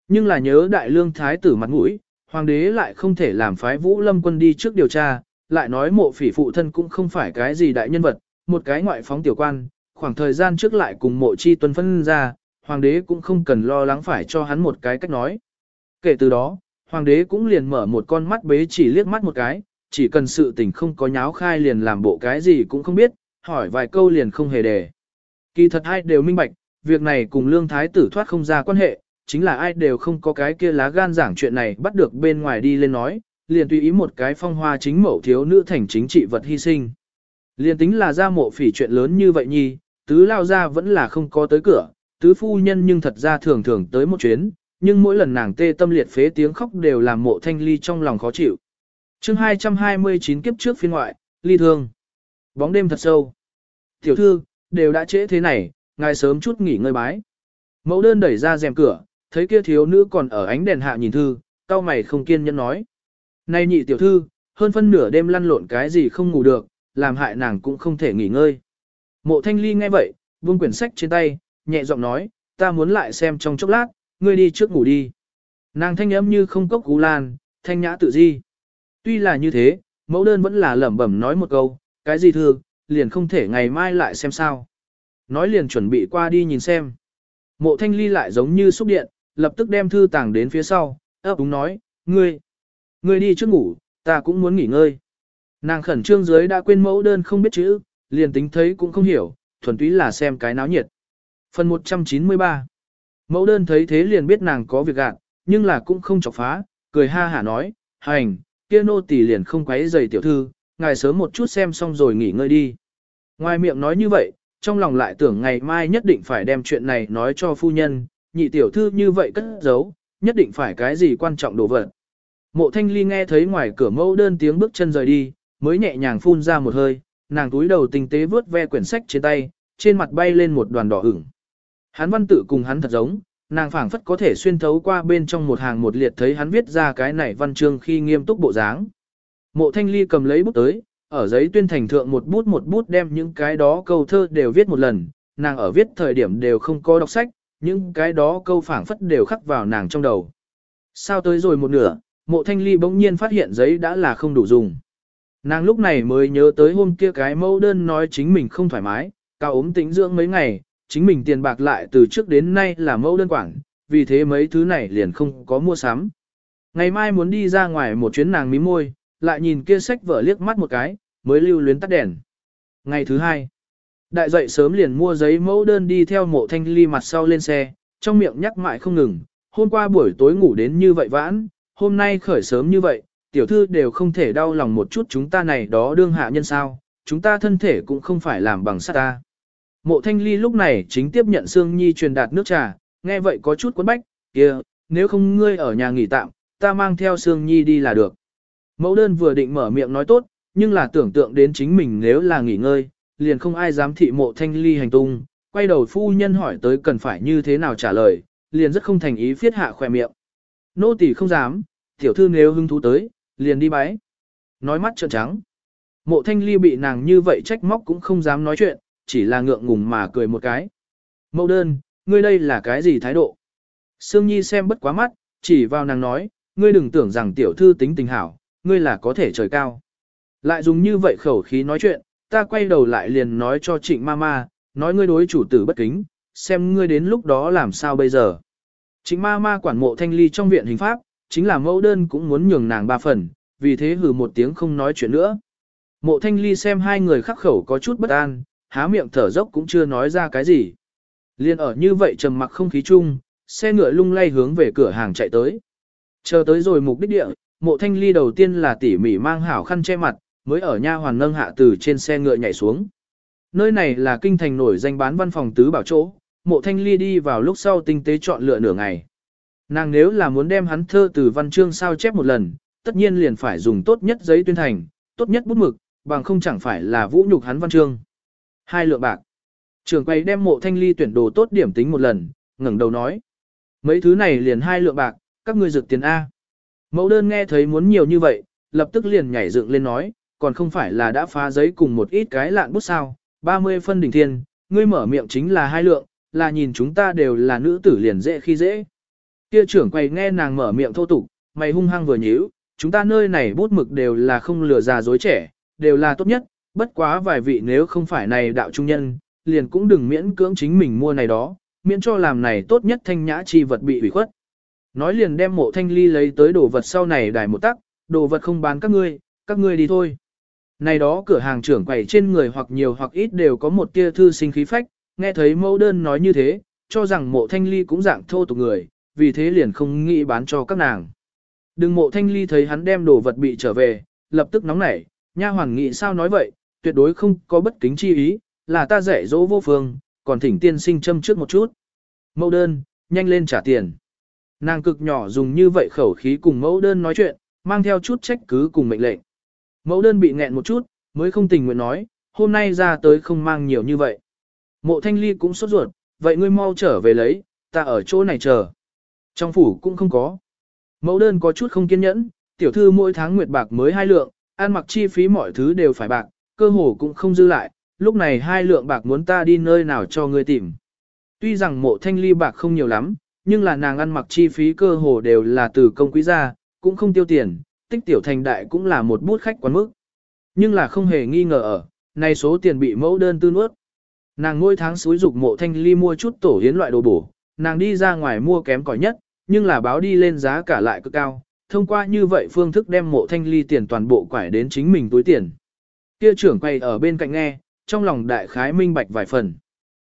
Nhưng là nhớ đại lương thái tử mặt mũi, hoàng đế lại không thể làm phái vũ lâm quân đi trước điều tra, lại nói mộ phỉ phụ thân cũng không phải cái gì đại nhân vật, một cái ngoại phóng tiểu quan, khoảng thời gian trước lại cùng mộ chi tuân phân ra, hoàng đế cũng không cần lo lắng phải cho hắn một cái cách nói. Kể từ đó, hoàng đế cũng liền mở một con mắt bế chỉ liếc mắt một cái, chỉ cần sự tình không có nháo khai liền làm bộ cái gì cũng không biết, hỏi vài câu liền không hề đề. Kỳ thật ai đều minh bạch, việc này cùng lương thái tử thoát không ra quan hệ, chính là ai đều không có cái kia lá gan giảng chuyện này bắt được bên ngoài đi lên nói, liền tùy ý một cái phong hoa chính mẫu thiếu nữ thành chính trị vật hy sinh. Liền tính là ra mộ phỉ chuyện lớn như vậy nhi, tứ lao ra vẫn là không có tới cửa, tứ phu nhân nhưng thật ra thường thường tới một chuyến, nhưng mỗi lần nàng tê tâm liệt phế tiếng khóc đều làm mộ thanh ly trong lòng khó chịu. chương 229 kiếp trước phiên ngoại, ly thương. Bóng đêm thật sâu. Tiểu thư, đều đã trễ thế này, ngài sớm chút nghỉ ngơi bái. Mẫu đơn đẩy ra rèm cửa, thấy kia thiếu nữ còn ở ánh đèn hạ nhìn thư, cao mày không kiên nhẫn nói. Này nhị tiểu thư, hơn phân nửa đêm lăn lộn cái gì không ngủ được, làm hại nàng cũng không thể nghỉ ngơi. Mộ thanh ly nghe vậy, buông quyển sách trên tay, nhẹ giọng nói, ta muốn lại xem trong chốc lát, ngươi đi trước ngủ đi. Nàng thanh âm như không cốc cú lan, thanh nhã tự di. Tuy là như thế, mẫu đơn vẫn là lẩm bẩm nói một câu, cái gì thường, liền không thể ngày mai lại xem sao. Nói liền chuẩn bị qua đi nhìn xem. Mộ thanh ly lại giống như xúc điện, lập tức đem thư tàng đến phía sau, ấp úng nói, ngươi, ngươi đi trước ngủ, ta cũng muốn nghỉ ngơi. Nàng khẩn trương dưới đã quên mẫu đơn không biết chữ, liền tính thấy cũng không hiểu, thuần túy là xem cái náo nhiệt. Phần 193 Mẫu đơn thấy thế liền biết nàng có việc gạn, nhưng là cũng không chọc phá, cười ha hả nói, hành, kia nô tỳ liền không quấy giày tiểu thư, ngài sớm một chút xem xong rồi nghỉ ngơi đi. Ngoài miệng nói như vậy, trong lòng lại tưởng ngày mai nhất định phải đem chuyện này nói cho phu nhân, nhị tiểu thư như vậy cất giấu, nhất định phải cái gì quan trọng đồ vật. Mộ thanh ly nghe thấy ngoài cửa mẫu đơn tiếng bước chân rời đi, mới nhẹ nhàng phun ra một hơi, nàng túi đầu tinh tế vướt ve quyển sách trên tay, trên mặt bay lên một đoàn đỏ ửng. Hắn văn tự cùng hắn thật giống, nàng phảng phất có thể xuyên thấu qua bên trong một hàng một liệt thấy hắn viết ra cái này văn chương khi nghiêm túc bộ dáng. Mộ thanh ly cầm lấy bút tới, ở giấy tuyên thành thượng một bút một bút đem những cái đó câu thơ đều viết một lần, nàng ở viết thời điểm đều không có đọc sách, những cái đó câu phảng phất đều khắc vào nàng trong đầu. Sao tới rồi một nửa, mộ thanh ly bỗng nhiên phát hiện giấy đã là không đủ dùng. Nàng lúc này mới nhớ tới hôm kia cái mẫu đơn nói chính mình không thoải mái, cao ốm tĩnh dưỡng mấy ngày, chính mình tiền bạc lại từ trước đến nay là mẫu đơn quảng, vì thế mấy thứ này liền không có mua sắm. Ngày mai muốn đi ra ngoài một chuyến nàng mím môi, lại nhìn kia sách vở liếc mắt một cái, mới lưu luyến tắt đèn. Ngày thứ hai, đại dậy sớm liền mua giấy mẫu đơn đi theo mộ thanh ly mặt sau lên xe, trong miệng nhắc mãi không ngừng, hôm qua buổi tối ngủ đến như vậy vãn, hôm nay khởi sớm như vậy, tiểu thư đều không thể đau lòng một chút chúng ta này đó đương hạ nhân sao, chúng ta thân thể cũng không phải làm bằng sắt ta. Mộ thanh ly lúc này chính tiếp nhận Sương Nhi truyền đạt nước trà, nghe vậy có chút quấn bách, kia, nếu không ngươi ở nhà nghỉ tạm, ta mang theo Sương Nhi đi là được. Mẫu đơn vừa định mở miệng nói tốt, nhưng là tưởng tượng đến chính mình nếu là nghỉ ngơi, liền không ai dám thị mộ thanh ly hành tung, quay đầu phu nhân hỏi tới cần phải như thế nào trả lời, liền rất không thành ý phiết hạ khỏe miệng. Nô tỳ không dám, tiểu thư nếu hứng thú tới, liền đi bái. Nói mắt trợn trắng. Mộ thanh ly bị nàng như vậy trách móc cũng không dám nói chuyện, chỉ là ngượng ngùng mà cười một cái. Mẫu đơn, ngươi đây là cái gì thái độ? Sương Nhi xem bất quá mắt, chỉ vào nàng nói, ngươi đừng tưởng rằng tiểu thư tính tình hảo, ngươi là có thể trời cao. Lại dùng như vậy khẩu khí nói chuyện, ta quay đầu lại liền nói cho trịnh ma nói ngươi đối chủ tử bất kính, xem ngươi đến lúc đó làm sao bây giờ. Trịnh ma ma quản mộ thanh ly trong viện hình pháp, chính là mẫu đơn cũng muốn nhường nàng ba phần, vì thế hừ một tiếng không nói chuyện nữa. Mộ thanh ly xem hai người khắc khẩu có chút bất an, há miệng thở dốc cũng chưa nói ra cái gì. Liên ở như vậy trầm mặc không khí chung, xe ngựa lung lay hướng về cửa hàng chạy tới. Chờ tới rồi mục đích địa, mộ thanh ly đầu tiên là tỉ mỉ mang hảo khăn che mặt, mới ở nha hoàn nâng hạ từ trên xe ngựa nhảy xuống. Nơi này là kinh thành nổi danh bán văn phòng tứ bảo chỗ, mộ thanh ly đi vào lúc sau tinh tế chọn lựa nửa ngày. Nàng nếu là muốn đem hắn thơ từ văn chương sao chép một lần, tất nhiên liền phải dùng tốt nhất giấy tuyên thành, tốt nhất bút mực, bằng không chẳng phải là vũ nhục hắn văn chương. Hai lượng bạc. Trường quay đem mộ thanh ly tuyển đồ tốt điểm tính một lần, ngẩng đầu nói. Mấy thứ này liền hai lượng bạc, các ngươi dược tiền A. Mẫu đơn nghe thấy muốn nhiều như vậy, lập tức liền nhảy dựng lên nói, còn không phải là đã phá giấy cùng một ít cái lạn bút sao, 30 phân đỉnh thiên, ngươi mở miệng chính là hai lượng, là nhìn chúng ta đều là nữ tử liền dễ khi dễ. Kia trưởng quay nghe nàng mở miệng thô tục, mày hung hăng vừa nhíu, chúng ta nơi này bút mực đều là không lừa già dối trẻ, đều là tốt nhất, bất quá vài vị nếu không phải này đạo trung nhân, liền cũng đừng miễn cưỡng chính mình mua này đó, miễn cho làm này tốt nhất thanh nhã chi vật bị hủy khuất. Nói liền đem mộ thanh ly lấy tới đồ vật sau này đài một tắc, đồ vật không bán các ngươi, các ngươi đi thôi. Này đó cửa hàng trưởng quầy trên người hoặc nhiều hoặc ít đều có một tia thư sinh khí phách, nghe thấy mẫu đơn nói như thế, cho rằng mộ thanh ly cũng dạng thô tục người, vì thế liền không nghĩ bán cho các nàng. Đừng mộ thanh ly thấy hắn đem đồ vật bị trở về, lập tức nóng nảy, nha hoàng nghĩ sao nói vậy, tuyệt đối không có bất kính chi ý, là ta dạy dỗ vô phương, còn thỉnh tiên sinh châm trước một chút. Mẫu đơn, nhanh lên trả tiền. Nàng cực nhỏ dùng như vậy khẩu khí cùng mẫu đơn nói chuyện, mang theo chút trách cứ cùng mệnh lệnh. Mẫu đơn bị nghẹn một chút, mới không tình nguyện nói, hôm nay ra tới không mang nhiều như vậy. Mộ thanh ly cũng sốt ruột, vậy ngươi mau trở về lấy, ta ở chỗ này chờ. Trong phủ cũng không có. Mẫu đơn có chút không kiên nhẫn, tiểu thư mỗi tháng nguyệt bạc mới hai lượng, ăn mặc chi phí mọi thứ đều phải bạc, cơ hồ cũng không dư lại, lúc này hai lượng bạc muốn ta đi nơi nào cho ngươi tìm. Tuy rằng mộ thanh ly bạc không nhiều lắm, nhưng là nàng ăn mặc chi phí cơ hồ đều là từ công quý gia, cũng không tiêu tiền, tích tiểu thành đại cũng là một bút khách quán mức. Nhưng là không hề nghi ngờ ở, này số tiền bị mẫu đơn tư nuốt. Nàng ngôi tháng suối dục mộ thanh ly mua chút tổ hiến loại đồ bổ, nàng đi ra ngoài mua kém cỏi nhất, nhưng là báo đi lên giá cả lại cực cao, thông qua như vậy phương thức đem mộ thanh ly tiền toàn bộ quải đến chính mình túi tiền. Kia trưởng quay ở bên cạnh nghe, trong lòng đại khái minh bạch vài phần.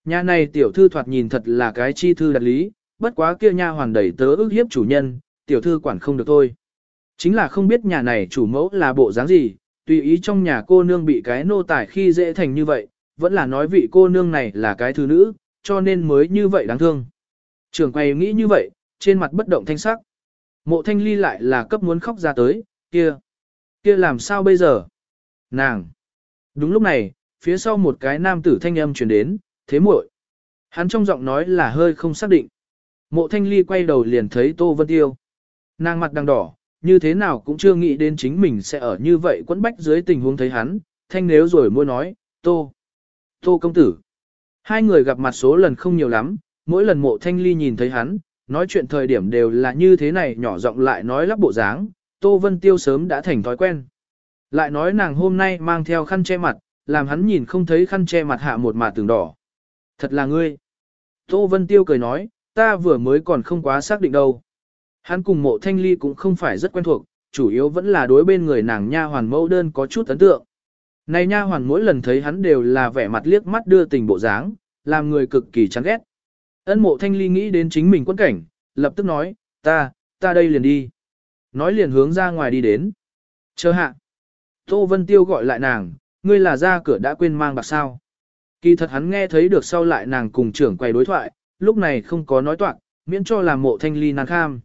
Nhà này tiểu thư thoạt nhìn thật là cái chi thư đặt lý, bất quá kia nha hoàn đẩy tớ ước hiếp chủ nhân, tiểu thư quản không được thôi. Chính là không biết nhà này chủ mẫu là bộ dáng gì, tùy ý trong nhà cô nương bị cái nô tài khi dễ thành như vậy, vẫn là nói vị cô nương này là cái thứ nữ, cho nên mới như vậy đáng thương. Trưởng quay nghĩ như vậy, trên mặt bất động thanh sắc. Mộ thanh ly lại là cấp muốn khóc ra tới, kia, kia làm sao bây giờ? Nàng! Đúng lúc này, phía sau một cái nam tử thanh âm truyền đến, thế muội. Hắn trong giọng nói là hơi không xác định. Mộ thanh ly quay đầu liền thấy Tô Vân Tiêu. Nàng mặt đang đỏ, như thế nào cũng chưa nghĩ đến chính mình sẽ ở như vậy quấn bách dưới tình huống thấy hắn, thanh nếu rồi môi nói, Tô, Tô công tử. Hai người gặp mặt số lần không nhiều lắm, mỗi lần mộ thanh ly nhìn thấy hắn, nói chuyện thời điểm đều là như thế này nhỏ giọng lại nói lắp bộ dáng, Tô Vân Tiêu sớm đã thành thói quen. Lại nói nàng hôm nay mang theo khăn che mặt, làm hắn nhìn không thấy khăn che mặt hạ một mà tường đỏ. Thật là ngươi. Tô Vân Tiêu cười nói, ta vừa mới còn không quá xác định đâu. Hắn cùng mộ thanh ly cũng không phải rất quen thuộc, chủ yếu vẫn là đối bên người nàng nha hoàn mẫu đơn có chút ấn tượng. Này nha hoàn mỗi lần thấy hắn đều là vẻ mặt liếc mắt đưa tình bộ dáng, làm người cực kỳ chán ghét. Ân mộ thanh ly nghĩ đến chính mình quân cảnh, lập tức nói, ta, ta đây liền đi. Nói liền hướng ra ngoài đi đến. Chờ hạ. Tô Vân Tiêu gọi lại nàng, ngươi là ra cửa đã quên mang bạc sao. Kỳ thật hắn nghe thấy được sau lại nàng cùng trưởng quầy đối thoại, lúc này không có nói toạc, miễn cho làm mộ thanh ly nàng kham.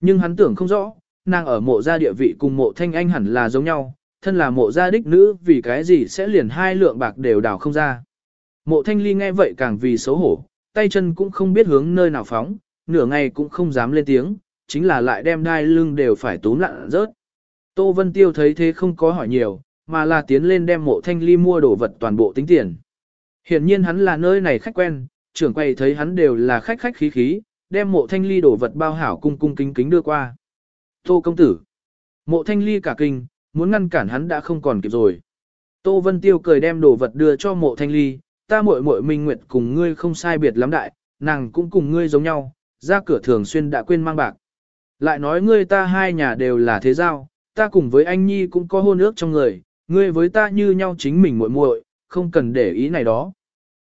Nhưng hắn tưởng không rõ, nàng ở mộ gia địa vị cùng mộ thanh anh hẳn là giống nhau, thân là mộ gia đích nữ vì cái gì sẽ liền hai lượng bạc đều đào không ra. Mộ thanh ly nghe vậy càng vì xấu hổ, tay chân cũng không biết hướng nơi nào phóng, nửa ngày cũng không dám lên tiếng, chính là lại đem đai lưng đều phải túm lặn rớt. Tô Vân Tiêu thấy thế không có hỏi nhiều, mà là tiến lên đem mộ thanh ly mua đồ vật toàn bộ tính tiền. Hiển nhiên hắn là nơi này khách quen, trưởng quầy thấy hắn đều là khách khách khí khí, đem mộ thanh ly đồ vật bao hảo cung cung kính kính đưa qua. Tô công tử. Mộ thanh ly cả kinh, muốn ngăn cản hắn đã không còn kịp rồi. Tô Vân Tiêu cười đem đồ vật đưa cho mộ thanh ly, ta muội muội minh nguyệt cùng ngươi không sai biệt lắm đại, nàng cũng cùng ngươi giống nhau, ra cửa thường xuyên đã quên mang bạc. Lại nói ngươi ta hai nhà đều là thế giao, ta cùng với anh Nhi cũng có hôn ước trong người, ngươi với ta như nhau chính mình muội muội, không cần để ý này đó.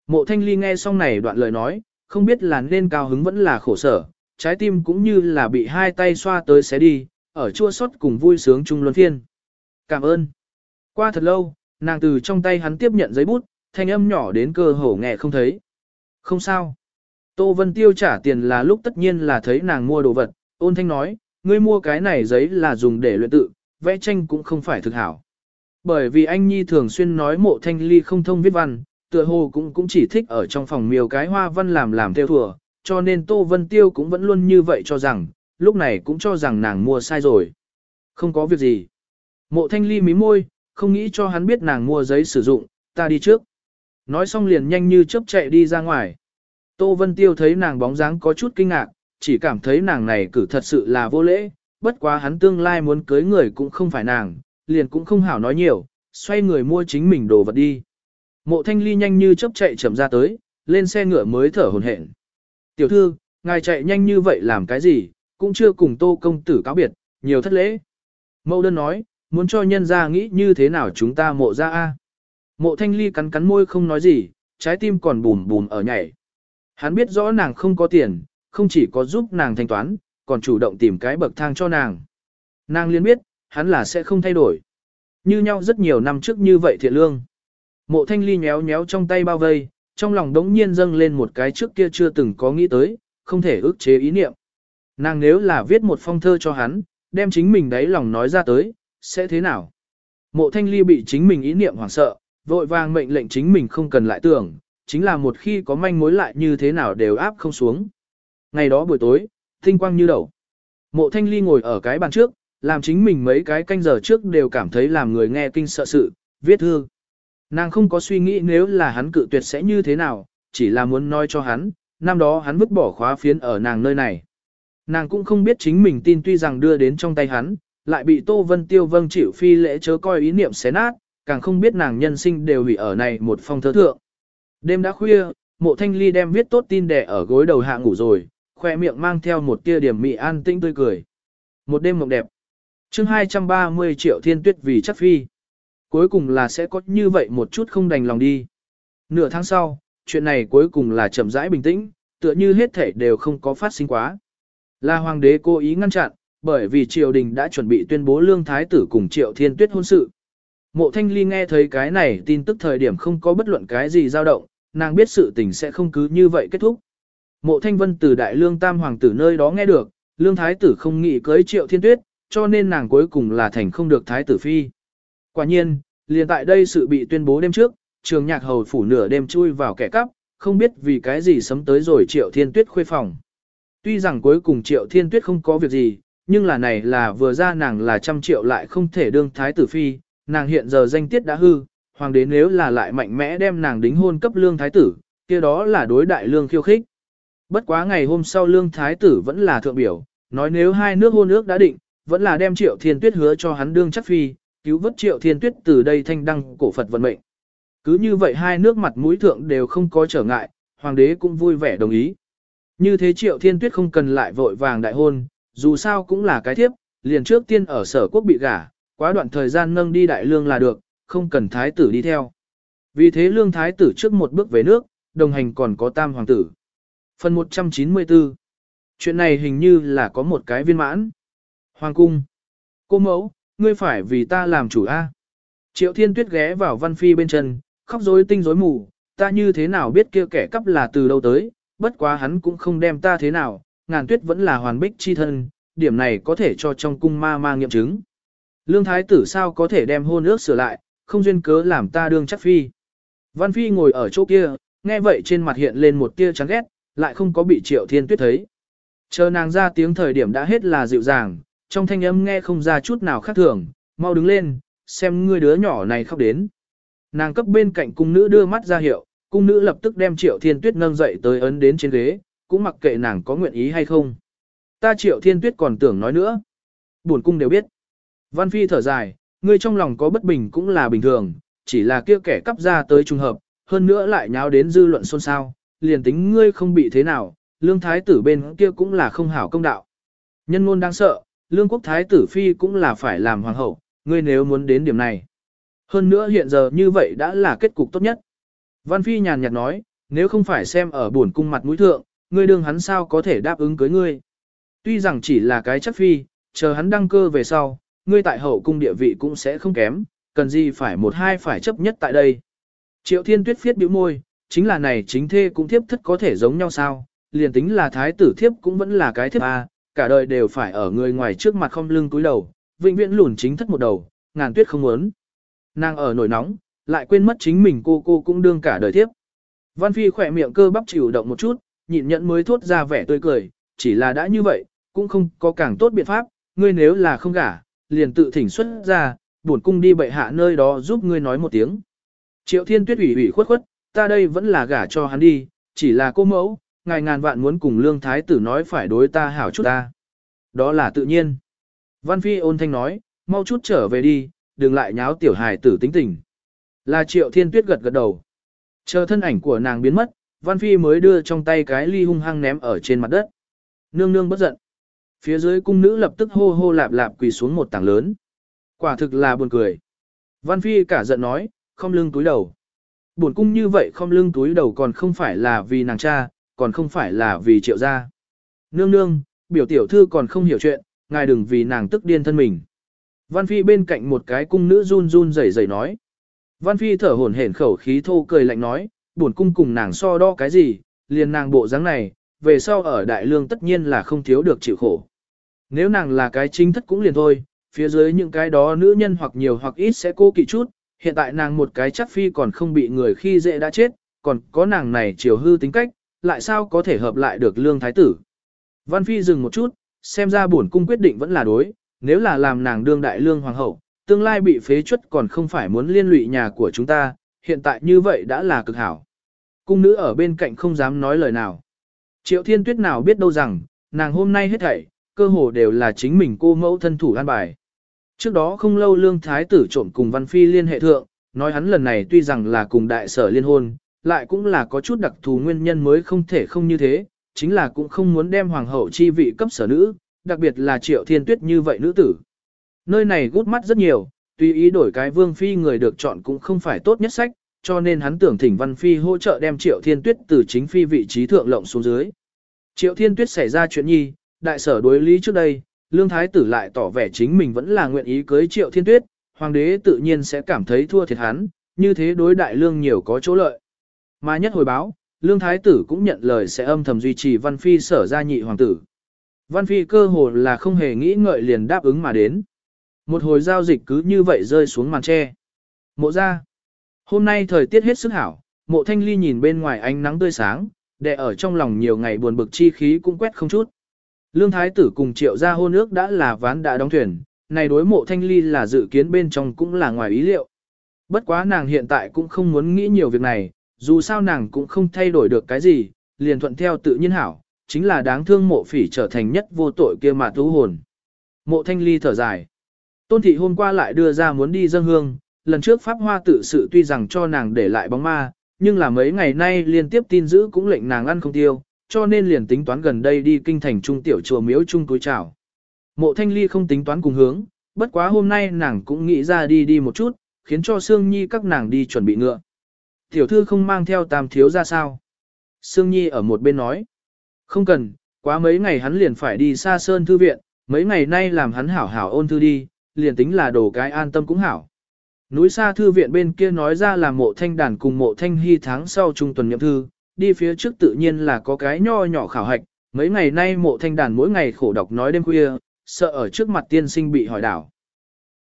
Mộ thanh ly nghe xong này đoạn lời nói, không biết là nên cao hứng vẫn là khổ sở, trái tim cũng như là bị hai tay xoa tới xé đi, ở chua xót cùng vui sướng chung luân phiên. Cảm ơn. Qua thật lâu, nàng từ trong tay hắn tiếp nhận giấy bút, thanh âm nhỏ đến cơ hồ nghe không thấy. Không sao. Tô Vân Tiêu trả tiền là lúc tất nhiên là thấy nàng mua đồ vật, ôn thanh nói, ngươi mua cái này giấy là dùng để luyện tự, vẽ tranh cũng không phải thực hảo. Bởi vì anh Nhi thường xuyên nói mộ thanh ly không thông viết văn, tựa hồ cũng cũng chỉ thích ở trong phòng miêu cái hoa văn làm làm theo thừa, cho nên Tô Vân Tiêu cũng vẫn luôn như vậy cho rằng, lúc này cũng cho rằng nàng mua sai rồi. Không có việc gì. Mộ thanh ly mí môi, không nghĩ cho hắn biết nàng mua giấy sử dụng, ta đi trước. Nói xong liền nhanh như chớp chạy đi ra ngoài. Tô Vân Tiêu thấy nàng bóng dáng có chút kinh ngạc, chỉ cảm thấy nàng này cử thật sự là vô lễ, bất quá hắn tương lai muốn cưới người cũng không phải nàng, liền cũng không hảo nói nhiều, xoay người mua chính mình đồ vật đi. Mộ thanh ly nhanh như chớp chạy chậm ra tới, lên xe ngựa mới thở hồn hển. Tiểu thư, ngài chạy nhanh như vậy làm cái gì, cũng chưa cùng tô công tử cáo biệt, nhiều thất lễ. Mẫu đơn nói, muốn cho nhân ra nghĩ như thế nào chúng ta mộ ra a Mộ thanh ly cắn cắn môi không nói gì, trái tim còn bùm bùm ở nhảy. Hắn biết rõ nàng không có tiền, không chỉ có giúp nàng thanh toán, còn chủ động tìm cái bậc thang cho nàng. Nàng liên biết, hắn là sẽ không thay đổi. Như nhau rất nhiều năm trước như vậy thiện lương. Mộ thanh ly nhéo nhéo trong tay bao vây, trong lòng đống nhiên dâng lên một cái trước kia chưa từng có nghĩ tới, không thể ức chế ý niệm. Nàng nếu là viết một phong thơ cho hắn, đem chính mình đáy lòng nói ra tới, sẽ thế nào? Mộ thanh ly bị chính mình ý niệm hoảng sợ, vội vàng mệnh lệnh chính mình không cần lại tưởng, chính là một khi có manh mối lại như thế nào đều áp không xuống. Ngày đó buổi tối, tinh quang như đầu. Mộ thanh ly ngồi ở cái bàn trước, làm chính mình mấy cái canh giờ trước đều cảm thấy làm người nghe kinh sợ sự, viết thư. Nàng không có suy nghĩ nếu là hắn cự tuyệt sẽ như thế nào, chỉ là muốn nói cho hắn, năm đó hắn vứt bỏ khóa phiến ở nàng nơi này. Nàng cũng không biết chính mình tin tuy rằng đưa đến trong tay hắn, lại bị Tô Vân Tiêu vâng chịu phi lễ chớ coi ý niệm xé nát, càng không biết nàng nhân sinh đều hủy ở này một phong thơ thượng. Đêm đã khuya, mộ thanh ly đem viết tốt tin đẻ ở gối đầu hạ ngủ rồi, khoe miệng mang theo một tia điểm mị an tĩnh tươi cười. Một đêm mộng đẹp. chương 230 triệu thiên tuyết vì chắc phi. Cuối cùng là sẽ có như vậy một chút không đành lòng đi. Nửa tháng sau, chuyện này cuối cùng là chậm rãi bình tĩnh, tựa như hết thể đều không có phát sinh quá. Là hoàng đế cố ý ngăn chặn, bởi vì triều đình đã chuẩn bị tuyên bố lương thái tử cùng triệu thiên tuyết hôn sự. Mộ thanh ly nghe thấy cái này tin tức thời điểm không có bất luận cái gì dao động, nàng biết sự tình sẽ không cứ như vậy kết thúc. Mộ thanh vân từ đại lương tam hoàng tử nơi đó nghe được, lương thái tử không nghĩ cưới triệu thiên tuyết, cho nên nàng cuối cùng là thành không được thái tử phi. Quả nhiên, liền tại đây sự bị tuyên bố đêm trước, trường nhạc hầu phủ nửa đêm chui vào kẻ cắp, không biết vì cái gì sấm tới rồi triệu thiên tuyết khuê phòng. Tuy rằng cuối cùng triệu thiên tuyết không có việc gì, nhưng là này là vừa ra nàng là trăm triệu lại không thể đương thái tử phi, nàng hiện giờ danh tiết đã hư, hoàng đế nếu là lại mạnh mẽ đem nàng đính hôn cấp lương thái tử, kia đó là đối đại lương khiêu khích. Bất quá ngày hôm sau lương thái tử vẫn là thượng biểu, nói nếu hai nước hôn ước đã định, vẫn là đem triệu thiên tuyết hứa cho hắn đương chắc phi, cứu vớt triệu thiên tuyết từ đây thanh đăng cổ Phật vận mệnh. Cứ như vậy hai nước mặt mũi thượng đều không có trở ngại, hoàng đế cũng vui vẻ đồng ý. Như thế triệu thiên tuyết không cần lại vội vàng đại hôn, dù sao cũng là cái thiếp, liền trước tiên ở sở quốc bị gả, quá đoạn thời gian nâng đi đại lương là được, không cần thái tử đi theo. Vì thế lương thái tử trước một bước về nước, đồng hành còn có tam hoàng tử. Phần 194 Chuyện này hình như là có một cái viên mãn. Hoàng cung Cô mẫu, ngươi phải vì ta làm chủ A. Triệu thiên tuyết ghé vào văn phi bên chân, khóc rối tinh rối mù, ta như thế nào biết kia kẻ cắp là từ đâu tới, bất quá hắn cũng không đem ta thế nào, ngàn tuyết vẫn là hoàn bích chi thân, điểm này có thể cho trong cung ma ma nghiệm chứng. Lương thái tử sao có thể đem hôn ước sửa lại, không duyên cớ làm ta đương chắc phi. Văn phi ngồi ở chỗ kia, nghe vậy trên mặt hiện lên một tia chán ghét, lại không có bị triệu thiên tuyết thấy. Chờ nàng ra tiếng thời điểm đã hết là dịu dàng, trong thanh âm nghe không ra chút nào khác thường, mau đứng lên, xem ngươi đứa nhỏ này khóc đến. Nàng cấp bên cạnh cung nữ đưa mắt ra hiệu, cung nữ lập tức đem triệu thiên tuyết nâng dậy tới ấn đến trên ghế, cũng mặc kệ nàng có nguyện ý hay không. Ta triệu thiên tuyết còn tưởng nói nữa. Buồn cung đều biết. Văn Phi thở dài, ngươi trong lòng có bất bình cũng là bình thường, chỉ là kia kẻ cắp ra tới trùng hợp, hơn nữa lại nháo đến dư luận xôn xao, liền tính ngươi không bị thế nào, lương thái tử bên kia cũng là không hảo công đạo. Nhân ngôn đang sợ, lương quốc thái tử phi cũng là phải làm hoàng hậu, ngươi nếu muốn đến điểm này. Hơn nữa hiện giờ như vậy đã là kết cục tốt nhất. Văn phi nhàn nhạt nói, nếu không phải xem ở buồn cung mặt mũi thượng, ngươi đương hắn sao có thể đáp ứng cưới ngươi. Tuy rằng chỉ là cái chắc phi, chờ hắn đăng cơ về sau, ngươi tại hậu cung địa vị cũng sẽ không kém, cần gì phải một hai phải chấp nhất tại đây. Triệu thiên tuyết phiết bĩu môi, chính là này chính thê cũng thiếp thất có thể giống nhau sao, liền tính là thái tử thiếp cũng vẫn là cái thiếp A, cả đời đều phải ở người ngoài trước mặt không lưng cúi đầu, vĩnh viễn lùn chính thất một đầu, ngàn tuyết không muốn. Nàng ở nổi nóng, lại quên mất chính mình cô cô cũng đương cả đời thiếp. Văn Phi khỏe miệng cơ bắp chịu động một chút, nhịn nhẫn mới thốt ra vẻ tươi cười, chỉ là đã như vậy, cũng không có càng tốt biện pháp, ngươi nếu là không gả, liền tự thỉnh xuất ra, buồn cung đi bệ hạ nơi đó giúp ngươi nói một tiếng. Triệu Thiên Tuyết ủy ủy khuất khuất, ta đây vẫn là gả cho hắn đi, chỉ là cô mẫu, ngài ngàn vạn muốn cùng lương thái tử nói phải đối ta hảo chút ta. Đó là tự nhiên. Văn Phi ôn thanh nói, mau chút trở về đi, đừng lại nháo tiểu hài tử tính tình. Là Triệu Thiên Tuyết gật gật đầu. Chờ thân ảnh của nàng biến mất, Văn Phi mới đưa trong tay cái ly hung hăng ném ở trên mặt đất. Nương nương bất giận. Phía dưới cung nữ lập tức hô hô lạp lạp quỳ xuống một tảng lớn. Quả thực là buồn cười. Văn Phi cả giận nói, không lưng túi đầu. Buồn cung như vậy không lưng túi đầu còn không phải là vì nàng cha, còn không phải là vì triệu gia. Nương nương, biểu tiểu thư còn không hiểu chuyện, ngài đừng vì nàng tức điên thân mình. Văn Phi bên cạnh một cái cung nữ run run rẩy rẩy nói. Văn Phi thở hổn hển khẩu khí thô cười lạnh nói, buồn cung cùng nàng so đo cái gì, liền nàng bộ dáng này, về sau ở đại lương tất nhiên là không thiếu được chịu khổ. Nếu nàng là cái chính thất cũng liền thôi, phía dưới những cái đó nữ nhân hoặc nhiều hoặc ít sẽ cố kỵ chút, hiện tại nàng một cái chắc phi còn không bị người khi dễ đã chết, còn có nàng này chiều hư tính cách, lại sao có thể hợp lại được lương thái tử. Văn Phi dừng một chút, xem ra bổn cung quyết định vẫn là đối, nếu là làm nàng đương đại lương hoàng hậu, tương lai bị phế chuất còn không phải muốn liên lụy nhà của chúng ta, hiện tại như vậy đã là cực hảo. Cung nữ ở bên cạnh không dám nói lời nào. Triệu thiên tuyết nào biết đâu rằng, nàng hôm nay hết thảy, cơ hồ đều là chính mình cô mẫu thân thủ an bài. Trước đó không lâu lương thái tử trộm cùng văn phi liên hệ thượng, nói hắn lần này tuy rằng là cùng đại sở liên hôn, lại cũng là có chút đặc thù nguyên nhân mới không thể không như thế, chính là cũng không muốn đem hoàng hậu chi vị cấp sở nữ, đặc biệt là triệu thiên tuyết như vậy nữ tử. Nơi này gút mắt rất nhiều, tuy ý đổi cái vương phi người được chọn cũng không phải tốt nhất sách, cho nên hắn tưởng thỉnh văn phi hỗ trợ đem triệu thiên tuyết từ chính phi vị trí thượng lộng xuống dưới. Triệu thiên tuyết xảy ra chuyện nhi, đại sở đối lý trước đây, lương thái tử lại tỏ vẻ chính mình vẫn là nguyện ý cưới triệu thiên tuyết, hoàng đế tự nhiên sẽ cảm thấy thua thiệt hắn, như thế đối đại lương nhiều có chỗ lợi. Mà nhất hồi báo, lương thái tử cũng nhận lời sẽ âm thầm duy trì văn phi sở gia nhị hoàng tử. Văn phi cơ hồ là không hề nghĩ ngợi liền đáp ứng mà đến. Một hồi giao dịch cứ như vậy rơi xuống màn tre. Mộ ra. Hôm nay thời tiết hết sức hảo, mộ thanh ly nhìn bên ngoài ánh nắng tươi sáng, để ở trong lòng nhiều ngày buồn bực chi khí cũng quét không chút. Lương Thái tử cùng triệu gia hôn ước đã là ván đã đóng thuyền, này đối mộ thanh ly là dự kiến bên trong cũng là ngoài ý liệu. Bất quá nàng hiện tại cũng không muốn nghĩ nhiều việc này, dù sao nàng cũng không thay đổi được cái gì, liền thuận theo tự nhiên hảo, chính là đáng thương mộ phỉ trở thành nhất vô tội kia mà thú hồn. Mộ thanh ly thở dài. Tôn thị hôm qua lại đưa ra muốn đi dân hương, lần trước Pháp Hoa tự sự tuy rằng cho nàng để lại bóng ma, nhưng là mấy ngày nay liên tiếp tin giữ cũng lệnh nàng ăn không tiêu, cho nên liền tính toán gần đây đi kinh thành trung tiểu chùa miếu trung túi chào. Mộ thanh ly không tính toán cùng hướng, bất quá hôm nay nàng cũng nghĩ ra đi đi một chút, khiến cho Sương Nhi các nàng đi chuẩn bị ngựa. Tiểu thư không mang theo tam thiếu ra sao? Sương Nhi ở một bên nói. Không cần, quá mấy ngày hắn liền phải đi xa sơn thư viện, mấy ngày nay làm hắn hảo hảo ôn thư đi, liền tính là đồ cái an tâm cũng hảo. Núi xa thư viện bên kia nói ra là mộ thanh đàn cùng mộ thanh hy tháng sau trung tuần nhậm thư, đi phía trước tự nhiên là có cái nho nhỏ khảo hạch, mấy ngày nay mộ thanh đàn mỗi ngày khổ đọc nói đêm khuya, sợ ở trước mặt tiên sinh bị hỏi đảo.